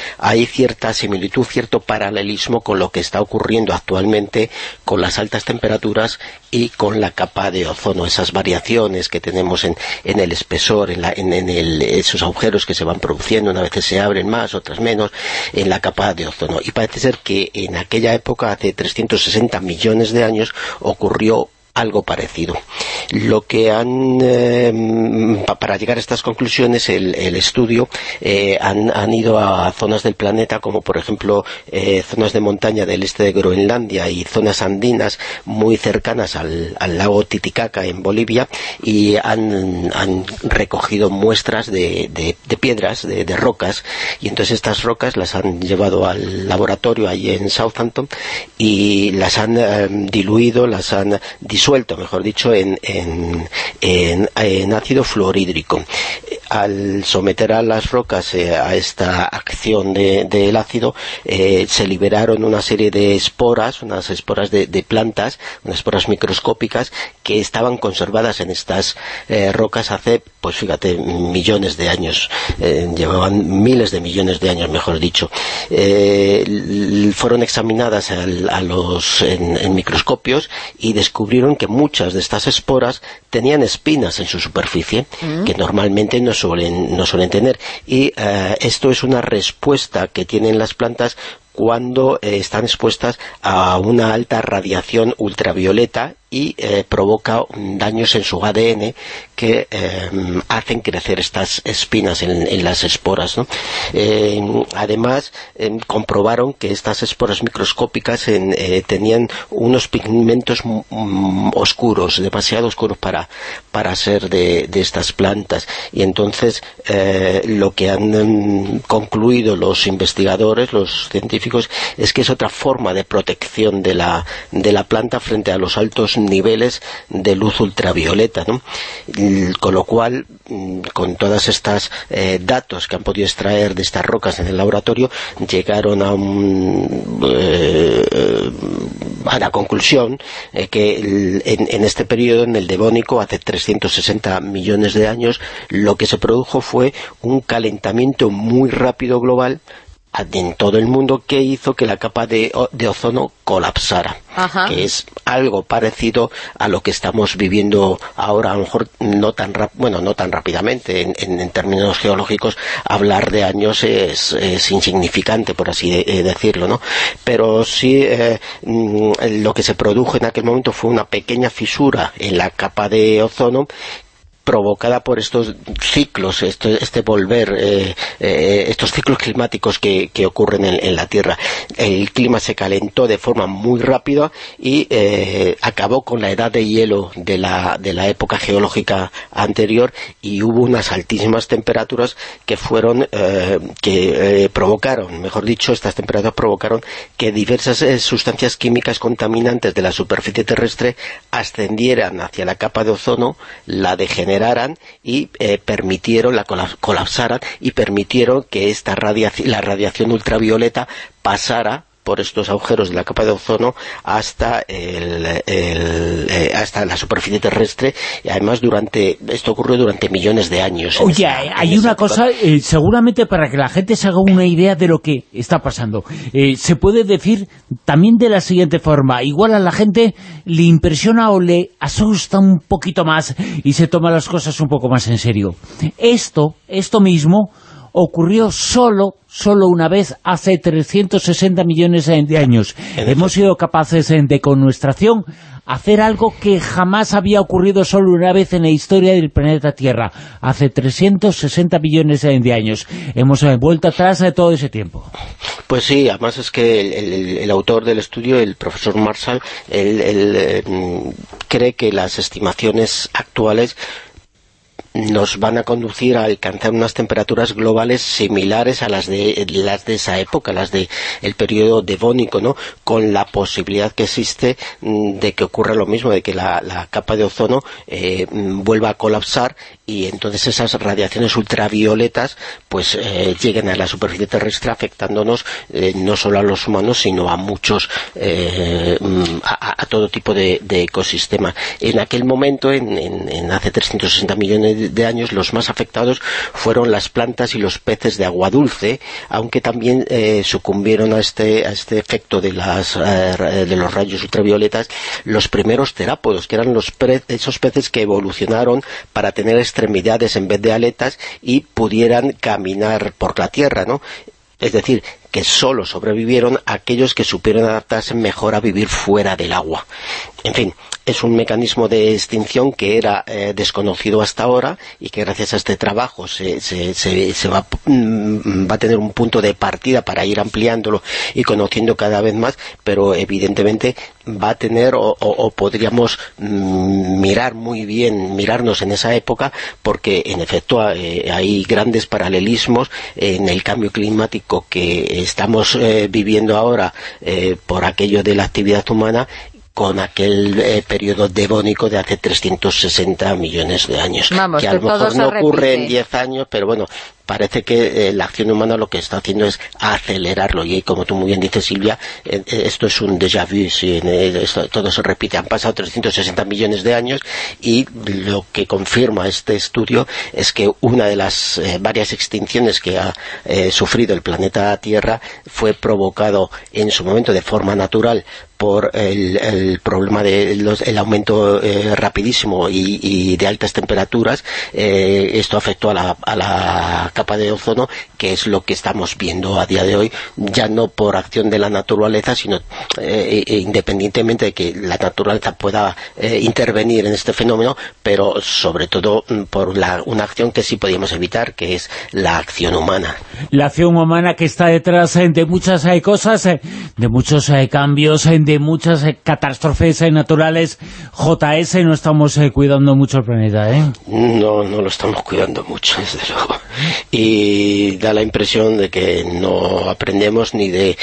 cierta similitud, cierto paralelismo con lo que está ocurriendo actualmente con las altas temperaturas y con la capa de ozono, esas variaciones que tenemos en, el espesor, en, esos agujeros que se van produciendo, una vez se abren más, otras menos, en la capa de ozono. Y parece ser que en aquella época, hace 360 millones de años, ocurrió algo parecido. Lo que han, eh, para llegar a estas conclusiones, el, estudio, eh, han, ido a zonas del planeta, como por ejemplo eh, zonas de montaña del este de Groenlandia y zonas andinas muy cercanas al, lago Titicaca en Bolivia, y han, recogido muestras de, piedras, de, rocas, y entonces estas rocas las han llevado al laboratorio allí en Southampton y las han diluido, las han suelto, mejor dicho, en, en, ácido fluorhídrico. Al someter a las rocas eh, a esta acción del ácido, eh, se liberaron una serie de esporas, unas esporas de, plantas, unas esporas microscópicas, que estaban conservadas en estas eh, rocas hace, pues fíjate, millones de años. llevaban miles de millones de años, mejor dicho. fueron examinadas en microscopios y descubrieron que muchas de estas esporas tenían espinas en su superficie, mm. que normalmente no suelen, no suelen tener. Y eh, esto es una respuesta que tienen las plantas cuando eh, están expuestas a una alta radiación ultravioleta y eh, provoca daños en su ADN que eh, hacen crecer estas espinas en, las esporas. además, comprobaron que estas esporas microscópicas tenían unos pigmentos oscuros, demasiado oscuros para, para ser de, de estas plantas. Y entonces, lo que han mm, concluido los investigadores, los científicos, es que es otra forma de protección de la, de la planta frente a los altos niveles de luz ultravioleta, Con lo cual, mm, con todas estas eh, datos que han podido extraer de estas rocas en el laboratorio, llegaron a, eh, a la conclusión eh, que en, en, este periodo, en el Devónico, hace 360 millones de años, lo que se produjo fue un calentamiento muy rápido global en todo el mundo que hizo que la capa de, ozono colapsara, que es algo parecido a lo que estamos viviendo ahora, a lo mejor no tan bueno no tan rápidamente, en, términos geológicos hablar de años es, insignificante, por así eh, decirlo, ¿no? Pero sí eh, mm, lo que se produjo en aquel momento fue una pequeña fisura en la capa de ozono provocada por estos ciclos, este, volver, eh, eh, estos ciclos climáticos que, ocurren en, la Tierra. El clima se calentó de forma muy rápida y eh, acabó con la edad de hielo de la, de la época geológica anterior y hubo unas altísimas temperaturas que fueron, que provocaron, mejor dicho, estas temperaturas provocaron que diversas sustancias químicas contaminantes de la superficie terrestre ascendieran hacia la capa de ozono, la degeneración y eh, permitieron, la colapsaran y permitieron que esta la radiación ultravioleta pasara por estos agujeros de la capa de ozono hasta eh, hasta la superficie terrestre y además durante esto ocurrió durante millones de años. Oye, hay una cosa, eh, seguramente para que la gente se haga una idea de lo que está pasando, eh, se puede decir también de la siguiente forma, igual a la gente le impresiona o le asusta un poquito más y se toma las cosas un poco más en serio. Esto, esto mismo ocurrió solo, solo una vez hace 360 millones de años. Hemos sido capaces de, con nuestra acción, hacer algo que jamás había ocurrido solo una vez en la historia del planeta Tierra, hace 360 millones de años. Hemos eh, vuelto atrás de todo ese tiempo. Pues sí, además es que el, autor del estudio, el profesor Marshall, él, eh, cree que las estimaciones actuales nos van a conducir a alcanzar unas temperaturas globales similares a las de las de esa época, las de el periodo devónico, ¿no? Con la posibilidad que existe mm, de que ocurra lo mismo, de que la, capa de ozono eh, mm, vuelva a colapsar y entonces esas radiaciones ultravioletas pues eh, lleguen a la superficie terrestre afectándonos eh, no solo a los humanos sino a muchos mm, a, todo tipo de, ecosistema. En aquel momento, en, en hace 360 millones de años los más afectados fueron las plantas y los peces de agua dulce, aunque también eh, sucumbieron a este, a este efecto de, las, eh, de los rayos ultravioletas los primeros terápodos, que eran los esos peces que evolucionaron para tener extremidades en vez de aletas y pudieran caminar por la tierra, ¿no? Es decir, que solo sobrevivieron aquellos que supieron adaptarse mejor a vivir fuera del agua. En fin, es un mecanismo de extinción que era eh, desconocido hasta ahora y que gracias a este trabajo se, se, se, va, mm, va, a tener un punto de partida para ir ampliándolo y conociendo cada vez más, pero evidentemente va a tener o, podríamos mm, mirar muy bien, mirarnos en esa época porque en efecto eh, hay grandes paralelismos en el cambio climático que estamos eh, viviendo ahora eh, por aquello de la actividad humana con aquel eh, periodo devónico de hace 360 millones de años. que a lo mejor no ocurre en 10 años, pero bueno, parece que eh, la acción humana lo que está haciendo es acelerarlo. Y como tú muy bien dices Silvia, eh, esto es un déjà vu, todo se repite, han pasado 360 millones de años y lo que confirma este estudio es que una de las varias extinciones que ha sufrido el planeta Tierra fue provocado en su momento de forma natural por el, problema del aumento eh, rapidísimo y, de altas temperaturas, eh, esto afectó a la, capa de ozono, que es lo que estamos viendo a día de hoy, ya no por acción de la naturaleza, sino eh, e independientemente de que la naturaleza pueda intervenir en este fenómeno, pero sobre todo mm, por una acción que sí podíamos evitar, que es la acción humana. La acción humana que está detrás de muchas cosas, de muchos cambios, de muchas eh, catástrofes eh, naturales. JS, no estamos eh, cuidando mucho el planeta, ¿eh? No, no lo estamos cuidando mucho, desde luego. Y da la impresión de que no aprendemos ni de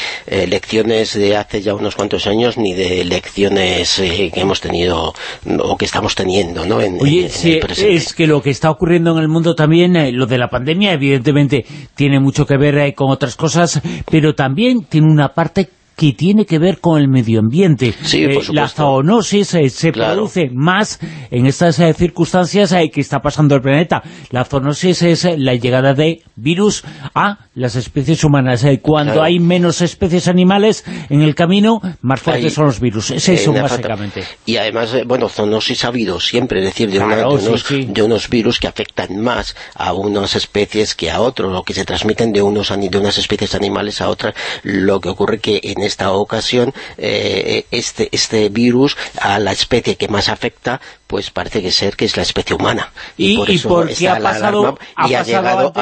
lecciones de hace ya unos cuantos años, ni de lecciones que hemos tenido o que estamos teniendo, ¿no? En, Oye, es que lo que está ocurriendo en el mundo también, lo de la pandemia, evidentemente, tiene mucho que ver con otras cosas, pero también tiene una parte que tiene que ver con el medio ambiente. Eh, la zoonosis eh, se produce más en estas eh, circunstancias que está pasando el planeta. La zoonosis es la llegada de virus a las especies humanas. cuando hay menos especies animales en el camino, más fuertes son los virus. Es eso, básicamente. Y además, bueno, zoonosis ha habido siempre, es decir, de, unos, de, unos, virus que afectan más a unas especies que a otros, o que se transmiten de, unos, de unas especies animales a otras. Lo que ocurre que en esta ocasión eh, este, este virus a la especie que más afecta pues parece que ser que es la especie humana. Y, por, eso ha pasado, ha llegado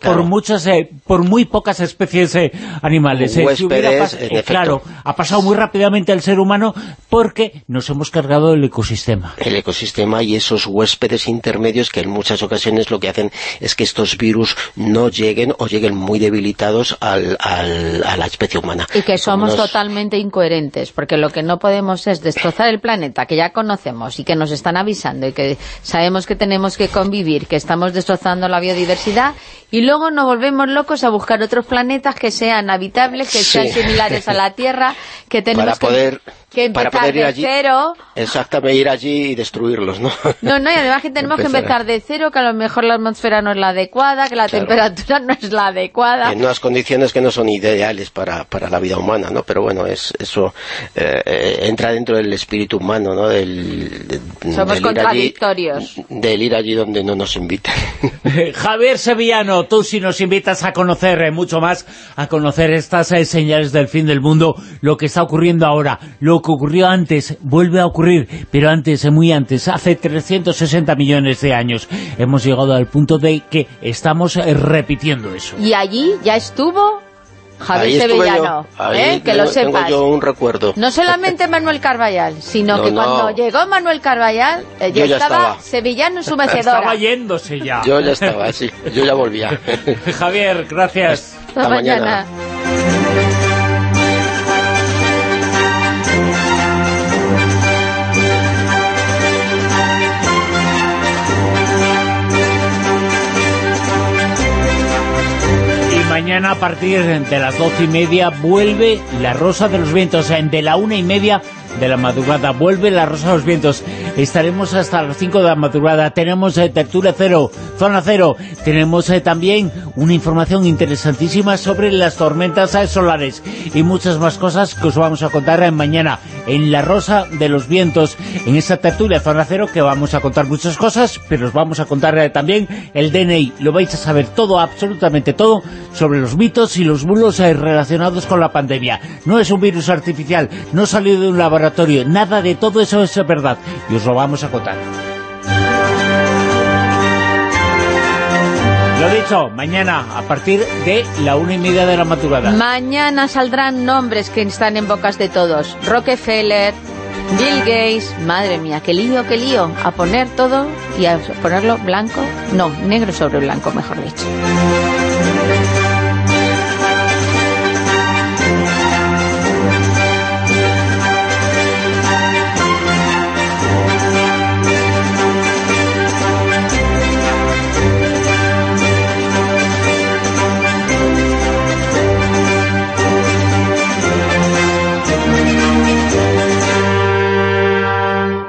por muchas, eh, por muy pocas especies eh, animales. Eh, claro, ha pasado muy rápidamente al ser humano porque nos hemos cargado el ecosistema. El ecosistema y esos huéspedes intermedios que en muchas ocasiones lo que hacen es que estos virus no lleguen o lleguen muy debilitados al, al, a la especie humana. Y que somos totalmente incoherentes, porque lo que no podemos es destrozar el planeta que ya conocemos y que nos están avisando y que sabemos que tenemos que convivir, que estamos destrozando la biodiversidad y luego nos volvemos locos a buscar otros planetas que sean habitables, que sean similares a la Tierra, que tenemos Para poder que para poder ir allí, cero. Exactamente, ir allí y destruirlos, ¿no? No, no, y además que tenemos que empezar de cero, que a lo mejor la atmósfera no es la adecuada, que la temperatura no es la adecuada. En unas condiciones que no son ideales para, para la vida humana, ¿no? Pero bueno, es eso eh, eh, entra dentro del espíritu humano, ¿no? Del, Somos contradictorios. del ir allí donde no nos invitan. Javier Sevillano, tú si nos invitas a conocer eh, mucho más, a conocer estas señales del fin del mundo, lo que está ocurriendo ahora, lo que ocurrió antes vuelve a ocurrir, pero antes, muy antes, hace 360 millones de años. Hemos llegado al punto de que estamos eh, repitiendo eso. Y allí ya estuvo Javier Sevillano, ¿eh? que lo sepas. yo un recuerdo. No solamente Manuel Carvallal, sino que cuando llegó Manuel Carvallal, eh, ya, estaba, Sevillano en su mecedora. Estaba yéndose ya. Yo ya estaba, sí, yo ya volvía. Javier, gracias. Hasta, mañana. mañana a partir de las doce y media vuelve La Rosa de los Vientos. De la una y media de la madrugada. Vuelve la Rosa de los Vientos. Estaremos hasta las 5 de la madrugada. Tenemos eh, Tertulia Cero, Zona Cero. Tenemos eh, también una información interesantísima sobre las tormentas eh, solares y muchas más cosas que os vamos a contar eh, mañana en La Rosa de los Vientos, en esta tertulia Zona Cero, que vamos a contar muchas cosas, pero os vamos a contar eh, también el DNI. Lo vais a saber todo, absolutamente todo, sobre los mitos y los bulos relacionados con la pandemia. No es un virus artificial, no salió de un nada de todo eso es verdad, y os lo vamos a contar. Lo dicho, mañana a partir de la una y media de la madrugada. Mañana saldrán nombres que están en bocas de todos. Rockefeller, Bill Gates, madre mía, qué lío, qué lío. A poner todo y a ponerlo blanco, no, negro sobre blanco, mejor dicho.